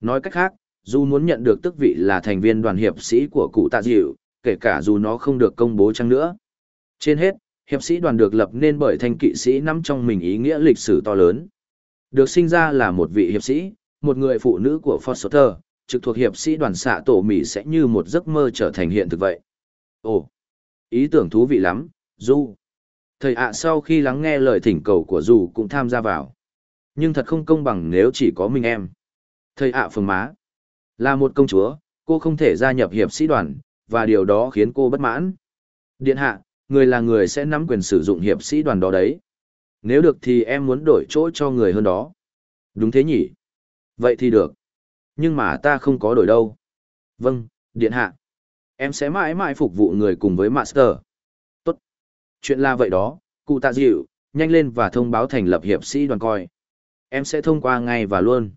Nói cách khác, dù muốn nhận được tước vị là thành viên đoàn hiệp sĩ của cụ tạ dịu, kể cả dù nó không được công bố chăng nữa. Trên hết, hiệp sĩ đoàn được lập nên bởi thanh kỵ sĩ nắm trong mình ý nghĩa lịch sử to lớn. Được sinh ra là một vị hiệp sĩ, một người phụ nữ của Foster, trực thuộc hiệp sĩ đoàn xạ tổ Mỹ sẽ như một giấc mơ trở thành hiện thực vậy. Ồ, ý tưởng thú vị lắm, Du. Thầy ạ sau khi lắng nghe lời thỉnh cầu của Du cũng tham gia vào. Nhưng thật không công bằng nếu chỉ có mình em. Thầy ạ phường má. Là một công chúa, cô không thể gia nhập hiệp sĩ đoàn, và điều đó khiến cô bất mãn. Điện hạ, người là người sẽ nắm quyền sử dụng hiệp sĩ đoàn đó đấy. Nếu được thì em muốn đổi chỗ cho người hơn đó. Đúng thế nhỉ? Vậy thì được. Nhưng mà ta không có đổi đâu. Vâng, điện hạ. Em sẽ mãi mãi phục vụ người cùng với Master. Tốt. Chuyện là vậy đó, cụ tạ dịu, nhanh lên và thông báo thành lập hiệp sĩ đoàn coi. Em sẽ thông qua ngay và luôn.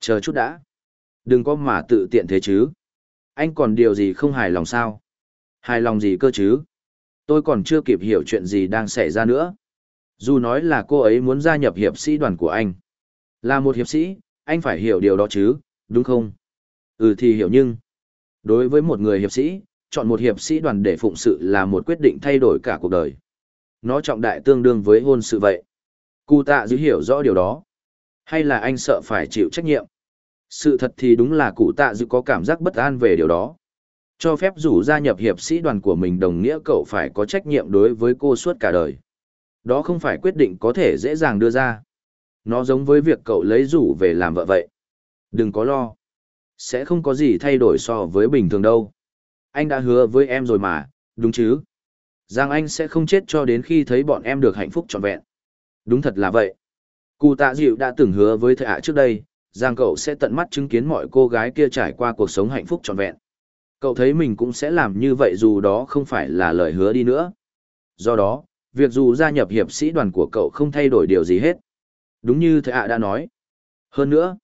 Chờ chút đã. Đừng có mà tự tiện thế chứ. Anh còn điều gì không hài lòng sao? Hài lòng gì cơ chứ? Tôi còn chưa kịp hiểu chuyện gì đang xảy ra nữa. Dù nói là cô ấy muốn gia nhập hiệp sĩ đoàn của anh. Là một hiệp sĩ, anh phải hiểu điều đó chứ, đúng không? Ừ thì hiểu nhưng. Đối với một người hiệp sĩ, chọn một hiệp sĩ đoàn để phụng sự là một quyết định thay đổi cả cuộc đời. Nó trọng đại tương đương với hôn sự vậy. Cụ tạ dữ hiểu rõ điều đó. Hay là anh sợ phải chịu trách nhiệm? Sự thật thì đúng là cụ tạ dữ có cảm giác bất an về điều đó. Cho phép rủ gia nhập hiệp sĩ đoàn của mình đồng nghĩa cậu phải có trách nhiệm đối với cô suốt cả đời. Đó không phải quyết định có thể dễ dàng đưa ra. Nó giống với việc cậu lấy rủ về làm vợ vậy. Đừng có lo. Sẽ không có gì thay đổi so với bình thường đâu. Anh đã hứa với em rồi mà, đúng chứ? Giang anh sẽ không chết cho đến khi thấy bọn em được hạnh phúc trọn vẹn. Đúng thật là vậy. Cụ tạ dịu đã từng hứa với thầy ạ trước đây, Giang cậu sẽ tận mắt chứng kiến mọi cô gái kia trải qua cuộc sống hạnh phúc trọn vẹn. Cậu thấy mình cũng sẽ làm như vậy dù đó không phải là lời hứa đi nữa. Do đó, việc dù gia nhập hiệp sĩ đoàn của cậu không thay đổi điều gì hết. Đúng như thầy ạ đã nói. Hơn nữa,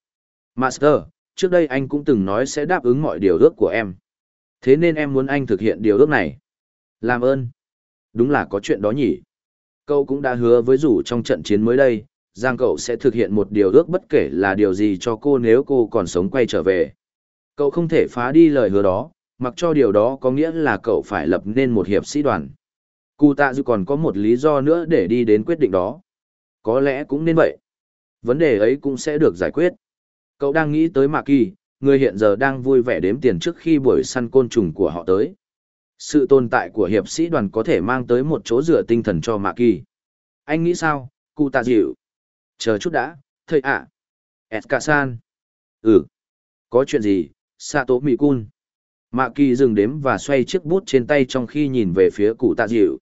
Master, trước đây anh cũng từng nói sẽ đáp ứng mọi điều ước của em. Thế nên em muốn anh thực hiện điều ước này. Làm ơn. Đúng là có chuyện đó nhỉ. Cậu cũng đã hứa với rủ trong trận chiến mới đây, rằng cậu sẽ thực hiện một điều ước bất kể là điều gì cho cô nếu cô còn sống quay trở về. Cậu không thể phá đi lời hứa đó, mặc cho điều đó có nghĩa là cậu phải lập nên một hiệp sĩ đoàn. Cụ tạ dư còn có một lý do nữa để đi đến quyết định đó. Có lẽ cũng nên vậy. Vấn đề ấy cũng sẽ được giải quyết. Cậu đang nghĩ tới Mạc Kỳ, người hiện giờ đang vui vẻ đếm tiền trước khi buổi săn côn trùng của họ tới. Sự tồn tại của hiệp sĩ đoàn có thể mang tới một chỗ dựa tinh thần cho Mạc Kỳ. Anh nghĩ sao, cụ tạ dịu? Chờ chút đã, thầy ạ. À. Eska-san. Ừ. Có chuyện gì, Sato Mikun? Mạ kỳ dừng đếm và xoay chiếc bút trên tay trong khi nhìn về phía cụ tạ dịu.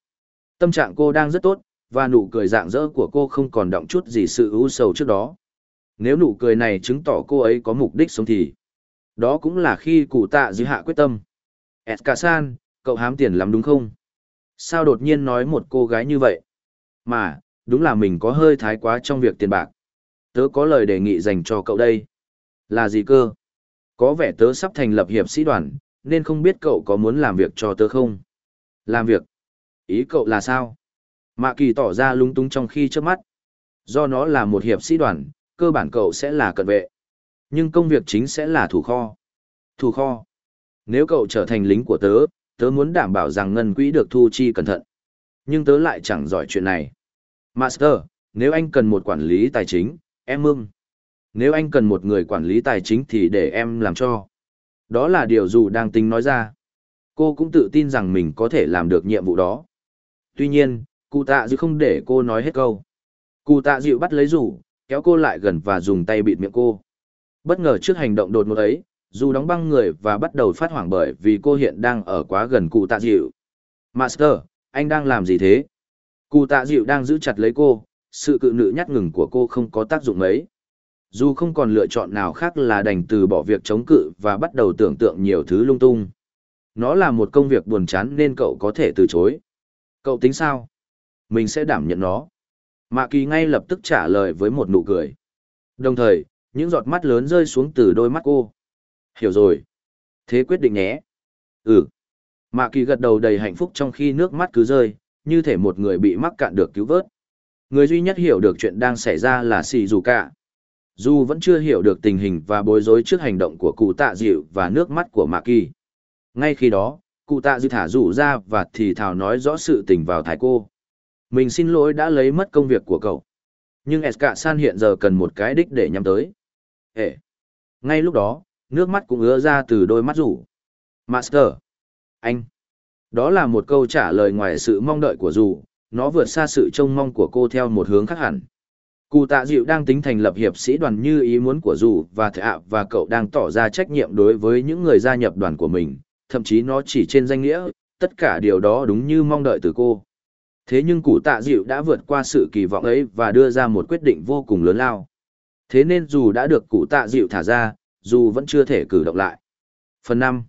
Tâm trạng cô đang rất tốt, và nụ cười rạng rỡ của cô không còn động chút gì sự ưu sầu trước đó. Nếu nụ cười này chứng tỏ cô ấy có mục đích sống thì, đó cũng là khi cụ tạ dư hạ quyết tâm. Eska-san, cậu hám tiền lắm đúng không? Sao đột nhiên nói một cô gái như vậy? Mà, đúng là mình có hơi thái quá trong việc tiền bạc. Tớ có lời đề nghị dành cho cậu đây. Là gì cơ? Có vẻ tớ sắp thành lập hiệp sĩ đoàn, nên không biết cậu có muốn làm việc cho tớ không? Làm việc? Ý cậu là sao? Mạ kỳ tỏ ra lung túng trong khi trước mắt. Do nó là một hiệp sĩ đoàn, cơ bản cậu sẽ là cận vệ. Nhưng công việc chính sẽ là thủ kho. Thủ kho. Nếu cậu trở thành lính của tớ, tớ muốn đảm bảo rằng ngân quỹ được thu chi cẩn thận. Nhưng tớ lại chẳng giỏi chuyện này. Master, nếu anh cần một quản lý tài chính, em mưng. Nếu anh cần một người quản lý tài chính thì để em làm cho. Đó là điều dù đang tính nói ra. Cô cũng tự tin rằng mình có thể làm được nhiệm vụ đó. Tuy nhiên, cụ tạ dịu không để cô nói hết câu. Cụ tạ dịu bắt lấy rủ, kéo cô lại gần và dùng tay bịt miệng cô. Bất ngờ trước hành động đột ngột ấy, dù đóng băng người và bắt đầu phát hoảng bởi vì cô hiện đang ở quá gần cụ tạ dịu. Master, anh đang làm gì thế? Cụ tạ dịu đang giữ chặt lấy cô, sự cự nữ nhát ngừng của cô không có tác dụng mấy. Dù không còn lựa chọn nào khác là đành từ bỏ việc chống cự và bắt đầu tưởng tượng nhiều thứ lung tung. Nó là một công việc buồn chán nên cậu có thể từ chối. Cậu tính sao? Mình sẽ đảm nhận nó. Mạ kỳ ngay lập tức trả lời với một nụ cười. Đồng thời, những giọt mắt lớn rơi xuống từ đôi mắt cô. Hiểu rồi. Thế quyết định nhé. Ừ. Mạ kỳ gật đầu đầy hạnh phúc trong khi nước mắt cứ rơi, như thể một người bị mắc cạn được cứu vớt. Người duy nhất hiểu được chuyện đang xảy ra là Sì Dù Cả. Dù vẫn chưa hiểu được tình hình và bối rối trước hành động của cụ tạ dịu và nước mắt của Mạ Kỳ. Ngay khi đó, cụ tạ dịu thả rủ ra và thì thào nói rõ sự tình vào thái cô. Mình xin lỗi đã lấy mất công việc của cậu. Nhưng SK San hiện giờ cần một cái đích để nhắm tới. Ê! Ngay lúc đó, nước mắt cũng ứa ra từ đôi mắt rủ. Master! Anh! Đó là một câu trả lời ngoài sự mong đợi của dù, nó vượt xa sự trông mong của cô theo một hướng khác hẳn. Cụ tạ dịu đang tính thành lập hiệp sĩ đoàn như ý muốn của dù và thạ à và cậu đang tỏ ra trách nhiệm đối với những người gia nhập đoàn của mình, thậm chí nó chỉ trên danh nghĩa, tất cả điều đó đúng như mong đợi từ cô. Thế nhưng cụ tạ dịu đã vượt qua sự kỳ vọng ấy và đưa ra một quyết định vô cùng lớn lao. Thế nên dù đã được cụ tạ dịu thả ra, dù vẫn chưa thể cử động lại. Phần 5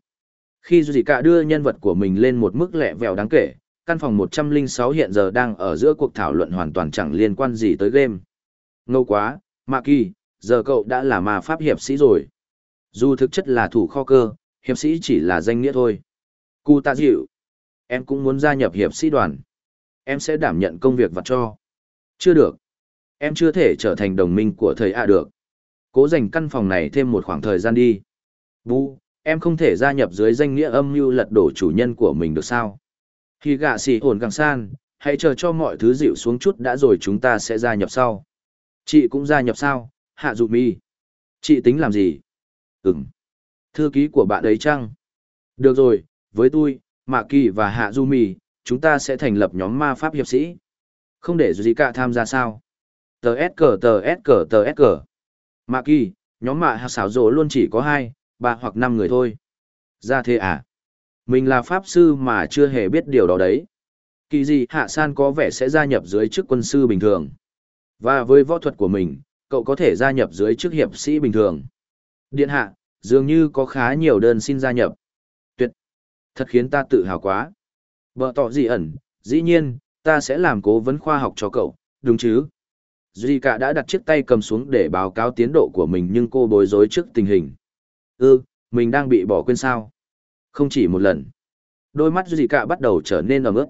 khi Dị Cả đưa nhân vật của mình lên một mức lẹ vẹo đáng kể, căn phòng 106 hiện giờ đang ở giữa cuộc thảo luận hoàn toàn chẳng liên quan gì tới game. Ngâu quá, Mạ Kỳ, giờ cậu đã là ma pháp hiệp sĩ rồi. Dù thực chất là thủ kho cơ, hiệp sĩ chỉ là danh nghĩa thôi. Cụ tạ dịu, em cũng muốn gia nhập hiệp sĩ đoàn. Em sẽ đảm nhận công việc vặt cho. Chưa được. Em chưa thể trở thành đồng minh của thầy A được. Cố dành căn phòng này thêm một khoảng thời gian đi. Vu, em không thể gia nhập dưới danh nghĩa âm mưu lật đổ chủ nhân của mình được sao khi gạ xì ổn càng san hãy chờ cho mọi thứ dịu xuống chút đã rồi chúng ta sẽ gia nhập sau chị cũng gia nhập sao hạ dụ mi chị tính làm gì ừng thư ký của bạn ấy chăng được rồi với tôi mạ kỳ và hạ du mi chúng ta sẽ thành lập nhóm ma pháp hiệp sĩ không để gì cả tham gia sao tờ s cờ tờ s cờ tờ s cờ mạ kỳ nhóm mạ hạ xảo rộ luôn chỉ có hai ba hoặc năm người thôi. Ra thế à? Mình là pháp sư mà chưa hề biết điều đó đấy. Kỳ gì hạ san có vẻ sẽ gia nhập dưới chức quân sư bình thường. Và với võ thuật của mình, cậu có thể gia nhập dưới chức hiệp sĩ bình thường. Điện hạ, dường như có khá nhiều đơn xin gia nhập. Tuyệt! Thật khiến ta tự hào quá. Bờ tỏ gì ẩn, dĩ nhiên, ta sẽ làm cố vấn khoa học cho cậu, đúng chứ? Duy cả đã đặt chiếc tay cầm xuống để báo cáo tiến độ của mình nhưng cô bối rối trước tình hình. Ư, mình đang bị bỏ quên sao? Không chỉ một lần. Đôi mắt Duy cả bắt đầu trở nên ấm ướt.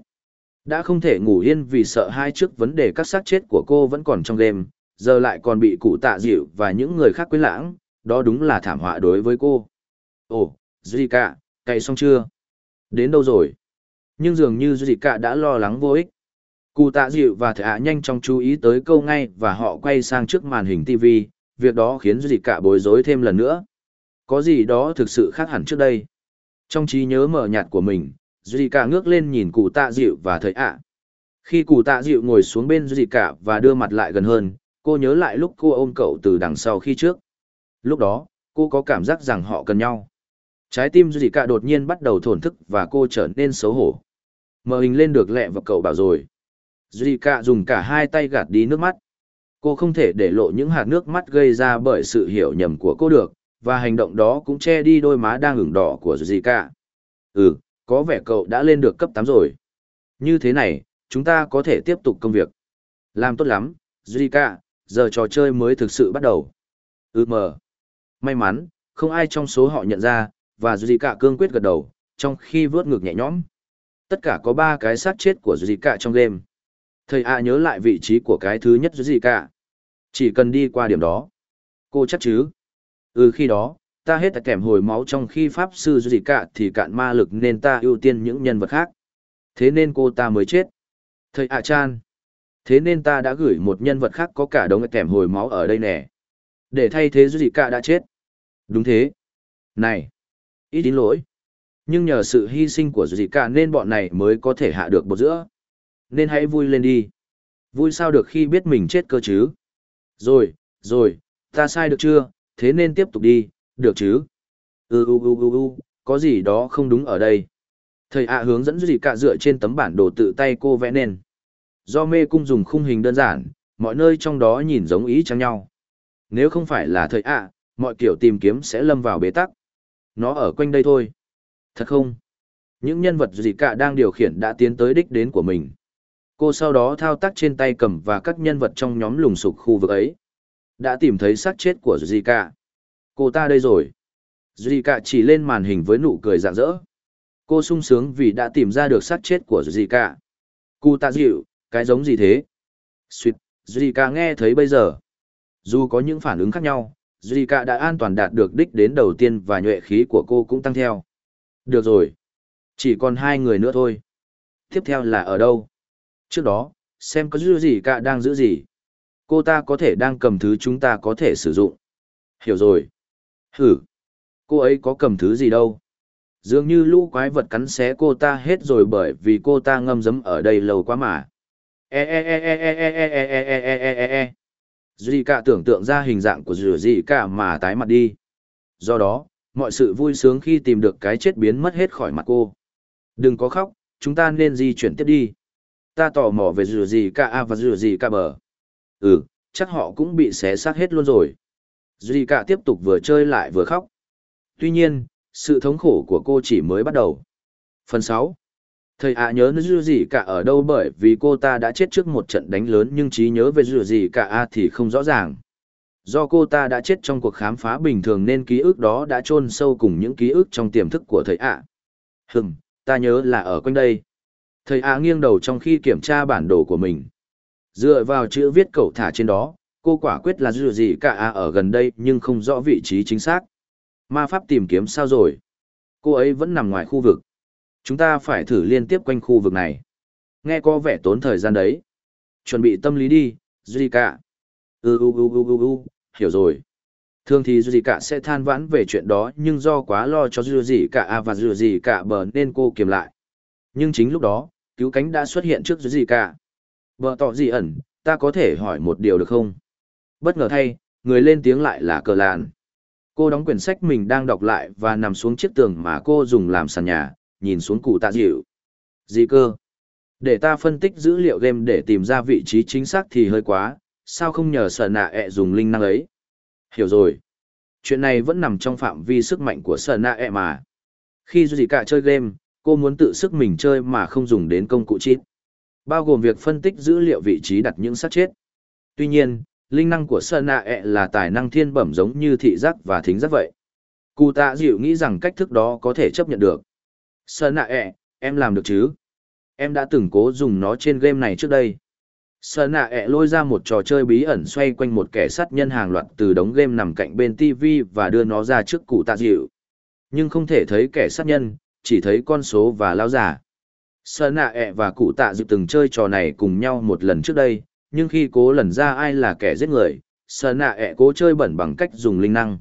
Đã không thể ngủ yên vì sợ hai trước vấn đề các xác chết của cô vẫn còn trong game, giờ lại còn bị cụ tạ dịu và những người khác quên lãng, đó đúng là thảm họa đối với cô. Ồ, Zika, cày xong chưa? Đến đâu rồi? Nhưng dường như Zika đã lo lắng vô ích. Cụ tạ dịu và thẻ ạ nhanh chóng chú ý tới câu ngay và họ quay sang trước màn hình TV, việc đó khiến Zika bối rối thêm lần nữa. Có gì đó thực sự khác hẳn trước đây. Trong trí nhớ mở nhạt của mình, Zika ngước lên nhìn cụ tạ dịu và thẻ ạ. Khi cụ tạ dịu ngồi xuống bên Zika và đưa mặt lại gần hơn, cô nhớ lại lúc cô ôm cậu từ đằng sau khi trước. Lúc đó, cô có cảm giác rằng họ cần nhau. Trái tim Zika đột nhiên bắt đầu thổn thức và cô trở nên xấu hổ mờ hình lên được lẹ và cậu bảo rồi. Zika dùng cả hai tay gạt đi nước mắt. Cô không thể để lộ những hạt nước mắt gây ra bởi sự hiểu nhầm của cô được, và hành động đó cũng che đi đôi má đang ửng đỏ của Zika. Ừ, có vẻ cậu đã lên được cấp tám rồi. Như thế này, chúng ta có thể tiếp tục công việc. Làm tốt lắm, Zika, giờ trò chơi mới thực sự bắt đầu. Ừ mờ. May mắn, không ai trong số họ nhận ra, và Zika cương quyết gật đầu, trong khi vớt ngực nhẹ nhõm. Tất cả có ba cái sát chết của Zika trong game. Thầy A nhớ lại vị trí của cái thứ nhất Zika. Chỉ cần đi qua điểm đó. Cô chắc chứ? Ừ khi đó, ta hết kèm hồi máu trong khi pháp sư Zika thì cạn ma lực nên ta ưu tiên những nhân vật khác. Thế nên cô ta mới chết. Thầy A Chan. Thế nên ta đã gửi một nhân vật khác có cả đống kèm hồi máu ở đây nè. Để thay thế Zika đã chết. Đúng thế. Này. Ít đến lỗi. Nhưng nhờ sự hy sinh của Zika nên bọn này mới có thể hạ được bột giữa. Nên hãy vui lên đi. Vui sao được khi biết mình chết cơ chứ? Rồi, rồi, ta sai được chưa? Thế nên tiếp tục đi, được chứ? Ừ ừ ừ ừ ừ, có gì đó không đúng ở đây. Thầy ạ hướng dẫn gì cả dựa trên tấm bản đồ tự tay cô vẽ nên. Do mê cung dùng khung hình đơn giản, mọi nơi trong đó nhìn giống ý chăng nhau. Nếu không phải là thầy ạ, mọi kiểu tìm kiếm sẽ lâm vào bế tắc. Nó ở quanh đây thôi. Thật không? Những nhân vật gì cả đang điều khiển đã tiến tới đích đến của mình. Cô sau đó thao tác trên tay cầm và các nhân vật trong nhóm lùng sục khu vực ấy. Đã tìm thấy xác chết của Zika. Cô ta đây rồi. Zika chỉ lên màn hình với nụ cười rạng rỡ. Cô sung sướng vì đã tìm ra được xác chết của Zika. Cô ta dịu, cái giống gì thế? gì Zika nghe thấy bây giờ. Dù có những phản ứng khác nhau, Zika đã an toàn đạt được đích đến đầu tiên và nhuệ khí của cô cũng tăng theo. Được rồi. Chỉ còn hai người nữa thôi. Tiếp theo là ở đâu? Trước đó, xem có giữ gì cả đang giữ gì. Cô ta có thể đang cầm thứ chúng ta có thể sử dụng. Hiểu rồi. Hử. Cô ấy có cầm thứ gì đâu. Dường như lũ quái vật cắn xé cô ta hết rồi bởi vì cô ta ngâm dấm ở đây lâu quá mà. E e e e e e e e e e e e e e. Cả tưởng tượng ra hình dạng của rửa cả mà tái mặt đi. Do đó, mọi sự vui sướng khi tìm được cái chết biến mất hết khỏi mặt cô. Đừng có khóc, chúng ta nên di chuyển tiếp đi. Ta tò mò về rửa gì cả A và rửa gì cả bờ. Ừ, chắc họ cũng bị xé xác hết luôn rồi. Duy cả tiếp tục vừa chơi lại vừa khóc. Tuy nhiên, sự thống khổ của cô chỉ mới bắt đầu. Phần 6 Thầy ạ nhớ rửa dư gì cả ở đâu bởi vì cô ta đã chết trước một trận đánh lớn nhưng trí nhớ về dư gì cả A thì không rõ ràng. Do cô ta đã chết trong cuộc khám phá bình thường nên ký ức đó đã chôn sâu cùng những ký ức trong tiềm thức của thầy ạ. À. Hừm, ta nhớ là ở quanh đây. Thầy ạ nghiêng đầu trong khi kiểm tra bản đồ của mình. Dựa vào chữ viết cậu thả trên đó, cô quả quyết là dù gì cả A ở gần đây nhưng không rõ vị trí chính xác. Ma pháp tìm kiếm sao rồi? Cô ấy vẫn nằm ngoài khu vực. Chúng ta phải thử liên tiếp quanh khu vực này. Nghe có vẻ tốn thời gian đấy. Chuẩn bị tâm lý đi, Zika. Ừ ừ ừ ừ ừ ừ, hiểu rồi. Thường thì Zika sẽ than vãn về chuyện đó nhưng do quá lo cho Zika A à, và Zika bờ nên cô kiềm lại. Nhưng chính lúc đó, cứu cánh đã xuất hiện trước Zika. Bờ tỏ gì ẩn, ta có thể hỏi một điều được không? Bất ngờ thay, người lên tiếng lại là cờ làn. Cô đóng quyển sách mình đang đọc lại và nằm xuống chiếc tường mà cô dùng làm sàn nhà, nhìn xuống cụ tạ dịu. Gì cơ? Để ta phân tích dữ liệu game để tìm ra vị trí chính xác thì hơi quá, sao không nhờ sở nạ ẹ dùng linh năng ấy? Hiểu rồi. Chuyện này vẫn nằm trong phạm vi sức mạnh của sở nạ ẹ mà. Khi dù gì cả chơi game, cô muốn tự sức mình chơi mà không dùng đến công cụ cheat. Bao gồm việc phân tích dữ liệu vị trí đặt những sát chết. Tuy nhiên, linh năng của sở nạ ẹ là tài năng thiên bẩm giống như thị giác và thính giác vậy. Cụ tạ dịu nghĩ rằng cách thức đó có thể chấp nhận được. Sơn nạ ẹ, em làm được chứ? Em đã từng cố dùng nó trên game này trước đây. Sơn nạ ẹ lôi ra một trò chơi bí ẩn xoay quanh một kẻ sát nhân hàng loạt từ đống game nằm cạnh bên TV và đưa nó ra trước cụ tạ dịu. Nhưng không thể thấy kẻ sát nhân, chỉ thấy con số và lao giả. Sơn nạ ẹ và cụ tạ dịu từng chơi trò này cùng nhau một lần trước đây, nhưng khi cố lần ra ai là kẻ giết người, Sơn nạ ẹ cố chơi bẩn bằng cách dùng linh năng.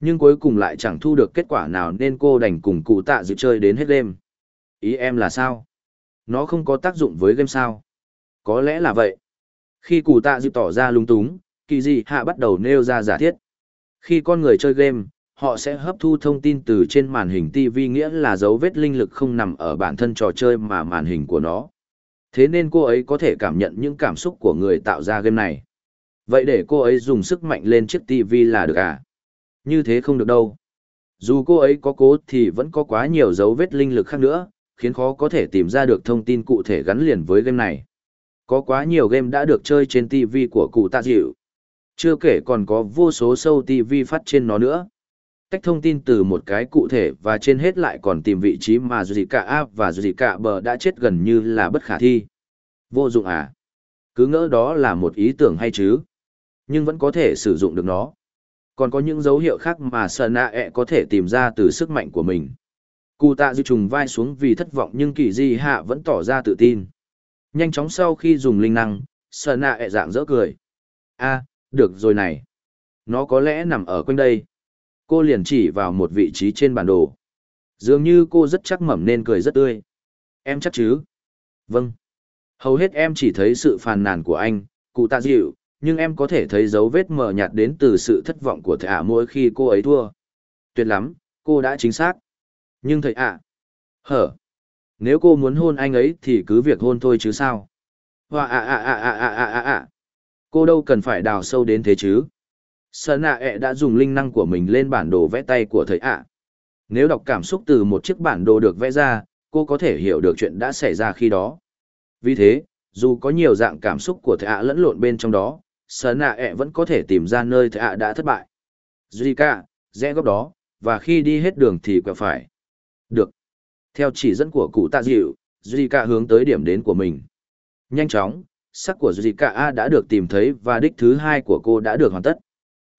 Nhưng cuối cùng lại chẳng thu được kết quả nào nên cô đành cùng cụ tạ dịu chơi đến hết đêm. Ý em là sao? Nó không có tác dụng với game sao? Có lẽ là vậy. Khi cụ tạ dịu tỏ ra lung túng, kỳ dị hạ bắt đầu nêu ra giả thiết. Khi con người chơi game, họ sẽ hấp thu thông tin từ trên màn hình TV nghĩa là dấu vết linh lực không nằm ở bản thân trò chơi mà màn hình của nó. Thế nên cô ấy có thể cảm nhận những cảm xúc của người tạo ra game này. Vậy để cô ấy dùng sức mạnh lên chiếc TV là được à? Như thế không được đâu. Dù cô ấy có cố thì vẫn có quá nhiều dấu vết linh lực khác nữa, khiến khó có thể tìm ra được thông tin cụ thể gắn liền với game này. Có quá nhiều game đã được chơi trên TV của cụ tạ dịu. Chưa kể còn có vô số sâu TV phát trên nó nữa. Cách thông tin từ một cái cụ thể và trên hết lại còn tìm vị trí mà dù gì cả A và dù gì cả B đã chết gần như là bất khả thi. Vô dụng à? Cứ ngỡ đó là một ý tưởng hay chứ? Nhưng vẫn có thể sử dụng được nó. Còn có những dấu hiệu khác mà Sona A e có thể tìm ra từ sức mạnh của mình. Cụ tạ dư trùng vai xuống vì thất vọng nhưng kỳ di hạ vẫn tỏ ra tự tin. Nhanh chóng sau khi dùng linh năng, sợ nạ e dạng dỡ cười. a được rồi này. Nó có lẽ nằm ở quanh đây. Cô liền chỉ vào một vị trí trên bản đồ. Dường như cô rất chắc mẩm nên cười rất tươi. Em chắc chứ? Vâng. Hầu hết em chỉ thấy sự phàn nàn của anh, cụ tạ dịu, nhưng em có thể thấy dấu vết mờ nhạt đến từ sự thất vọng của thầy ạ mỗi khi cô ấy thua. Tuyệt lắm, cô đã chính xác. Nhưng thầy ạ, hở, nếu cô muốn hôn anh ấy thì cứ việc hôn thôi chứ sao. Hoa ạ ạ ạ ạ ạ ạ ạ Cô đâu cần phải đào sâu đến thế chứ. Sơn ạ ẹ đã dùng linh năng của mình lên bản đồ vẽ tay của thầy ạ. Nếu đọc cảm xúc từ một chiếc bản đồ được vẽ ra, cô có thể hiểu được chuyện đã xảy ra khi đó. Vì thế, dù có nhiều dạng cảm xúc của thầy ạ lẫn lộn bên trong đó, Sơn ạ ẹ vẫn có thể tìm ra nơi thầy ạ đã thất bại. Zika, rẽ góc đó, và khi đi hết đường thì quẹo phải. Được. Theo chỉ dẫn của cụ tạ dịu, Zika hướng tới điểm đến của mình. Nhanh chóng, sắc của Zika A đã được tìm thấy và đích thứ hai của cô đã được hoàn tất.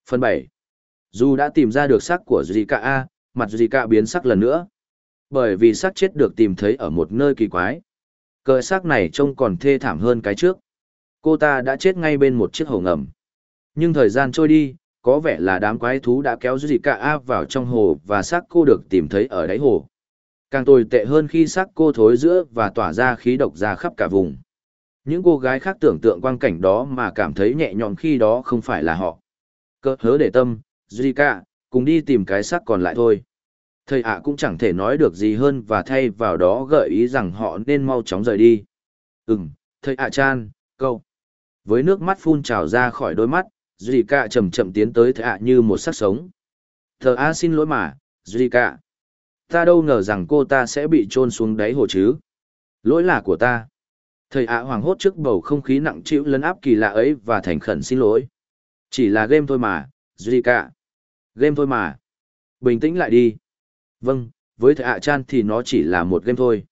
Phần 7. Dù đã tìm ra được sắc của Zika A, mặt Zika biến sắc lần nữa. Bởi vì sắc chết được tìm thấy ở một nơi kỳ quái. Cờ sắc này trông còn thê thảm hơn cái trước. Cô ta đã chết ngay bên một chiếc hồ ngầm. Nhưng thời gian trôi đi, có vẻ là đám quái thú đã kéo Zika A vào trong hồ và xác cô được tìm thấy ở đáy hồ. Càng tồi tệ hơn khi xác cô thối giữa và tỏa ra khí độc ra khắp cả vùng. Những cô gái khác tưởng tượng quang cảnh đó mà cảm thấy nhẹ nhõm khi đó không phải là họ. Cơ hớ để tâm, Zika, cùng đi tìm cái xác còn lại thôi. Thầy ạ cũng chẳng thể nói được gì hơn và thay vào đó gợi ý rằng họ nên mau chóng rời đi. Ừm, thầy ạ chan, câu. Với nước mắt phun trào ra khỏi đôi mắt, Zika chậm chậm tiến tới thầy ạ như một xác sống. Thờ A xin lỗi mà, Zika. Ta đâu ngờ rằng cô ta sẽ bị trôn xuống đáy hồ chứ. Lỗi là của ta. Thầy ạ hoảng hốt trước bầu không khí nặng trĩu lấn áp kỳ lạ ấy và thành khẩn xin lỗi. Chỉ là game thôi mà, Zika. Game thôi mà. Bình tĩnh lại đi. Vâng, với thầy ạ chan thì nó chỉ là một game thôi.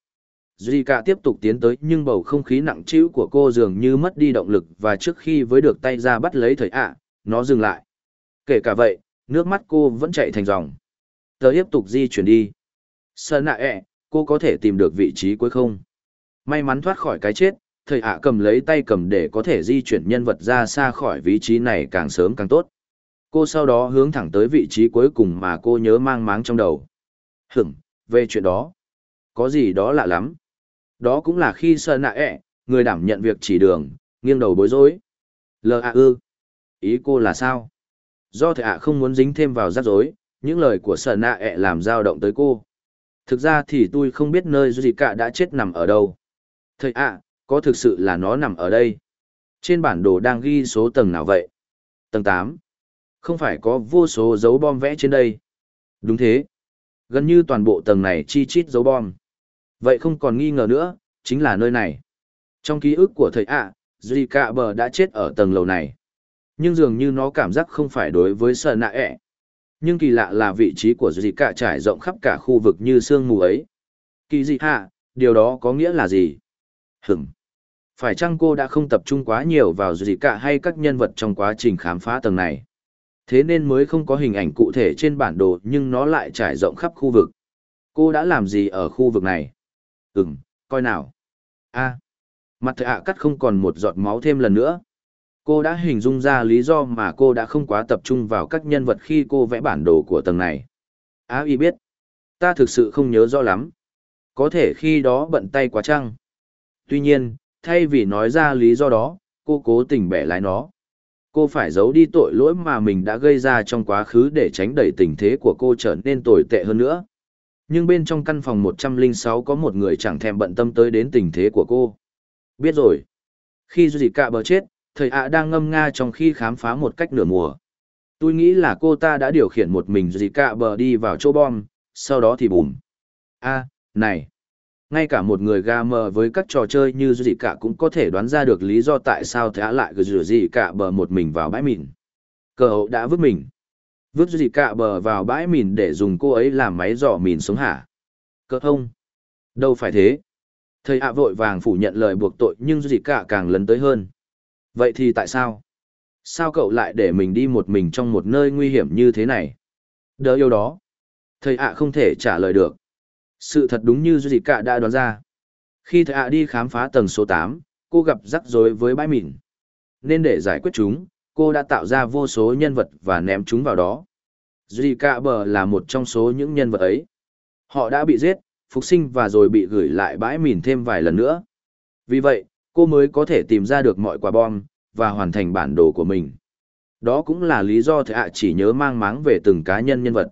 Zika tiếp tục tiến tới nhưng bầu không khí nặng trĩu của cô dường như mất đi động lực và trước khi với được tay ra bắt lấy thầy ạ, nó dừng lại. Kể cả vậy, nước mắt cô vẫn chạy thành dòng. Tớ tiếp tục di chuyển đi. Sơn nạ ẹ, e, cô có thể tìm được vị trí cuối không? May mắn thoát khỏi cái chết, thầy ạ cầm lấy tay cầm để có thể di chuyển nhân vật ra xa khỏi vị trí này càng sớm càng tốt. Cô sau đó hướng thẳng tới vị trí cuối cùng mà cô nhớ mang máng trong đầu. Hửng, về chuyện đó. Có gì đó lạ lắm. Đó cũng là khi Sơn nạ ẹ, e, người đảm nhận việc chỉ đường, nghiêng đầu bối rối. Lờ ạ ư. Ý cô là sao? Do thầy ạ không muốn dính thêm vào rắc rối, những lời của Sơn nạ ẹ e làm dao động tới cô. Thực ra thì tôi không biết nơi gì cả đã chết nằm ở đâu. Thầy ạ, có thực sự là nó nằm ở đây? Trên bản đồ đang ghi số tầng nào vậy? Tầng 8. Không phải có vô số dấu bom vẽ trên đây. Đúng thế. Gần như toàn bộ tầng này chi chít dấu bom. Vậy không còn nghi ngờ nữa, chính là nơi này. Trong ký ức của thầy ạ, à, Cạ Bờ đã chết ở tầng lầu này. Nhưng dường như nó cảm giác không phải đối với sợ nạ ẹ. Nhưng kỳ lạ là vị trí của Cạ trải rộng khắp cả khu vực như sương mù ấy. Kỳ dị hạ, điều đó có nghĩa là gì? hừng Phải chăng cô đã không tập trung quá nhiều vào dì cả hay các nhân vật trong quá trình khám phá tầng này? Thế nên mới không có hình ảnh cụ thể trên bản đồ nhưng nó lại trải rộng khắp khu vực. Cô đã làm gì ở khu vực này? Ừm, coi nào. a mặt thợ ạ cắt không còn một giọt máu thêm lần nữa. Cô đã hình dung ra lý do mà cô đã không quá tập trung vào các nhân vật khi cô vẽ bản đồ của tầng này. Á y biết. Ta thực sự không nhớ rõ lắm. Có thể khi đó bận tay quá chăng. Tuy nhiên, thay vì nói ra lý do đó, cô cố tình bẻ lái nó. Cô phải giấu đi tội lỗi mà mình đã gây ra trong quá khứ để tránh đẩy tình thế của cô trở nên tồi tệ hơn nữa. Nhưng bên trong căn phòng 106 có một người chẳng thèm bận tâm tới đến tình thế của cô. Biết rồi. Khi Duy Cạ bờ chết, thầy ạ đang ngâm nga trong khi khám phá một cách nửa mùa. Tôi nghĩ là cô ta đã điều khiển một mình Duy Cạ bờ đi vào chỗ bom, sau đó thì bùm. a này. Ngay cả một người ga mờ với các trò chơi như Duy Cạ cũng có thể đoán ra được lý do tại sao thầy ạ lại gửi Duy Cạ bờ một mình vào bãi mìn. Cờ hậu đã vứt mình. Vứt Duy Cạ bờ vào bãi mìn để dùng cô ấy làm máy dò mìn sống hả? Cờ không? Đâu phải thế. Thầy ạ vội vàng phủ nhận lời buộc tội nhưng Duy Cạ càng lấn tới hơn. Vậy thì tại sao? Sao cậu lại để mình đi một mình trong một nơi nguy hiểm như thế này? Đỡ yêu đó. Thầy ạ không thể trả lời được. Sự thật đúng như Duy Cạ đã đoán ra. Khi thầy ạ đi khám phá tầng số 8, cô gặp rắc rối với bãi mìn. Nên để giải quyết chúng, cô đã tạo ra vô số nhân vật và ném chúng vào đó. Duy Cạ bờ là một trong số những nhân vật ấy. Họ đã bị giết, phục sinh và rồi bị gửi lại bãi mìn thêm vài lần nữa. Vì vậy, cô mới có thể tìm ra được mọi quả bom, và hoàn thành bản đồ của mình. Đó cũng là lý do thầy ạ chỉ nhớ mang máng về từng cá nhân nhân vật.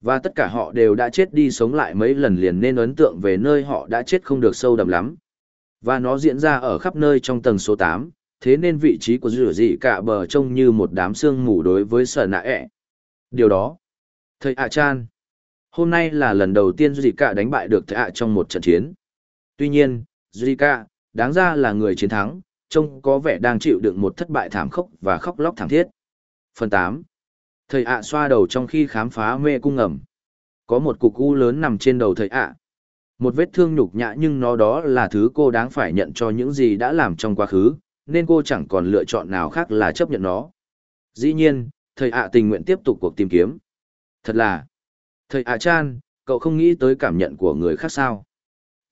Và tất cả họ đều đã chết đi sống lại mấy lần liền nên ấn tượng về nơi họ đã chết không được sâu đậm lắm. Và nó diễn ra ở khắp nơi trong tầng số 8, thế nên vị trí của rửa dị cả bờ trông như một đám sương mù đối với sở nạ ẹ. Điều đó, thầy ạ chan, hôm nay là lần đầu tiên dị cả đánh bại được thầy ạ trong một trận chiến. Tuy nhiên, dị cả, đáng ra là người chiến thắng, trông có vẻ đang chịu đựng một thất bại thảm khốc và khóc lóc thảm thiết. Phần 8. Thầy ạ xoa đầu trong khi khám phá mê cung ngầm. Có một cục u lớn nằm trên đầu thầy ạ. Một vết thương nhục nhã nhưng nó đó là thứ cô đáng phải nhận cho những gì đã làm trong quá khứ, nên cô chẳng còn lựa chọn nào khác là chấp nhận nó. Dĩ nhiên, thầy ạ tình nguyện tiếp tục cuộc tìm kiếm. Thật là, thầy ạ chan, cậu không nghĩ tới cảm nhận của người khác sao?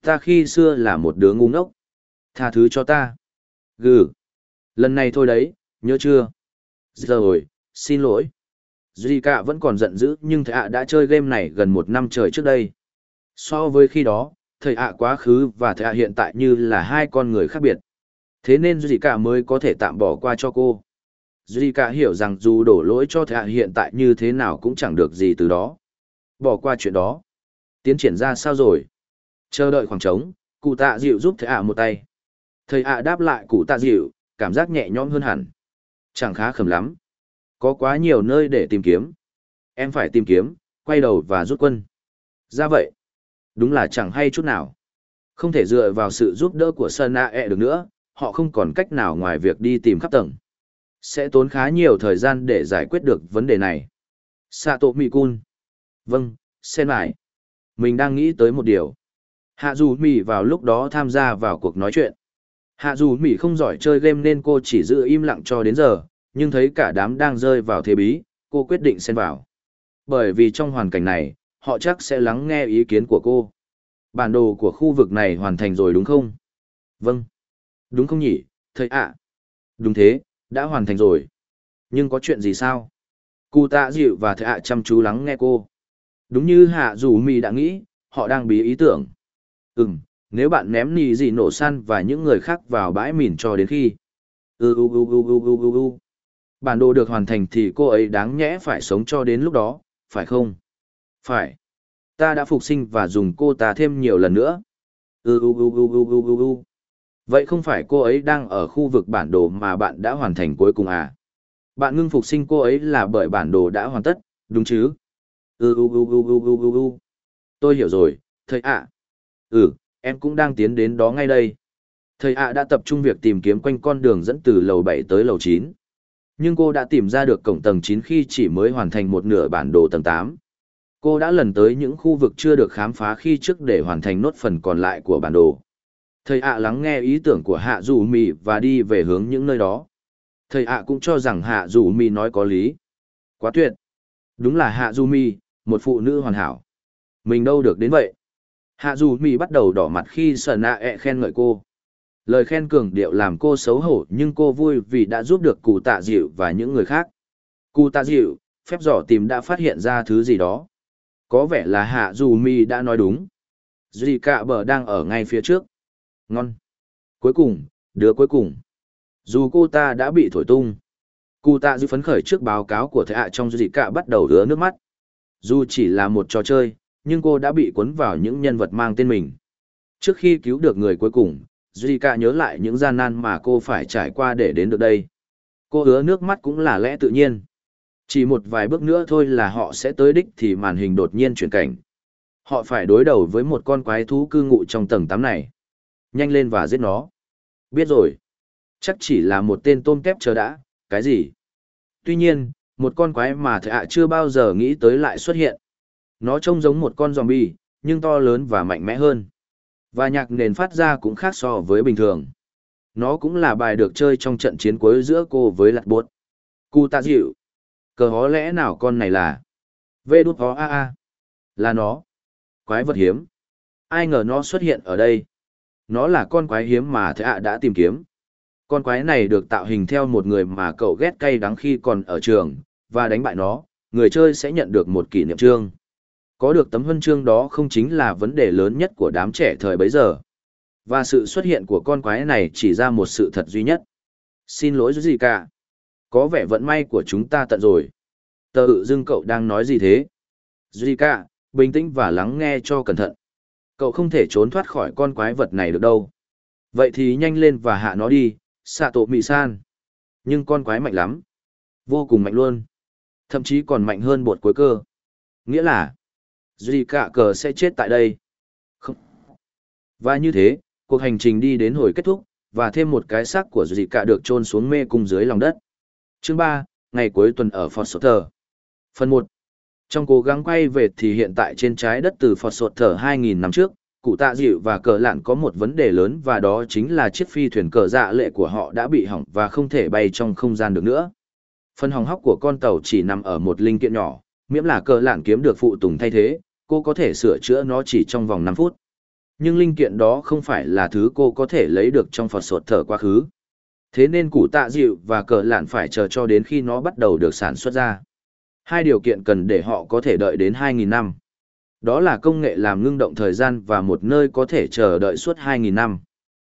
Ta khi xưa là một đứa ngu ngốc. Tha thứ cho ta. Gừ. Lần này thôi đấy, nhớ chưa? Giờ rồi, xin lỗi. Zika vẫn còn giận dữ nhưng thầy ạ đã chơi game này gần một năm trời trước đây. So với khi đó, thầy ạ quá khứ và thầy ạ hiện tại như là hai con người khác biệt. Thế nên Zika mới có thể tạm bỏ qua cho cô. Zika hiểu rằng dù đổ lỗi cho thầy ạ hiện tại như thế nào cũng chẳng được gì từ đó. Bỏ qua chuyện đó. Tiến triển ra sao rồi? Chờ đợi khoảng trống, cụ tạ dịu giúp thầy ạ một tay. Thầy ạ đáp lại cụ tạ dịu, cảm giác nhẹ nhõm hơn hẳn. Chẳng khá khẩm lắm. Có quá nhiều nơi để tìm kiếm. Em phải tìm kiếm, quay đầu và rút quân. Ra vậy. Đúng là chẳng hay chút nào. Không thể dựa vào sự giúp đỡ của Sơn A E được nữa, họ không còn cách nào ngoài việc đi tìm khắp tầng. Sẽ tốn khá nhiều thời gian để giải quyết được vấn đề này. Sato Mikun. Vâng, xem lại. Mình đang nghĩ tới một điều. Hạ dù mì vào lúc đó tham gia vào cuộc nói chuyện. Hạ dù Mỹ không giỏi chơi game nên cô chỉ giữ im lặng cho đến giờ, nhưng thấy cả đám đang rơi vào thế bí, cô quyết định xen vào. Bởi vì trong hoàn cảnh này, họ chắc sẽ lắng nghe ý kiến của cô. Bản đồ của khu vực này hoàn thành rồi đúng không? Vâng. Đúng không nhỉ, thầy ạ? Đúng thế, đã hoàn thành rồi. Nhưng có chuyện gì sao? Cụ tạ dịu và thầy ạ chăm chú lắng nghe cô. Đúng như hạ dù Mỹ đã nghĩ, họ đang bí ý tưởng. Ừm, nếu bạn ném nì gì nổ săn và những người khác vào bãi mìn cho đến khi ư ư ư ư ư ư ư ư bản đồ được hoàn thành thì cô ấy đáng nhẽ phải sống cho đến lúc đó phải không phải ta đã phục sinh và dùng cô ta thêm nhiều lần nữa ư ư ư ư ư ư ư ư vậy không phải cô ấy đang ở khu vực bản đồ mà bạn đã hoàn thành cuối cùng à bạn ngưng phục sinh cô ấy là bởi bản đồ đã hoàn tất đúng chứ ư ư ư ư ư ư ư ư tôi hiểu rồi thầy ạ ừ Em cũng đang tiến đến đó ngay đây. Thầy ạ đã tập trung việc tìm kiếm quanh con đường dẫn từ lầu 7 tới lầu 9. Nhưng cô đã tìm ra được cổng tầng 9 khi chỉ mới hoàn thành một nửa bản đồ tầng 8. Cô đã lần tới những khu vực chưa được khám phá khi trước để hoàn thành nốt phần còn lại của bản đồ. Thầy ạ lắng nghe ý tưởng của hạ dù mì và đi về hướng những nơi đó. Thầy ạ cũng cho rằng hạ dù mì nói có lý. Quá tuyệt. Đúng là hạ dù mì, một phụ nữ hoàn hảo. Mình đâu được đến vậy. Hạ dù mỹ bắt đầu đỏ mặt khi sở nạ ẹ e khen ngợi cô. Lời khen cường điệu làm cô xấu hổ nhưng cô vui vì đã giúp được cụ tạ dịu và những người khác. Cụ tạ dịu, phép dò tìm đã phát hiện ra thứ gì đó. Có vẻ là hạ dù mỹ đã nói đúng. dì cạ bờ đang ở ngay phía trước. Ngon. Cuối cùng, đứa cuối cùng. Dù cô ta đã bị thổi tung. Cụ tạ dịu phấn khởi trước báo cáo của thầy ạ trong dì cạ bắt đầu đứa nước mắt. Dù chỉ là một trò chơi, nhưng cô đã bị cuốn vào những nhân vật mang tên mình. Trước khi cứu được người cuối cùng, Zika nhớ lại những gian nan mà cô phải trải qua để đến được đây. Cô hứa nước mắt cũng là lẽ tự nhiên. Chỉ một vài bước nữa thôi là họ sẽ tới đích thì màn hình đột nhiên chuyển cảnh. Họ phải đối đầu với một con quái thú cư ngụ trong tầng 8 này. Nhanh lên và giết nó. Biết rồi. Chắc chỉ là một tên tôm kép chờ đã, cái gì? Tuy nhiên, một con quái mà thầy ạ chưa bao giờ nghĩ tới lại xuất hiện. Nó trông giống một con zombie, nhưng to lớn và mạnh mẽ hơn. Và nhạc nền phát ra cũng khác so với bình thường. Nó cũng là bài được chơi trong trận chiến cuối giữa cô với lạt bốt. Cụ tạ dịu. Cờ hó lẽ nào con này là... Vê đút hó a a. Là nó. Quái vật hiếm. Ai ngờ nó xuất hiện ở đây. Nó là con quái hiếm mà thầy ạ đã tìm kiếm. Con quái này được tạo hình theo một người mà cậu ghét cay đắng khi còn ở trường, và đánh bại nó, người chơi sẽ nhận được một kỷ niệm trương. Có được tấm huân chương đó không chính là vấn đề lớn nhất của đám trẻ thời bấy giờ. Và sự xuất hiện của con quái này chỉ ra một sự thật duy nhất. Xin lỗi gì cả. Có vẻ vận may của chúng ta tận rồi. Tờ ự dưng cậu đang nói gì thế? Zika, bình tĩnh và lắng nghe cho cẩn thận. Cậu không thể trốn thoát khỏi con quái vật này được đâu. Vậy thì nhanh lên và hạ nó đi, xạ tổ mị san. Nhưng con quái mạnh lắm. Vô cùng mạnh luôn. Thậm chí còn mạnh hơn bột cuối cơ. Nghĩa là, Duy cả cờ sẽ chết tại đây. Không. Và như thế, cuộc hành trình đi đến hồi kết thúc, và thêm một cái xác của Duy cả được chôn xuống mê cung dưới lòng đất. Chương 3, ngày cuối tuần ở Fort Sutter. Phần 1. Trong cố gắng quay về thì hiện tại trên trái đất từ Fort Sutter 2.000 năm trước, cụ tạ dịu và cờ lạn có một vấn đề lớn và đó chính là chiếc phi thuyền cờ dạ lệ của họ đã bị hỏng và không thể bay trong không gian được nữa. Phần hỏng hóc của con tàu chỉ nằm ở một linh kiện nhỏ, miễn là cờ lạn kiếm được phụ tùng thay thế, cô có thể sửa chữa nó chỉ trong vòng 5 phút. Nhưng linh kiện đó không phải là thứ cô có thể lấy được trong Phật sột thở quá khứ. Thế nên củ tạ dịu và cờ lạn phải chờ cho đến khi nó bắt đầu được sản xuất ra. Hai điều kiện cần để họ có thể đợi đến 2.000 năm. Đó là công nghệ làm ngưng động thời gian và một nơi có thể chờ đợi suốt 2.000 năm.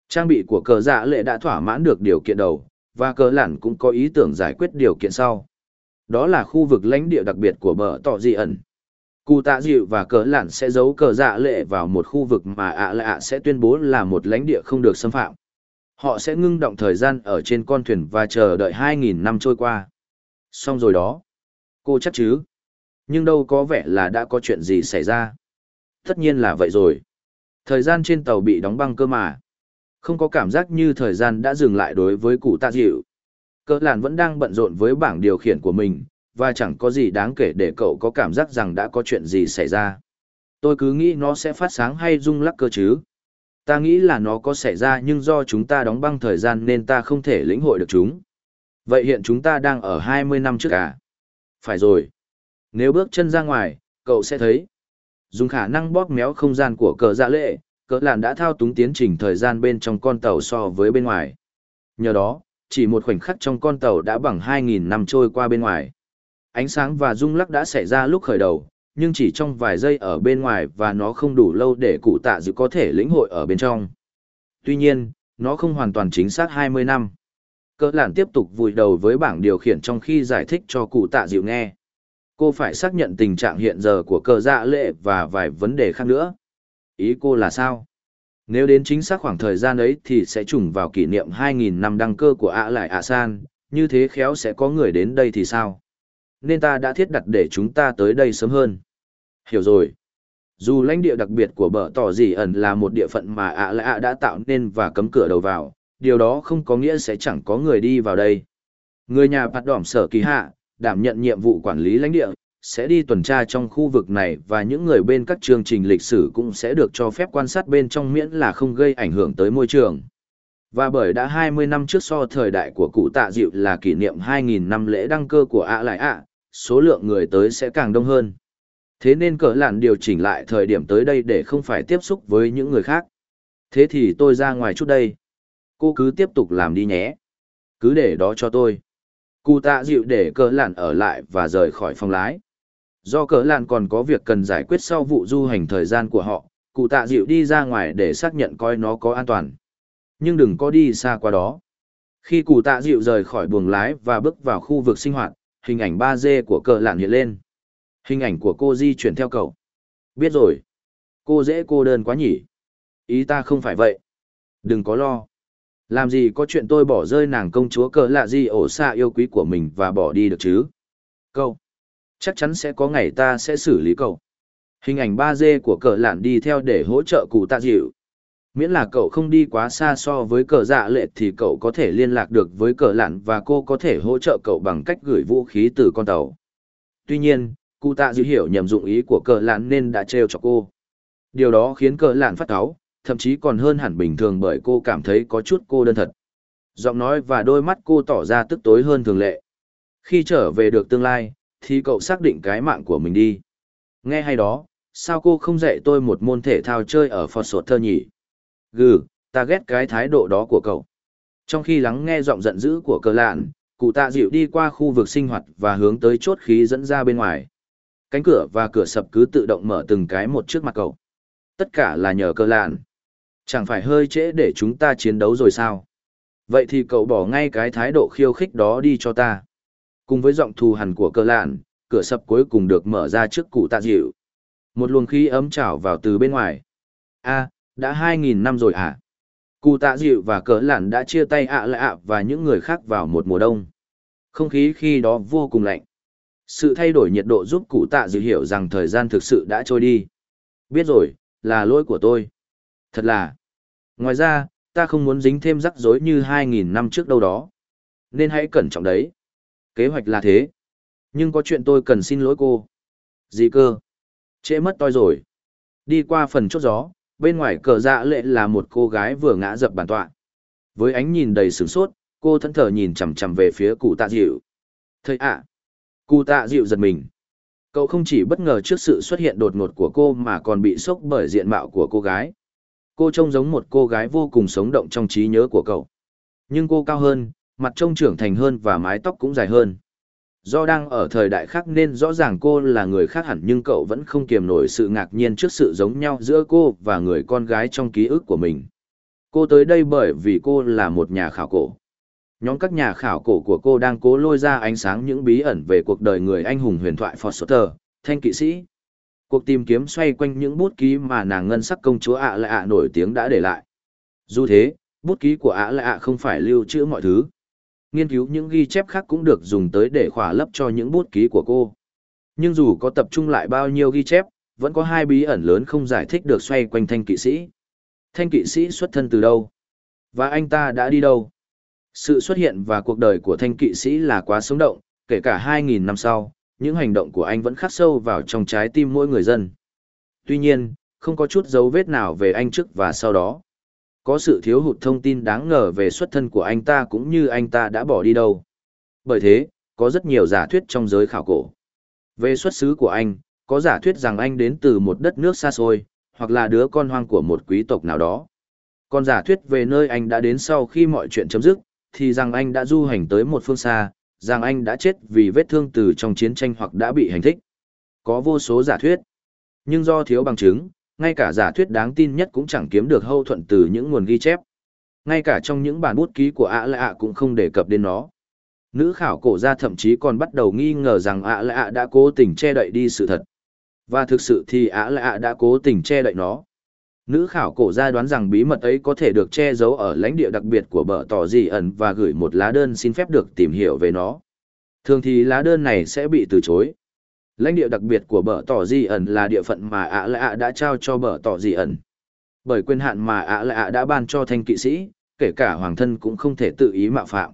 Trang bị của cờ dạ lệ đã thỏa mãn được điều kiện đầu, và cờ lạn cũng có ý tưởng giải quyết điều kiện sau. Đó là khu vực lãnh địa đặc biệt của bờ tọ dị ẩn. Cụ tạ dịu và cờ lạn sẽ giấu cờ dạ lệ vào một khu vực mà ạ lạ sẽ tuyên bố là một lãnh địa không được xâm phạm. Họ sẽ ngưng động thời gian ở trên con thuyền và chờ đợi 2.000 năm trôi qua. Xong rồi đó. Cô chắc chứ? Nhưng đâu có vẻ là đã có chuyện gì xảy ra. Tất nhiên là vậy rồi. Thời gian trên tàu bị đóng băng cơ mà. Không có cảm giác như thời gian đã dừng lại đối với cụ tạ dịu. Cờ lạn vẫn đang bận rộn với bảng điều khiển của mình, và chẳng có gì đáng kể để cậu có cảm giác rằng đã có chuyện gì xảy ra. Tôi cứ nghĩ nó sẽ phát sáng hay rung lắc cơ chứ. Ta nghĩ là nó có xảy ra nhưng do chúng ta đóng băng thời gian nên ta không thể lĩnh hội được chúng. Vậy hiện chúng ta đang ở 20 năm trước à? Phải rồi. Nếu bước chân ra ngoài, cậu sẽ thấy. Dùng khả năng bóp méo không gian của cờ dạ lệ, cỡ làn đã thao túng tiến trình thời gian bên trong con tàu so với bên ngoài. Nhờ đó, chỉ một khoảnh khắc trong con tàu đã bằng 2.000 năm trôi qua bên ngoài. Ánh sáng và rung lắc đã xảy ra lúc khởi đầu, nhưng chỉ trong vài giây ở bên ngoài và nó không đủ lâu để cụ tạ dự có thể lĩnh hội ở bên trong. Tuy nhiên, nó không hoàn toàn chính xác 20 năm. Cơ lản tiếp tục vùi đầu với bảng điều khiển trong khi giải thích cho cụ tạ dịu nghe. Cô phải xác nhận tình trạng hiện giờ của cơ dạ lệ và vài vấn đề khác nữa. Ý cô là sao? Nếu đến chính xác khoảng thời gian ấy thì sẽ trùng vào kỷ niệm 2.000 năm đăng cơ của ạ lại ạ san, như thế khéo sẽ có người đến đây thì sao? Nên ta đã thiết đặt để chúng ta tới đây sớm hơn. Hiểu rồi. Dù lãnh địa đặc biệt của bờ tỏ gì ẩn là một địa phận mà ạ lạ đã tạo nên và cấm cửa đầu vào, điều đó không có nghĩa sẽ chẳng có người đi vào đây. Người nhà bạt đỏm sở kỳ hạ, đảm nhận nhiệm vụ quản lý lãnh địa, sẽ đi tuần tra trong khu vực này và những người bên các chương trình lịch sử cũng sẽ được cho phép quan sát bên trong miễn là không gây ảnh hưởng tới môi trường. Và bởi đã 20 năm trước so thời đại của cụ tạ dịu là kỷ niệm 2.000 năm lễ đăng cơ của ạ lại ạ, số lượng người tới sẽ càng đông hơn. Thế nên cỡ lạn điều chỉnh lại thời điểm tới đây để không phải tiếp xúc với những người khác. Thế thì tôi ra ngoài chút đây. Cô cứ tiếp tục làm đi nhé. Cứ để đó cho tôi. Cụ tạ dịu để cỡ lạn ở lại và rời khỏi phòng lái. Do cỡ lạn còn có việc cần giải quyết sau vụ du hành thời gian của họ, cụ tạ dịu đi ra ngoài để xác nhận coi nó có an toàn. Nhưng đừng có đi xa qua đó. Khi cụ tạ dịu rời khỏi buồng lái và bước vào khu vực sinh hoạt, hình ảnh 3D của cờ lạn hiện lên. Hình ảnh của cô di chuyển theo cậu. Biết rồi. Cô dễ cô đơn quá nhỉ. Ý ta không phải vậy. Đừng có lo. Làm gì có chuyện tôi bỏ rơi nàng công chúa cờ lạ gì ổ xa yêu quý của mình và bỏ đi được chứ? cậu Chắc chắn sẽ có ngày ta sẽ xử lý cậu. Hình ảnh 3D của cờ lạn đi theo để hỗ trợ cụ tạ dịu. Miễn là cậu không đi quá xa so với cờ dạ lệ thì cậu có thể liên lạc được với cờ lạn và cô có thể hỗ trợ cậu bằng cách gửi vũ khí từ con tàu. Tuy nhiên, cụ tạ dữ hiểu nhầm dụng ý của cờ lạn nên đã trêu cho cô. Điều đó khiến cờ lạn phát cáu, thậm chí còn hơn hẳn bình thường bởi cô cảm thấy có chút cô đơn thật. Giọng nói và đôi mắt cô tỏ ra tức tối hơn thường lệ. Khi trở về được tương lai, thì cậu xác định cái mạng của mình đi. Nghe hay đó, sao cô không dạy tôi một môn thể thao chơi ở Phật Sột Thơ nhỉ? Gừ, ta ghét cái thái độ đó của cậu. Trong khi lắng nghe giọng giận dữ của cờ lạn, cụ tạ dịu đi qua khu vực sinh hoạt và hướng tới chốt khí dẫn ra bên ngoài. Cánh cửa và cửa sập cứ tự động mở từng cái một trước mặt cậu. Tất cả là nhờ cờ lạn. Chẳng phải hơi trễ để chúng ta chiến đấu rồi sao? Vậy thì cậu bỏ ngay cái thái độ khiêu khích đó đi cho ta. Cùng với giọng thù hằn của cờ lạn, cửa sập cuối cùng được mở ra trước cụ tạ dịu. Một luồng khí ấm trào vào từ bên ngoài. a đã hai nghìn năm rồi à? Cụ tạ dịu và cờ lạn đã chia tay ạ lại ạ và những người khác vào một mùa đông. Không khí khi đó vô cùng lạnh. Sự thay đổi nhiệt độ giúp cụ tạ dịu hiểu rằng thời gian thực sự đã trôi đi. Biết rồi, là lỗi của tôi. Thật là. Ngoài ra, ta không muốn dính thêm rắc rối như 2.000 năm trước đâu đó. Nên hãy cẩn trọng đấy. Kế hoạch là thế. Nhưng có chuyện tôi cần xin lỗi cô. Gì cơ? Trễ mất tôi rồi. Đi qua phần chốt gió, bên ngoài cờ dạ lệ là một cô gái vừa ngã dập bàn tọa. Với ánh nhìn đầy sửng sốt, cô thẫn thờ nhìn chằm chằm về phía cụ tạ dịu. Thầy ạ! Cụ tạ dịu giật mình. Cậu không chỉ bất ngờ trước sự xuất hiện đột ngột của cô mà còn bị sốc bởi diện mạo của cô gái. Cô trông giống một cô gái vô cùng sống động trong trí nhớ của cậu. Nhưng cô cao hơn, mặt trông trưởng thành hơn và mái tóc cũng dài hơn. Do đang ở thời đại khác nên rõ ràng cô là người khác hẳn nhưng cậu vẫn không kiềm nổi sự ngạc nhiên trước sự giống nhau giữa cô và người con gái trong ký ức của mình. Cô tới đây bởi vì cô là một nhà khảo cổ. Nhóm các nhà khảo cổ của cô đang cố lôi ra ánh sáng những bí ẩn về cuộc đời người anh hùng huyền thoại Foster, thanh kỵ sĩ. Cuộc tìm kiếm xoay quanh những bút ký mà nàng ngân sắc công chúa ạ lại ạ nổi tiếng đã để lại. Dù thế, bút ký của ạ lại ạ không phải lưu trữ mọi thứ. Nghiên cứu những ghi chép khác cũng được dùng tới để khỏa lấp cho những bút ký của cô. Nhưng dù có tập trung lại bao nhiêu ghi chép, vẫn có hai bí ẩn lớn không giải thích được xoay quanh thanh kỵ sĩ. Thanh kỵ sĩ xuất thân từ đâu? Và anh ta đã đi đâu? Sự xuất hiện và cuộc đời của thanh kỵ sĩ là quá sống động, kể cả 2.000 năm sau, những hành động của anh vẫn khắc sâu vào trong trái tim mỗi người dân. Tuy nhiên, không có chút dấu vết nào về anh trước và sau đó. Có sự thiếu hụt thông tin đáng ngờ về xuất thân của anh ta cũng như anh ta đã bỏ đi đâu. Bởi thế, có rất nhiều giả thuyết trong giới khảo cổ. Về xuất xứ của anh, có giả thuyết rằng anh đến từ một đất nước xa xôi, hoặc là đứa con hoang của một quý tộc nào đó. Còn giả thuyết về nơi anh đã đến sau khi mọi chuyện chấm dứt, thì rằng anh đã du hành tới một phương xa, rằng anh đã chết vì vết thương từ trong chiến tranh hoặc đã bị hành thích. Có vô số giả thuyết. Nhưng do thiếu bằng chứng, ngay cả giả thuyết đáng tin nhất cũng chẳng kiếm được hậu thuận từ những nguồn ghi chép. Ngay cả trong những bản bút ký của ạ lạ ạ cũng không đề cập đến nó. Nữ khảo cổ gia thậm chí còn bắt đầu nghi ngờ rằng ạ lạ đã cố tình che đậy đi sự thật. Và thực sự thì ạ lạ đã cố tình che đậy nó. Nữ khảo cổ gia đoán rằng bí mật ấy có thể được che giấu ở lãnh địa đặc biệt của bờ tỏ dị ẩn và gửi một lá đơn xin phép được tìm hiểu về nó. Thường thì lá đơn này sẽ bị từ chối. Lãnh địa đặc biệt của bờ tỏ Di ẩn là địa phận mà ạ lạ đã trao cho bờ tỏ Di ẩn. Bởi quyền hạn mà ạ lạ đã ban cho thanh kỵ sĩ, kể cả hoàng thân cũng không thể tự ý mạo phạm.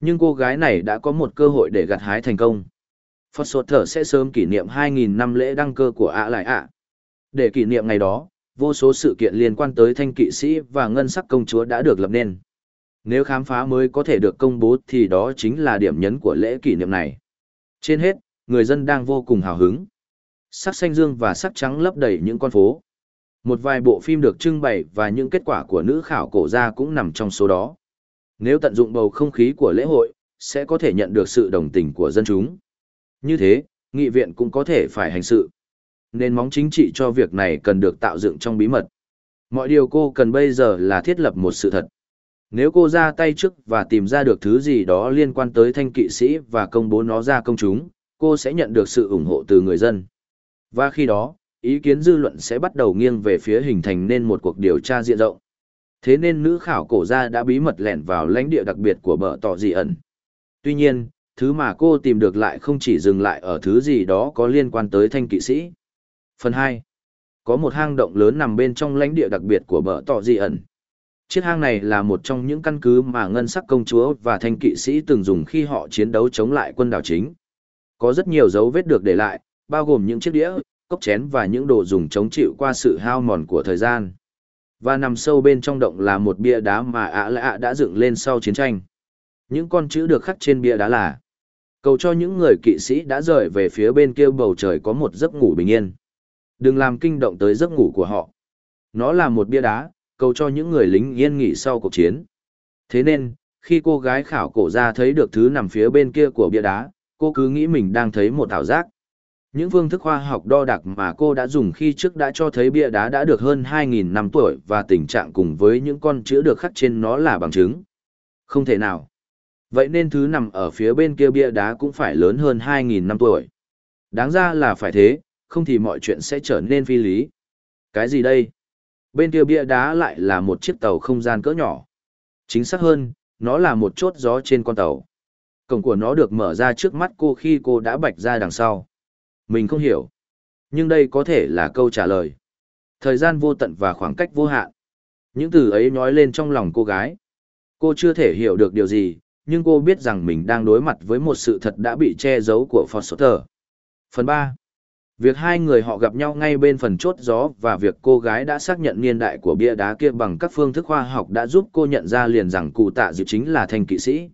Nhưng cô gái này đã có một cơ hội để gặt hái thành công. Phật sột thở sẽ sớm kỷ niệm 2.000 năm lễ đăng cơ của ạ lại ạ. Để kỷ niệm ngày đó, vô số sự kiện liên quan tới thanh kỵ sĩ và ngân sắc công chúa đã được lập nên. Nếu khám phá mới có thể được công bố thì đó chính là điểm nhấn của lễ kỷ niệm này. Trên hết, người dân đang vô cùng hào hứng. Sắc xanh dương và sắc trắng lấp đầy những con phố. Một vài bộ phim được trưng bày và những kết quả của nữ khảo cổ gia cũng nằm trong số đó. Nếu tận dụng bầu không khí của lễ hội, sẽ có thể nhận được sự đồng tình của dân chúng. Như thế, nghị viện cũng có thể phải hành sự. Nên móng chính trị cho việc này cần được tạo dựng trong bí mật. Mọi điều cô cần bây giờ là thiết lập một sự thật. Nếu cô ra tay trước và tìm ra được thứ gì đó liên quan tới thanh kỵ sĩ và công bố nó ra công chúng, cô sẽ nhận được sự ủng hộ từ người dân. Và khi đó, ý kiến dư luận sẽ bắt đầu nghiêng về phía hình thành nên một cuộc điều tra diện rộng. Thế nên nữ khảo cổ gia đã bí mật lẻn vào lãnh địa đặc biệt của bờ tỏ dị ẩn. Tuy nhiên, thứ mà cô tìm được lại không chỉ dừng lại ở thứ gì đó có liên quan tới thanh kỵ sĩ. Phần 2. Có một hang động lớn nằm bên trong lãnh địa đặc biệt của bờ tỏ dị ẩn. Chiếc hang này là một trong những căn cứ mà ngân sắc công chúa và thanh kỵ sĩ từng dùng khi họ chiến đấu chống lại quân đảo chính. Có rất nhiều dấu vết được để lại, bao gồm những chiếc đĩa, cốc chén và những đồ dùng chống chịu qua sự hao mòn của thời gian. Và nằm sâu bên trong động là một bia đá mà ạ lạ đã dựng lên sau chiến tranh. Những con chữ được khắc trên bia đá là Cầu cho những người kỵ sĩ đã rời về phía bên kia bầu trời có một giấc ngủ bình yên. Đừng làm kinh động tới giấc ngủ của họ. Nó là một bia đá, cầu cho những người lính yên nghỉ sau cuộc chiến. Thế nên, khi cô gái khảo cổ ra thấy được thứ nằm phía bên kia của bia đá, cô cứ nghĩ mình đang thấy một ảo giác. Những phương thức khoa học đo đạc mà cô đã dùng khi trước đã cho thấy bia đá đã được hơn 2.000 năm tuổi và tình trạng cùng với những con chữ được khắc trên nó là bằng chứng. Không thể nào. Vậy nên thứ nằm ở phía bên kia bia đá cũng phải lớn hơn 2.000 năm tuổi. Đáng ra là phải thế, không thì mọi chuyện sẽ trở nên phi lý. Cái gì đây? Bên kia bia đá lại là một chiếc tàu không gian cỡ nhỏ. Chính xác hơn, nó là một chốt gió trên con tàu. Cổng của nó được mở ra trước mắt cô khi cô đã bạch ra đằng sau. Mình không hiểu. Nhưng đây có thể là câu trả lời. Thời gian vô tận và khoảng cách vô hạn. Những từ ấy nói lên trong lòng cô gái. Cô chưa thể hiểu được điều gì, nhưng cô biết rằng mình đang đối mặt với một sự thật đã bị che giấu của Foster. Phần 3. Việc hai người họ gặp nhau ngay bên phần chốt gió và việc cô gái đã xác nhận niên đại của bia đá kia bằng các phương thức khoa học đã giúp cô nhận ra liền rằng cụ tạ dự chính là thanh kỵ sĩ.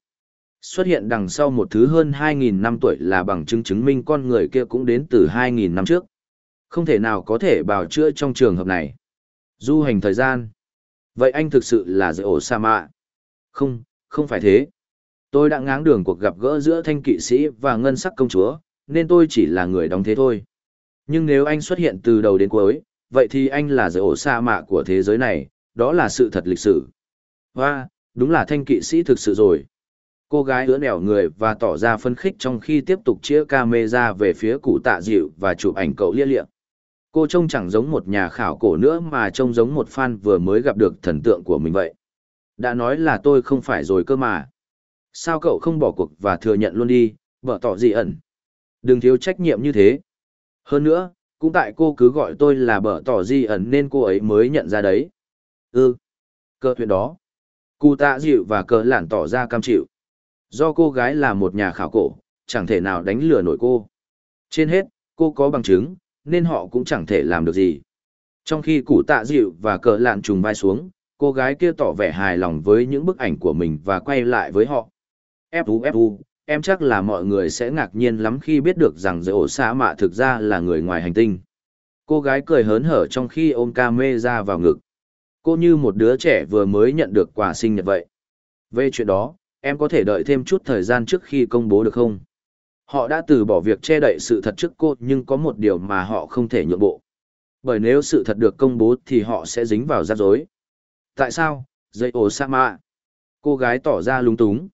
Xuất hiện đằng sau một thứ hơn 2.000 năm tuổi là bằng chứng chứng minh con người kia cũng đến từ 2.000 năm trước. Không thể nào có thể bào chữa trong trường hợp này. Du hành thời gian. Vậy anh thực sự là dạy ổ sa mạ? Không, không phải thế. Tôi đã ngáng đường cuộc gặp gỡ giữa thanh kỵ sĩ và ngân sắc công chúa, nên tôi chỉ là người đóng thế thôi. Nhưng nếu anh xuất hiện từ đầu đến cuối, vậy thì anh là dạy ổ sa mạ của thế giới này, đó là sự thật lịch sử. Và, đúng là thanh kỵ sĩ thực sự rồi. Cô gái ứa nẻo người và tỏ ra phân khích trong khi tiếp tục chĩa camera về phía cụ tạ dịu và chụp ảnh cậu lia liệng. Cô trông chẳng giống một nhà khảo cổ nữa mà trông giống một fan vừa mới gặp được thần tượng của mình vậy. Đã nói là tôi không phải rồi cơ mà. Sao cậu không bỏ cuộc và thừa nhận luôn đi, vợ tỏ gì ẩn. Đừng thiếu trách nhiệm như thế. Hơn nữa, cũng tại cô cứ gọi tôi là bở tỏ di ẩn nên cô ấy mới nhận ra đấy. Ừ. Cơ chuyện đó. Cụ tạ dịu và cờ lản tỏ ra cam chịu. Do cô gái là một nhà khảo cổ, chẳng thể nào đánh lừa nổi cô. Trên hết, cô có bằng chứng, nên họ cũng chẳng thể làm được gì. Trong khi củ tạ dịu và cờ lạn trùng vai xuống, cô gái kia tỏ vẻ hài lòng với những bức ảnh của mình và quay lại với họ. Fu Fu, em chắc là mọi người sẽ ngạc nhiên lắm khi biết được rằng dây ổ xã mạ thực ra là người ngoài hành tinh. Cô gái cười hớn hở trong khi ôm ca mê ra vào ngực. Cô như một đứa trẻ vừa mới nhận được quà sinh nhật vậy. Về chuyện đó, em có thể đợi thêm chút thời gian trước khi công bố được không? Họ đã từ bỏ việc che đậy sự thật trước cô nhưng có một điều mà họ không thể nhượng bộ. Bởi nếu sự thật được công bố thì họ sẽ dính vào rắc rối. Tại sao? Dây ổ sa mạ. Cô gái tỏ ra lung túng.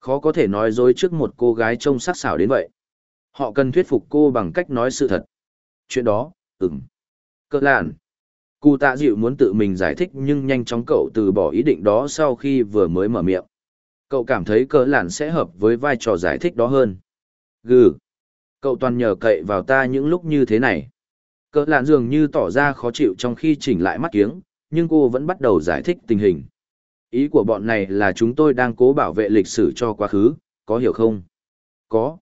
Khó có thể nói dối trước một cô gái trông sắc sảo đến vậy. Họ cần thuyết phục cô bằng cách nói sự thật. Chuyện đó, ừm. Cơ lạn. Cụ tạ dịu muốn tự mình giải thích nhưng nhanh chóng cậu từ bỏ ý định đó sau khi vừa mới mở miệng. Cậu cảm thấy cỡ lạn sẽ hợp với vai trò giải thích đó hơn. Gừ. Cậu toàn nhờ cậy vào ta những lúc như thế này. Cỡ lạn dường như tỏ ra khó chịu trong khi chỉnh lại mắt kiếng, nhưng cô vẫn bắt đầu giải thích tình hình. Ý của bọn này là chúng tôi đang cố bảo vệ lịch sử cho quá khứ, có hiểu không? Có.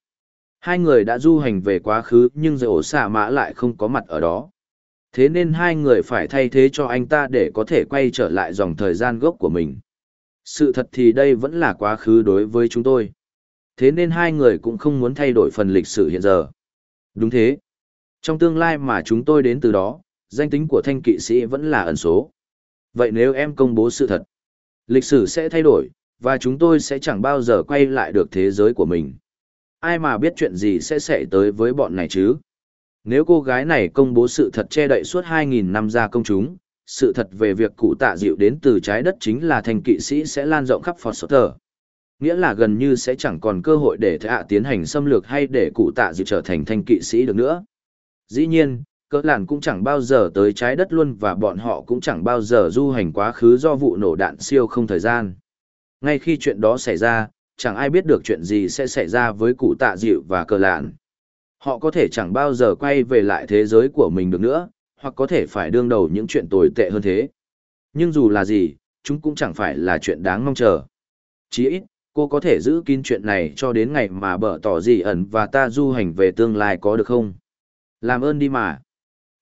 Hai người đã du hành về quá khứ nhưng dạy ổ xạ mã lại không có mặt ở đó. Thế nên hai người phải thay thế cho anh ta để có thể quay trở lại dòng thời gian gốc của mình. Sự thật thì đây vẫn là quá khứ đối với chúng tôi. Thế nên hai người cũng không muốn thay đổi phần lịch sử hiện giờ. Đúng thế. Trong tương lai mà chúng tôi đến từ đó, danh tính của thanh kỵ sĩ vẫn là ẩn số. Vậy nếu em công bố sự thật, lịch sử sẽ thay đổi, và chúng tôi sẽ chẳng bao giờ quay lại được thế giới của mình. Ai mà biết chuyện gì sẽ xảy tới với bọn này chứ? Nếu cô gái này công bố sự thật che đậy suốt 2.000 năm ra công chúng, sự thật về việc cụ tạ dịu đến từ trái đất chính là thành kỵ sĩ sẽ lan rộng khắp Fort Sutter. Nghĩa là gần như sẽ chẳng còn cơ hội để thạ tiến hành xâm lược hay để cụ tạ dịu trở thành thành kỵ sĩ được nữa. Dĩ nhiên, cỡ làn cũng chẳng bao giờ tới trái đất luôn và bọn họ cũng chẳng bao giờ du hành quá khứ do vụ nổ đạn siêu không thời gian. Ngay khi chuyện đó xảy ra, chẳng ai biết được chuyện gì sẽ xảy ra với cụ tạ dịu và cờ lạn. Họ có thể chẳng bao giờ quay về lại thế giới của mình được nữa, hoặc có thể phải đương đầu những chuyện tồi tệ hơn thế. Nhưng dù là gì, chúng cũng chẳng phải là chuyện đáng mong chờ. Chỉ ít, cô có thể giữ kín chuyện này cho đến ngày mà bở tỏ gì ẩn và ta du hành về tương lai có được không? Làm ơn đi mà.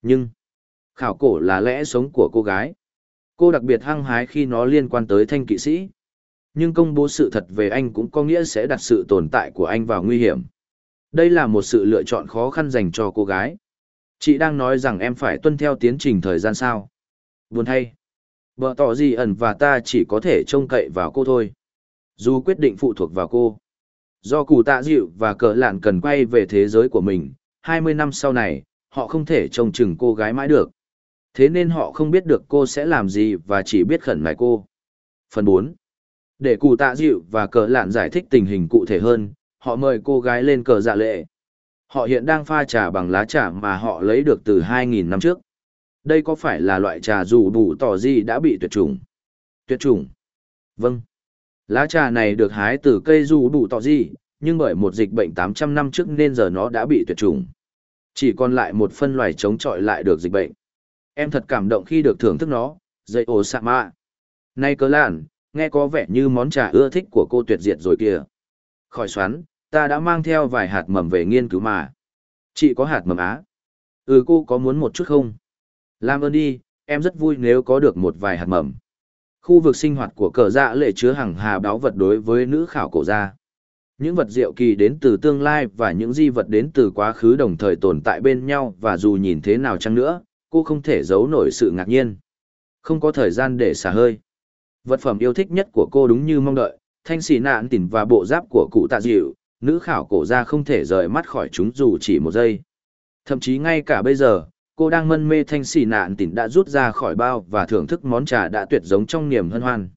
Nhưng, khảo cổ là lẽ sống của cô gái. Cô đặc biệt hăng hái khi nó liên quan tới thanh kỵ sĩ. Nhưng công bố sự thật về anh cũng có nghĩa sẽ đặt sự tồn tại của anh vào nguy hiểm. Đây là một sự lựa chọn khó khăn dành cho cô gái. Chị đang nói rằng em phải tuân theo tiến trình thời gian sao. Buồn thay. Vợ tỏ gì ẩn và ta chỉ có thể trông cậy vào cô thôi. Dù quyết định phụ thuộc vào cô. Do cụ tạ dịu và cờ lạn cần quay về thế giới của mình, 20 năm sau này, họ không thể trông chừng cô gái mãi được. Thế nên họ không biết được cô sẽ làm gì và chỉ biết khẩn ngại cô. Phần 4. Để cụ tạ dịu và cờ lạn giải thích tình hình cụ thể hơn, họ mời cô gái lên cờ dạ lệ. Họ hiện đang pha trà bằng lá trà mà họ lấy được từ 2.000 năm trước. Đây có phải là loại trà dù đủ tỏ gì đã bị tuyệt chủng? Tuyệt chủng? Vâng. Lá trà này được hái từ cây dù đủ tỏ gì, nhưng bởi một dịch bệnh 800 năm trước nên giờ nó đã bị tuyệt chủng. Chỉ còn lại một phân loài chống chọi lại được dịch bệnh. Em thật cảm động khi được thưởng thức nó, dây ồ sạ mạ. Này cớ lạn, nghe có vẻ như món trà ưa thích của cô tuyệt diệt rồi kìa. Khỏi xoắn, ta đã mang theo vài hạt mầm về nghiên cứu mà. Chị có hạt mầm á? Ừ cô có muốn một chút không? Làm ơn đi, em rất vui nếu có được một vài hạt mầm. Khu vực sinh hoạt của cờ dạ lệ chứa hàng hà báo vật đối với nữ khảo cổ gia. Những vật diệu kỳ đến từ tương lai và những di vật đến từ quá khứ đồng thời tồn tại bên nhau và dù nhìn thế nào chăng nữa, cô không thể giấu nổi sự ngạc nhiên. Không có thời gian để xả hơi. Vật phẩm yêu thích nhất của cô đúng như mong đợi, thanh xì nạn tỉn và bộ giáp của cụ tạ dịu, nữ khảo cổ ra không thể rời mắt khỏi chúng dù chỉ một giây. Thậm chí ngay cả bây giờ, cô đang mân mê thanh xì nạn tỉnh đã rút ra khỏi bao và thưởng thức món trà đã tuyệt giống trong niềm hân hoan.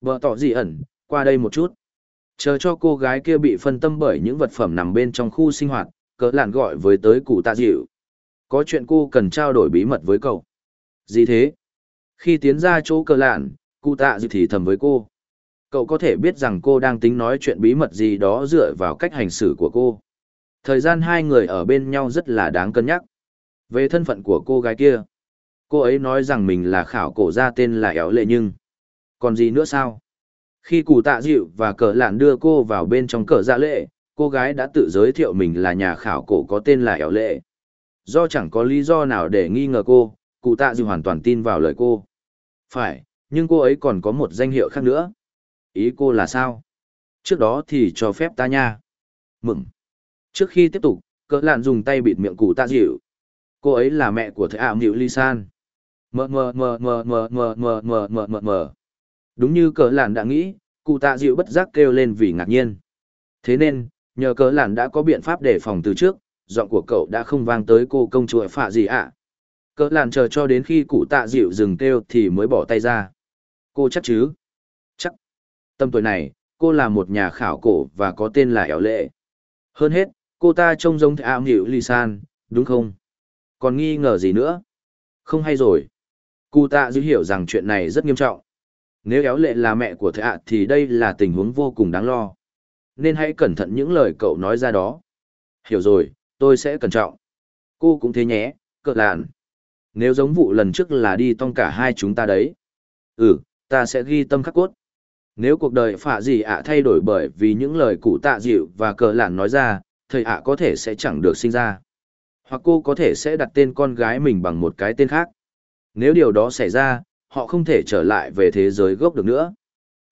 Vợ tỏ gì ẩn, qua đây một chút. Chờ cho cô gái kia bị phân tâm bởi những vật phẩm nằm bên trong khu sinh hoạt, cỡ làn gọi với tới cụ tạ dịu. Có chuyện cô cần trao đổi bí mật với cậu. Gì thế? Khi tiến ra chỗ cờ lạn, cụ tạ dịu thì thầm với cô. Cậu có thể biết rằng cô đang tính nói chuyện bí mật gì đó dựa vào cách hành xử của cô. Thời gian hai người ở bên nhau rất là đáng cân nhắc. Về thân phận của cô gái kia, cô ấy nói rằng mình là khảo cổ gia tên là Éo Lệ nhưng. Còn gì nữa sao? Khi cụ tạ dịu và cờ lạn đưa cô vào bên trong cờ dạ lệ, cô gái đã tự giới thiệu mình là nhà khảo cổ có tên là Éo Lệ. Do chẳng có lý do nào để nghi ngờ cô, cụ tạ dịu hoàn toàn tin vào lời cô. Phải, nhưng cô ấy còn có một danh hiệu khác nữa. Ý cô là sao? Trước đó thì cho phép ta nha. Mừng. Trước khi tiếp tục, cỡ lạn dùng tay bịt miệng cụ tạ dịu. Cô ấy là mẹ của thầy ảo nghịu ly san. Mờ mờ mờ mờ mờ mờ mờ mờ mờ mờ mờ. Đúng như cỡ lạn đã nghĩ, cụ tạ dịu bất giác kêu lên vì ngạc nhiên. Thế nên, nhờ cỡ lạn đã có biện pháp đề phòng từ trước, giọng của cậu đã không vang tới cô công chúa phạ gì ạ. À. Cỡ lạn chờ cho đến khi cụ tạ dịu dừng kêu thì mới bỏ tay ra. Cô chắc chứ? Tâm tuổi này, cô là một nhà khảo cổ và có tên là Éo Lệ. Hơn hết, cô ta trông giống ảo nghịu Ly San, đúng không? Còn nghi ngờ gì nữa? Không hay rồi. Cụ ta dữ hiểu rằng chuyện này rất nghiêm trọng. Nếu Éo Lệ là mẹ của thầy ạ thì đây là tình huống vô cùng đáng lo. Nên hãy cẩn thận những lời cậu nói ra đó. Hiểu rồi, tôi sẽ cẩn trọng. Cô cũng thế nhé, cợt lạn. Nếu giống vụ lần trước là đi tong cả hai chúng ta đấy. Ừ, ta sẽ ghi tâm khắc cốt. Nếu cuộc đời phạ gì ạ thay đổi bởi vì những lời cụ tạ dịu và cờ lạn nói ra, thầy ạ có thể sẽ chẳng được sinh ra. Hoặc cô có thể sẽ đặt tên con gái mình bằng một cái tên khác. Nếu điều đó xảy ra, họ không thể trở lại về thế giới gốc được nữa.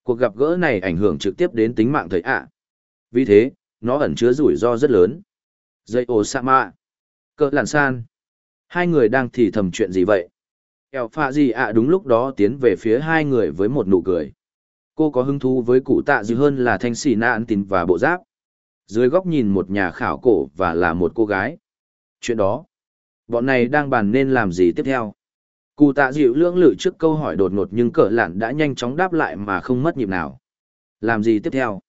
Cuộc gặp gỡ này ảnh hưởng trực tiếp đến tính mạng thầy ạ. Vì thế, nó ẩn chứa rủi ro rất lớn. Dây ô sa mạ. Cỡ làn san. Hai người đang thì thầm chuyện gì vậy? Kẹo pha gì ạ đúng lúc đó tiến về phía hai người với một nụ cười. Cô có hứng thú với cụ tạ dư hơn là thanh xì nạn tín và bộ giáp. Dưới góc nhìn một nhà khảo cổ và là một cô gái. Chuyện đó. Bọn này đang bàn nên làm gì tiếp theo? Cụ tạ dịu lưỡng lự trước câu hỏi đột ngột nhưng cỡ lạn đã nhanh chóng đáp lại mà không mất nhịp nào. Làm gì tiếp theo?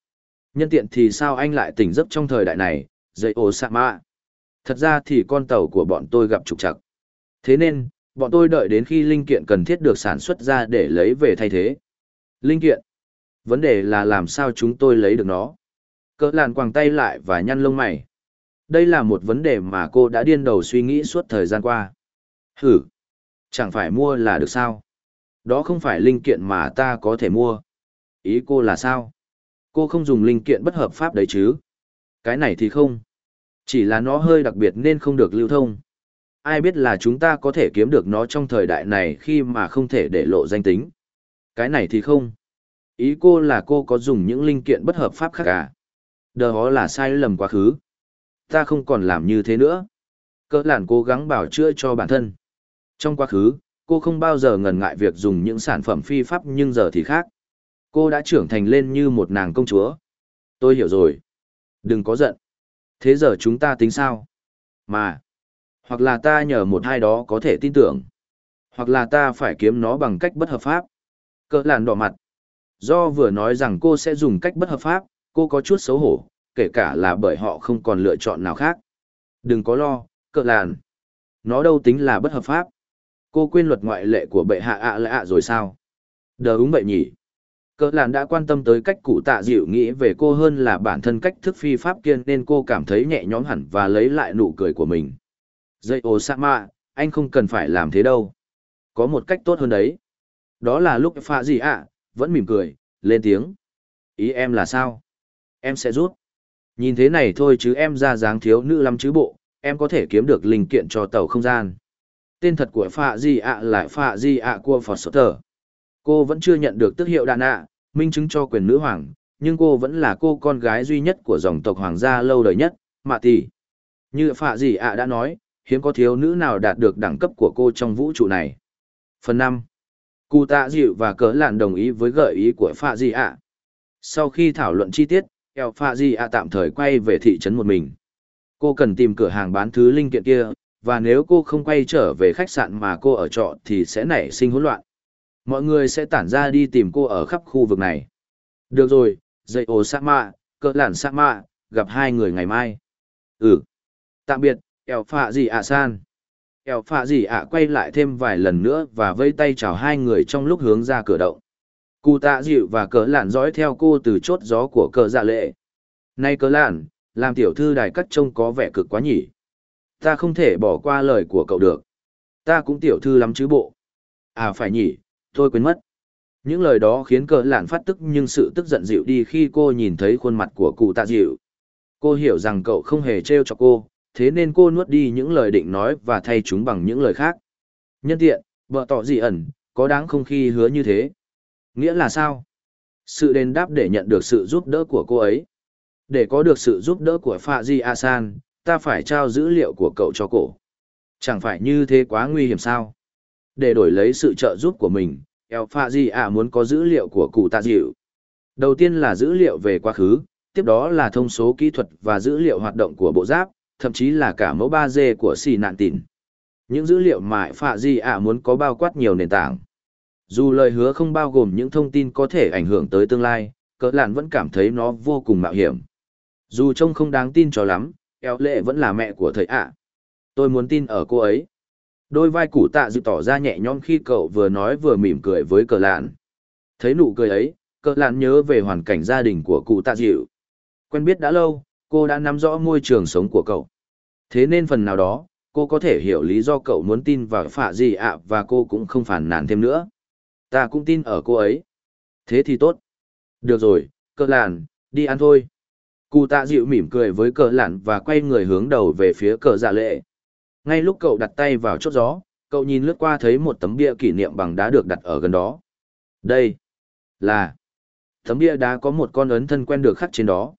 Nhân tiện thì sao anh lại tỉnh giấc trong thời đại này, dậy ồ sạ mạ. Thật ra thì con tàu của bọn tôi gặp trục trặc. Thế nên, bọn tôi đợi đến khi linh kiện cần thiết được sản xuất ra để lấy về thay thế. Linh kiện? Vấn đề là làm sao chúng tôi lấy được nó. Cỡ làn quàng tay lại và nhăn lông mày. Đây là một vấn đề mà cô đã điên đầu suy nghĩ suốt thời gian qua. Hử! Chẳng phải mua là được sao? Đó không phải linh kiện mà ta có thể mua. Ý cô là sao? Cô không dùng linh kiện bất hợp pháp đấy chứ? Cái này thì không. Chỉ là nó hơi đặc biệt nên không được lưu thông. Ai biết là chúng ta có thể kiếm được nó trong thời đại này khi mà không thể để lộ danh tính. Cái này thì không. Ý cô là cô có dùng những linh kiện bất hợp pháp khác à? Đó là sai lầm quá khứ. Ta không còn làm như thế nữa. Cỡ làn cố gắng bảo chữa cho bản thân. Trong quá khứ, cô không bao giờ ngần ngại việc dùng những sản phẩm phi pháp nhưng giờ thì khác. Cô đã trưởng thành lên như một nàng công chúa. Tôi hiểu rồi. Đừng có giận. Thế giờ chúng ta tính sao? Mà. Hoặc là ta nhờ một hai đó có thể tin tưởng. Hoặc là ta phải kiếm nó bằng cách bất hợp pháp. Cỡ làn đỏ mặt. Do vừa nói rằng cô sẽ dùng cách bất hợp pháp, cô có chút xấu hổ, kể cả là bởi họ không còn lựa chọn nào khác. Đừng có lo, cỡ làn. Nó đâu tính là bất hợp pháp. Cô quên luật ngoại lệ của bệ hạ ạ lạ rồi sao? Đờ đúng vậy nhỉ? Cỡ làn đã quan tâm tới cách cụ tạ dịu nghĩ về cô hơn là bản thân cách thức phi pháp kiên nên cô cảm thấy nhẹ nhõm hẳn và lấy lại nụ cười của mình. Dây ô sạ mạ, anh không cần phải làm thế đâu. Có một cách tốt hơn đấy. Đó là lúc pha gì ạ, vẫn mỉm cười, lên tiếng. Ý em là sao? Em sẽ rút. Nhìn thế này thôi chứ em ra dáng thiếu nữ lắm chứ bộ, em có thể kiếm được linh kiện cho tàu không gian. Tên thật của Phạ Di ạ là Phạ Di ạ của Phật Sở Tờ. Cô vẫn chưa nhận được tước hiệu đàn ạ, minh chứng cho quyền nữ hoàng, nhưng cô vẫn là cô con gái duy nhất của dòng tộc hoàng gia lâu đời nhất, Mạ Tỷ. Như Phạ Di ạ đã nói, hiếm có thiếu nữ nào đạt được đẳng cấp của cô trong vũ trụ này. Phần năm, Cụ tạ dịu và cớ lạn đồng ý với gợi ý của pha Di ạ. Sau khi thảo luận chi tiết, eo pha Di ạ tạm thời quay về thị trấn một mình. Cô cần tìm cửa hàng bán thứ linh kiện kia, và nếu cô không quay trở về khách sạn mà cô ở trọ thì sẽ nảy sinh hỗn loạn. Mọi người sẽ tản ra đi tìm cô ở khắp khu vực này. Được rồi, dậy ồ sa mạ, cỡ lản sa mạ, gặp hai người ngày mai. Ừ. Tạm biệt, eo pha di ạ san. Eo phạ gì ạ quay lại thêm vài lần nữa và vây tay chào hai người trong lúc hướng ra cửa động. Cụ tạ dịu và cỡ Lạn dõi theo cô từ chốt gió của cờ dạ lệ. Này cỡ Lạn, làm tiểu thư đài cắt trông có vẻ cực quá nhỉ. Ta không thể bỏ qua lời của cậu được. Ta cũng tiểu thư lắm chứ bộ. À phải nhỉ, tôi quên mất. Những lời đó khiến cờ lạn phát tức nhưng sự tức giận dịu đi khi cô nhìn thấy khuôn mặt của cụ tạ dịu. Cô hiểu rằng cậu không hề trêu cho cô, thế nên cô nuốt đi những lời định nói và thay chúng bằng những lời khác. Nhân tiện, vợ tỏ gì ẩn, có đáng không khi hứa như thế? Nghĩa là sao? Sự đền đáp để nhận được sự giúp đỡ của cô ấy. Để có được sự giúp đỡ của Phạ Di Asan, ta phải trao dữ liệu của cậu cho cổ. Chẳng phải như thế quá nguy hiểm sao? Để đổi lấy sự trợ giúp của mình, El Pha Di A muốn có dữ liệu của cụ tạ dịu. Đầu tiên là dữ liệu về quá khứ, tiếp đó là thông số kỹ thuật và dữ liệu hoạt động của bộ giáp, thậm chí là cả mẫu 3D của xì nạn tỉn. Những dữ liệu mà Phạ Di ạ muốn có bao quát nhiều nền tảng. Dù lời hứa không bao gồm những thông tin có thể ảnh hưởng tới tương lai, cỡ lạn vẫn cảm thấy nó vô cùng mạo hiểm. Dù trông không đáng tin cho lắm, eo lệ vẫn là mẹ của thầy ạ. Tôi muốn tin ở cô ấy. Đôi vai củ tạ dự tỏ ra nhẹ nhõm khi cậu vừa nói vừa mỉm cười với cờ lạn. Thấy nụ cười ấy, cờ lạn nhớ về hoàn cảnh gia đình của cụ tạ dịu. Quen biết đã lâu, cô đã nắm rõ môi trường sống của cậu. Thế nên phần nào đó, cô có thể hiểu lý do cậu muốn tin vào phạ gì ạ và cô cũng không phản nàn thêm nữa. Ta cũng tin ở cô ấy. Thế thì tốt. Được rồi, cờ làn, đi ăn thôi. Cụ tạ dịu mỉm cười với cờ lặn và quay người hướng đầu về phía cờ dạ lệ. Ngay lúc cậu đặt tay vào chốt gió, cậu nhìn lướt qua thấy một tấm bia kỷ niệm bằng đá được đặt ở gần đó. Đây là tấm bia đá có một con ấn thân quen được khắc trên đó.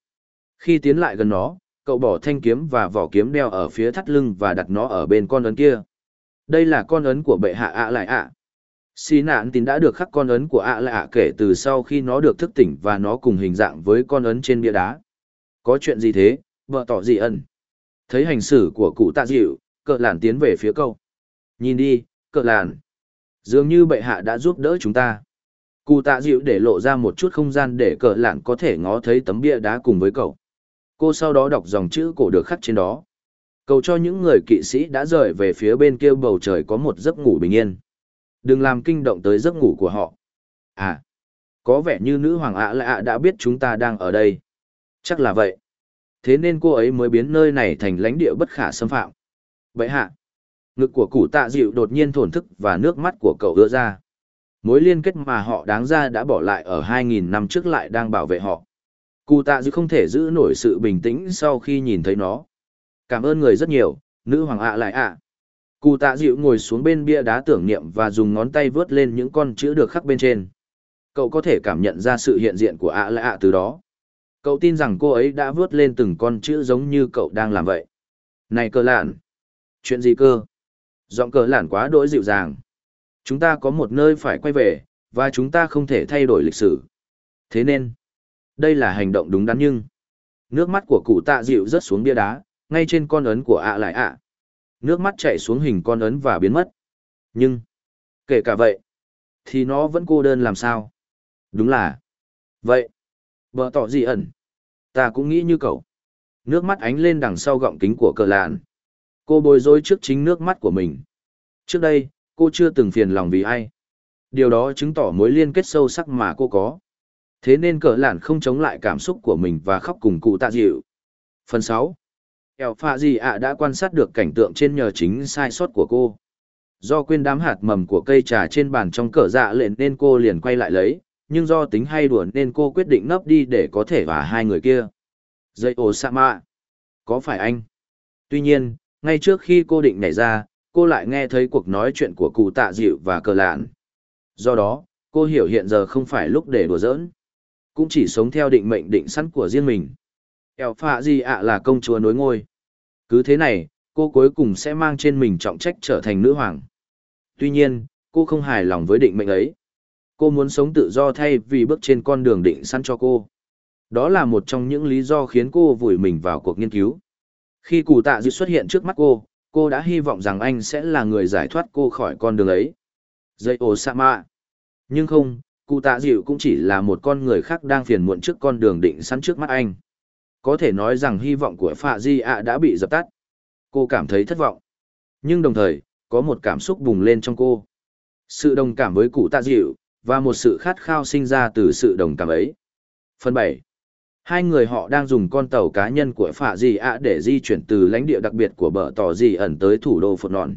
Khi tiến lại gần nó, cậu bỏ thanh kiếm và vỏ kiếm đeo ở phía thắt lưng và đặt nó ở bên con ấn kia. Đây là con ấn của bệ hạ ạ lại ạ. Xí nạn tín đã được khắc con ấn của ạ lại ạ kể từ sau khi nó được thức tỉnh và nó cùng hình dạng với con ấn trên bia đá. Có chuyện gì thế, vợ tỏ gì ẩn. Thấy hành xử của cụ tạ dịu, cờ làn tiến về phía cậu. Nhìn đi, cờ làn. Dường như bệ hạ đã giúp đỡ chúng ta. Cụ tạ dịu để lộ ra một chút không gian để cờ lạn có thể ngó thấy tấm bia đá cùng với cậu. Cô sau đó đọc dòng chữ cổ được khắc trên đó. Cầu cho những người kỵ sĩ đã rời về phía bên kia bầu trời có một giấc ngủ bình yên. Đừng làm kinh động tới giấc ngủ của họ. À, có vẻ như nữ hoàng ạ lạ đã biết chúng ta đang ở đây. Chắc là vậy. Thế nên cô ấy mới biến nơi này thành lãnh địa bất khả xâm phạm. Vậy hạ, ngực của cụ tạ dịu đột nhiên thổn thức và nước mắt của cậu ứa ra. Mối liên kết mà họ đáng ra đã bỏ lại ở 2.000 năm trước lại đang bảo vệ họ. Cụ tạ dư không thể giữ nổi sự bình tĩnh sau khi nhìn thấy nó. Cảm ơn người rất nhiều, nữ hoàng ạ lại ạ. Cụ tạ dịu ngồi xuống bên bia đá tưởng niệm và dùng ngón tay vớt lên những con chữ được khắc bên trên. Cậu có thể cảm nhận ra sự hiện diện của ạ lại ạ từ đó. Cậu tin rằng cô ấy đã vớt lên từng con chữ giống như cậu đang làm vậy. Này cơ lạn! Chuyện gì cơ? Giọng cờ lạn quá đỗi dịu dàng. Chúng ta có một nơi phải quay về, và chúng ta không thể thay đổi lịch sử. Thế nên, đây là hành động đúng đắn nhưng... Nước mắt của cụ tạ dịu rớt xuống bia đá, ngay trên con ấn của ạ lại ạ. Nước mắt chảy xuống hình con ấn và biến mất. Nhưng, kể cả vậy, thì nó vẫn cô đơn làm sao? Đúng là, vậy, vợ tỏ gì ẩn? Ta cũng nghĩ như cậu. Nước mắt ánh lên đằng sau gọng kính của cờ lạn. Cô bối rối trước chính nước mắt của mình. Trước đây, cô chưa từng phiền lòng vì ai. Điều đó chứng tỏ mối liên kết sâu sắc mà cô có. Thế nên cờ lạn không chống lại cảm xúc của mình và khóc cùng cụ tạ dịu. Phần 6 Eo Phạ Di ạ đã quan sát được cảnh tượng trên nhờ chính sai sót của cô. Do quên đám hạt mầm của cây trà trên bàn trong cờ dạ lệnh nên cô liền quay lại lấy, nhưng do tính hay đùa nên cô quyết định nấp đi để có thể và hai người kia. Dây ồ sa mạ. Có phải anh? Tuy nhiên, ngay trước khi cô định nhảy ra, cô lại nghe thấy cuộc nói chuyện của cụ tạ dịu và cờ lạn. Do đó, cô hiểu hiện giờ không phải lúc để đùa giỡn. Cũng chỉ sống theo định mệnh định sẵn của riêng mình. Eo phạ gì ạ là công chúa nối ngôi. Cứ thế này, cô cuối cùng sẽ mang trên mình trọng trách trở thành nữ hoàng. Tuy nhiên, cô không hài lòng với định mệnh ấy. Cô muốn sống tự do thay vì bước trên con đường định sẵn cho cô. Đó là một trong những lý do khiến cô vùi mình vào cuộc nghiên cứu. Khi cụ tạ dự xuất hiện trước mắt cô, cô đã hy vọng rằng anh sẽ là người giải thoát cô khỏi con đường ấy. Dây ổ sa mạ. Nhưng không, cụ tạ dịu cũng chỉ là một con người khác đang phiền muộn trước con đường định sẵn trước mắt anh. Có thể nói rằng hy vọng của Phạ Di ạ đã bị dập tắt. Cô cảm thấy thất vọng. Nhưng đồng thời, có một cảm xúc bùng lên trong cô. Sự đồng cảm với cụ tạ dịu, và một sự khát khao sinh ra từ sự đồng cảm ấy. Phần 7 Hai người họ đang dùng con tàu cá nhân của Phạ Di ạ để di chuyển từ lãnh địa đặc biệt của bờ tỏ Di ẩn tới thủ đô phật Nòn.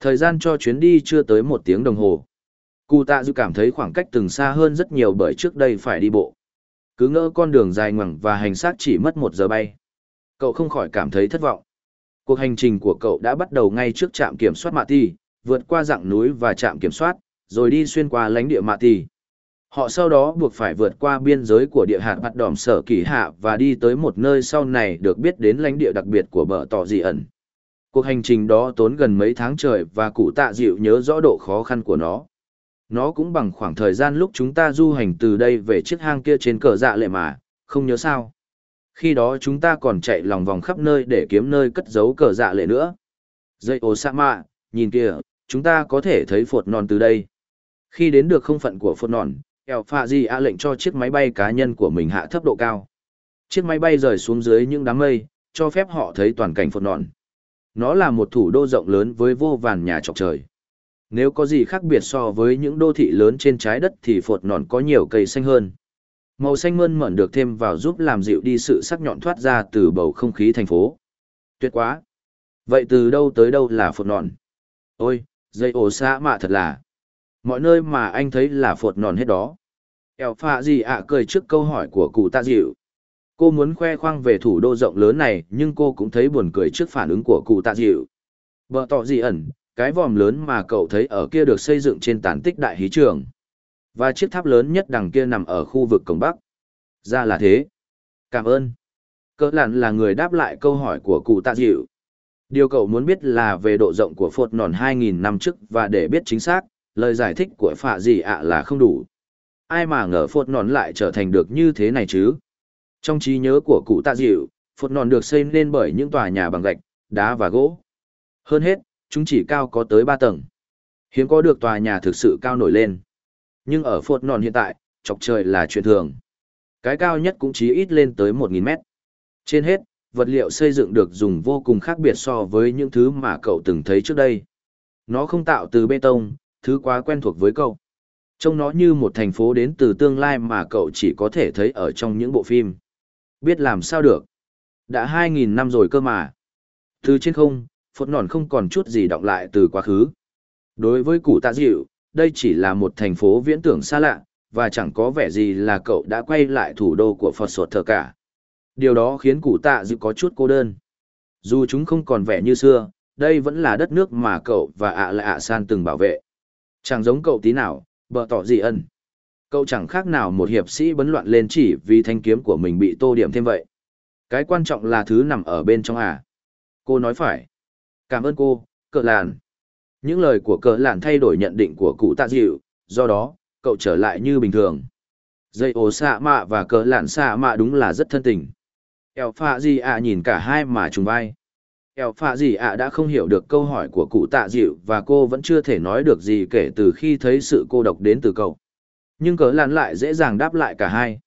Thời gian cho chuyến đi chưa tới một tiếng đồng hồ. Cụ tạ dư cảm thấy khoảng cách từng xa hơn rất nhiều bởi trước đây phải đi bộ. Cứ ngỡ con đường dài ngoằng và hành xác chỉ mất một giờ bay. Cậu không khỏi cảm thấy thất vọng. Cuộc hành trình của cậu đã bắt đầu ngay trước trạm kiểm soát Mạ Ti, vượt qua dặng núi và trạm kiểm soát, rồi đi xuyên qua lãnh địa Mạ Ti. Họ sau đó buộc phải vượt qua biên giới của địa hạt mặt đỏm sở kỳ hạ và đi tới một nơi sau này được biết đến lãnh địa đặc biệt của bờ tỏ dị ẩn. Cuộc hành trình đó tốn gần mấy tháng trời và cụ tạ dịu nhớ rõ độ khó khăn của nó. Nó cũng bằng khoảng thời gian lúc chúng ta du hành từ đây về chiếc hang kia trên cờ dạ lệ mà, không nhớ sao. Khi đó chúng ta còn chạy lòng vòng khắp nơi để kiếm nơi cất giấu cờ dạ lệ nữa. Dây ô sa mạ, nhìn kìa, chúng ta có thể thấy phột non từ đây. Khi đến được không phận của phột non, eo pha di a lệnh cho chiếc máy bay cá nhân của mình hạ thấp độ cao. Chiếc máy bay rời xuống dưới những đám mây, cho phép họ thấy toàn cảnh phột non. Nó là một thủ đô rộng lớn với vô vàn nhà trọc trời. Nếu có gì khác biệt so với những đô thị lớn trên trái đất thì phột nòn có nhiều cây xanh hơn. Màu xanh mơn mởn được thêm vào giúp làm dịu đi sự sắc nhọn thoát ra từ bầu không khí thành phố. Tuyệt quá! Vậy từ đâu tới đâu là phột nòn? Ôi, dây ổ xã mạ thật là. Mọi nơi mà anh thấy là phột nòn hết đó. Eo phạ gì ạ cười trước câu hỏi của cụ tạ dịu. Cô muốn khoe khoang về thủ đô rộng lớn này, nhưng cô cũng thấy buồn cười trước phản ứng của cụ tạ dịu. Bờ tỏ gì ẩn, cái vòm lớn mà cậu thấy ở kia được xây dựng trên tàn tích đại hí trường. Và chiếc tháp lớn nhất đằng kia nằm ở khu vực cổng Bắc. Ra là thế. Cảm ơn. Cỡ lặn là người đáp lại câu hỏi của cụ tạ dịu. Điều cậu muốn biết là về độ rộng của phột nòn 2.000 năm trước và để biết chính xác, lời giải thích của phạ gì ạ là không đủ. Ai mà ngờ phột nòn lại trở thành được như thế này chứ? Trong trí nhớ của cụ tạ dịu, phột nòn được xây nên bởi những tòa nhà bằng gạch, đá và gỗ. Hơn hết, chúng chỉ cao có tới 3 tầng. Hiếm có được tòa nhà thực sự cao nổi lên. Nhưng ở phột nòn hiện tại, chọc trời là chuyện thường. Cái cao nhất cũng chỉ ít lên tới 1.000 mét. Trên hết, vật liệu xây dựng được dùng vô cùng khác biệt so với những thứ mà cậu từng thấy trước đây. Nó không tạo từ bê tông, thứ quá quen thuộc với cậu. Trông nó như một thành phố đến từ tương lai mà cậu chỉ có thể thấy ở trong những bộ phim. Biết làm sao được. Đã 2.000 năm rồi cơ mà. Từ trên không, phốt nòn không còn chút gì động lại từ quá khứ. Đối với cụ tạ dịu, đây chỉ là một thành phố viễn tưởng xa lạ, và chẳng có vẻ gì là cậu đã quay lại thủ đô của Phật Sột thờ cả. Điều đó khiến cụ tạ dịu có chút cô đơn. Dù chúng không còn vẻ như xưa, đây vẫn là đất nước mà cậu và ạ là ạ san từng bảo vệ. Chẳng giống cậu tí nào, bờ tỏ gì ân. Cậu chẳng khác nào một hiệp sĩ bấn loạn lên chỉ vì thanh kiếm của mình bị tô điểm thêm vậy. Cái quan trọng là thứ nằm ở bên trong à. Cô nói phải. Cảm ơn cô, cờ làn. Những lời của cờ làn thay đổi nhận định của cụ tạ dịu, do đó, cậu trở lại như bình thường. Dây ổ xạ mạ và cờ làn xạ mạ đúng là rất thân tình. Eo phạ gì ạ nhìn cả hai mà trùng vai. Eo phạ gì ạ đã không hiểu được câu hỏi của cụ tạ dịu và cô vẫn chưa thể nói được gì kể từ khi thấy sự cô độc đến từ cậu. Nhưng cờ làn lại dễ dàng đáp lại cả hai.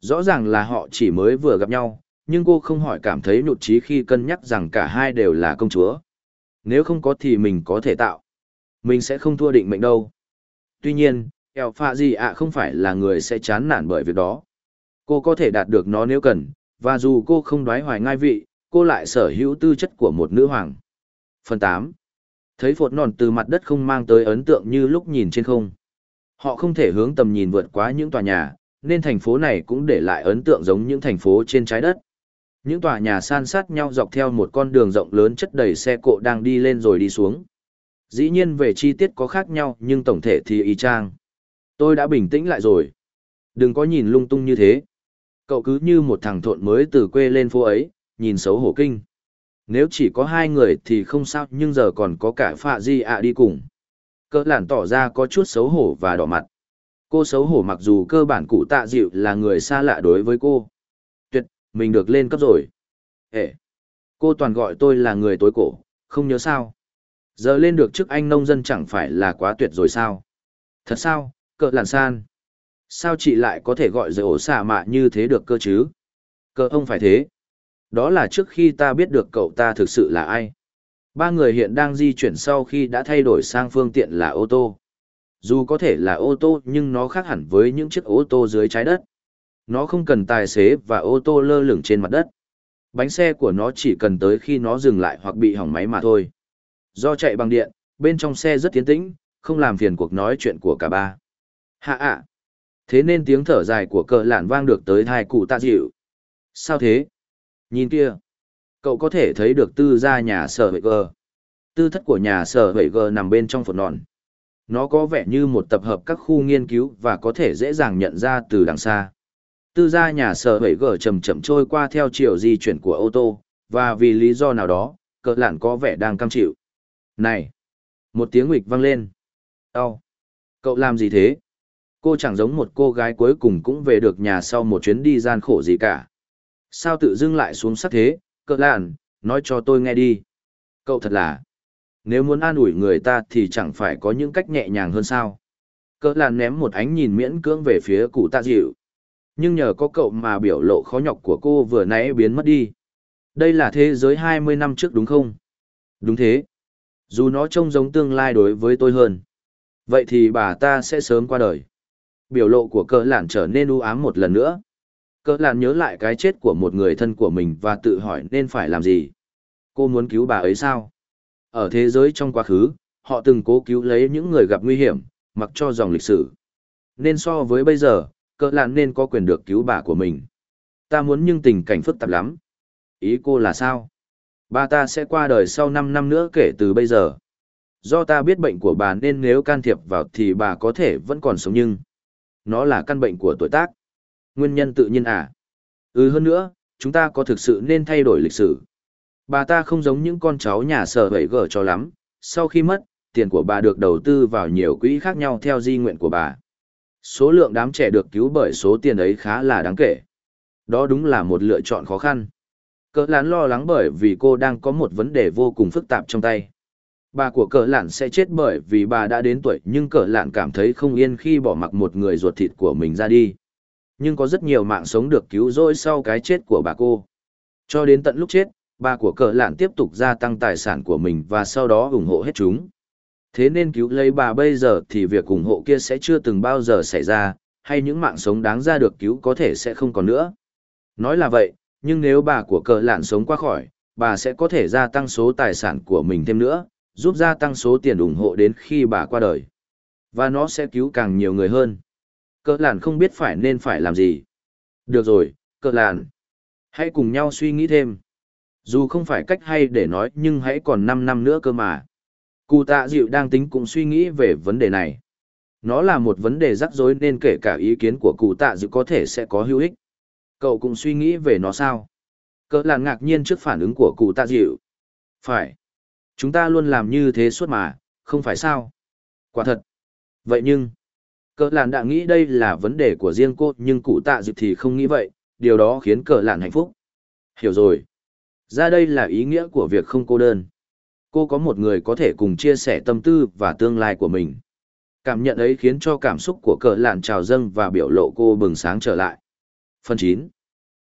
Rõ ràng là họ chỉ mới vừa gặp nhau, nhưng cô không hỏi cảm thấy nhụt chí khi cân nhắc rằng cả hai đều là công chúa. Nếu không có thì mình có thể tạo. Mình sẽ không thua định mệnh đâu. Tuy nhiên, eo phạ gì ạ không phải là người sẽ chán nản bởi việc đó. Cô có thể đạt được nó nếu cần, và dù cô không đoái hoài ngai vị, cô lại sở hữu tư chất của một nữ hoàng. Phần 8. Thấy phột nòn từ mặt đất không mang tới ấn tượng như lúc nhìn trên không. Họ không thể hướng tầm nhìn vượt quá những tòa nhà, nên thành phố này cũng để lại ấn tượng giống những thành phố trên trái đất. Những tòa nhà san sát nhau dọc theo một con đường rộng lớn chất đầy xe cộ đang đi lên rồi đi xuống. Dĩ nhiên về chi tiết có khác nhau nhưng tổng thể thì y chang. Tôi đã bình tĩnh lại rồi. Đừng có nhìn lung tung như thế. Cậu cứ như một thằng thộn mới từ quê lên phố ấy, nhìn xấu hổ kinh. Nếu chỉ có hai người thì không sao nhưng giờ còn có cả Phạ Di ạ đi cùng. Cỡ lản tỏ ra có chút xấu hổ và đỏ mặt. Cô xấu hổ mặc dù cơ bản cụ tạ dịu là người xa lạ đối với cô. Mình được lên cấp rồi. Ê, cô toàn gọi tôi là người tối cổ, không nhớ sao. Giờ lên được chức anh nông dân chẳng phải là quá tuyệt rồi sao? Thật sao, cỡ làn san. Sao chị lại có thể gọi giới ổ xả mạ như thế được cơ chứ? Cỡ ông phải thế. Đó là trước khi ta biết được cậu ta thực sự là ai. Ba người hiện đang di chuyển sau khi đã thay đổi sang phương tiện là ô tô. Dù có thể là ô tô nhưng nó khác hẳn với những chiếc ô tô dưới trái đất. Nó không cần tài xế và ô tô lơ lửng trên mặt đất. Bánh xe của nó chỉ cần tới khi nó dừng lại hoặc bị hỏng máy mà thôi. Do chạy bằng điện, bên trong xe rất tiến tĩnh, không làm phiền cuộc nói chuyện của cả ba. Hạ ạ! Thế nên tiếng thở dài của cờ lản vang được tới thai cụ tạ dịu. Sao thế? Nhìn kia! Cậu có thể thấy được tư gia nhà sở vệ gờ. Tư thất của nhà sở vệ gờ nằm bên trong phột nòn. Nó có vẻ như một tập hợp các khu nghiên cứu và có thể dễ dàng nhận ra từ đằng xa. Tư gia nhà sở hữu gở chậm chậm trôi qua theo chiều di chuyển của ô tô, và vì lý do nào đó, cỡ lạn có vẻ đang cam chịu. Này! Một tiếng nguyệt vang lên. Đau! Cậu làm gì thế? Cô chẳng giống một cô gái cuối cùng cũng về được nhà sau một chuyến đi gian khổ gì cả. Sao tự dưng lại xuống sắc thế? Cỡ lạn, nói cho tôi nghe đi. Cậu thật là... Nếu muốn an ủi người ta thì chẳng phải có những cách nhẹ nhàng hơn sao. Cỡ lạn ném một ánh nhìn miễn cưỡng về phía cụ tạ dịu nhưng nhờ có cậu mà biểu lộ khó nhọc của cô vừa nãy biến mất đi. Đây là thế giới 20 năm trước đúng không? Đúng thế. Dù nó trông giống tương lai đối với tôi hơn. Vậy thì bà ta sẽ sớm qua đời. Biểu lộ của cỡ lạn trở nên u ám một lần nữa. Cỡ lạn nhớ lại cái chết của một người thân của mình và tự hỏi nên phải làm gì. Cô muốn cứu bà ấy sao? Ở thế giới trong quá khứ, họ từng cố cứu lấy những người gặp nguy hiểm, mặc cho dòng lịch sử. Nên so với bây giờ, cỡ lạn nên có quyền được cứu bà của mình. Ta muốn nhưng tình cảnh phức tạp lắm. Ý cô là sao? Ba ta sẽ qua đời sau 5 năm nữa kể từ bây giờ. Do ta biết bệnh của bà nên nếu can thiệp vào thì bà có thể vẫn còn sống nhưng... Nó là căn bệnh của tuổi tác. Nguyên nhân tự nhiên à? Ừ hơn nữa, chúng ta có thực sự nên thay đổi lịch sử. Bà ta không giống những con cháu nhà sở hữu gở cho lắm. Sau khi mất, tiền của bà được đầu tư vào nhiều quỹ khác nhau theo di nguyện của bà. Số lượng đám trẻ được cứu bởi số tiền ấy khá là đáng kể. Đó đúng là một lựa chọn khó khăn. Cỡ lán lo lắng bởi vì cô đang có một vấn đề vô cùng phức tạp trong tay. Bà của cỡ lạn sẽ chết bởi vì bà đã đến tuổi nhưng cỡ lạn cảm thấy không yên khi bỏ mặc một người ruột thịt của mình ra đi. Nhưng có rất nhiều mạng sống được cứu rỗi sau cái chết của bà cô. Cho đến tận lúc chết, bà của cỡ lạn tiếp tục gia tăng tài sản của mình và sau đó ủng hộ hết chúng. Thế nên cứu lấy bà bây giờ thì việc ủng hộ kia sẽ chưa từng bao giờ xảy ra, hay những mạng sống đáng ra được cứu có thể sẽ không còn nữa. Nói là vậy, nhưng nếu bà của cờ lạn sống qua khỏi, bà sẽ có thể gia tăng số tài sản của mình thêm nữa, giúp gia tăng số tiền ủng hộ đến khi bà qua đời. Và nó sẽ cứu càng nhiều người hơn. Cờ lạn không biết phải nên phải làm gì. Được rồi, cờ lạn. Hãy cùng nhau suy nghĩ thêm. Dù không phải cách hay để nói nhưng hãy còn 5 năm nữa cơ mà. Cụ tạ dịu đang tính cũng suy nghĩ về vấn đề này. Nó là một vấn đề rắc rối nên kể cả ý kiến của cụ tạ dịu có thể sẽ có hữu ích. Cậu cũng suy nghĩ về nó sao? Cỡ là ngạc nhiên trước phản ứng của cụ tạ dịu. Phải. Chúng ta luôn làm như thế suốt mà, không phải sao? Quả thật. Vậy nhưng, cỡ làn đã nghĩ đây là vấn đề của riêng cô nhưng cụ tạ dịu thì không nghĩ vậy, điều đó khiến cỡ làn hạnh phúc. Hiểu rồi. Ra đây là ý nghĩa của việc không cô đơn. Cô có một người có thể cùng chia sẻ tâm tư và tương lai của mình. Cảm nhận ấy khiến cho cảm xúc của cỡ lạn trào dâng và biểu lộ cô bừng sáng trở lại. Phần 9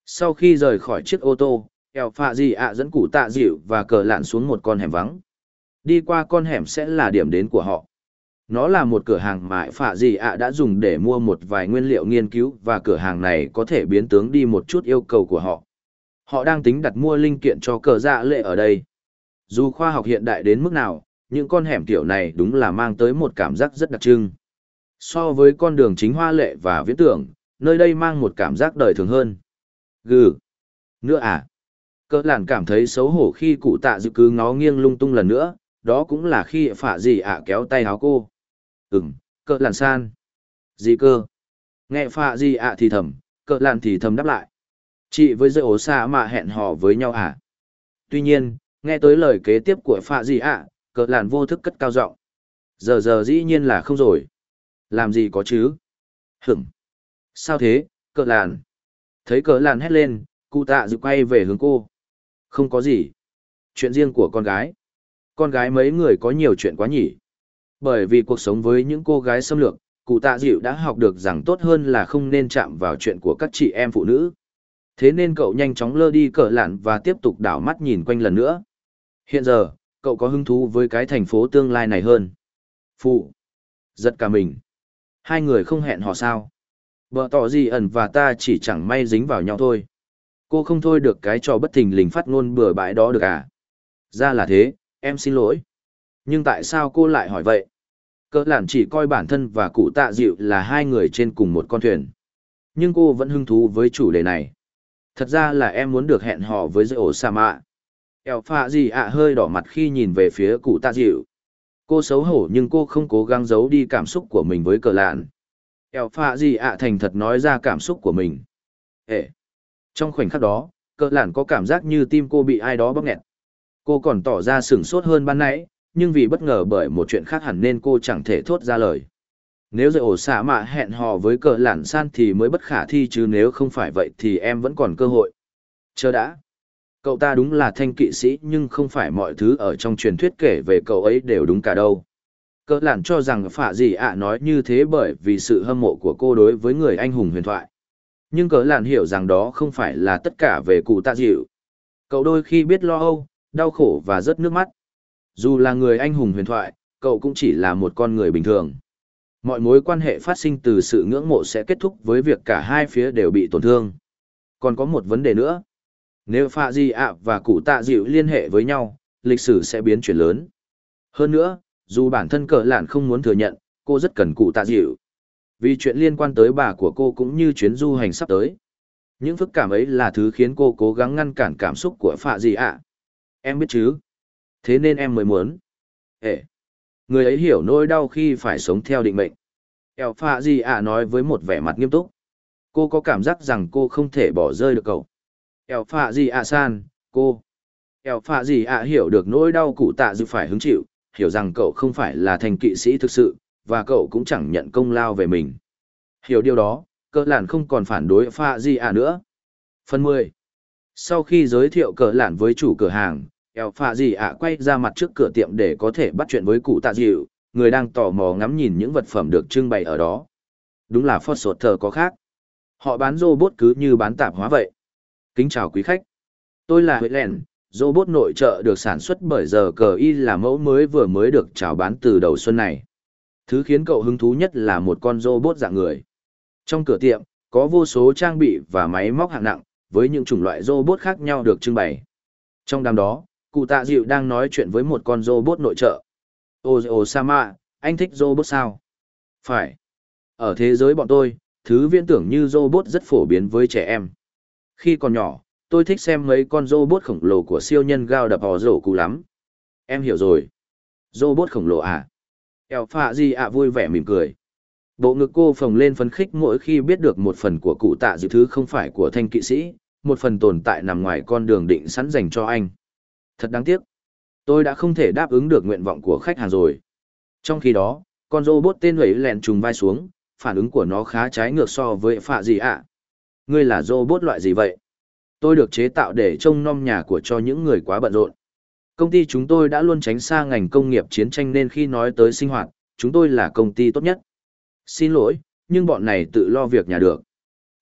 Sau khi rời khỏi chiếc ô tô, eo phạ gì ạ dẫn cụ tạ dịu và cờ lạn xuống một con hẻm vắng. Đi qua con hẻm sẽ là điểm đến của họ. Nó là một cửa hàng mà phạ gì ạ đã dùng để mua một vài nguyên liệu nghiên cứu và cửa hàng này có thể biến tướng đi một chút yêu cầu của họ. Họ đang tính đặt mua linh kiện cho cờ dạ lệ ở đây. Dù khoa học hiện đại đến mức nào, những con hẻm tiểu này đúng là mang tới một cảm giác rất đặc trưng. So với con đường chính hoa lệ và viễn tưởng, nơi đây mang một cảm giác đời thường hơn. Gừ. Nữa à? Cơ làn cảm thấy xấu hổ khi cụ tạ dự cứ ngó nghiêng lung tung lần nữa, đó cũng là khi phạ gì ạ kéo tay áo cô. Ừm, cơ làn san. Gì cơ? Nghe phạ gì ạ thì thầm, cơ làn thì thầm đáp lại. Chị với dây ố xa mà hẹn hò với nhau à? Tuy nhiên, nghe tới lời kế tiếp của phạ gì ạ, cỡ làn vô thức cất cao giọng Giờ giờ dĩ nhiên là không rồi. Làm gì có chứ? Hửm. Sao thế, cỡ làn? Thấy cỡ làn hét lên, cụ tạ dự quay về hướng cô. Không có gì. Chuyện riêng của con gái. Con gái mấy người có nhiều chuyện quá nhỉ. Bởi vì cuộc sống với những cô gái xâm lược, cụ tạ dịu đã học được rằng tốt hơn là không nên chạm vào chuyện của các chị em phụ nữ. Thế nên cậu nhanh chóng lơ đi cờ lạn và tiếp tục đảo mắt nhìn quanh lần nữa. Hiện giờ, cậu có hứng thú với cái thành phố tương lai này hơn. Phụ. Giật cả mình. Hai người không hẹn hò sao. Bờ tỏ gì ẩn và ta chỉ chẳng may dính vào nhau thôi. Cô không thôi được cái trò bất thình lình phát ngôn bừa bãi đó được à? Ra là thế, em xin lỗi. Nhưng tại sao cô lại hỏi vậy? Cơ lản chỉ coi bản thân và cụ tạ dịu là hai người trên cùng một con thuyền. Nhưng cô vẫn hứng thú với chủ đề này. Thật ra là em muốn được hẹn hò với dây ổ sa mạ. Eo phạ gì ạ hơi đỏ mặt khi nhìn về phía cụ tạ dịu. Cô xấu hổ nhưng cô không cố gắng giấu đi cảm xúc của mình với cờ lạn. Eo phạ gì ạ thành thật nói ra cảm xúc của mình. Ê! Trong khoảnh khắc đó, cờ lạn có cảm giác như tim cô bị ai đó bóp nghẹt. Cô còn tỏ ra sửng sốt hơn ban nãy, nhưng vì bất ngờ bởi một chuyện khác hẳn nên cô chẳng thể thốt ra lời. Nếu rồi ổ xạ mạ hẹn hò với cờ lạn san thì mới bất khả thi chứ nếu không phải vậy thì em vẫn còn cơ hội. Chờ đã. Cậu ta đúng là thanh kỵ sĩ nhưng không phải mọi thứ ở trong truyền thuyết kể về cậu ấy đều đúng cả đâu. Cỡ lạn cho rằng phả gì ạ nói như thế bởi vì sự hâm mộ của cô đối với người anh hùng huyền thoại. Nhưng cỡ lạn hiểu rằng đó không phải là tất cả về cụ tạ dịu. Cậu đôi khi biết lo âu, đau khổ và rớt nước mắt. Dù là người anh hùng huyền thoại, cậu cũng chỉ là một con người bình thường. Mọi mối quan hệ phát sinh từ sự ngưỡng mộ sẽ kết thúc với việc cả hai phía đều bị tổn thương. Còn có một vấn đề nữa. Nếu Phạ Di ạ và cụ tạ dịu liên hệ với nhau, lịch sử sẽ biến chuyển lớn. Hơn nữa, dù bản thân cờ lạn không muốn thừa nhận, cô rất cần cụ tạ dịu. Vì chuyện liên quan tới bà của cô cũng như chuyến du hành sắp tới. Những phức cảm ấy là thứ khiến cô cố gắng ngăn cản cảm xúc của phạ Di ạ. Em biết chứ? Thế nên em mới muốn. Ê! Người ấy hiểu nỗi đau khi phải sống theo định mệnh. Eo phạ Di ạ nói với một vẻ mặt nghiêm túc. Cô có cảm giác rằng cô không thể bỏ rơi được cậu ẻo phạ gì ạ san, cô.ẻo phạ gì ạ hiểu được nỗi đau cụ tạ dự phải hứng chịu, hiểu rằng cậu không phải là thành kỵ sĩ thực sự, và cậu cũng chẳng nhận công lao về mình. Hiểu điều đó, cỡ lản không còn phản đối pha gì à nữa. Phần 10. Sau khi giới thiệu cỡ lản với chủ cửa hàng, ẻo pha gì ạ quay ra mặt trước cửa tiệm để có thể bắt chuyện với cụ tạ dịu, người đang tò mò ngắm nhìn những vật phẩm được trưng bày ở đó. Đúng là phót sột thờ có khác. Họ bán robot cứ như bán tạp hóa vậy. Kính chào quý khách. Tôi là Huệ Lèn, robot nội trợ được sản xuất bởi giờ cờ y là mẫu mới vừa mới được chào bán từ đầu xuân này. Thứ khiến cậu hứng thú nhất là một con robot dạng người. Trong cửa tiệm, có vô số trang bị và máy móc hạng nặng, với những chủng loại robot khác nhau được trưng bày. Trong đám đó, cụ tạ dịu đang nói chuyện với một con robot nội trợ. Ô ô Sama, anh thích robot sao? Phải. Ở thế giới bọn tôi, thứ viễn tưởng như robot rất phổ biến với trẻ em. Khi còn nhỏ, tôi thích xem mấy con robot khổng lồ của siêu nhân gao đập hò rổ cụ lắm. Em hiểu rồi. Robot khổng lồ à? Eo phạ gì ạ vui vẻ mỉm cười. Bộ ngực cô phồng lên phấn khích mỗi khi biết được một phần của cụ tạ dự thứ không phải của thanh kỵ sĩ, một phần tồn tại nằm ngoài con đường định sẵn dành cho anh. Thật đáng tiếc. Tôi đã không thể đáp ứng được nguyện vọng của khách hàng rồi. Trong khi đó, con robot tên ấy lèn trùng vai xuống, phản ứng của nó khá trái ngược so với phạ gì ạ. Ngươi là robot loại gì vậy? Tôi được chế tạo để trông nom nhà của cho những người quá bận rộn. Công ty chúng tôi đã luôn tránh xa ngành công nghiệp chiến tranh nên khi nói tới sinh hoạt, chúng tôi là công ty tốt nhất. Xin lỗi, nhưng bọn này tự lo việc nhà được.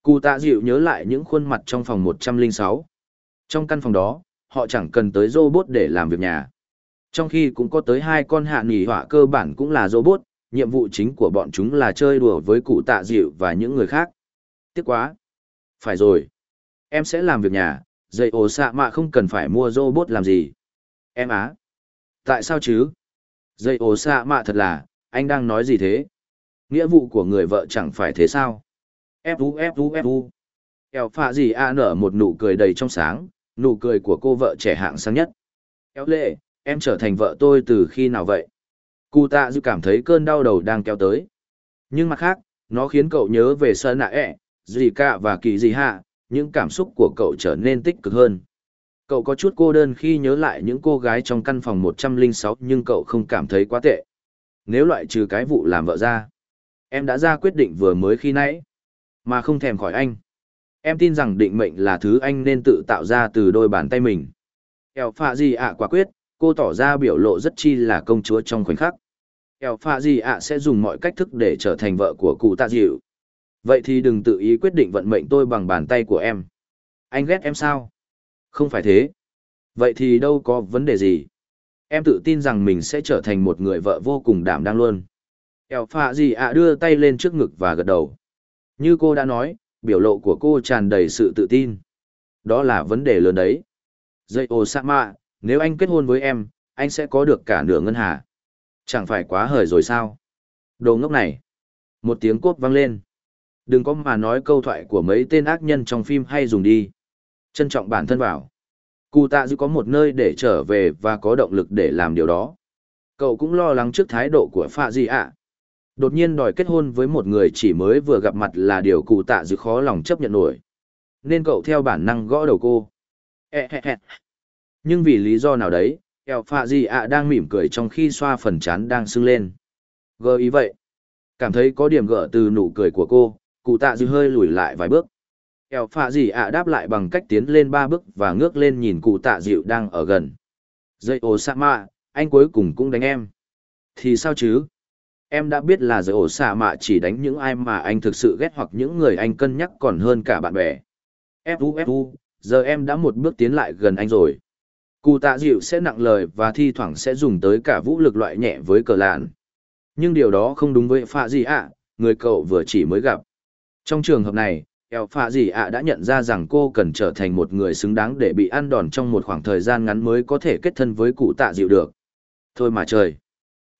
Cụ tạ dịu nhớ lại những khuôn mặt trong phòng 106. Trong căn phòng đó, họ chẳng cần tới robot để làm việc nhà. Trong khi cũng có tới hai con hạ nỉ họa cơ bản cũng là robot, nhiệm vụ chính của bọn chúng là chơi đùa với cụ tạ dịu và những người khác. Tiếc quá. Phải rồi. Em sẽ làm việc nhà, dạy ổ xạ mạ không cần phải mua robot làm gì. Em á. Tại sao chứ? Dạy ổ xạ mạ thật là, anh đang nói gì thế? Nghĩa vụ của người vợ chẳng phải thế sao? Fu Fu Fu. Eo phạ gì a nở một nụ cười đầy trong sáng, nụ cười của cô vợ trẻ hạng sáng nhất. Eo lệ, em trở thành vợ tôi từ khi nào vậy? Cụ tạ dư cảm thấy cơn đau đầu đang kéo tới. Nhưng mặt khác, nó khiến cậu nhớ về sơn nạ ẹ, Dì cả và kỳ dì hạ, những cảm xúc của cậu trở nên tích cực hơn. Cậu có chút cô đơn khi nhớ lại những cô gái trong căn phòng 106 nhưng cậu không cảm thấy quá tệ. Nếu loại trừ cái vụ làm vợ ra, em đã ra quyết định vừa mới khi nãy, mà không thèm khỏi anh. Em tin rằng định mệnh là thứ anh nên tự tạo ra từ đôi bàn tay mình. Eo phạ gì ạ quả quyết, cô tỏ ra biểu lộ rất chi là công chúa trong khoảnh khắc. Eo phạ gì ạ sẽ dùng mọi cách thức để trở thành vợ của cụ tạ dịu. Vậy thì đừng tự ý quyết định vận mệnh tôi bằng bàn tay của em. Anh ghét em sao? Không phải thế. Vậy thì đâu có vấn đề gì. Em tự tin rằng mình sẽ trở thành một người vợ vô cùng đảm đang luôn. Eo phạ gì ạ đưa tay lên trước ngực và gật đầu. Như cô đã nói, biểu lộ của cô tràn đầy sự tự tin. Đó là vấn đề lớn đấy. Dây ô sạ mạ, nếu anh kết hôn với em, anh sẽ có được cả nửa ngân hà. Chẳng phải quá hời rồi sao? Đồ ngốc này. Một tiếng cốt vang lên. Đừng có mà nói câu thoại của mấy tên ác nhân trong phim hay dùng đi. Trân trọng bản thân vào. Cụ tạ dư có một nơi để trở về và có động lực để làm điều đó. Cậu cũng lo lắng trước thái độ của Phạ Di ạ. Đột nhiên đòi kết hôn với một người chỉ mới vừa gặp mặt là điều cụ tạ dư khó lòng chấp nhận nổi. Nên cậu theo bản năng gõ đầu cô. Nhưng vì lý do nào đấy, eo Phạ Di ạ đang mỉm cười trong khi xoa phần chán đang sưng lên. Gơ ý vậy. Cảm thấy có điểm gỡ từ nụ cười của cô, cụ tạ dư hơi lùi lại vài bước. Eo phạ gì ạ đáp lại bằng cách tiến lên ba bước và ngước lên nhìn cụ tạ dịu đang ở gần. Dây ổ sa mạ, anh cuối cùng cũng đánh em. Thì sao chứ? Em đã biết là dây ổ sa mạ chỉ đánh những ai mà anh thực sự ghét hoặc những người anh cân nhắc còn hơn cả bạn bè. Fu fu giờ em đã một bước tiến lại gần anh rồi. Cụ tạ dịu sẽ nặng lời và thi thoảng sẽ dùng tới cả vũ lực loại nhẹ với cờ lạn. Nhưng điều đó không đúng với phạ gì ạ, người cậu vừa chỉ mới gặp trong trường hợp này, eo phạ gì ạ đã nhận ra rằng cô cần trở thành một người xứng đáng để bị ăn đòn trong một khoảng thời gian ngắn mới có thể kết thân với cụ tạ dịu được. Thôi mà trời.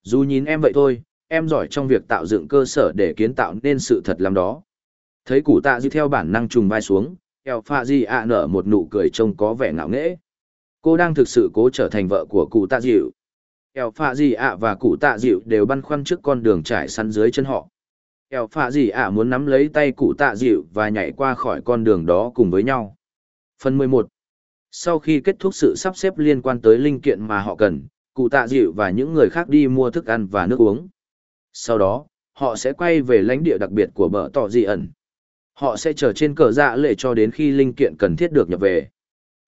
Dù nhìn em vậy thôi, em giỏi trong việc tạo dựng cơ sở để kiến tạo nên sự thật làm đó. Thấy cụ tạ dịu theo bản năng trùng vai xuống, eo pha di ạ nở một nụ cười trông có vẻ ngạo nghễ. Cô đang thực sự cố trở thành vợ của cụ tạ dịu. Eo pha di ạ và cụ tạ dịu đều băn khoăn trước con đường trải săn dưới chân họ ẻo pha gì à muốn nắm lấy tay cụ tạ dịu và nhảy qua khỏi con đường đó cùng với nhau. Phần 11 sau khi kết thúc sự sắp xếp liên quan tới linh kiện mà họ cần, cụ tạ dịu và những người khác đi mua thức ăn và nước uống. Sau đó, họ sẽ quay về lãnh địa đặc biệt của bờ tỏ dị ẩn. Họ sẽ chờ trên cờ dạ lệ cho đến khi linh kiện cần thiết được nhập về.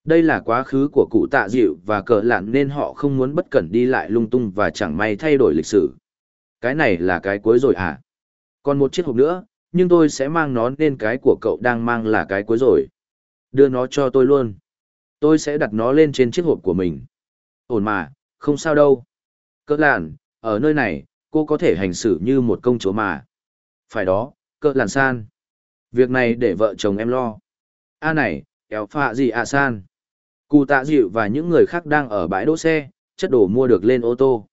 Đây là quá khứ của cụ tạ dịu và cờ lạn nên họ không muốn bất cẩn đi lại lung tung và chẳng may thay đổi lịch sử. Cái này là cái cuối rồi à còn một chiếc hộp nữa, nhưng tôi sẽ mang nó nên cái của cậu đang mang là cái cuối rồi. Đưa nó cho tôi luôn. Tôi sẽ đặt nó lên trên chiếc hộp của mình. Ổn mà, không sao đâu. Cỡ lạn ở nơi này, cô có thể hành xử như một công chúa mà. Phải đó, cỡ lạn san. Việc này để vợ chồng em lo. A này kéo phạ gì à san? Cụ tạ dịu và những người khác đang ở bãi đỗ xe, chất đồ mua được lên ô tô.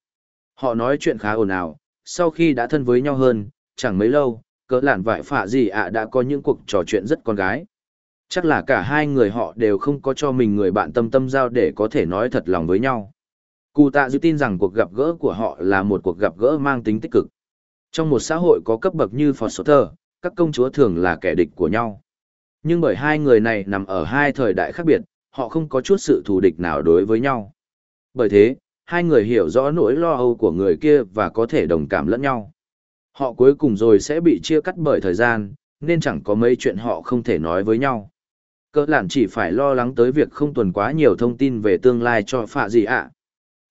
Họ nói chuyện khá ồn ào, sau khi đã thân với nhau hơn chẳng mấy lâu, cỡ lạn vải phạ gì ạ đã có những cuộc trò chuyện rất con gái. Chắc là cả hai người họ đều không có cho mình người bạn tâm tâm giao để có thể nói thật lòng với nhau. Cụ tạ dự tin rằng cuộc gặp gỡ của họ là một cuộc gặp gỡ mang tính tích cực. Trong một xã hội có cấp bậc như foster các công chúa thường là kẻ địch của nhau. Nhưng bởi hai người này nằm ở hai thời đại khác biệt, họ không có chút sự thù địch nào đối với nhau. Bởi thế, hai người hiểu rõ nỗi lo âu của người kia và có thể đồng cảm lẫn nhau họ cuối cùng rồi sẽ bị chia cắt bởi thời gian, nên chẳng có mấy chuyện họ không thể nói với nhau. Cỡ lạn chỉ phải lo lắng tới việc không tuần quá nhiều thông tin về tương lai cho phạ gì ạ.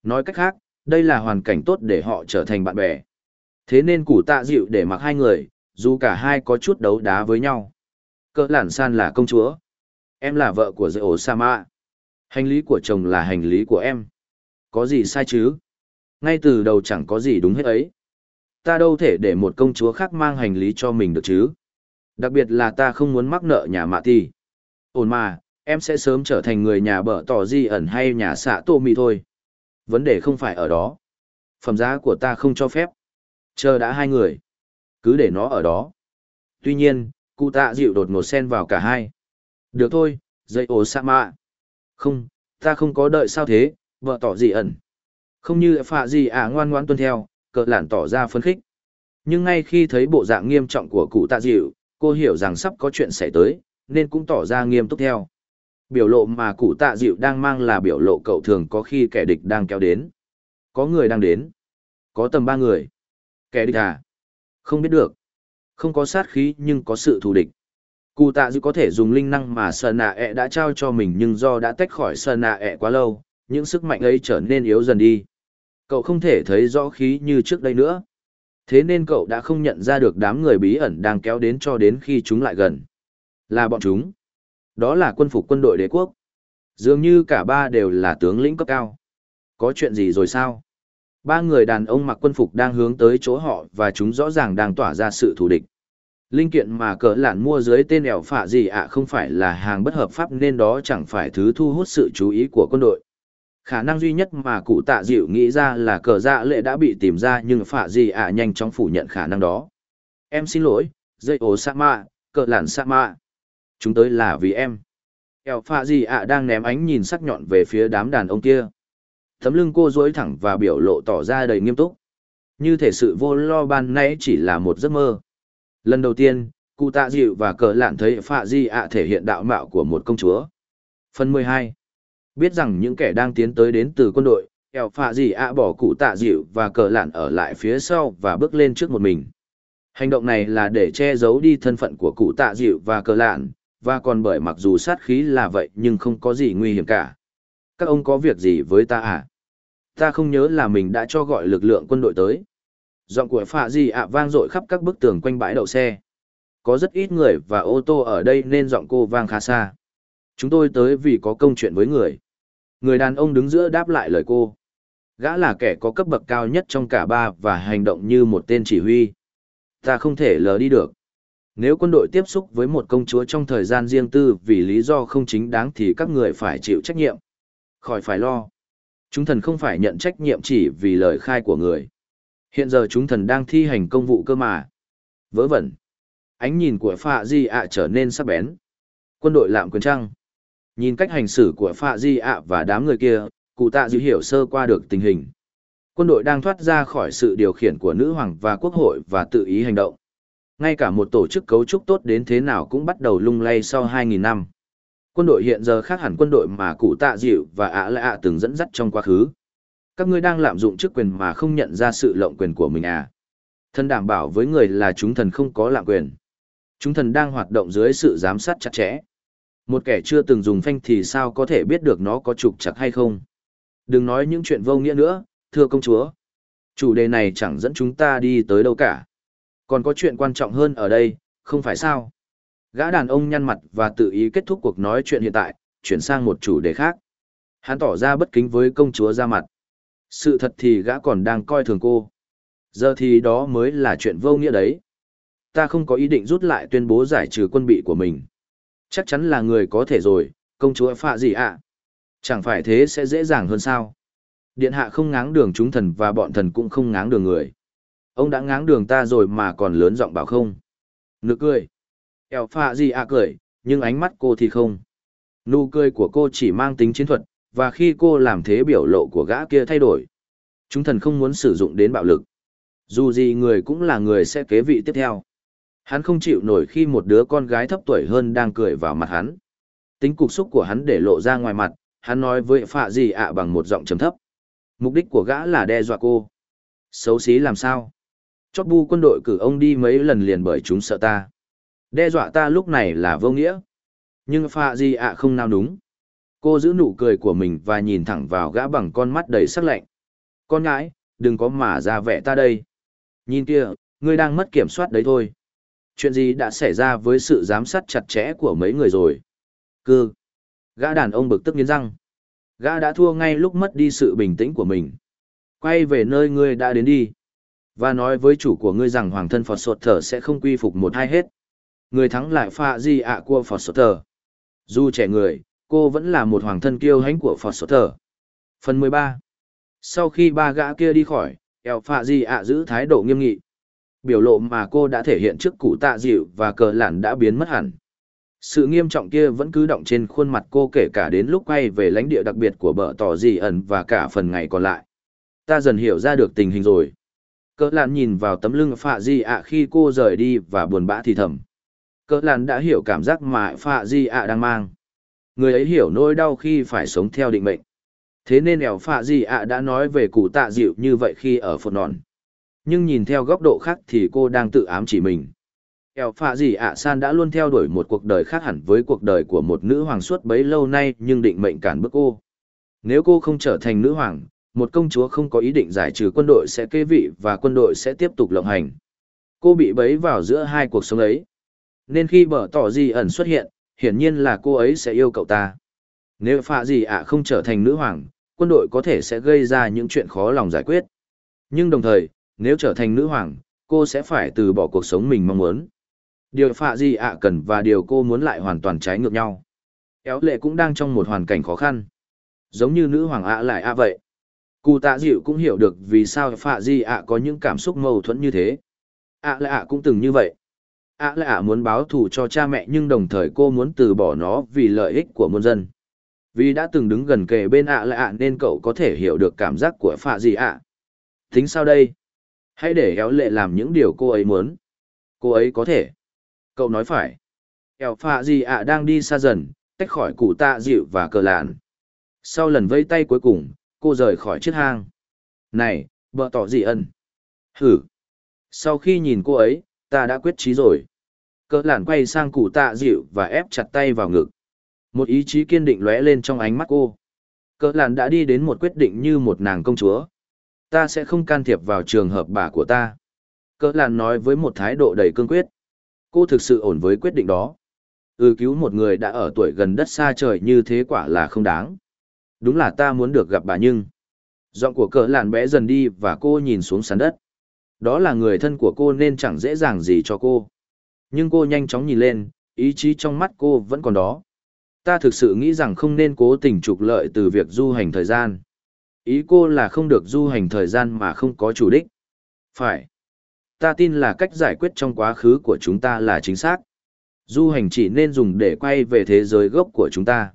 Nói cách khác, đây là hoàn cảnh tốt để họ trở thành bạn bè. Thế nên củ tạ dịu để mặc hai người, dù cả hai có chút đấu đá với nhau. Cỡ lạn san là công chúa. Em là vợ của dạy ổ sa mạ hành lý của chồng là hành lý của em. Có gì sai chứ? Ngay từ đầu chẳng có gì đúng hết ấy ta đâu thể để một công chúa khác mang hành lý cho mình được chứ? Đặc biệt là ta không muốn mắc nợ nhà mạ ti ổn mà, em sẽ sớm trở thành người nhà bở tỏ di ẩn hay nhà xạ tô mì thôi. Vấn đề không phải ở đó. Phẩm giá của ta không cho phép. Chờ đã hai người. Cứ để nó ở đó. Tuy nhiên, cụ tạ dịu đột ngột xen vào cả hai. Được thôi dây ổ sa mạ. Không, ta không có đợi sao thế, vợ tỏ gì ẩn. Không như phạ gì à ngoan ngoan tuân theo cỡ lản tỏ ra phấn khích. Nhưng ngay khi thấy bộ dạng nghiêm trọng của cụ tạ dịu, cô hiểu rằng sắp có chuyện xảy tới, nên cũng tỏ ra nghiêm túc theo. Biểu lộ mà cụ tạ dịu đang mang là biểu lộ cậu thường có khi kẻ địch đang kéo đến. Có người đang đến. Có tầm ba người. Kẻ địch à? Không biết được. Không có sát khí nhưng có sự thù địch. Cụ tạ dịu có thể dùng linh năng mà sờ nạ ẹ đã trao cho mình nhưng do đã tách khỏi sờ nạ ẹ quá lâu, những sức mạnh ấy trở nên yếu dần đi cậu không thể thấy rõ khí như trước đây nữa. Thế nên cậu đã không nhận ra được đám người bí ẩn đang kéo đến cho đến khi chúng lại gần. Là bọn chúng. Đó là quân phục quân đội đế quốc. Dường như cả ba đều là tướng lĩnh cấp cao. Có chuyện gì rồi sao? Ba người đàn ông mặc quân phục đang hướng tới chỗ họ và chúng rõ ràng đang tỏa ra sự thù địch. Linh kiện mà cỡ lạn mua dưới tên ẻo phạ gì ạ không phải là hàng bất hợp pháp nên đó chẳng phải thứ thu hút sự chú ý của quân đội khả năng duy nhất mà cụ tạ dịu nghĩ ra là cờ dạ lệ đã bị tìm ra nhưng phạ gì ạ nhanh chóng phủ nhận khả năng đó em xin lỗi dây ổ sa mạ cờ lạn sa mạ chúng tới là vì em ẻo phạ gì ạ đang ném ánh nhìn sắc nhọn về phía đám đàn ông kia Tấm lưng cô dối thẳng và biểu lộ tỏ ra đầy nghiêm túc. Như thể sự vô lo ban nãy chỉ là một giấc mơ. Lần đầu tiên, cụ tạ dịu và cờ lạn thấy phạ di ạ thể hiện đạo mạo của một công chúa. Phần 12. Biết rằng những kẻ đang tiến tới đến từ quân đội, eo phạ di ạ bỏ cụ tạ dịu và cờ lạn ở lại phía sau và bước lên trước một mình. Hành động này là để che giấu đi thân phận của cụ tạ dịu và cờ lạn, và còn bởi mặc dù sát khí là vậy nhưng không có gì nguy hiểm cả. Các ông có việc gì với ta à? ta không nhớ là mình đã cho gọi lực lượng quân đội tới. Giọng của phạ gì ạ vang dội khắp các bức tường quanh bãi đậu xe. Có rất ít người và ô tô ở đây nên giọng cô vang khá xa. Chúng tôi tới vì có công chuyện với người. Người đàn ông đứng giữa đáp lại lời cô. Gã là kẻ có cấp bậc cao nhất trong cả ba và hành động như một tên chỉ huy. Ta không thể lờ đi được. Nếu quân đội tiếp xúc với một công chúa trong thời gian riêng tư vì lý do không chính đáng thì các người phải chịu trách nhiệm. Khỏi phải lo. Chúng thần không phải nhận trách nhiệm chỉ vì lời khai của người. Hiện giờ chúng thần đang thi hành công vụ cơ mà. Vớ vẩn. Ánh nhìn của Phạ Di ạ trở nên sắc bén. Quân đội lạm quyền trăng. Nhìn cách hành xử của Phạ Di ạ và đám người kia, cụ tạ dữ hiểu sơ qua được tình hình. Quân đội đang thoát ra khỏi sự điều khiển của nữ hoàng và quốc hội và tự ý hành động. Ngay cả một tổ chức cấu trúc tốt đến thế nào cũng bắt đầu lung lay sau 2.000 năm. Quân đội hiện giờ khác hẳn quân đội mà cụ tạ dịu và ạ lạ ạ từng dẫn dắt trong quá khứ. Các ngươi đang lạm dụng chức quyền mà không nhận ra sự lộng quyền của mình à. Thần đảm bảo với người là chúng thần không có lạm quyền. Chúng thần đang hoạt động dưới sự giám sát chặt chẽ. Một kẻ chưa từng dùng phanh thì sao có thể biết được nó có trục chặt hay không. Đừng nói những chuyện vô nghĩa nữa, thưa công chúa. Chủ đề này chẳng dẫn chúng ta đi tới đâu cả. Còn có chuyện quan trọng hơn ở đây, không phải sao? Gã đàn ông nhăn mặt và tự ý kết thúc cuộc nói chuyện hiện tại, chuyển sang một chủ đề khác. Hắn tỏ ra bất kính với công chúa ra mặt. Sự thật thì gã còn đang coi thường cô. Giờ thì đó mới là chuyện vô nghĩa đấy. Ta không có ý định rút lại tuyên bố giải trừ quân bị của mình. Chắc chắn là người có thể rồi, công chúa phạ gì ạ? Chẳng phải thế sẽ dễ dàng hơn sao? Điện hạ không ngáng đường chúng thần và bọn thần cũng không ngáng đường người. Ông đã ngáng đường ta rồi mà còn lớn giọng bảo không. Nực cười. Eo phạ gì ạ cười, nhưng ánh mắt cô thì không. Nụ cười của cô chỉ mang tính chiến thuật, và khi cô làm thế biểu lộ của gã kia thay đổi. Chúng thần không muốn sử dụng đến bạo lực. Dù gì người cũng là người sẽ kế vị tiếp theo. Hắn không chịu nổi khi một đứa con gái thấp tuổi hơn đang cười vào mặt hắn. Tính cục xúc của hắn để lộ ra ngoài mặt, hắn nói với phạ gì ạ bằng một giọng trầm thấp. Mục đích của gã là đe dọa cô. Xấu xí làm sao? Chót bu quân đội cử ông đi mấy lần liền bởi chúng sợ ta. Đe dọa ta lúc này là vô nghĩa. Nhưng phạ gì ạ không nào đúng. Cô giữ nụ cười của mình và nhìn thẳng vào gã bằng con mắt đầy sắc lạnh. Con ngãi, đừng có mà ra vẻ ta đây. Nhìn kia, ngươi đang mất kiểm soát đấy thôi. Chuyện gì đã xảy ra với sự giám sát chặt chẽ của mấy người rồi? Cư. Gã đàn ông bực tức nghiến răng. Gã đã thua ngay lúc mất đi sự bình tĩnh của mình. Quay về nơi ngươi đã đến đi. Và nói với chủ của ngươi rằng hoàng thân Phật Sột Thở sẽ không quy phục một hai hết. Người thắng lại pha di ạ của Phật Sột Thở. Dù trẻ người, cô vẫn là một hoàng thân kiêu hãnh của Phật Sột Thở. Phần 13 Sau khi ba gã kia đi khỏi, eo pha di ạ giữ thái độ nghiêm nghị. Biểu lộ mà cô đã thể hiện trước cụ tạ dịu và cờ lản đã biến mất hẳn. Sự nghiêm trọng kia vẫn cứ động trên khuôn mặt cô kể cả đến lúc quay về lãnh địa đặc biệt của bờ tỏ dị ẩn và cả phần ngày còn lại. Ta dần hiểu ra được tình hình rồi. Cờ lản nhìn vào tấm lưng phạ di ạ khi cô rời đi và buồn bã thì thầm. Cờ lản đã hiểu cảm giác mà phạ di ạ đang mang. Người ấy hiểu nỗi đau khi phải sống theo định mệnh. Thế nên ẻo phạ di ạ đã nói về cụ tạ dịu như vậy khi ở phột nòn. Nhưng nhìn theo góc độ khác thì cô đang tự ám chỉ mình. Eo phạ gì ạ, san đã luôn theo đuổi một cuộc đời khác hẳn với cuộc đời của một nữ hoàng suốt bấy lâu nay nhưng định mệnh cản bước cô. Nếu cô không trở thành nữ hoàng, một công chúa không có ý định giải trừ quân đội sẽ kế vị và quân đội sẽ tiếp tục lộng hành. Cô bị bấy vào giữa hai cuộc sống ấy. Nên khi bờ tỏ di ẩn xuất hiện, hiển nhiên là cô ấy sẽ yêu cậu ta. Nếu phạ gì ạ không trở thành nữ hoàng, quân đội có thể sẽ gây ra những chuyện khó lòng giải quyết. Nhưng đồng thời nếu trở thành nữ hoàng, cô sẽ phải từ bỏ cuộc sống mình mong muốn Điều phạ gì ạ cần và điều cô muốn lại hoàn toàn trái ngược nhau. Éo lệ cũng đang trong một hoàn cảnh khó khăn. Giống như nữ hoàng ạ lại ạ vậy. Cụ tạ dịu cũng hiểu được vì sao phạ gì ạ có những cảm xúc mâu thuẫn như thế. ạ lại ạ cũng từng như vậy. ạ lại ạ muốn báo thù cho cha mẹ nhưng đồng thời cô muốn từ bỏ nó vì lợi ích của muôn dân. Vì đã từng đứng gần kề bên ạ lại ạ nên cậu có thể hiểu được cảm giác của phạ gì ạ. Tính sao đây? Hãy để éo lệ làm những điều cô ấy muốn. Cô ấy có thể. Cậu nói phải. Ẻo phạ gì ạ đang đi xa dần, tách khỏi cụ tạ dịu và cờ lạn. Sau lần vây tay cuối cùng, cô rời khỏi chiếc hang. Này, vợ tỏ gì ân? Hử. Sau khi nhìn cô ấy, ta đã quyết trí rồi. Cờ lạn quay sang cụ tạ dịu và ép chặt tay vào ngực. Một ý chí kiên định lóe lên trong ánh mắt cô. Cờ lạn đã đi đến một quyết định như một nàng công chúa ta sẽ không can thiệp vào trường hợp bà của ta cờ lạn nói với một thái độ đầy cương quyết Cô thực sự ổn với quyết định đó. Ừ cứu một người đã ở tuổi gần đất xa trời như thế quả là không đáng. Đúng là ta muốn được gặp bà nhưng... Giọng của cỡ làn bé dần đi và cô nhìn xuống sàn đất. Đó là người thân của cô nên chẳng dễ dàng gì cho cô. Nhưng cô nhanh chóng nhìn lên, ý chí trong mắt cô vẫn còn đó. Ta thực sự nghĩ rằng không nên cố tình trục lợi từ việc du hành thời gian. Ý cô là không được du hành thời gian mà không có chủ đích. Phải ta tin là cách giải quyết trong quá khứ của chúng ta là chính xác. Du hành chỉ nên dùng để quay về thế giới gốc của chúng ta.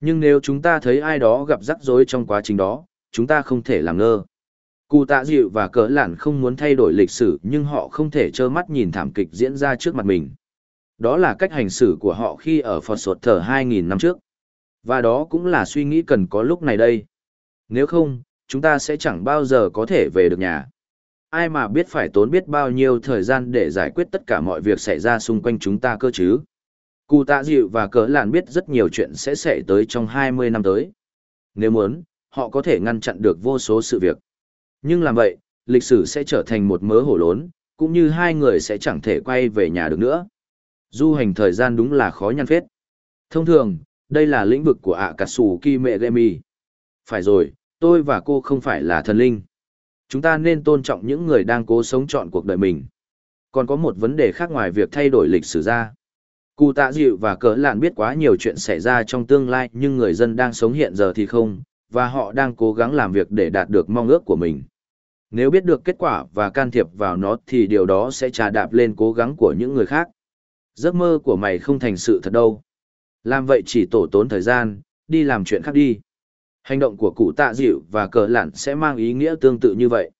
Nhưng nếu chúng ta thấy ai đó gặp rắc rối trong quá trình đó, chúng ta không thể làm ngơ. Cụ tạ dịu và cỡ lản không muốn thay đổi lịch sử nhưng họ không thể trơ mắt nhìn thảm kịch diễn ra trước mặt mình. Đó là cách hành xử của họ khi ở Phật Sột Thở 2.000 năm trước. Và đó cũng là suy nghĩ cần có lúc này đây. Nếu không, chúng ta sẽ chẳng bao giờ có thể về được nhà. Ai mà biết phải tốn biết bao nhiêu thời gian để giải quyết tất cả mọi việc xảy ra xung quanh chúng ta cơ chứ. Cụ tạ dịu và cỡ Làn biết rất nhiều chuyện sẽ xảy tới trong 20 năm tới. Nếu muốn, họ có thể ngăn chặn được vô số sự việc. Nhưng làm vậy, lịch sử sẽ trở thành một mớ hổ lốn, cũng như hai người sẽ chẳng thể quay về nhà được nữa. Du hành thời gian đúng là khó nhăn phết. Thông thường, đây là lĩnh vực của ạ cà sù kỳ mẹ gemi. Phải rồi, tôi và cô không phải là thần linh. Chúng ta nên tôn trọng những người đang cố sống chọn cuộc đời mình. Còn có một vấn đề khác ngoài việc thay đổi lịch sử ra. Cụ tạ dịu và cỡ lạn biết quá nhiều chuyện xảy ra trong tương lai nhưng người dân đang sống hiện giờ thì không, và họ đang cố gắng làm việc để đạt được mong ước của mình. Nếu biết được kết quả và can thiệp vào nó thì điều đó sẽ trà đạp lên cố gắng của những người khác. Giấc mơ của mày không thành sự thật đâu. Làm vậy chỉ tổ tốn thời gian, đi làm chuyện khác đi. Hành động của cụ tạ dịu và cờ lạn sẽ mang ý nghĩa tương tự như vậy.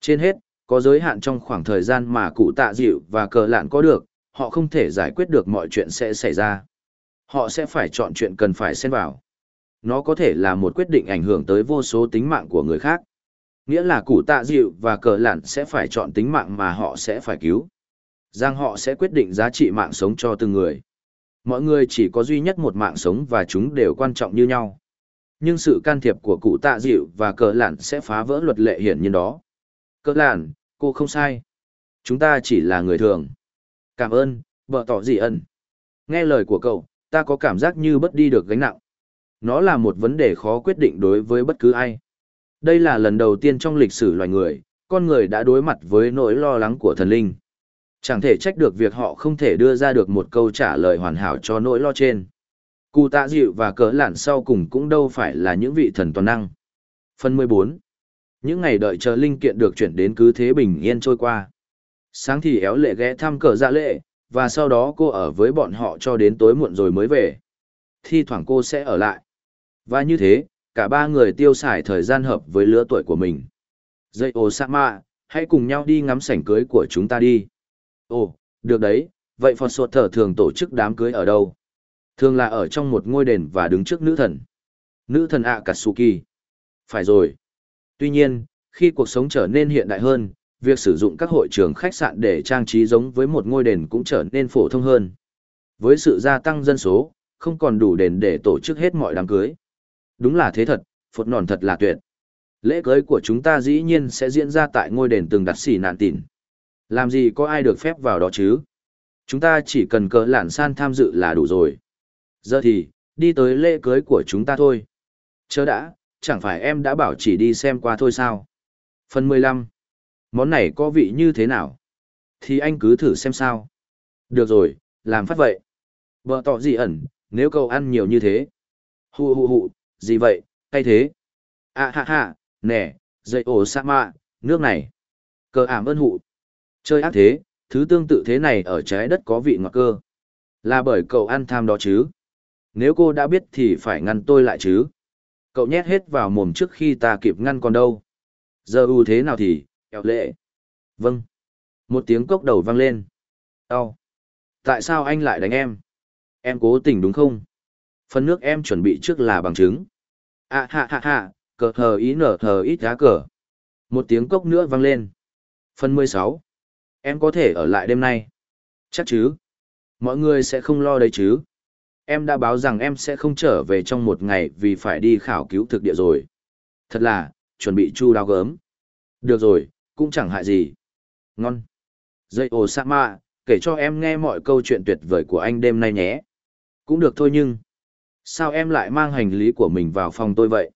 Trên hết, có giới hạn trong khoảng thời gian mà cụ tạ dịu và cờ lạn có được, họ không thể giải quyết được mọi chuyện sẽ xảy ra. Họ sẽ phải chọn chuyện cần phải xen vào. Nó có thể là một quyết định ảnh hưởng tới vô số tính mạng của người khác. Nghĩa là cụ tạ dịu và cờ lạn sẽ phải chọn tính mạng mà họ sẽ phải cứu. Rằng họ sẽ quyết định giá trị mạng sống cho từng người. Mọi người chỉ có duy nhất một mạng sống và chúng đều quan trọng như nhau. Nhưng sự can thiệp của cụ tạ dịu và cờ lạn sẽ phá vỡ luật lệ hiển nhiên đó. Cờ lạn, cô không sai. Chúng ta chỉ là người thường. Cảm ơn, vợ tỏ dị ẩn. Nghe lời của cậu, ta có cảm giác như bất đi được gánh nặng. Nó là một vấn đề khó quyết định đối với bất cứ ai. Đây là lần đầu tiên trong lịch sử loài người, con người đã đối mặt với nỗi lo lắng của thần linh. Chẳng thể trách được việc họ không thể đưa ra được một câu trả lời hoàn hảo cho nỗi lo trên. Cụ tạ dịu và cỡ lạn sau cùng cũng đâu phải là những vị thần toàn năng. Phần 14. Những ngày đợi chờ linh kiện được chuyển đến cứ thế bình yên trôi qua. Sáng thì éo lệ ghé thăm cờ dạ lệ, và sau đó cô ở với bọn họ cho đến tối muộn rồi mới về. Thi thoảng cô sẽ ở lại. Và như thế, cả ba người tiêu xài thời gian hợp với lứa tuổi của mình. Dây ô sa mạ, hãy cùng nhau đi ngắm sảnh cưới của chúng ta đi. Ồ, được đấy, vậy Phật Sột Thở thường tổ chức đám cưới ở đâu? Thường là ở trong một ngôi đền và đứng trước nữ thần. Nữ thần Akatsuki. Phải rồi. Tuy nhiên, khi cuộc sống trở nên hiện đại hơn, việc sử dụng các hội trường khách sạn để trang trí giống với một ngôi đền cũng trở nên phổ thông hơn. Với sự gia tăng dân số, không còn đủ đền để tổ chức hết mọi đám cưới. Đúng là thế thật, phột nòn thật là tuyệt. Lễ cưới của chúng ta dĩ nhiên sẽ diễn ra tại ngôi đền từng đặt xỉ nạn tỉn. Làm gì có ai được phép vào đó chứ? Chúng ta chỉ cần cờ lạn san tham dự là đủ rồi. Giờ thì, đi tới lễ cưới của chúng ta thôi. Chớ đã, chẳng phải em đã bảo chỉ đi xem qua thôi sao? Phần 15. Món này có vị như thế nào? Thì anh cứ thử xem sao. Được rồi, làm phát vậy. Vợ tỏ gì ẩn, nếu cậu ăn nhiều như thế. Hù hù hù, gì vậy, hay thế? À ha ha, nè, dậy ổ sa mạ, nước này. Cờ ảm ơn hụ. Chơi ác thế, thứ tương tự thế này ở trái đất có vị ngọt cơ. Là bởi cậu ăn tham đó chứ. Nếu cô đã biết thì phải ngăn tôi lại chứ. Cậu nhét hết vào mồm trước khi ta kịp ngăn còn đâu. Giờ ưu thế nào thì, eo lệ. Vâng. Một tiếng cốc đầu vang lên. Đau. Tại sao anh lại đánh em? Em cố tình đúng không? Phần nước em chuẩn bị trước là bằng chứng. À hạ hạ hạ, cờ thờ ý nở thờ ít giá cờ. Một tiếng cốc nữa vang lên. Phần mười sáu. Em có thể ở lại đêm nay. Chắc chứ. Mọi người sẽ không lo đấy chứ. Em đã báo rằng em sẽ không trở về trong một ngày vì phải đi khảo cứu thực địa rồi. Thật là, chuẩn bị chu đáo gớm. Được rồi, cũng chẳng hại gì. Ngon. Dây ồ sa mạ, kể cho em nghe mọi câu chuyện tuyệt vời của anh đêm nay nhé. Cũng được thôi nhưng... Sao em lại mang hành lý của mình vào phòng tôi vậy?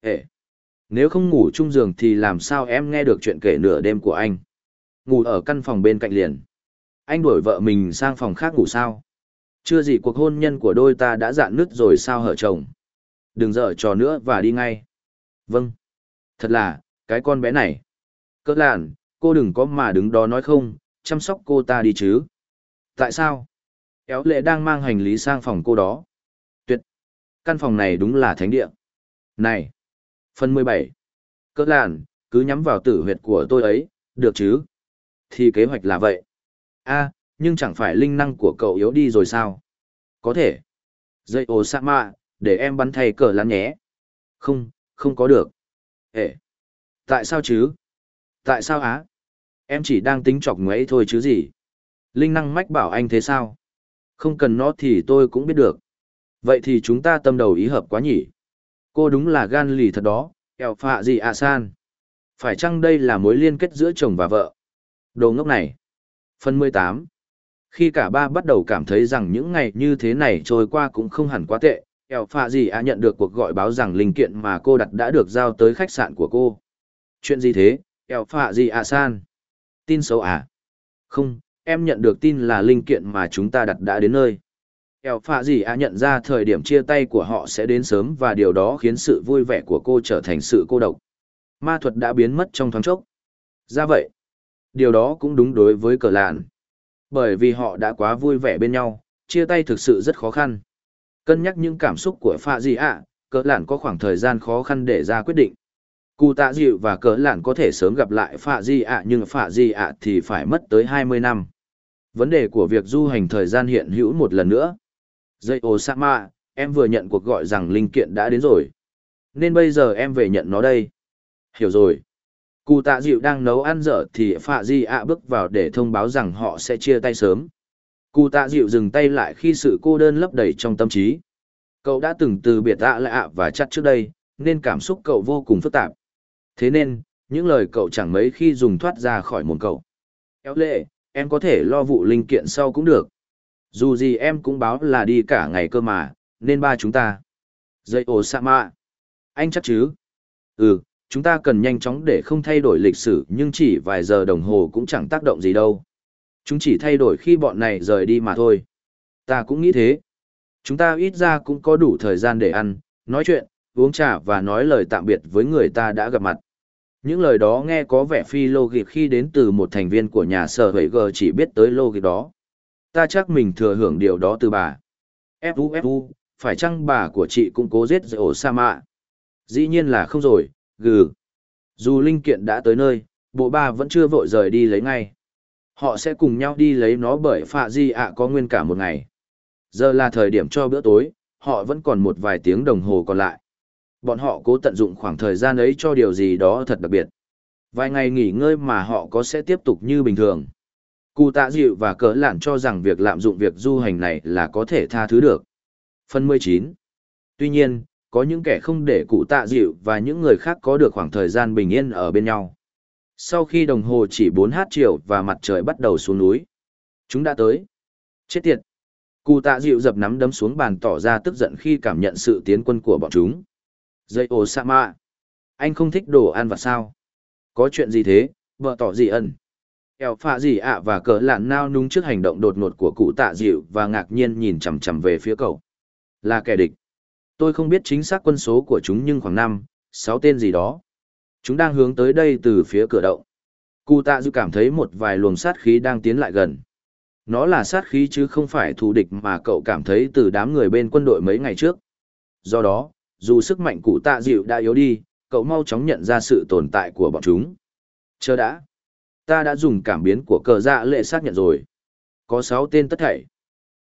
Ê! Nếu không ngủ chung giường thì làm sao em nghe được chuyện kể nửa đêm của anh? Ngủ ở căn phòng bên cạnh liền. Anh đuổi vợ mình sang phòng khác ngủ sao? Chưa gì cuộc hôn nhân của đôi ta đã dạn nứt rồi sao hở chồng? Đừng dở trò nữa và đi ngay. Vâng. Thật là, cái con bé này. Cỡ làn, cô đừng có mà đứng đó nói không, chăm sóc cô ta đi chứ. Tại sao? Éo lệ đang mang hành lý sang phòng cô đó. Tuyệt! Căn phòng này đúng là thánh địa. Này! Phần 17. Cỡ làn, cứ nhắm vào tử huyệt của tôi ấy, được chứ? Thì kế hoạch là vậy. a nhưng chẳng phải linh năng của cậu yếu đi rồi sao? Có thể. Dây ồ sạ mạ, để em bắn thay cờ lán nhé. Không, không có được. Ê! Tại sao chứ? Tại sao á? Em chỉ đang tính chọc ngoáy thôi chứ gì? Linh năng mách bảo anh thế sao? Không cần nó thì tôi cũng biết được. Vậy thì chúng ta tâm đầu ý hợp quá nhỉ? Cô đúng là gan lì thật đó, eo phạ gì à san? Phải chăng đây là mối liên kết giữa chồng và vợ? Đồ ngốc này. Phần 18. Khi cả ba bắt đầu cảm thấy rằng những ngày như thế này trôi qua cũng không hẳn quá tệ, eo phạ gì A nhận được cuộc gọi báo rằng linh kiện mà cô đặt đã được giao tới khách sạn của cô. Chuyện gì thế, eo phạ gì A san? Tin xấu à? Không, em nhận được tin là linh kiện mà chúng ta đặt đã đến nơi. Eo phạ gì A nhận ra thời điểm chia tay của họ sẽ đến sớm và điều đó khiến sự vui vẻ của cô trở thành sự cô độc. Ma thuật đã biến mất trong thoáng chốc. Ra vậy, điều đó cũng đúng đối với cờ lạn. Bởi vì họ đã quá vui vẻ bên nhau, chia tay thực sự rất khó khăn. Cân nhắc những cảm xúc của phạ Di ạ, cỡ lạn có khoảng thời gian khó khăn để ra quyết định. Cụ tạ dịu và cỡ lạn có thể sớm gặp lại phạ Di ạ nhưng phạ Di ạ thì phải mất tới 20 năm. Vấn đề của việc du hành thời gian hiện hữu một lần nữa. Dây ô em vừa nhận cuộc gọi rằng linh kiện đã đến rồi. Nên bây giờ em về nhận nó đây. Hiểu rồi. Cụ tạ dịu đang nấu ăn dở thì Phạ Di ạ bước vào để thông báo rằng họ sẽ chia tay sớm. Cụ tạ dịu dừng tay lại khi sự cô đơn lấp đầy trong tâm trí. Cậu đã từng từ biệt ạ lại ạ và chắt trước đây, nên cảm xúc cậu vô cùng phức tạp. Thế nên, những lời cậu chẳng mấy khi dùng thoát ra khỏi mồm cậu. Éo lệ, em có thể lo vụ linh kiện sau cũng được. Dù gì em cũng báo là đi cả ngày cơ mà, nên ba chúng ta. Dây ồ sa mạ. Anh chắc chứ? Ừ, chúng ta cần nhanh chóng để không thay đổi lịch sử nhưng chỉ vài giờ đồng hồ cũng chẳng tác động gì đâu. Chúng chỉ thay đổi khi bọn này rời đi mà thôi. Ta cũng nghĩ thế. Chúng ta ít ra cũng có đủ thời gian để ăn, nói chuyện, uống trà và nói lời tạm biệt với người ta đã gặp mặt. Những lời đó nghe có vẻ phi logic khi đến từ một thành viên của nhà sở hữu G chỉ biết tới logic đó. Ta chắc mình thừa hưởng điều đó từ bà. Fu Fu, phải chăng bà của chị cũng cố giết dỗ sa mạ? Dĩ nhiên là không rồi, gừ. Dù linh kiện đã tới nơi, bộ ba vẫn chưa vội rời đi lấy ngay. Họ sẽ cùng nhau đi lấy nó bởi phạ di ạ có nguyên cả một ngày. Giờ là thời điểm cho bữa tối, họ vẫn còn một vài tiếng đồng hồ còn lại. Bọn họ cố tận dụng khoảng thời gian ấy cho điều gì đó thật đặc biệt. Vài ngày nghỉ ngơi mà họ có sẽ tiếp tục như bình thường. Cụ tạ dịu và cỡ lạn cho rằng việc lạm dụng việc du hành này là có thể tha thứ được. Phần 19 Tuy nhiên, có những kẻ không để cụ tạ dịu và những người khác có được khoảng thời gian bình yên ở bên nhau. Sau khi đồng hồ chỉ 4h chiều và mặt trời bắt đầu xuống núi, chúng đã tới. Chết tiệt! Cụ tạ dịu dập nắm đấm xuống bàn tỏ ra tức giận khi cảm nhận sự tiến quân của bọn chúng. Dây ồ sa mạ! Anh không thích đồ ăn và sao? Có chuyện gì thế, vợ tỏ gì ẩn? Kẹo phạ gì ạ và cỡ lạn nao núng trước hành động đột ngột của cụ tạ dịu và ngạc nhiên nhìn chằm chằm về phía cậu là kẻ địch tôi không biết chính xác quân số của chúng nhưng khoảng năm, sáu tên gì đó chúng đang hướng tới đây từ phía cửa động cụ tạ dư cảm thấy một vài luồng sát khí đang tiến lại gần nó là sát khí chứ không phải thù địch mà cậu cảm thấy từ đám người bên quân đội mấy ngày trước do đó, dù sức mạnh cụ tạ dịu đã yếu đi, cậu mau chóng nhận ra sự tồn tại của bọn chúng chờ đã ta đã dùng cảm biến của cờ dạ lệ xác nhận rồi. Có sáu tên tất thảy.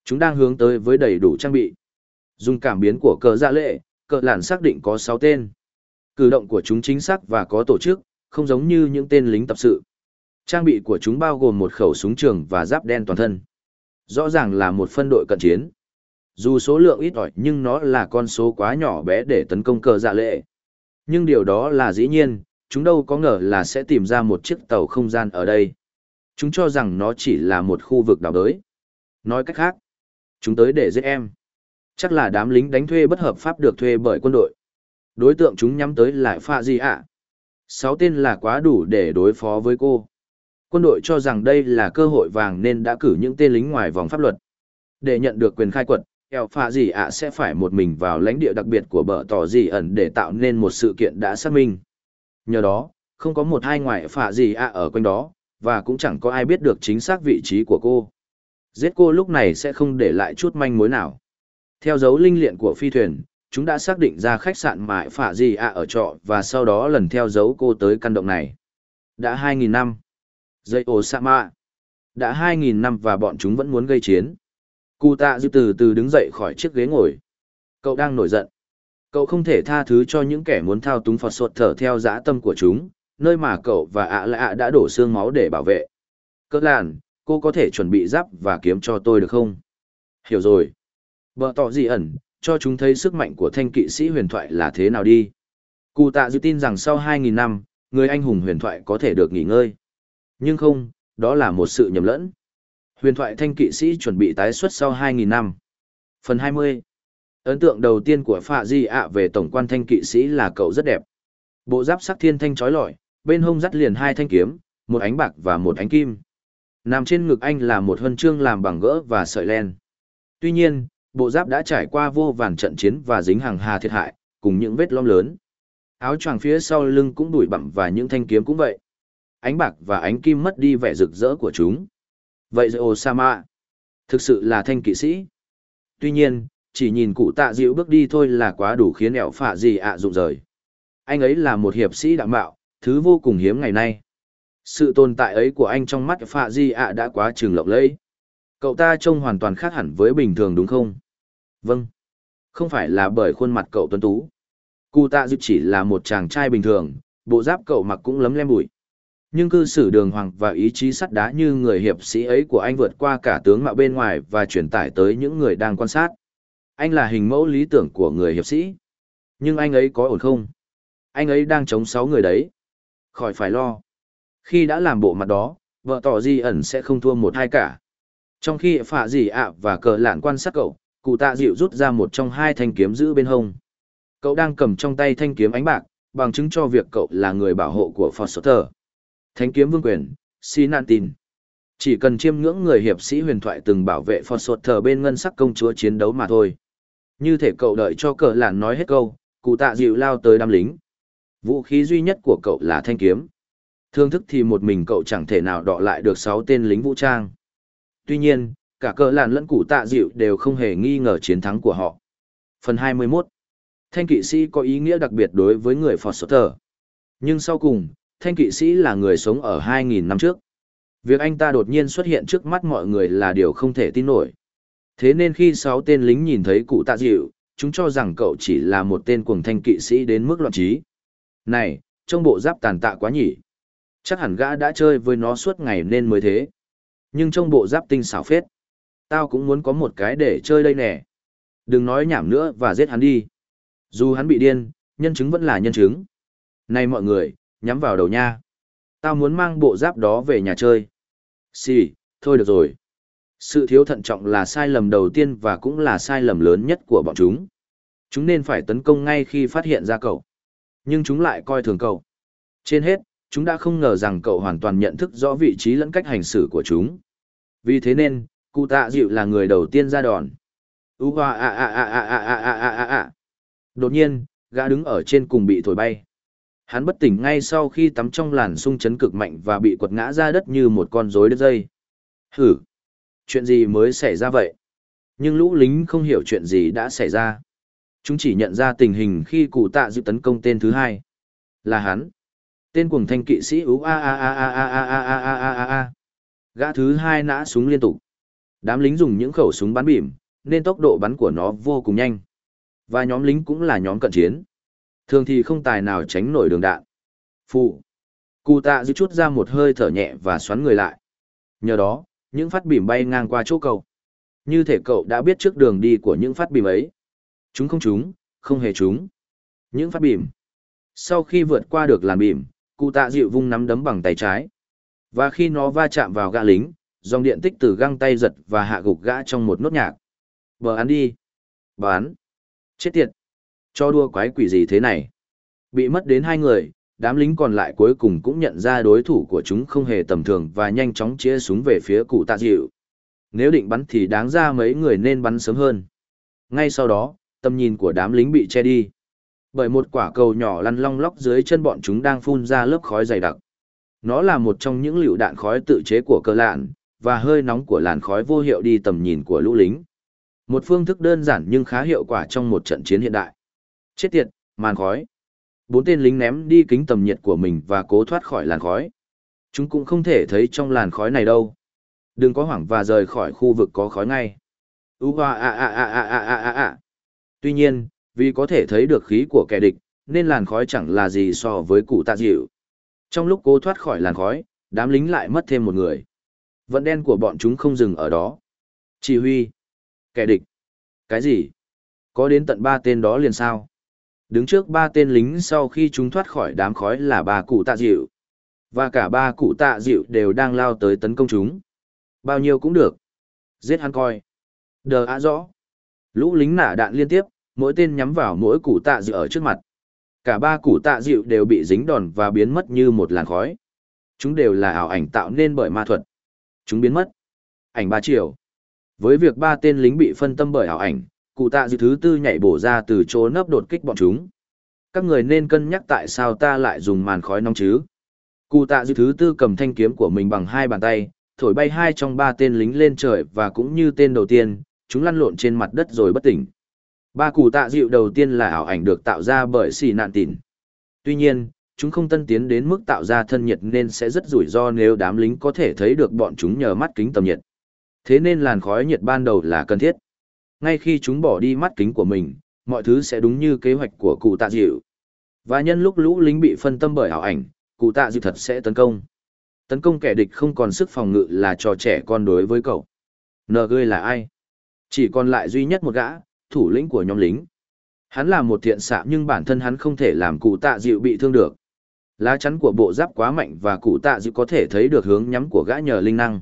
Chúng đang hướng tới với đầy đủ trang bị. Dùng cảm biến của cờ dạ lệ, cờ làn xác định có 6 tên. Cử động của chúng chính xác và có tổ chức, không giống như những tên lính tập sự. Trang bị của chúng bao gồm một khẩu súng trường và giáp đen toàn thân. Rõ ràng là một phân đội cận chiến. Dù số lượng ít ỏi nhưng nó là con số quá nhỏ bé để tấn công cờ dạ lệ. Nhưng điều đó là dĩ nhiên, chúng đâu có ngờ là sẽ tìm ra một chiếc tàu không gian ở đây. Chúng cho rằng nó chỉ là một khu vực đảo đới. Nói cách khác, chúng tới để giết em. Chắc là đám lính đánh thuê bất hợp pháp được thuê bởi quân đội. Đối tượng chúng nhắm tới là pha gì ạ? Sáu tên là quá đủ để đối phó với cô. Quân đội cho rằng đây là cơ hội vàng nên đã cử những tên lính ngoài vòng pháp luật. Để nhận được quyền khai quật, eo pha gì ạ sẽ phải một mình vào lãnh địa đặc biệt của bờ tỏ gì ẩn để tạo nên một sự kiện đã xác minh. Nhờ đó, không có một hai ngoại phạ gì ạ ở quanh đó, và cũng chẳng có ai biết được chính xác vị trí của cô. Giết cô lúc này sẽ không để lại chút manh mối nào. Theo dấu linh liện của phi thuyền, chúng đã xác định ra khách sạn mại phả gì ạ ở trọ và sau đó lần theo dấu cô tới căn động này. Đã 2.000 năm. Dây ổ sa mạ. Đã 2.000 năm và bọn chúng vẫn muốn gây chiến. Cụ tạ dư từ từ đứng dậy khỏi chiếc ghế ngồi. Cậu đang nổi giận. Cậu không thể tha thứ cho những kẻ muốn thao túng Phật sột thở theo dã tâm của chúng, nơi mà cậu và ạ lạ đã đổ xương máu để bảo vệ. Cỡ làn, cô có thể chuẩn bị giáp và kiếm cho tôi được không? Hiểu rồi. Bờ tỏ gì ẩn, cho chúng thấy sức mạnh của thanh kỵ sĩ huyền thoại là thế nào đi. Cụ tạ dự tin rằng sau 2.000 năm, người anh hùng huyền thoại có thể được nghỉ ngơi. Nhưng không, đó là một sự nhầm lẫn. Huyền thoại thanh kỵ sĩ chuẩn bị tái xuất sau 2.000 năm. Phần 20 Ấn tượng đầu tiên của Phạ Di ạ về tổng quan thanh kỵ sĩ là cậu rất đẹp. Bộ giáp sắc thiên thanh trói lọi, bên hông dắt liền hai thanh kiếm, một ánh bạc và một ánh kim. Nằm trên ngực anh là một huân chương làm bằng gỡ và sợi len. Tuy nhiên, bộ giáp đã trải qua vô vàn trận chiến và dính hàng hà thiệt hại, cùng những vết lõm lớn. Áo choàng phía sau lưng cũng đủi bặm và những thanh kiếm cũng vậy. Ánh bạc và ánh kim mất đi vẻ rực rỡ của chúng. Vậy rồi Osama, thực sự là thanh kỵ sĩ. Tuy nhiên, chỉ nhìn cụ tạ dịu bước đi thôi là quá đủ khiến ẹo phạ gì ạ rụng rời. Anh ấy là một hiệp sĩ đạo bạo, thứ vô cùng hiếm ngày nay. Sự tồn tại ấy của anh trong mắt phạ di ạ đã quá trường lộng lẫy. Cậu ta trông hoàn toàn khác hẳn với bình thường đúng không? Vâng. Không phải là bởi khuôn mặt cậu tuấn tú. Cụ tạ dịu chỉ là một chàng trai bình thường, bộ giáp cậu mặc cũng lấm lem bụi. Nhưng cư xử đường hoàng và ý chí sắt đá như người hiệp sĩ ấy của anh vượt qua cả tướng mạo bên ngoài và truyền tải tới những người đang quan sát. Anh là hình mẫu lý tưởng của người hiệp sĩ. Nhưng anh ấy có ổn không? Anh ấy đang chống sáu người đấy. Khỏi phải lo. Khi đã làm bộ mặt đó, vợ tỏ di ẩn sẽ không thua một hai cả. Trong khi phạ dì ạ và cờ lạn quan sát cậu, cụ tạ dịu rút ra một trong hai thanh kiếm giữ bên hông. Cậu đang cầm trong tay thanh kiếm ánh bạc, bằng chứng cho việc cậu là người bảo hộ của Foster. Thánh kiếm vương quyền, Sinantin. Chỉ cần chiêm ngưỡng người hiệp sĩ huyền thoại từng bảo vệ Foster bên ngân sắc công chúa chiến đấu mà thôi. Như thể cậu đợi cho cờ lạn nói hết câu, cụ tạ dịu lao tới đám lính. Vũ khí duy nhất của cậu là thanh kiếm. Thương thức thì một mình cậu chẳng thể nào đọ lại được sáu tên lính vũ trang. Tuy nhiên, cả cờ làn lẫn cụ tạ dịu đều không hề nghi ngờ chiến thắng của họ. Phần 21 Thanh kỵ sĩ có ý nghĩa đặc biệt đối với người Foster. Nhưng sau cùng, thanh kỵ sĩ là người sống ở 2.000 năm trước. Việc anh ta đột nhiên xuất hiện trước mắt mọi người là điều không thể tin nổi. Thế nên khi sáu tên lính nhìn thấy cụ tạ dịu, chúng cho rằng cậu chỉ là một tên cuồng thanh kỵ sĩ đến mức loạn trí. Này, trong bộ giáp tàn tạ quá nhỉ. Chắc hẳn gã đã chơi với nó suốt ngày nên mới thế. Nhưng trong bộ giáp tinh xảo phết. Tao cũng muốn có một cái để chơi đây nè. Đừng nói nhảm nữa và giết hắn đi. Dù hắn bị điên, nhân chứng vẫn là nhân chứng. Này mọi người, nhắm vào đầu nha. Tao muốn mang bộ giáp đó về nhà chơi. Xì, thôi được rồi. Sự thiếu thận trọng là sai lầm đầu tiên và cũng là sai lầm lớn nhất của bọn chúng. Chúng nên phải tấn công ngay khi phát hiện ra cậu. Nhưng chúng lại coi thường cậu. Trên hết, chúng đã không ngờ rằng cậu hoàn toàn nhận thức rõ vị trí lẫn cách hành xử của chúng. Vì thế nên, cụ tạ dịu là người đầu tiên ra đòn. Ú hoa a a a a a a a a a Đột nhiên, gã đứng ở trên cùng bị thổi bay. Hắn bất tỉnh ngay sau khi tắm trong làn sung chấn cực mạnh và bị quật ngã ra đất như một con rối đứt dây. Hử! Chuyện gì mới xảy ra vậy? Nhưng lũ lính không hiểu chuyện gì đã xảy ra. Chúng chỉ nhận ra tình hình khi cụ tạ dịu tấn công tên thứ hai. Là hắn. Tên cuồng thanh kỵ sĩ ú a a a a a a a a a a a. Gã thứ hai nã súng liên tục. Đám lính dùng những khẩu súng bắn bìm, nên tốc độ bắn của nó vô cùng nhanh. Và nhóm lính cũng là nhóm cận chiến. Thường thì không tài nào tránh nổi đường đạn. Phụ. Cụ tạ giữ chút ra một hơi thở nhẹ và xoắn người lại. Nhờ đó, những phát bìm bay ngang qua chỗ cậu. Như thể cậu đã biết trước đường đi của những phát bìm ấy. Chúng không trúng, không hề trúng. Những phát bìm. Sau khi vượt qua được làn bìm, cụ tạ dịu vung nắm đấm bằng tay trái. Và khi nó va chạm vào gã lính, dòng điện tích từ găng tay giật và hạ gục gã trong một nốt nhạc. Bờ ăn đi. Bán. Chết tiệt. Cho đua quái quỷ gì thế này. Bị mất đến hai người, đám lính còn lại cuối cùng cũng nhận ra đối thủ của chúng không hề tầm thường và nhanh chóng chia súng về phía cụ tạ dịu. Nếu định bắn thì đáng ra mấy người nên bắn sớm hơn. Ngay sau đó, tầm nhìn của đám lính bị che đi. Bởi một quả cầu nhỏ lăn long lóc dưới chân bọn chúng đang phun ra lớp khói dày đặc. Nó là một trong những lựu đạn khói tự chế của cơ lạn, và hơi nóng của làn khói vô hiệu đi tầm nhìn của lũ lính. Một phương thức đơn giản nhưng khá hiệu quả trong một trận chiến hiện đại. Chết tiệt, màn khói. Bốn tên lính ném đi kính tầm nhiệt của mình và cố thoát khỏi làn khói. Chúng cũng không thể thấy trong làn khói này đâu. Đừng có hoảng và rời khỏi khu vực có khói ngay. Ú a a a a a a a a. Tuy nhiên, vì có thể thấy được khí của kẻ địch, nên làn khói chẳng là gì so với cụ tạ dịu. Trong lúc cố thoát khỏi làn khói, đám lính lại mất thêm một người. Vận đen của bọn chúng không dừng ở đó. Chỉ huy. Kẻ địch. Cái gì? Có đến tận ba tên đó liền sao? Đứng trước ba tên lính sau khi chúng thoát khỏi đám khói là ba cụ tạ dịu. Và cả ba cụ tạ dịu đều đang lao tới tấn công chúng. Bao nhiêu cũng được. Giết hắn coi. Đờ á rõ. Lũ lính nả đạn liên tiếp, mỗi tên nhắm vào mỗi cụ tạ dịu ở trước mặt. Cả ba cụ tạ dịu đều bị dính đòn và biến mất như một làn khói. Chúng đều là ảo ảnh tạo nên bởi ma thuật. Chúng biến mất. Ảnh ba chiều. Với việc ba tên lính bị phân tâm bởi ảo ảnh, cụ tạ dịu thứ tư nhảy bổ ra từ chỗ nấp đột kích bọn chúng. Các người nên cân nhắc tại sao ta lại dùng màn khói nóng chứ. Cụ tạ dịu thứ tư cầm thanh kiếm của mình bằng hai bàn tay, thổi bay hai trong ba tên lính lên trời và cũng như tên đầu tiên, chúng lăn lộn trên mặt đất rồi bất tỉnh. Ba cụ tạ dịu đầu tiên là ảo ảnh được tạo ra bởi xì nạn tỉn. Tuy nhiên, chúng không tân tiến đến mức tạo ra thân nhiệt nên sẽ rất rủi ro nếu đám lính có thể thấy được bọn chúng nhờ mắt kính tầm nhiệt. Thế nên làn khói nhiệt ban đầu là cần thiết. Ngay khi chúng bỏ đi mắt kính của mình, mọi thứ sẽ đúng như kế hoạch của cụ tạ dịu. Và nhân lúc lũ lính bị phân tâm bởi ảo ảnh, cụ tạ dịu thật sẽ tấn công. Tấn công kẻ địch không còn sức phòng ngự là trò trẻ con đối với cậu. NG là ai? Chỉ còn lại duy nhất một gã, thủ lĩnh của nhóm lính. Hắn là một thiện xạ nhưng bản thân hắn không thể làm cụ tạ dịu bị thương được. Lá chắn của bộ giáp quá mạnh và cụ tạ dịu có thể thấy được hướng nhắm của gã nhờ linh năng.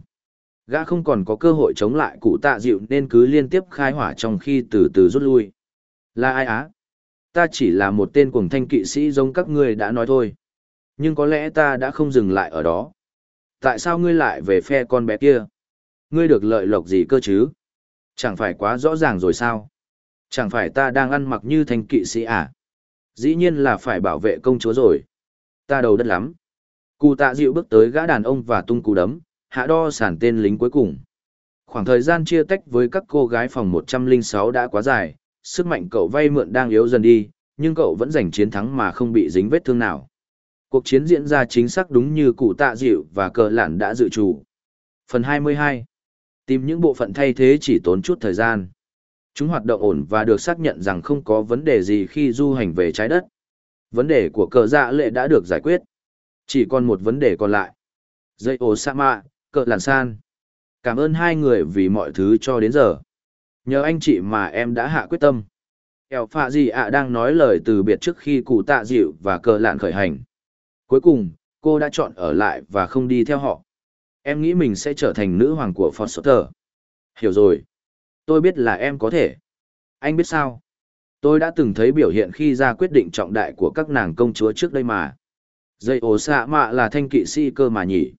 Gã không còn có cơ hội chống lại cụ tạ dịu nên cứ liên tiếp khai hỏa trong khi từ từ rút lui. Là ai á? Ta chỉ là một tên cuồng thanh kỵ sĩ giống các ngươi đã nói thôi. Nhưng có lẽ ta đã không dừng lại ở đó. Tại sao ngươi lại về phe con bé kia? Ngươi được lợi lộc gì cơ chứ? Chẳng phải quá rõ ràng rồi sao? Chẳng phải ta đang ăn mặc như thanh kỵ sĩ à? Dĩ nhiên là phải bảo vệ công chúa rồi. Ta đầu đất lắm. Cụ tạ dịu bước tới gã đàn ông và tung cú đấm, hạ đo sản tên lính cuối cùng. Khoảng thời gian chia tách với các cô gái phòng 106 đã quá dài, sức mạnh cậu vay mượn đang yếu dần đi, nhưng cậu vẫn giành chiến thắng mà không bị dính vết thương nào. Cuộc chiến diễn ra chính xác đúng như cụ tạ dịu và cờ lản đã dự chủ. Phần 22 Tìm những bộ phận thay thế chỉ tốn chút thời gian. Chúng hoạt động ổn và được xác nhận rằng không có vấn đề gì khi du hành về trái đất. Vấn đề của cờ dạ lệ đã được giải quyết. Chỉ còn một vấn đề còn lại. Dây ổ mạ cờ làn san. Cảm ơn hai người vì mọi thứ cho đến giờ. Nhờ anh chị mà em đã hạ quyết tâm. Eo phạ gì ạ đang nói lời từ biệt trước khi cụ tạ dịu và cờ lạn khởi hành. Cuối cùng, cô đã chọn ở lại và không đi theo họ. Em nghĩ mình sẽ trở thành nữ hoàng của Foster. Hiểu rồi. Tôi biết là em có thể. Anh biết sao? Tôi đã từng thấy biểu hiện khi ra quyết định trọng đại của các nàng công chúa trước đây mà. Dây ổ xạ mạ là thanh kỵ sĩ cơ mà nhỉ.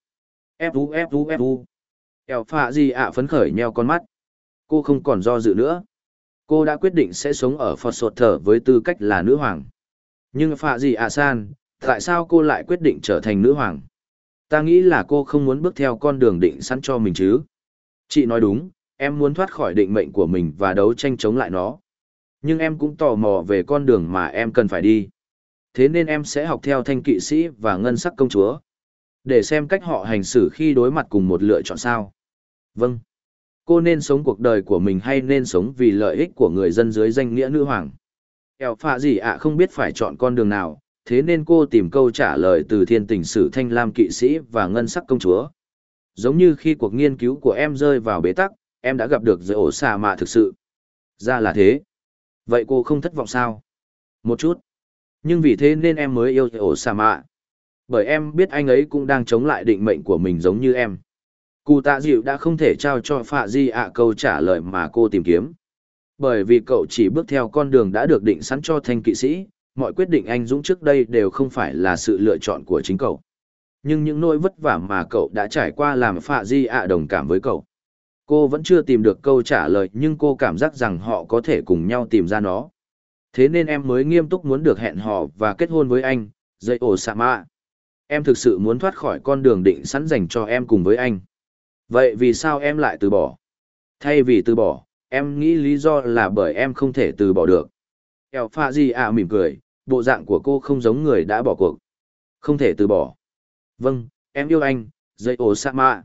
Fu fu fu. Eo phạ gì ạ phấn khởi nheo con mắt. Cô không còn do dự nữa. Cô đã quyết định sẽ sống ở Foster với tư cách là nữ hoàng. Nhưng phạ gì ạ san, tại sao cô lại quyết định trở thành nữ hoàng? Ta nghĩ là cô không muốn bước theo con đường định sẵn cho mình chứ. Chị nói đúng, em muốn thoát khỏi định mệnh của mình và đấu tranh chống lại nó. Nhưng em cũng tò mò về con đường mà em cần phải đi. Thế nên em sẽ học theo thanh kỵ sĩ và ngân sắc công chúa. Để xem cách họ hành xử khi đối mặt cùng một lựa chọn sao. Vâng. Cô nên sống cuộc đời của mình hay nên sống vì lợi ích của người dân dưới danh nghĩa nữ hoàng? Eo phạ gì ạ không biết phải chọn con đường nào, thế nên cô tìm câu trả lời từ thiên tình sử thanh lam kỵ sĩ và ngân sắc công chúa. Giống như khi cuộc nghiên cứu của em rơi vào bế tắc, em đã gặp được giới ổ xà mạ thực sự. Ra là thế. Vậy cô không thất vọng sao? Một chút. Nhưng vì thế nên em mới yêu ổ xà mạ. Bởi em biết anh ấy cũng đang chống lại định mệnh của mình giống như em. Cụ tạ dịu đã không thể trao cho Phạ Di ạ câu trả lời mà cô tìm kiếm. Bởi vì cậu chỉ bước theo con đường đã được định sẵn cho thanh kỵ sĩ, mọi quyết định anh Dũng trước đây đều không phải là sự lựa chọn của chính cậu. Nhưng những nỗi vất vả mà cậu đã trải qua làm Phạ Di ạ đồng cảm với cậu. Cô vẫn chưa tìm được câu trả lời nhưng cô cảm giác rằng họ có thể cùng nhau tìm ra nó. Thế nên em mới nghiêm túc muốn được hẹn hò và kết hôn với anh, dây ổ sạ mạ. Em thực sự muốn thoát khỏi con đường định sẵn dành cho em cùng với anh. Vậy vì sao em lại từ bỏ? Thay vì từ bỏ, em nghĩ lý do là bởi em không thể từ bỏ được. Eo pha gì ạ mỉm cười, bộ dạng của cô không giống người đã bỏ cuộc. Không thể từ bỏ. Vâng, em yêu anh, dây ổ sa mạ.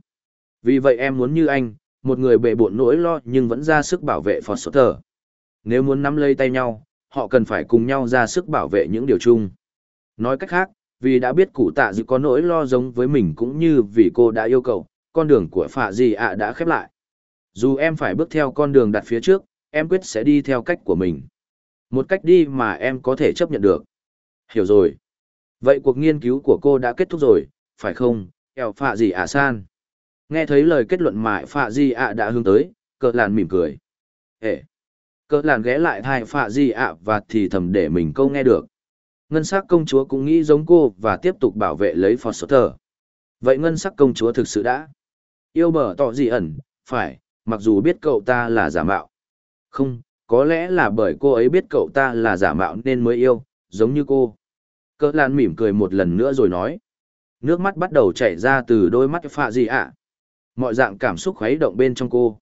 Vì vậy em muốn như anh, một người bệ bộn nỗi lo nhưng vẫn ra sức bảo vệ Foster. Nếu muốn nắm lấy tay nhau, họ cần phải cùng nhau ra sức bảo vệ những điều chung. Nói cách khác, vì đã biết cụ tạ dự có nỗi lo giống với mình cũng như vì cô đã yêu cầu, con đường của phạ Di ạ đã khép lại. Dù em phải bước theo con đường đặt phía trước, em quyết sẽ đi theo cách của mình. Một cách đi mà em có thể chấp nhận được. Hiểu rồi. Vậy cuộc nghiên cứu của cô đã kết thúc rồi, phải không, eo phạ Di ạ san? Nghe thấy lời kết luận mà phạ di ạ đã hướng tới, cờ làn mỉm cười. Ê! Cờ làn ghé lại thai phạ di ạ và thì thầm để mình câu nghe được. Ngân sắc công chúa cũng nghĩ giống cô và tiếp tục bảo vệ lấy Foster. Vậy ngân sắc công chúa thực sự đã yêu bờ tỏ gì ẩn, phải, mặc dù biết cậu ta là giả mạo. Không, có lẽ là bởi cô ấy biết cậu ta là giả mạo nên mới yêu, giống như cô. Cỡ lan mỉm cười một lần nữa rồi nói. Nước mắt bắt đầu chảy ra từ đôi mắt phạ gì ạ. Mọi dạng cảm xúc khuấy động bên trong cô.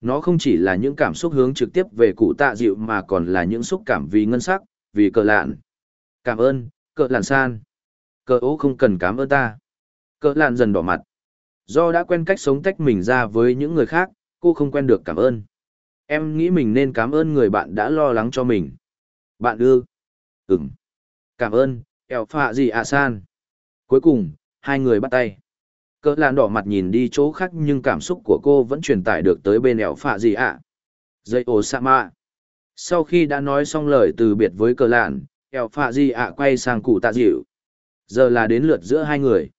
Nó không chỉ là những cảm xúc hướng trực tiếp về cụ tạ dịu mà còn là những xúc cảm vì ngân sắc, vì cờ lạn. Cảm ơn, cờ lạn san. Cờ ố không cần cảm ơn ta. Cờ lạn dần đỏ mặt. Do đã quen cách sống tách mình ra với những người khác, cô không quen được cảm ơn. Em nghĩ mình nên cảm ơn người bạn đã lo lắng cho mình. Bạn ư? Ừm. Cảm ơn, eo phạ gì ạ san. Cuối cùng, hai người bắt tay. Cỡ làn đỏ mặt nhìn đi chỗ khác nhưng cảm xúc của cô vẫn truyền tải được tới bên eo phạ gì ạ. Dây ồ sa mạ. Sau khi đã nói xong lời từ biệt với cờ lạn, eo phạ gì ạ quay sang cụ tạ dịu. Giờ là đến lượt giữa hai người.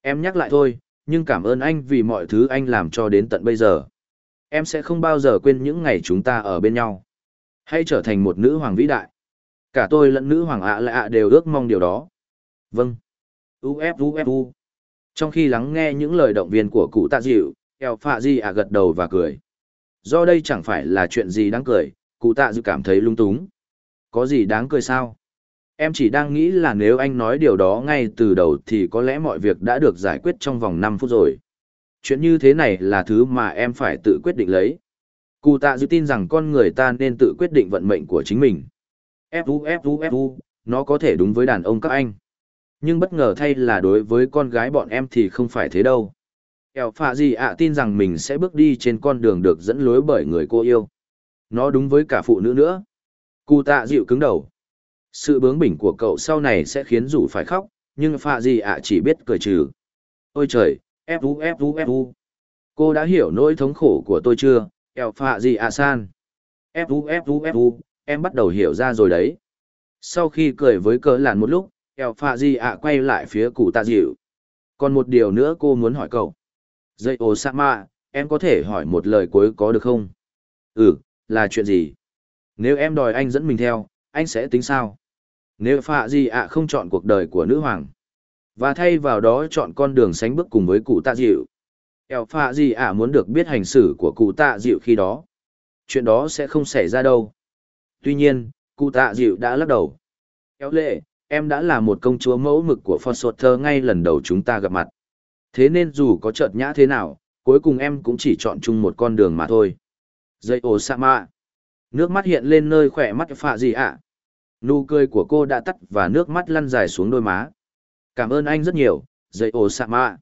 Em nhắc lại thôi, nhưng cảm ơn anh vì mọi thứ anh làm cho đến tận bây giờ. Em sẽ không bao giờ quên những ngày chúng ta ở bên nhau. Hãy trở thành một nữ hoàng vĩ đại. Cả tôi lẫn nữ hoàng ạ lạ đều ước mong điều đó. Vâng. Uf uf trong khi lắng nghe những lời động viên của cụ tạ dịu, eo phạ di ả gật đầu và cười. Do đây chẳng phải là chuyện gì đáng cười, cụ tạ dịu cảm thấy lung túng. Có gì đáng cười sao? Em chỉ đang nghĩ là nếu anh nói điều đó ngay từ đầu thì có lẽ mọi việc đã được giải quyết trong vòng 5 phút rồi. Chuyện như thế này là thứ mà em phải tự quyết định lấy. Cụ tạ Dịu tin rằng con người ta nên tự quyết định vận mệnh của chính mình. Fu Fu Fu, nó có thể đúng với đàn ông các anh. Nhưng bất ngờ thay là đối với con gái bọn em thì không phải thế đâu. Eo phạ gì ạ tin rằng mình sẽ bước đi trên con đường được dẫn lối bởi người cô yêu. Nó đúng với cả phụ nữ nữa. Cụ tạ dịu cứng đầu. Sự bướng bỉnh của cậu sau này sẽ khiến rủ phải khóc, nhưng phạ gì ạ chỉ biết cười trừ. Ôi trời, fu fu fu. Cô đã hiểu nỗi thống khổ của tôi chưa, eo phạ gì ạ san. Fu fu fu, em bắt đầu hiểu ra rồi đấy. Sau khi cười với cỡ làn một lúc, eo phạ Di ạ quay lại phía cụ tạ dịu. Còn một điều nữa cô muốn hỏi cậu. Dây ô sa ma, em có thể hỏi một lời cuối có được không? Ừ, là chuyện gì? Nếu em đòi anh dẫn mình theo, anh sẽ tính sao? Nếu phạ Di ạ không chọn cuộc đời của nữ hoàng, và thay vào đó chọn con đường sánh bước cùng với cụ tạ dịu. Eo phạ Di ạ muốn được biết hành xử của cụ tạ dịu khi đó. Chuyện đó sẽ không xảy ra đâu. Tuy nhiên, cụ tạ dịu đã lắc đầu. Kéo lệ, em đã là một công chúa mẫu mực của Forsother ngay lần đầu chúng ta gặp mặt. Thế nên dù có chợt nhã thế nào, cuối cùng em cũng chỉ chọn chung một con đường mà thôi. Dây ồ sa mạ. Nước mắt hiện lên nơi khỏe mắt phạ gì ạ. Nụ cười của cô đã tắt và nước mắt lăn dài xuống đôi má. Cảm ơn anh rất nhiều, dây ồ sạ mạ.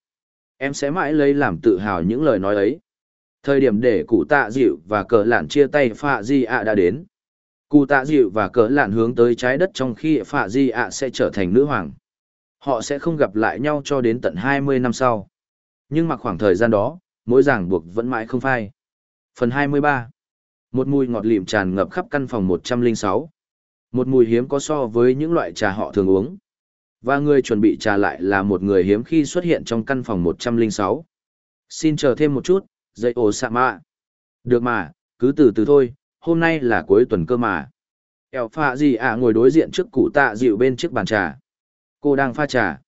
Em sẽ mãi lấy làm tự hào những lời nói ấy. Thời điểm để cụ tạ dịu và cờ lạn chia tay phạ gì ạ đã đến. Cụ tạ dịu và Cỡ lạn hướng tới trái đất trong khi phạ di ạ sẽ trở thành nữ hoàng. Họ sẽ không gặp lại nhau cho đến tận 20 năm sau. Nhưng mặc khoảng thời gian đó, mỗi ràng buộc vẫn mãi không phai. Phần 23 Một mùi ngọt lịm tràn ngập khắp căn phòng 106. Một mùi hiếm có so với những loại trà họ thường uống. Và người chuẩn bị trà lại là một người hiếm khi xuất hiện trong căn phòng 106. Xin chờ thêm một chút, dậy ổ sạ mạ. Được mà, cứ từ từ thôi, hôm nay là cuối tuần cơ mà. Eo pha gì ạ ngồi đối diện trước cụ tạ dịu bên chiếc bàn trà. Cô đang pha trà.